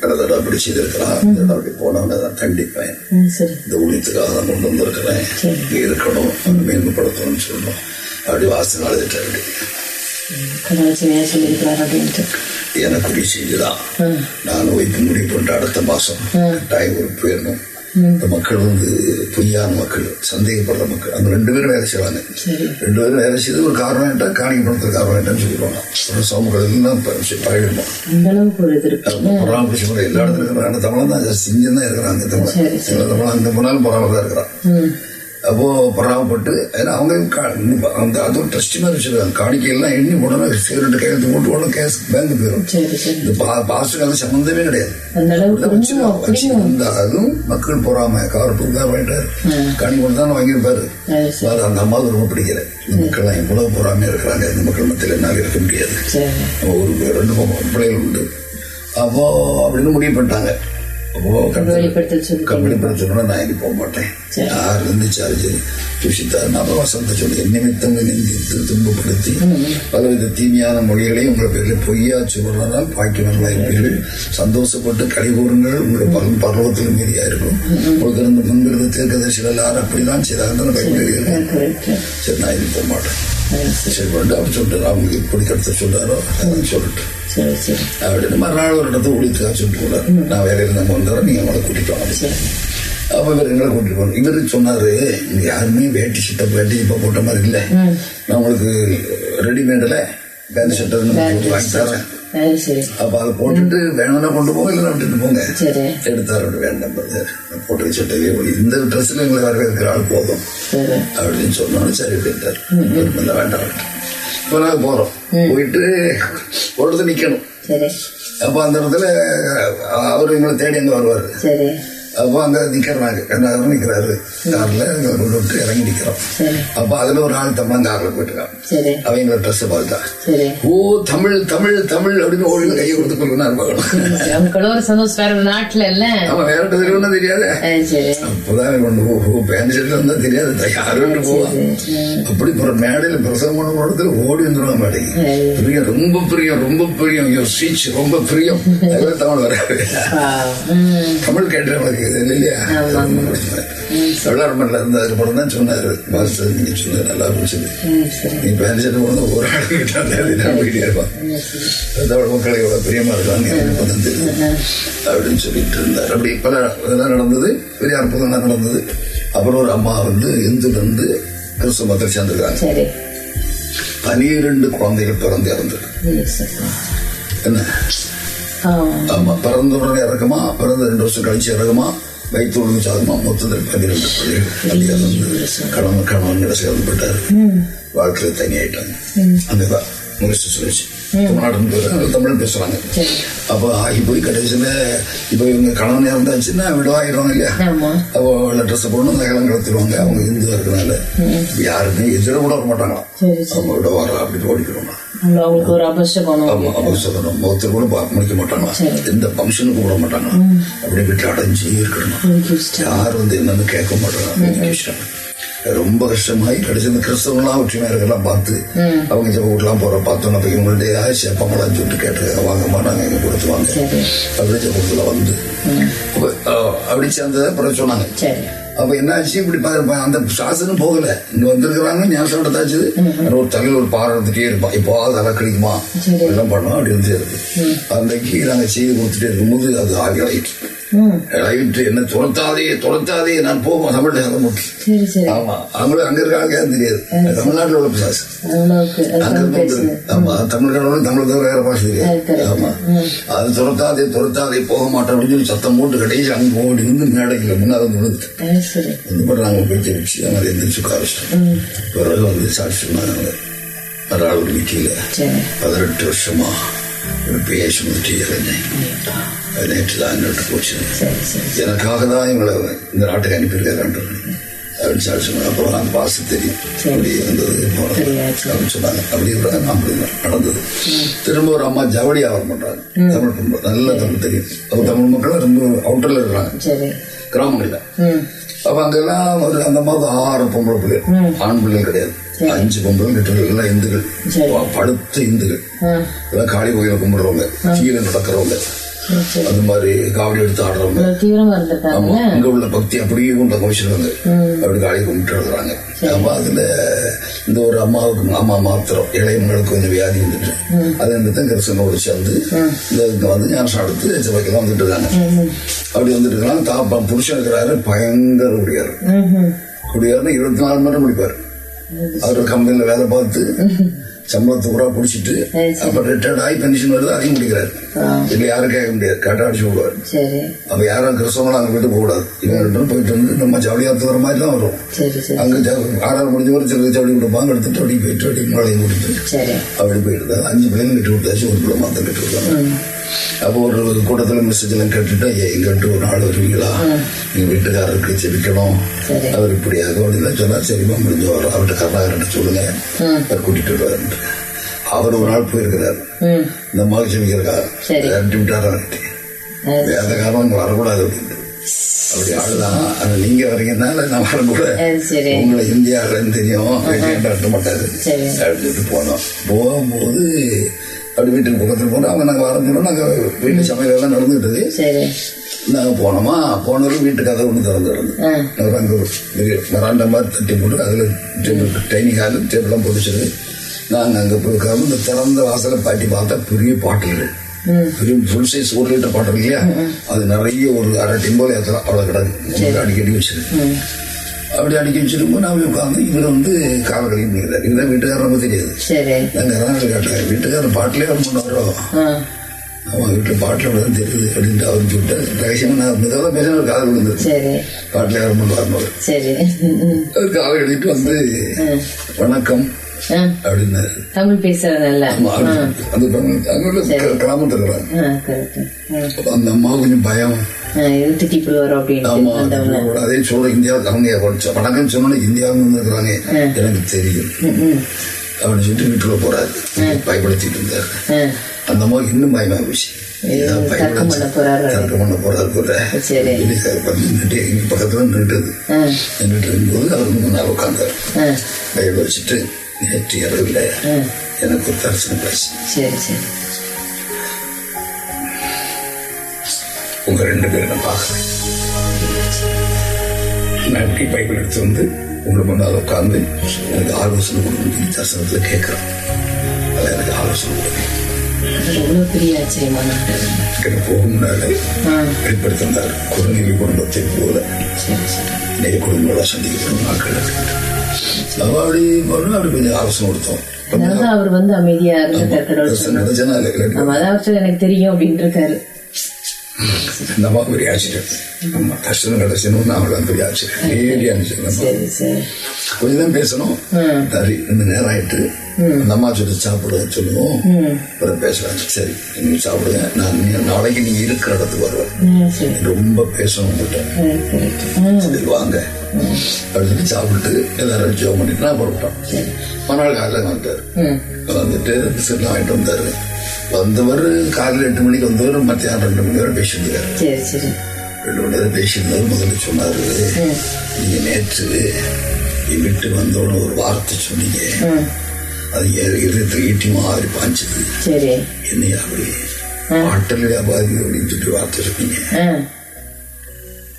கடை தடவை அப்படி செய்திருக்கிறான் இந்த தடவை அப்படி போனவனை கண்டிப்பேன். சரி. இந்த ஊழியத்துக்காக தான் கொண்டு வந்திருக்கிறேன். இங்க இருக்கணும். மேன்மைப்படுத்தணும்னு சொல்லணும். அப்படி வாசனை அழுதுட்டு அப்படி எனக்கு செஞ்சுதான் நான் வைப்பு முடிவு பண்ணிட்டு அடுத்த மாசம் கட்டாயம் ஒரு போயிடணும் இந்த மக்கள் வந்து பொய்யான மக்கள் சந்தேகப்படுற மக்கள். அந்த ரெண்டு பேரும் வேலை செய்வாங்க. ரெண்டு பேரும் வேலை செய்து ஒரு காரணம் ஏட்டா காணிக்க பணத்துக்கு காரணம் ஏட்டான்னு சொல்லிடுவாங்க. ஒரு சமூகங்கள் எல்லாம் பழகிடுவோம் அந்த பொறாம முறை எல்லா இடத்துல இருக்கிறாங்க தமிழ் தான் இங்கே தான் இருக்கிறாங்க தமிழ் தமிழ் அங்கே போனாலும் தான் இருக்கிறான். அப்போ பொறாமப்பட்டு ஏன்னா அவங்க அந்த அதுவும் ட்ரஸ்டி மாதிரி வச்சிருக்காங்க காணிக்கையெல்லாம் எண்ணி போடணும் சிகரெட்டு கையெழுத்து போட்டு போடணும் கேஸ் பேங்க் போயிடும் இந்த பாஸ்டுக்கு கிடையாது. அளவுக்கு இன்னும் அப்படியும் இருந்தாலும் மக்கள் பொறாம கார் புதுக்கார் வாங்கிட்டாரு. கனி கொண்டு தான் வாங்கியிருப்பாரு. அது அது அந்த அம்மாவுக்கு ரொம்ப பிடிக்கல. இந்த மக்கள்லாம் எவ்வளவு பொறாமையா இருக்கிறாங்க. இந்த மக்கள் மத்தியில் என்னால் இருக்க முடியாது. ஒரு ரெண்டு பிள்ளைகள் உண்டு. அப்போ அப்படின்னு முடிவு பண்ணிட்டாங்க. கம்பெனிப்படுத்தணும்னா நான் இனி போக மாட்டேன். யார் இருந்து சார்ஜ் துஷித்தா நான் வசந்த சொல்லி நிமித்தம் நிந்தித்து துன்பப்படுத்தி பலவித தீமையான மொழிகளையும் உங்கள் பேரில் பொய்யா சொல்றதால் பாக்கியவர்களாக இருப்பீர்கள் சந்தோஷப்பட்டு கழிவுறுங்கள் உங்களுடைய பலன் பருவத்தில் மீறியா இருக்கும் உங்களுக்கு இருந்து முன்பிருந்த தீர்க்கதரிசிகள் எல்லாரும் அப்படிதான் எழுதியிருக்கேன் கரெக்ட் சரி நான் இனி போக மாட்டேன் சரி சொல்லிட்டு அவங்களுக்கு எப்படி கடத்த சொல்றாரோ அதான் சொல்லிட்டு சரி சரி அப்படின்னு மறுநாள் ஒரு இடத்துல ஒழித்துக்காக சொல்லிட்டு போனார் நான் வேலையில் இருந்த வந்தவரை நீங்க அவங்களை கூட்டிட்டு வாங்க அப்ப இவர் எங்களை கூட்டிட்டு போனோம் இவர் சொன்னாரு யாருமே வேட்டி சட்டை வேட்டி இப்ப போட்ட மாதிரி இல்ல நான் உங்களுக்கு ரெடிமேட்ல பேண்ட் சட்டை வாங்கி தரேன் அப்ப அதை போட்டுட்டு வேணும்னா கொண்டு போங்க இல்லைன்னா விட்டுட்டு போங்க. சரி. எடுத்தார் அப்படி வேண்டாம். போட்டு சட்டையே இந்த ட்ரெஸ்ல எங்களை வரவேற்கிற ஆள் போதும். அப்படின்னு சொன்னோன்னு சரி அப்படின்ட்டார் வேண்டாம் வேண்டாம். இப்போ நாங்கள் போறோம். போயிட்டு ஒரு இடத்துல நிக்கணும். அப்போ அந்த இடத்துல அவர் எங்களை தேடி அங்கே வருவார். அப்போ அங்கே நிற்கிறாங்க கண்ணாக நிற்கிறாரு காரில் விட்டு இறங்கி நிற்கிறோம் சரி. அப்போ அதில் ஒரு ஆள் தமிழ் காரில் போயிட்டுருக்கான் அவங்க ட்ரெஸ்ஸை பார்த்தா ஓ தமிழ் தமிழ் தமிழ் அப்படின்னு ஓடி கையை கொடுத்து பார்க்கணும் நமக்கு ஒரு சந்தோஷம் வேற ஒரு நாட்டுல இல்ல? அவன் வேற தெரியும்னா தெரியாது. அப்போதான் கொண்டு ஓ பேண்ட் ஷர்ட்ல இருந்தா தெரியாது. யாரும் போவான் அப்படி மேடையில பிரசவம் பண்ண இடத்துல ஓடி வந்துருவான் மேடைக்கு பிரியம் ரொம்ப பிரியம் ரொம்ப பிரியம். யோர் ஸ்பீச் ரொம்ப பிரியம். <laughs> அதெல்லாம் தமிழ் வராது. ஆ, ம். இது இல்லையா வெள்ளாரமன்ல இருந்த அதுக்கப்புறம் தான் சொன்னாரு. மாஸ்டர் நீங்க சொன்னது நல்லா பிடிச்சது நீ ஷர்ட் போனது ஒரு ஆள் கிட்ட போயிட்டே இருப்பான். தமிழ் மக்களை எவ்வளவு பிரியமா இருக்காங்க அப்படின்னு சொல்லிட்டு இருந்தார். அப்படி பல இதெல்லாம் நடந்தது. பெரிய அற்புதம் நடந்தது. அப்புறம் ஒரு அம்மா வந்து இந்துல இருந்து கிறிஸ்துவ மதத்தில் சேர்ந்திருக்காங்க. சரி. பனிரெண்டு குழந்தைகள் பிறந்து சரி. என்ன? ஆமா. பிறந்த உடனே இறக்குமா பிறந்த ரெண்டு வருஷம் கழிச்சு இறக்குமா வயிற்று ஒழுங்கு சாதமா மொத்தத்தில் பன்னிரெண்டு பிள்ளைகள் கணவன் கணவன் சேர்ந்து போயிட்டாரு வாழ்க்கையில தனியாயிட்டாங்க அங்கதான் முடிச்சு சொல்லிச்சு. தமிழ்நாடு தமிழ் பேசுறாங்க. அப்போ ஆகி போய் கடைசியில இப்போ இவங்க கணவன் இறந்தாச்சுன்னா விடவாயிடுவாங்க இல்லையா? அப்போ வெள்ள ட்ரெஸ் போடணும் நகைலாம் கடத்திடுவாங்க. அவங்க இந்து இருக்கிறனால யாருமே எதிர கூட வர மாட்டாங்களாம். அவங்க விட வர அப்படின்னு ஓடிக்கிறோம் அவங்க அவங்களுக்கு ஒரு அபசகனம் முகத்தில் கூட முடிக்க மாட்டாங்களாம் எந்த ஃபங்க்ஷனுக்கு கூட மாட்டாங்களாம் அப்படியே வீட்டில் அடைஞ்சு இருக்கணும். யார் வந்து என்னன்னு கேட்க மாட்டாங்க. ரொம்ப கஷ்டமாயி கடைசி இந்த கிறிஸ்தவங்களாம் ஒற்றுமையா இருக்கலாம் பார்த்து அவங்க ஜெப வீட்டுலாம் போற பார்த்தோம் அப்ப இவங்கள்ட்ட சேப்பங்களாம் சொல்லிட்டு கேட்டு வாங்கம்மா நாங்க இங்க கொடுத்துவாங்க அப்படி ஜெபத்துல வந்து. அப்படி சேர்ந்ததை அப்புறம் சொன்னாங்க. அப்ப என்னாச்சு? இப்படி அந்த சாசனம் போகல. இங்க வந்திருக்கிறாங்க ஞாபகம் எடுத்தாச்சு ஒரு தலையில் ஒரு பாறை எடுத்துட்டே இருப்பான் இப்போ தலை கழிக்குமா எல்லாம் பண்ணோம் அப்படி வந்து இருக்கு. அன்னைக்கு நாங்க செய்து கொடுத்துட்டே இருக்கும்போது அது ஆகிட்டு என்ன துரத்தாதே துரத்தாதே நான் போவோம் தமிழ்ல ஆமா அவங்களும் அங்க இருக்காங்க தெரியாது. தமிழ்நாட்டுல உள்ள பிசாசு. இருந்து. ஆமா தமிழ்காரங்களும் தமிழ் தவிர வேற பாஷை தெரியாது. ஆமா. அது துரத்தாதே துரத்தாதே போக மாட்டோம் அப்படின்னு சத்தம் போட்டு கடைசி அங்க ஓடி வந்து மேடைக்குள்ள முன்னாடி வந்து சரி. அந்த மாதிரி நாங்கள் போய் தெரிவிச்சு நாங்கள் எந்திரிச்சு பிறகு வந்து சாட்சி சொன்னாங்க ஒரு ஆள் சரி. பதினெட்டு வருஷமா இறந்தேன் அது நேற்று தான் என்னோட போச்சு எனக்காக தான் இவங்களை இந்த நாட்டுக்கு அனுப்பியிருக்காரு அப்படின்னு சொல்லி சொன்னாங்க அப்புறம் நான் பாசு தெரியும் அப்படி இருந்தது. அப்படின்னு சொன்னாங்க அப்படி ஒரு அப்படி நடந்தது திரும்ப ஒரு அம்மா ஜவுளி வியாபாரம் பண்றாங்க தமிழ் பொம்பளை நல்ல தமிழ் தெரியும் அப்ப தமிழ் மக்கள் ரொம்ப அவுட்டர்ல இருக்கிறாங்க சரி கிராமங்கள்ல அப்ப அங்கெல்லாம் ஒரு அந்த மாதிரி ஆறு பொம்பளை பிள்ளைகள் ஆண் பிள்ளைகள் கிடையாது அஞ்சு பொம்பளை லிட்டர்கள் எல்லாம் இந்துக்கள் படுத்த இந்துக்கள் காளி கோயில கும்பிடுறவங்க கீழே நடக்கிறவங்க அந்த மாதிரி காவடி எடுத்து ஆடுறவங்க ஆமா அங்க உள்ள பக்தி அப்படியே கொண்டு வச்சிருக்காங்க அப்படி காலையை கும்பிட்டு எழுதுறாங்க அப்ப அதுல இந்த ஒரு அம்மாவுக்கு மாமா மாத்திரம் இளையவங்களுக்கு கொஞ்சம் வியாதி வந்துட்டு அது இருந்துதான் கிறிஸ்தனோடு சேர்ந்து இந்த வந்து ஞானம் எடுத்து சபைக்கெல்லாம் வந்துட்டு இருக்காங்க அப்படி வந்துட்டு இருக்காங்க தாப்பா புருஷன் இருக்கிறாரு பயங்கர குடியாரு. குடியாருன்னு இருபத்தி நாலு மணி நேரம் முடிப்பாரு அவர் கம்பெனில வேலை பார்த்து சம்பளத்தை பூரா குடிச்சிட்டு சரி, அப்ப ரிட்டையர்ட் ஆகி பென்ஷன் வருது அதையும் குடிக்கிறாரு இல்ல யாரும் கேட்க முடியாது. கேட்டா அடிச்சு விடுவாரு அப்ப யாரும் கிறிஸ்தவங்களும் அங்க போயிட்டு போகக்கூடாது. இவன் ரெண்டும் போயிட்டு வந்து நம்ம ஜவுளியா தவிர மாதிரி தான் வரும். அங்க ஆறாறு முடிஞ்ச ஒரு சில ஜவுளி கொடுப்பாங்க எடுத்துட்டு அப்படி போயிட்டு அப்படி மழையும் கூட்டிட்டு சரி. அப்படி போயிட்டு அஞ்சு பிள்ளைங்க கட்டி விட்டாச்சு ஒரு பிள்ளை மாத்தம் கட்டி விட்டாங்க அப்போ ஒரு கூட்டத்துல மெசேஜ் எல்லாம் கேட்டுட்டு ஐயா எங்கிட்ட ஒரு நாள் வருவீங்களா? எங்க வீட்டுக்காரருக்கு செபிக்கணும். அவர் இப்படியாக அப்படிலாம் சொன்னா சரிமா முடிஞ்சு வரும். அவர்கிட்ட கருணாகரன் சொல்லுங்க. அவர் கூட்டிட்டு வருவாருன்ட்டு அவர் ஒரு நாள் போயிருக்கிறார். இந்த மாதிரி செபிக்கிறக்கா விட்டாரான் அது வேத காலம் இங்க வரக்கூடாது அப்படின்ட்டு. அப்படி ஆளுதான். ஆனா நீங்க வரீங்கனால நான் அது சரி உங்களை இந்தியாவிலன்னு தெரியும். கேட்ட மாட்டாரு. அப்படின்னு சொல்லிட்டு போனோம். போகும்போது அப்படி வீட்டுக்கு பக்கத்துல போனோம் அவங்க நாங்க வரஞ்சோம் நாங்க வீட்டு சமையல் எல்லாம் நடந்துகிட்டது. சரி. நாங்க போனோமா? போனதும் வீட்டு கதை ஒன்று திறந்து கிடந்து ஆ. அவர் அங்க ஒரு வராண்டா மாதிரி தட்டி போட்டு அதுல டேபிள் டைனிங் ஹாலு டேபிள்லாம் போட்டுச்சிருக்கு நாங்க அங்க போய் உட்கார்ந்து இந்த திறந்த வாசலை பாட்டி பார்த்தா பெரிய பாட்டில்கள் பெரிய ஃபுல் சைஸ் ஒரு லிட்டர் பாட்டில் இல்லையா? அது நிறைய ஒரு அரை டிம்போல ஏற்றலாம் அவ்வளவு கிடக்கு. அடிக்கடி வச்சிருக்கு. அப்படி அடிக்க வச்சிருக்கும்போது நான் உட்காந்து இவர் வந்து கழிவு பண்ணிக்கிறார். இவரை வீட்டுக்காரர் ரொம்ப தெரியாது. சரி. நாங்க கர்நாடகா கேட்டார் வீட்டுக்காரர் பாட்டிலே அவர் ஆ. அவன் வீட்டுல பாட்டில் தான் தெரியுது அப்படின்ட்டு அவர் சொல்லிட்டாரு. ரகசியமா நான் மிதவாக பேசின காதல் விழுந்தது பாட்டில் யாரும் பண்ணுவார். அவர் காலை எழுதிட்டு வந்து வணக்கம் அப்படின்னாரு. தமிழ் அப்படி அந்த தமிழ் அங்க உள்ள க- கிராமத்துல இருக்கிறாங்க ஆ கரெக்ட் அந்த அம்மா கொஞ்சம் பயம். இது திட்டிப்புள் வரும் அப்படின்ட்டு ஆமா வந்தவங்க அவங்களோட அதே சொல்ற இந்தியாவுக்கு அவங்க படிச்ச வணக்கம் சொன்னோன்னே இந்தியாவுக்கு வந்துருக்குறாங்க எனக்கு தெரியும். அப்படின்னு சொல்லிட்டு வீட்டுக்குள்ள போறாரு. பயப்படுத்திட்டு இருந்தாரு. அந்த அம்மா இன்னும் பயமா போச்சு தர்க்கம் பண்ண போறாரு. எங்க பக்கத்துல நின்றுது. நின்றுட்டு இருக்கும்போது அவர் முன்னால் உட்காந்தார் வச்சுட்டு நேற்று இரவில் எனக்கு தரிசனம் பேசி உங்க ரெண்டு பேரும் நான் பார்க்கறேன். நான் எப்படி பைபிள் எடுத்து வந்து உங்களை முன்னால் உட்கார்ந்து எனக்கு ஆலோசனை கொடுக்கணும் தரிசனத்துல கேட்கிறேன். அது எனக்கு ஆலோசனை கொடுங்க. அது எவ்வளவு பெரிய ஆச்சரியமான ஆண்டவர். எனக்கு போக முன்னாலே ஆ. வெளிப்படுத்தினார் குழந்தைகள் குடும்பத்தை போல. நிறைய குடும்பங்களா சந்திக்கப்படும் நாட்கள். அப்படி போனா அப்படி கொஞ்சம் ஆலோசனை கொடுத்தோம். அவர் வந்து அமைதியா இருந்து கடவுள் சொன்னார். நினைச்சனா இல்லை ஆமா அதாவது எனக்கு தெரியும் அப்படின்ட்டு இருக்காரு. நம்ம பெரிய ஆச்சரியம் நம்ம கஷ்டம் கடைசின்னு அவளை பெரிய ஆச்சரியம் நேரடி ஆச்சரியம் சரி சரி. கொஞ்ச நேரம் பேசணும் சரி இந்த நேரம் ஆயிட்டு அந்த அம்மா சொல்லி சாப்பிட சொல்லுவோம். அப்புறம் பேசலாம். சரி நீங்க சாப்பிடுங்க. நான் நீ- நாளைக்கு நீங்க இருக்கிற இடத்துக்கு வருவேன். ரொம்ப பேசணும் சரி வாங்க. அப்படின்னு சாப்பிட்டு எல்லாரும் ஜோம் பண்ணிட்டு நான் புறப்பட்டோம். மறுநாள் காலையில் வந்தார் ம். வந்துட்டு பிஸ்கட்லாம் வாங்கிட்டு வந்தாரு. வந்தவர் காலையில் எட்டு மணிக்கு வந்தவர் மத்தியானம் ரெண்டு மணி வரை சரி ரெண்டு மணி நேரம் பேசியிருந்தாரு முதல்ல சொன்னாரு நீங்க நேற்று என் வீட்டுக்கு வந்தோன்னு ஒரு வார்த்தை சொன்னீங்க. அது என் இதயத்தை ஈட்டி மாதிரி பாய்ச்சது சரி. என்னை அப்படி? பாட்டில் வியாபாரி அப்படின்னு சொல்லி வார்த்தை சொன்னீங்க.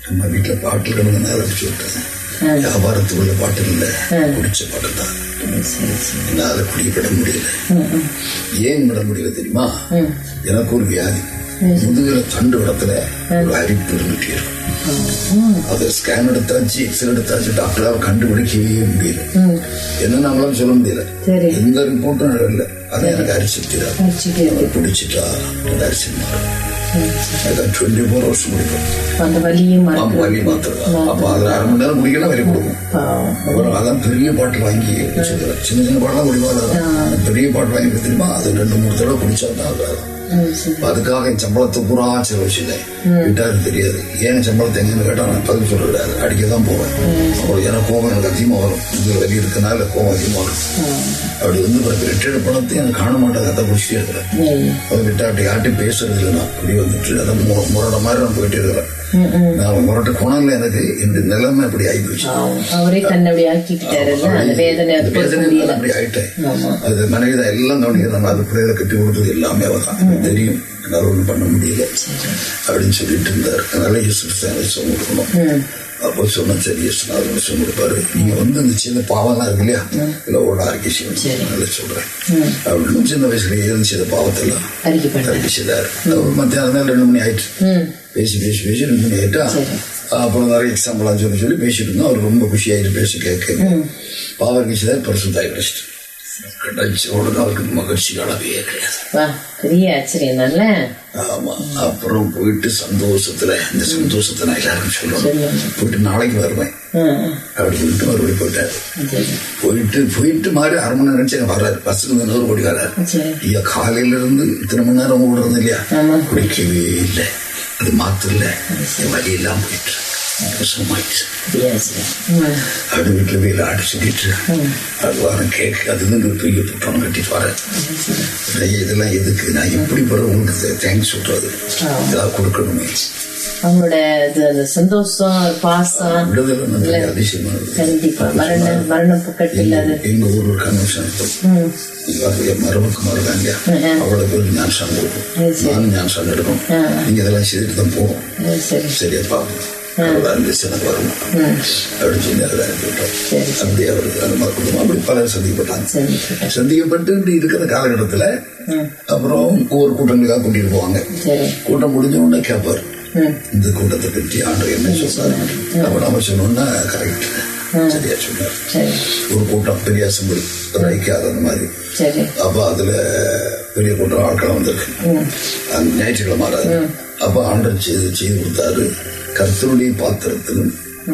நம்ம வீட்டுல பாட்டில் கிடந்து நேரம் அடிச்சு விட்டேன் வியாபாரத்துக்குள்ள பாட்டு இல்லை குடிச்ச பாட்டு தான் என்னால குடிப்பட முடியல. ஏன் விட முடியல தெரியுமா? எனக்கு ஒரு வியாதி. முதுகுல தண்டு இடத்துல ஒரு அரிப்பு இருந்துட்டே இருக்கும். அது ஸ்கேன் எடுத்தாச்சு எக்ஸ்ரே எடுத்தாச்சு டாக்டரால கண்டுபிடிக்கவே முடியல. என்ன நம்மளால சொல்ல முடியல. எந்த ரிப்போர்ட்டும் இல்லை அதான் எனக்கு அரிசி இருக்கு. பிடிச்சிட்டா அரிசி மாறும் டுவெண்ட்டி ஃபோர் ஹவர்ஸ் முடிக்கும் அந்த மறக்க வலி மாத்திரம் அப்ப அதுல அரை மணி நேரம் குடிக்கலாம் வலி கொடுக்கும் அப்புறம் அதான் பெரிய பாட்டில் வாங்கி சின்ன சின்ன பாட்டெல்லாம் குடிப்பாங்க பெரிய பாட்டில் வாங்கி தெரியுமா அது ரெண்டு மூணு தடவை குடிச்சா தான். அதுக்காக என் சம்பளத்தை பூரா செலவு செய்தேன் வீட்டாருக்கு தெரியாது. ஏன் சம்பளத்தை எங்கன்னு கேட்டா நான் பதில் சொல்லிடாது அடிக்க தான் போவேன் அப்புறம் எனக்கு கோபம் எனக்கு அதிகமாக வரும். இது வெளியே இருக்கனால கோபம் அதிகமாக வரும். அப்படி வந்து பிறகு ரிட்டையர்ட் பணத்தை எனக்கு காண மாட்டாங்க அதை குடிச்சிட்டே இருக்கிறேன். அது விட்டாட்டி யார்ட்டையும் பேசுறது இல்லை நான் அப்படி வந்துட்டு அதை முரட மாதிரி நான் போயிட்டே இருக்கிறேன். நான் முரட்ட குணம்ல எனக்கு இந்த நிலைமை அப்படி ஆகி போச்சு. பாவம். அவரே தன்னை அப்படி முடியல அப்படி ஆயிட்டேன். அது மனைவி தான் எல்லாம் கவனிக்கிறாங்க. அது பிள்ளைகளை கட்டி கொடுத்தது எல்லாமே அவ தான் எனக்கு தெரியும். என்னால ஒன்றும் பண்ண முடியல. அப்படின்னு சொல்லிட்டு இருந்தார். அதனால இயேசு தான் விஷம் கொடுக்கணும். அப்போ சொன்ன சரி இயேசு நான் விஷம் கொடுப்பாரு. நீங்க வந்து இந்த சின்ன பாவம்லாம் இருக்கு இல்லையா? இல்லை ஒரு செய்யணும் அதனால சொல்றேன். அப்படின்னு சின்ன வயசுல ஏழு செய்த பாவத்தெல்லாம் அவர் மத்தியானம் ரெண்டு மணி ஆயிடுச்சு பேசி பேசி பேசி ரெண்டு மணி ஆயிட்டா அப்புறம் நிறைய எக்ஸாம்பிளாக சொல்லி சொல்லி பேசிட்டு இருந்தோம் அவர் ரொம்ப குஷியாயிட்டு பேசி கேட்க பாவர் கிச்சிதான் பரிசுத்தாய் கிடைச்சிட்டு கிடைச்ச உடனே அவருக்கு மகிழ்ச்சி அளவே கிடையாது. பெரிய ஆச்சரியம் தானே? ஆமா அப்புறம் போயிட்டு சந்தோஷத்துல இந்த சந்தோஷத்தை நான் எல்லாருக்கும் சொல்லணும் போயிட்டு நாளைக்கு வருவேன். அப்படி சொல்லிட்டு மறுபடியும் போயிட்டாரு. போயிட்டு போயிட்டு மாதிரி அரை மணி நேரம் அங்க வர்றாரு. பஸ்ஸுக்கு நூறு கோடி வர்றாரு. சரி. ஐயா காலையில இருந்து இத்தனை மணி நேரம் ஓடுறது இல்லையா. குடிக்கவே இல்லை. அது மாத்திரல வழி எல்லாம் போயிட்டு வீட்டில் போய் ஆடி சொல்லிட்டு அது வர கேக் அது கட்டிட்டு வரேன் ஐயா, இதெல்லாம் எதுக்கு? நான் எப்படி பிறகு உங்களுக்கு தேங்க்ஸ் சொல்றது. ஏதாவது கொடுக்கணுமே. அவங்களோட சந்தோஷம் பாசம் அதிசயமானது கண்டிப்பா. மரண மரண புக்கட்டு இல்லாத எங்க ஊர் ஒரு கன்வென்ஷன் ம். மரபுக்குமார் தாங்க அவ்வளவு பேர் ஞானசாமி எடுக்கும் நானும் ஞானசாமி எடுக்கும் நீங்க இதெல்லாம் செய்துட்டு தான் போவோம் சரியா பார்ப்போம் எனக்கு வரணும் அப்படின்னு சொல்லி அதை அனுப்பிவிட்டோம். அப்படி அந்த மாதிரி குடும்பம் அப்படி பலர் சந்திக்கப்பட்டாங்க சந்திக்கப்பட்டு இப்படி இருக்கிற காலகட்டத்துல அப்புறம் ஒவ்வொரு கூட்டங்களுக்காக கூட்டிட்டு போவாங்க. கூட்டம் முடிஞ்ச உடனே கேட்பாரு ம். இந்த கூட்டத்தை பற்றி ஆண்டு என்ன சொல்றாரு? அப்ப நம்ம சொன்னோம்னா கரெக்ட் சரியா சொன்னார். ஒரு கூட்டம் பெரிய அசம்பிளி ஐக்கியாத அந்த மாதிரி. அப்ப அதுல பெரிய கூட்டம் ஆட்கள் வந்திருக்கு. அந்த ஞாயிற்றுக்கிழமை அப்ப ஆண்டர் செய்து செய்து கொடுத்தாரு. கர்த்தருடைய பாத்திரத்திலும்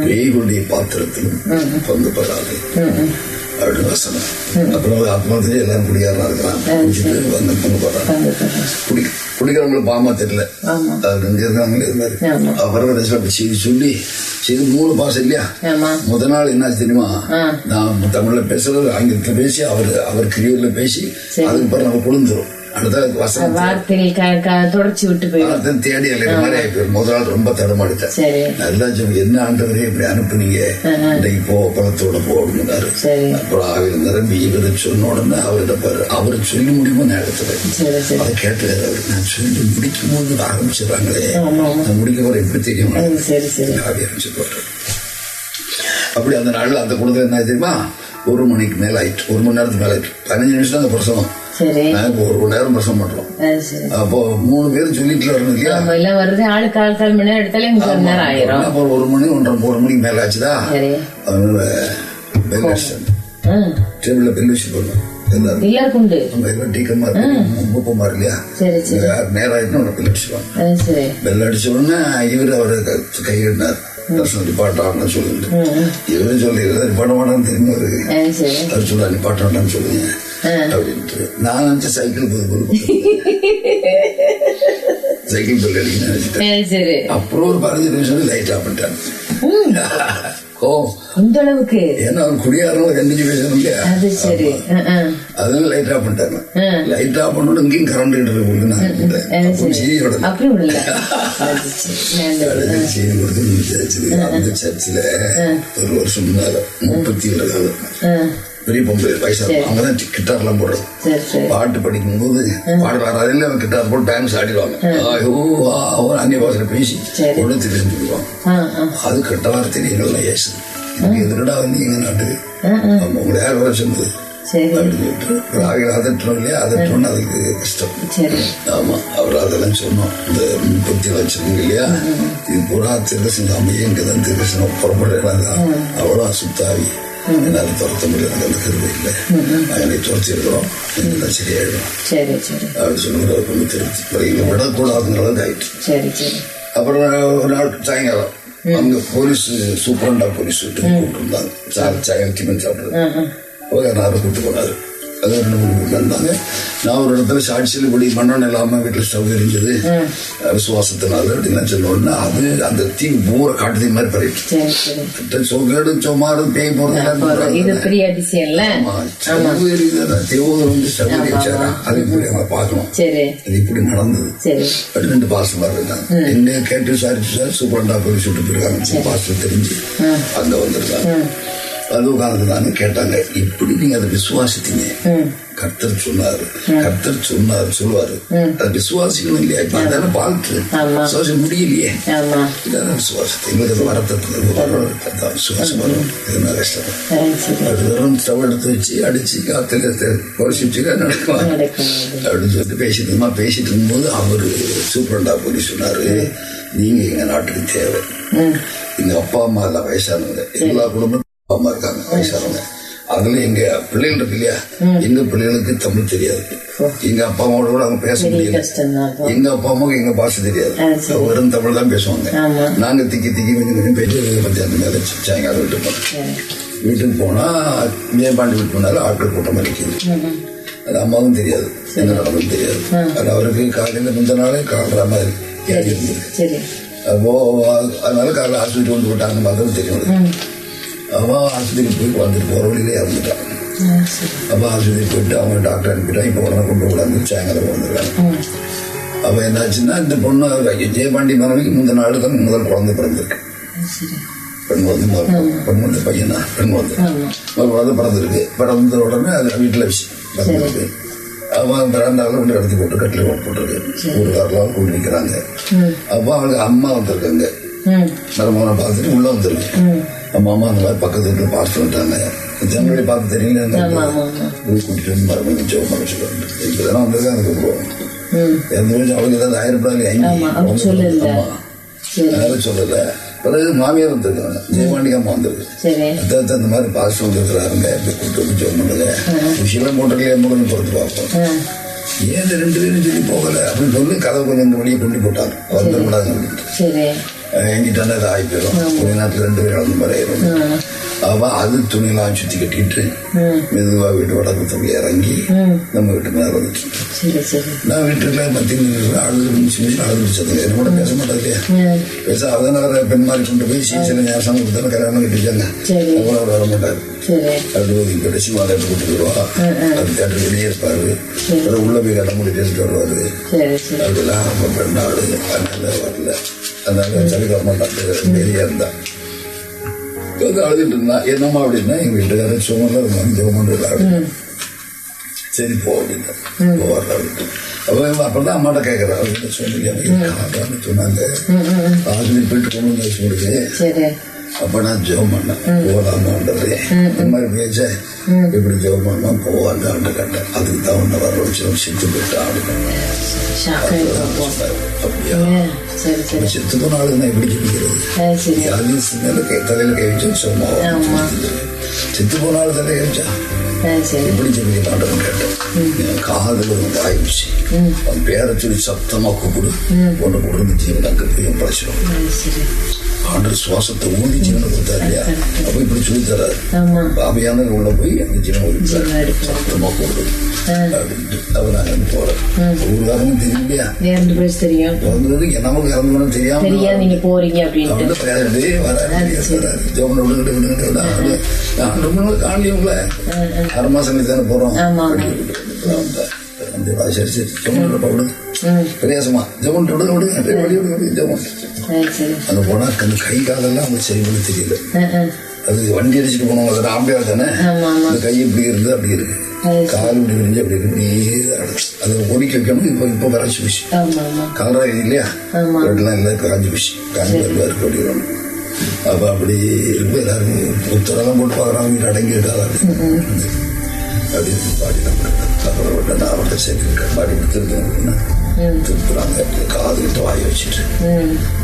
பேய்களுடைய பாத்திரத்திலும் பங்கு பெறாது அப்படின்னு வசனம். அப்புறம் ஆத்மாத்திலே எல்லாரும் குடியாரா இருக்கிறான். வந்து பங்கு பெறேன். குடி குடிக்கிறவங்களுக்கு பாமா தெரியல இருக்காங்களே இருந்தாரு. செய்தி சொல்லி செய்தி மூணு பாசம் இல்லையா? முத நாள் என்ன தெரியுமா. நான் தமிழ்ல பேசுறது ஆங்கிலத்துல பேசி அவர் அவர் கிரியூர்ல பேசி அதுக்கு பிறகு நம்ம குளிந்துரும் தொடர்ச்சி விட்டு போயிடும். தேடி அலையிற மாதிரி ஆயிப்போயிரு முதல் நாள் ரொம்ப தடமாடிட்டேன். நல்லா சொல்லி என்ன ஆண்டவரே இப்படி அனுப்புனீங்க? இன்னைக்கு போ பணத்தோட போ அப்படின்னாரு சரி. அப்புறம் அவர் நிரம்பி இவரு சொன்ன உடனே அவர்கிட்ட பாரு. அவர் சொல்லி முடியுமோ நேரத்துல அதை கேட்டாரு அவர். நான் சொல்லி முடிக்கும் போது ஆரம்பிச்சிடறாங்களே. நான் முடிக்க போற எப்படி தெரியும்? ஆவி ஆரம்பிச்சு போறாரு அப்படி அந்த நாள்ல அந்த குடும்பம் என்ன தெரியுமா? ஒரு மணிக்கு மேல ஆயிட்டு ஒரு மணி நேரத்துக்கு மேல ஆயிட்டு. பதினஞ்சு நிமிஷம் தான் அந்த பிரசவம். ஒரு மணி நேரம் பிரசவம் பண்றோம். அப்போ மூணு பேரும் சொல்லிட்டு வரணும் இல்லையா? எல்லாம் வருது ஆளு கால் கால் மணி நேரம் எடுத்தாலே ஆயிரும். அப்போ ஒரு மணி ஒன்றரை ஒரு மணிக்கு மேல ஆச்சுதா? அதனால பெல் டேபிள்ல பெல் வச்சு போடணும் எல்லாருக்கும் டீக்கமா இருக்கு இல்லையா? நேரம் ஆயிட்டுனா உடனே பெல் அடிச்சுவாங்க பெல் அடிச்ச உடனே இவர் அவரை கையிட்டார் தர்ஷனம் நிப்பாட்டான்னு சொல்லிட்டு. இவரும் சொல்லி நிப்பாட்ட மாட்டான்னு தெரியும் அவரு? சொல்ல சொல்லுங்க. அப்படின்ட்டு. நான் நினைச்ச சைக்கிள் போது போது சைக்கிள் பெல் அடிக்கணும்னு நினைச்சிட்டேன் அப்புறம் ஒரு பதினஞ்சு நிமிஷம் லைட் ஆஃப் பண்ணிட்டாங்க. இந்த அளவுக்கு ஏன்னா அவர் குடியாரம் ரெண்டு பேசணும் இல்லையா. அதனால லைட் ஆஃப் பண்ணிட்டாங்க. லைட் ஆஃப் பண்ணோட இங்கேயும் கரண்ட் கொடுத்து நான் சரி. செய்தி கொடுத்து முடிச்சாச்சு அந்த சர்ச்சில் ஒரு வருஷம் முன்னால முப்பத்தி ஏழு காலம் பெரிய பொம்பளை வயசு அவங்கதான் கிட்டார்லாம் போடுறது. சரி சரி. பாட்டு படிக்கும்போது பாடல் வராதில்ல அவன் கிட்டார் போட்டு டான்ஸ் ஆடிடுவாங்க. ஐயோ அவன் அந்நிய பாசனை பேசி. ஒன்று தெரிஞ்சு சொல்லுவாங்க அது கெட்ட வார்த்தை நீங்களாம் ஏசு இங்க எதுக்கடா வந்தீங்க நாட்டுக்கு ஆமா, உங்களை யார் வர சொன்னது அப்படின்னு சொல்லிட்டு ராவிகள் அதட்டணும் இல்லையா? அதுக்கு கஷ்டம். ஆமா அவர் அதெல்லாம் சொன்னோம். இந்த முப்பத்தி லட்சம் இல்லையா? இது பூரா திருக்கசன் அமைய இங்கதான் திருக்கசனம் புறப்படுறாங்க. அவ்வளோ சுத்தாவி என்னால துரத்த முடியல அந்த கருது இல்லை அதனை துரத்தி இருக்கிறோம் எல்லாம் சரியாயிடும் சரி சரி அப்படின்னு சொல்லி அவர் கொண்டு திருச்சி பிறகு விடக்கூடாதுங்கிற அளவுக்கு ஆயிட்டு சரி சரி அப்புறம் ஒரு நாள் சாயங்காலம் அங்க போலீஸ் சூப்பரண்டா போலீஸ் கூப்பிட்டு இருந்தாங்க சாயங்காலம் டிஃபன் சாப்பிடுறது நான் கூப்பிட்டு போனாரு அது ரெண்டு மூணு பேர் வந்தாங்க நான் ஒரு இடத்துல சாட்சியில் இப்படி மண்ணெண்ணெய் இல்லாம வீட்டில் ஸ்டவ் எரிஞ்சது. விசுவாசத்தினால அப்படின்லாம் சொல்லுவோம்னா அது அந்த தீ பூரா காட்டு தீ மாதிரி பரவிட்டு சொல்கேடு சுமாரு பேய் எரியுது தேவதர் வந்து ஸ்டவ் எரிச்சாரா அது இப்படி அவங்க பார்க்கணும்? அது இப்படி நடந்தது. ரெண்டு பாசமா இருந்தாங்க. என்ன கேட்டு விசாரிச்சு சார் சூப்பரண்டா போய் சுட்டு போயிருக்காங்க. பாஸ்டர் தெரிஞ்சு அங்க வந்திருக்காங்க. அது உட்காந்துருந்தாங்க கேட்டாங்க. இப்படி நீங்க அதை விசுவாசித்தீங்க. கர்த்தர் சொன்னாரு. கர்த்தர் சொன்னாரு சொல்லுவாரு. அது விசுவாசிக்கணும் இல்லையா? இப்ப அதான வாழ்த்து. விசுவாசிக்க முடியலையே. இதான் விசுவாசத்தை எங்களுக்கு விசுவாசம் வரும் இதுனா கஷ்டம் அது வெறும் ஸ்டவ் எடுத்து வச்சு அடிச்சு காத்துல பொழிச்சுட்டு நடக்கும்? நடக்கும் அப்படின்னு சொல்லிட்டு பேசிட்டு பேசிட்டு இருக்கும்போது அவரு சூப்பரண்டா போலீஸ் சொன்னாரு நீங்க எங்க நாட்டுக்கு தேவை. எங்க அப்பா அம்மா எல்லாம் வயசானவங்க. எல்லா குடும்பமும் அப்பா அம்மா இருக்காங்க வயசானவங்க அதுல எங்க பிள்ளைகள் இருக்கு இல்லையா? எங்க பிள்ளைகளுக்கு தமிழ் தெரியாது. எங்க அப்பா அம்மாவோட கூட அவங்க பேச முடியல. எங்க அப்பா அம்மாவுக்கு எங்க பாஷை தெரியாது. வெறும் தமிழ் தான் பேசுவாங்க. நாங்க திக்கி திக்கி கொஞ்சம் கொஞ்சம் பேசி மத்தியானம் மேல சாயங்காலம் வீட்டுக்கு போனோம் வீட்டுக்கு போனா ஜெயபாண்டி வீட்டு முன்னால ஆட்கள் கூட்டம் இருக்குது. அது அம்மாவும் தெரியாது. என்ன நடந்ததும் தெரியாது. அது அவருக்கு காலையில முந்த நாளே காலரா மாதிரி சரி அப்போ அது- அதனால காலைல ஆஸ்பத்திரி கொண்டு போட்டாங்க மாதிரி தெரியும். அவன் ஆஸ்பத்திரிக்கு போய் வந்துட்டு போற வழியிலே இறந்துட்டான் அப்போ ஆஸ்பத்திரி போயிட்டு அவங்க டாக்டர் அனுப்பிட்டா இப்போ உடனே கொண்டு விடாந்து சாயங்காலம் வந்துருக்காங்க அப்ப என்னாச்சுன்னா இந்த பொண்ணு ஜெயபாண்டி மனைவிக்கு முந்தின நாள் தான் முதல் குழந்தை பிறந்திருக்கு. பெண் முதல் பெண் குழந்தை பையனா? பெண் முதல் குழந்தை பிறந்திருக்கு. பிறந்த உடனே அது வீட்டில் பிறந்திருக்கு. அவன் பிறந்தாலும் கொண்டு எடுத்து போட்டு கட்டில் போட்டு போட்டுருக்கு ஊருக்காரெல்லாம் கூட்டி நிற்கிறாங்க அப்போ அவளுக்கு அம்மா வந்திருக்காங்க. ம். மருமகனை பார்த்துட்டு உள்ள வந்திருக்கு அம்மா அம்மா அந்த மாதிரி பக்கத்து வீட்டில் பார்த்து வந்துட்டாங்க ஜனவரி பார்த்து தெரியல போய் கூட்டிட்டு வந்து மருமகன் ஜெபம் பண்ண சொல்லுவாங்க இப்போதான் வந்திருக்காங்க கூப்பிடுவோம் ம். எந்த வயசு அவளுக்கு ஏதாவது ஆயிரப்படாது அவங்க சொல்லல. பிறகு மாமியார் வந்திருக்காங்க ஜெயபாண்டிக்கு அம்மா வந்திருக்கு. இந்த மாதிரி பாஸ்டர் வந்திருக்கிறாருங்க. இப்படி கூப்பிட்டு வந்து ஜெபம் பண்ணுங்க விஷயம் போட்டிருக்கே எம்மகன் பொறுத்து பார்ப்போம். ஏன் இந்த ரெண்டு பேரும் சொல்லி போகல? அப்படின்னு சொல்லி கதவை கொஞ்சம் வழியை கொண்டு போட்டாங்க. அப்படின்ட்டு எங்கிட்ட அது ஆகி போயிடும் நேரத்தில் ரெண்டு பேரும் இழந்து மறையிடும் ஆ. அவ அது துணியெல்லாம் சுத்தி கட்டிட்டு மெதுவா வீட்டு வடக்கு தம்பி இறங்கி நம்ம வீட்டு மேல வந்துட்டு நான் வீட்டுல மத்திய அழுது மிச்சு மிச்சு அழுது சத்தம் என்ன கூட பேச மாட்டாங்க இல்லையா? பேச அதனால பெண் மாதிரி கொண்டு போய் சீசன ஞாசம் கொடுத்தாலும் கல்யாணம் கட்டிச்சாங்க. அப்புறம் அவர் வர மாட்டாரு. அப்படி ஒதுக்கி மாலை எடுத்து கூட்டு வருவா. அது தேட்டர் வெளியே இருப்பாரு. அப்புறம் உள்ள போய் கட்ட முடி பேசிட்டு வருவாரு. ரொம்ப பெண் ஆளு அதனால வரல. அதனால வர மாட்டாங்க வெளியே இருந்தா. வந்து அழுதுட்டு இருந்தா. என்னம்மா அப்படின்னா எங்க வீட்டுக்காரர் சுமர்ல ஜெபம் விளையாடு சரி போ அப்படின்னா போவார் அப்படின்ட்டு அப்போ இவன் அப்பதான் அம்மாட்ட கேட்கறா அப்படின்னு சொன்னீங்க. சொன்னாங்க ஆசிரியர் போயிட்டு கொண்டு வந்து வச்சு கொடுக்கு சரி. அப்ப நான் ஜெபம் பண்ணேன் போகலாமான்றது இந்த மாதிரி பேச இப்படி ஜெபம் போவாங்க அவன்கிட்ட கேட்டேன் அதுக்கு தான் ஒன்று வர வச்சு செத்து ஷாக்காய் பார்ப்போம் அப்படியா? செத்து போன ஆளு நான் எப்படி ஜெபிக்கிறது யாரையும் மேல கை தலையில கை வச்சு சும்மா ஆமா. செத்து போன ஆளு தலையை கை வச்சா ஆ சரி எப்படி ஜெபிக்க மாட்டேன்னு கேட்டேன் காதுல ஒரு வாய்ச்சி அவன் பேரை சொல்லி சத்தமா கூப்பிடு. ஒன்று கொடுத்து ஜீவன் அங்கே போய் ஆண்டர் சுவாசத்தை ஊதி ஜீவனை கொடுத்தாரு இல்லையா? அப்ப இப்படி சொல்லி தராரு. பாபியான உள்ள போய் அந்த ஜீவன் எடுக்கிறார். சத்தமா கூப்பிடு. அப்படின்ட்டு அவர் நாங்க போறோம் ஊருக்காரங்க தெரியும். இல்லையா தெரியும் நமக்கு இறந்து தெரியாம தெரியா நீங்க போறீங்க வராரு. வராரு. ஜோமனை விடுகிட்டு விடுகிட்டு நாள் காணலியுங்கள ஆறு மாசம் கழிச்சு தானே போறோம். சரி சரி ஜோமன் விடுது பிரயாசமா ஜோமன் விடுங்க விடுங்க வழி விடுங்க ஜோமன் அங்க போனா அந்த கை காலெல்லாம் அவங்க பண்ண தெரியல. அது வண்டி அடிச்சுட்டு போனோம் அது ஆம்பியா தானே? அந்த கை இப்படி இருந்து அப்படி இருக்கு. அது கால் இப்படி இருந்து அப்படி இருக்கு. அதை ஒடிக்க வைக்கணும் இப்போ இப்போ வரைச்சி போச்சு. ஆமா ஆமா. கலரா இது இல்லையா? ஆமா. ரெட்லாம் இல்லை காஞ்சி போச்சு. காஞ்சி இருக்கு அப்படி அப்போ அப்படி இருக்கு எல்லாரும் புத்தரெல்லாம் போட்டு பார்க்குறாங்க வீட்டு அடங்கி இருக்காது அப்படி இருந்து பாடி நம்ம அப்புறம் விட்டு நான் அவர்கிட்ட சரி இருக்கேன் பாடி திருத்தணும் அப்படின்னா திருத்துறாங்க காது கிட்ட வாய் வச்சுட்டு.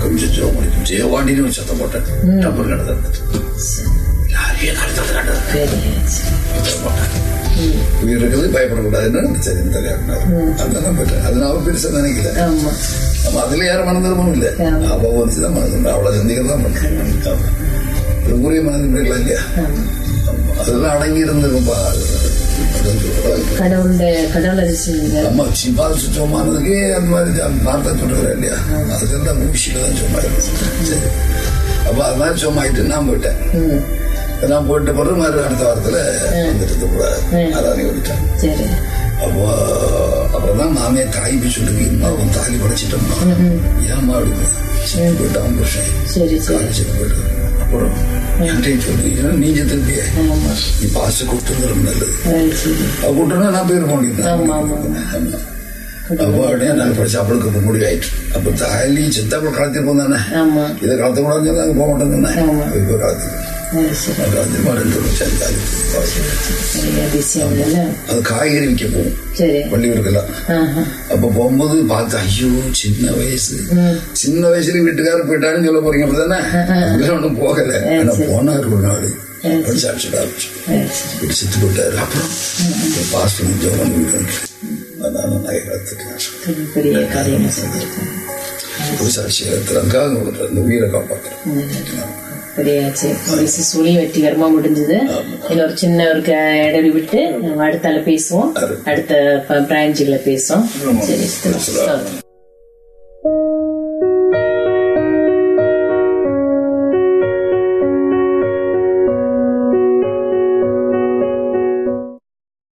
கொஞ்சம் ஜோ பண்ணி ஜெயவாண்டின்னு ஒரு சத்தம் போட்டேன். டப்பர் நடந்தது உயிர் இருக்கிறது பயப்படக்கூடாதுன்னு அதெல்லாம் போயிட்டேன். அது நான் பெருசா நினைக்கல. நம்ம அதுல யாரும் மனதிரும்பவும் இல்லை. அவ வந்து தான் மனதிரும்ப அவளை சந்திக்கிறது தான் பண்ணுறேன் உரிய மனதிரும்பலாம் இல்லையா. அதெல்லாம் அடங்கி இருந்திருக்கும்பா. அதான். கடவுளுடைய கடவுள் நம்ம சிவா சுத்தமானதுக்கே அந்த மாதிரி தான். வார்த்தை சொல்றேன் இல்லையா? அதுக்கெல்லாம் மூஷில தான் சரி. அப்ப அது மாதிரி சொன்னாயிட்டு நான் போயிட்டேன். நான் போயிட்ட பிறகு மறு அடுத்த வாரத்துல வந்துட்டு கூட அதானே அப்போ அப்புறம் தான் மாமே தாய்ப்பு சொல்லுங்க இன்னும் அவன் தாலி படைச்சிட்டோம்மா. ஏமா அப்படின்னு சரி. போயிட்டான் புருஷன் போயிட்டு அப்புறம் என்கிட்ட சொல்லி திரும்பிய ஆமா. நீ பாச கூப்பிட்டு ரொம்ப நல்லது கூப்பிட்டோன்னா நான் பேர். ஆமா அப்போ அப்படியே நாங்கள் படிச்ச அவளுக்கு இப்போ முடிவு ஆயிட்டு அப்போ தாலி சித்தப்பள் கலத்திருப்போம் தானே? ஆமா. இதை கலத்த கூடாதுன்னு நாங்கள் போக மாட்டோம் தானே ஆமா. இப்போ கலத்து அது காய்கறி விற்க சரி. வள்ளியூருக்கெல்லாம். அப்ப போகும்போது பார்த்து ஐயோ சின்ன வயசு. சின்ன வயசுல வீட்டுக்காரர் போயிட்டாருன்னு சொல்ல போறீங்க அப்படிதானே? ஒண்ணும் போகல. ஆனா போனாரு ஒரு நாள். செத்து போட்டாரு அப்புறம் பாஸ்ட் ஜோலம் வீடு வந்து அதான் நகை காத்துட்டேன் பெரிய பெரிய காரியங்கள் செஞ்சிருக்காங்க. ஒரு சாட்சி எடுத்துறாங்க அந்த உயிரை காப்பாற்றுறேன் பெரியாச்சு வயசு சுழி வெற்றிகரமா முடிஞ்சது இதுல ஒரு சின்ன ஒரு இடைவெளி விட்டு அடுத்தால பேசுவோம் அடுத்த பிரான்ச்சுல பேசுவோம் சரி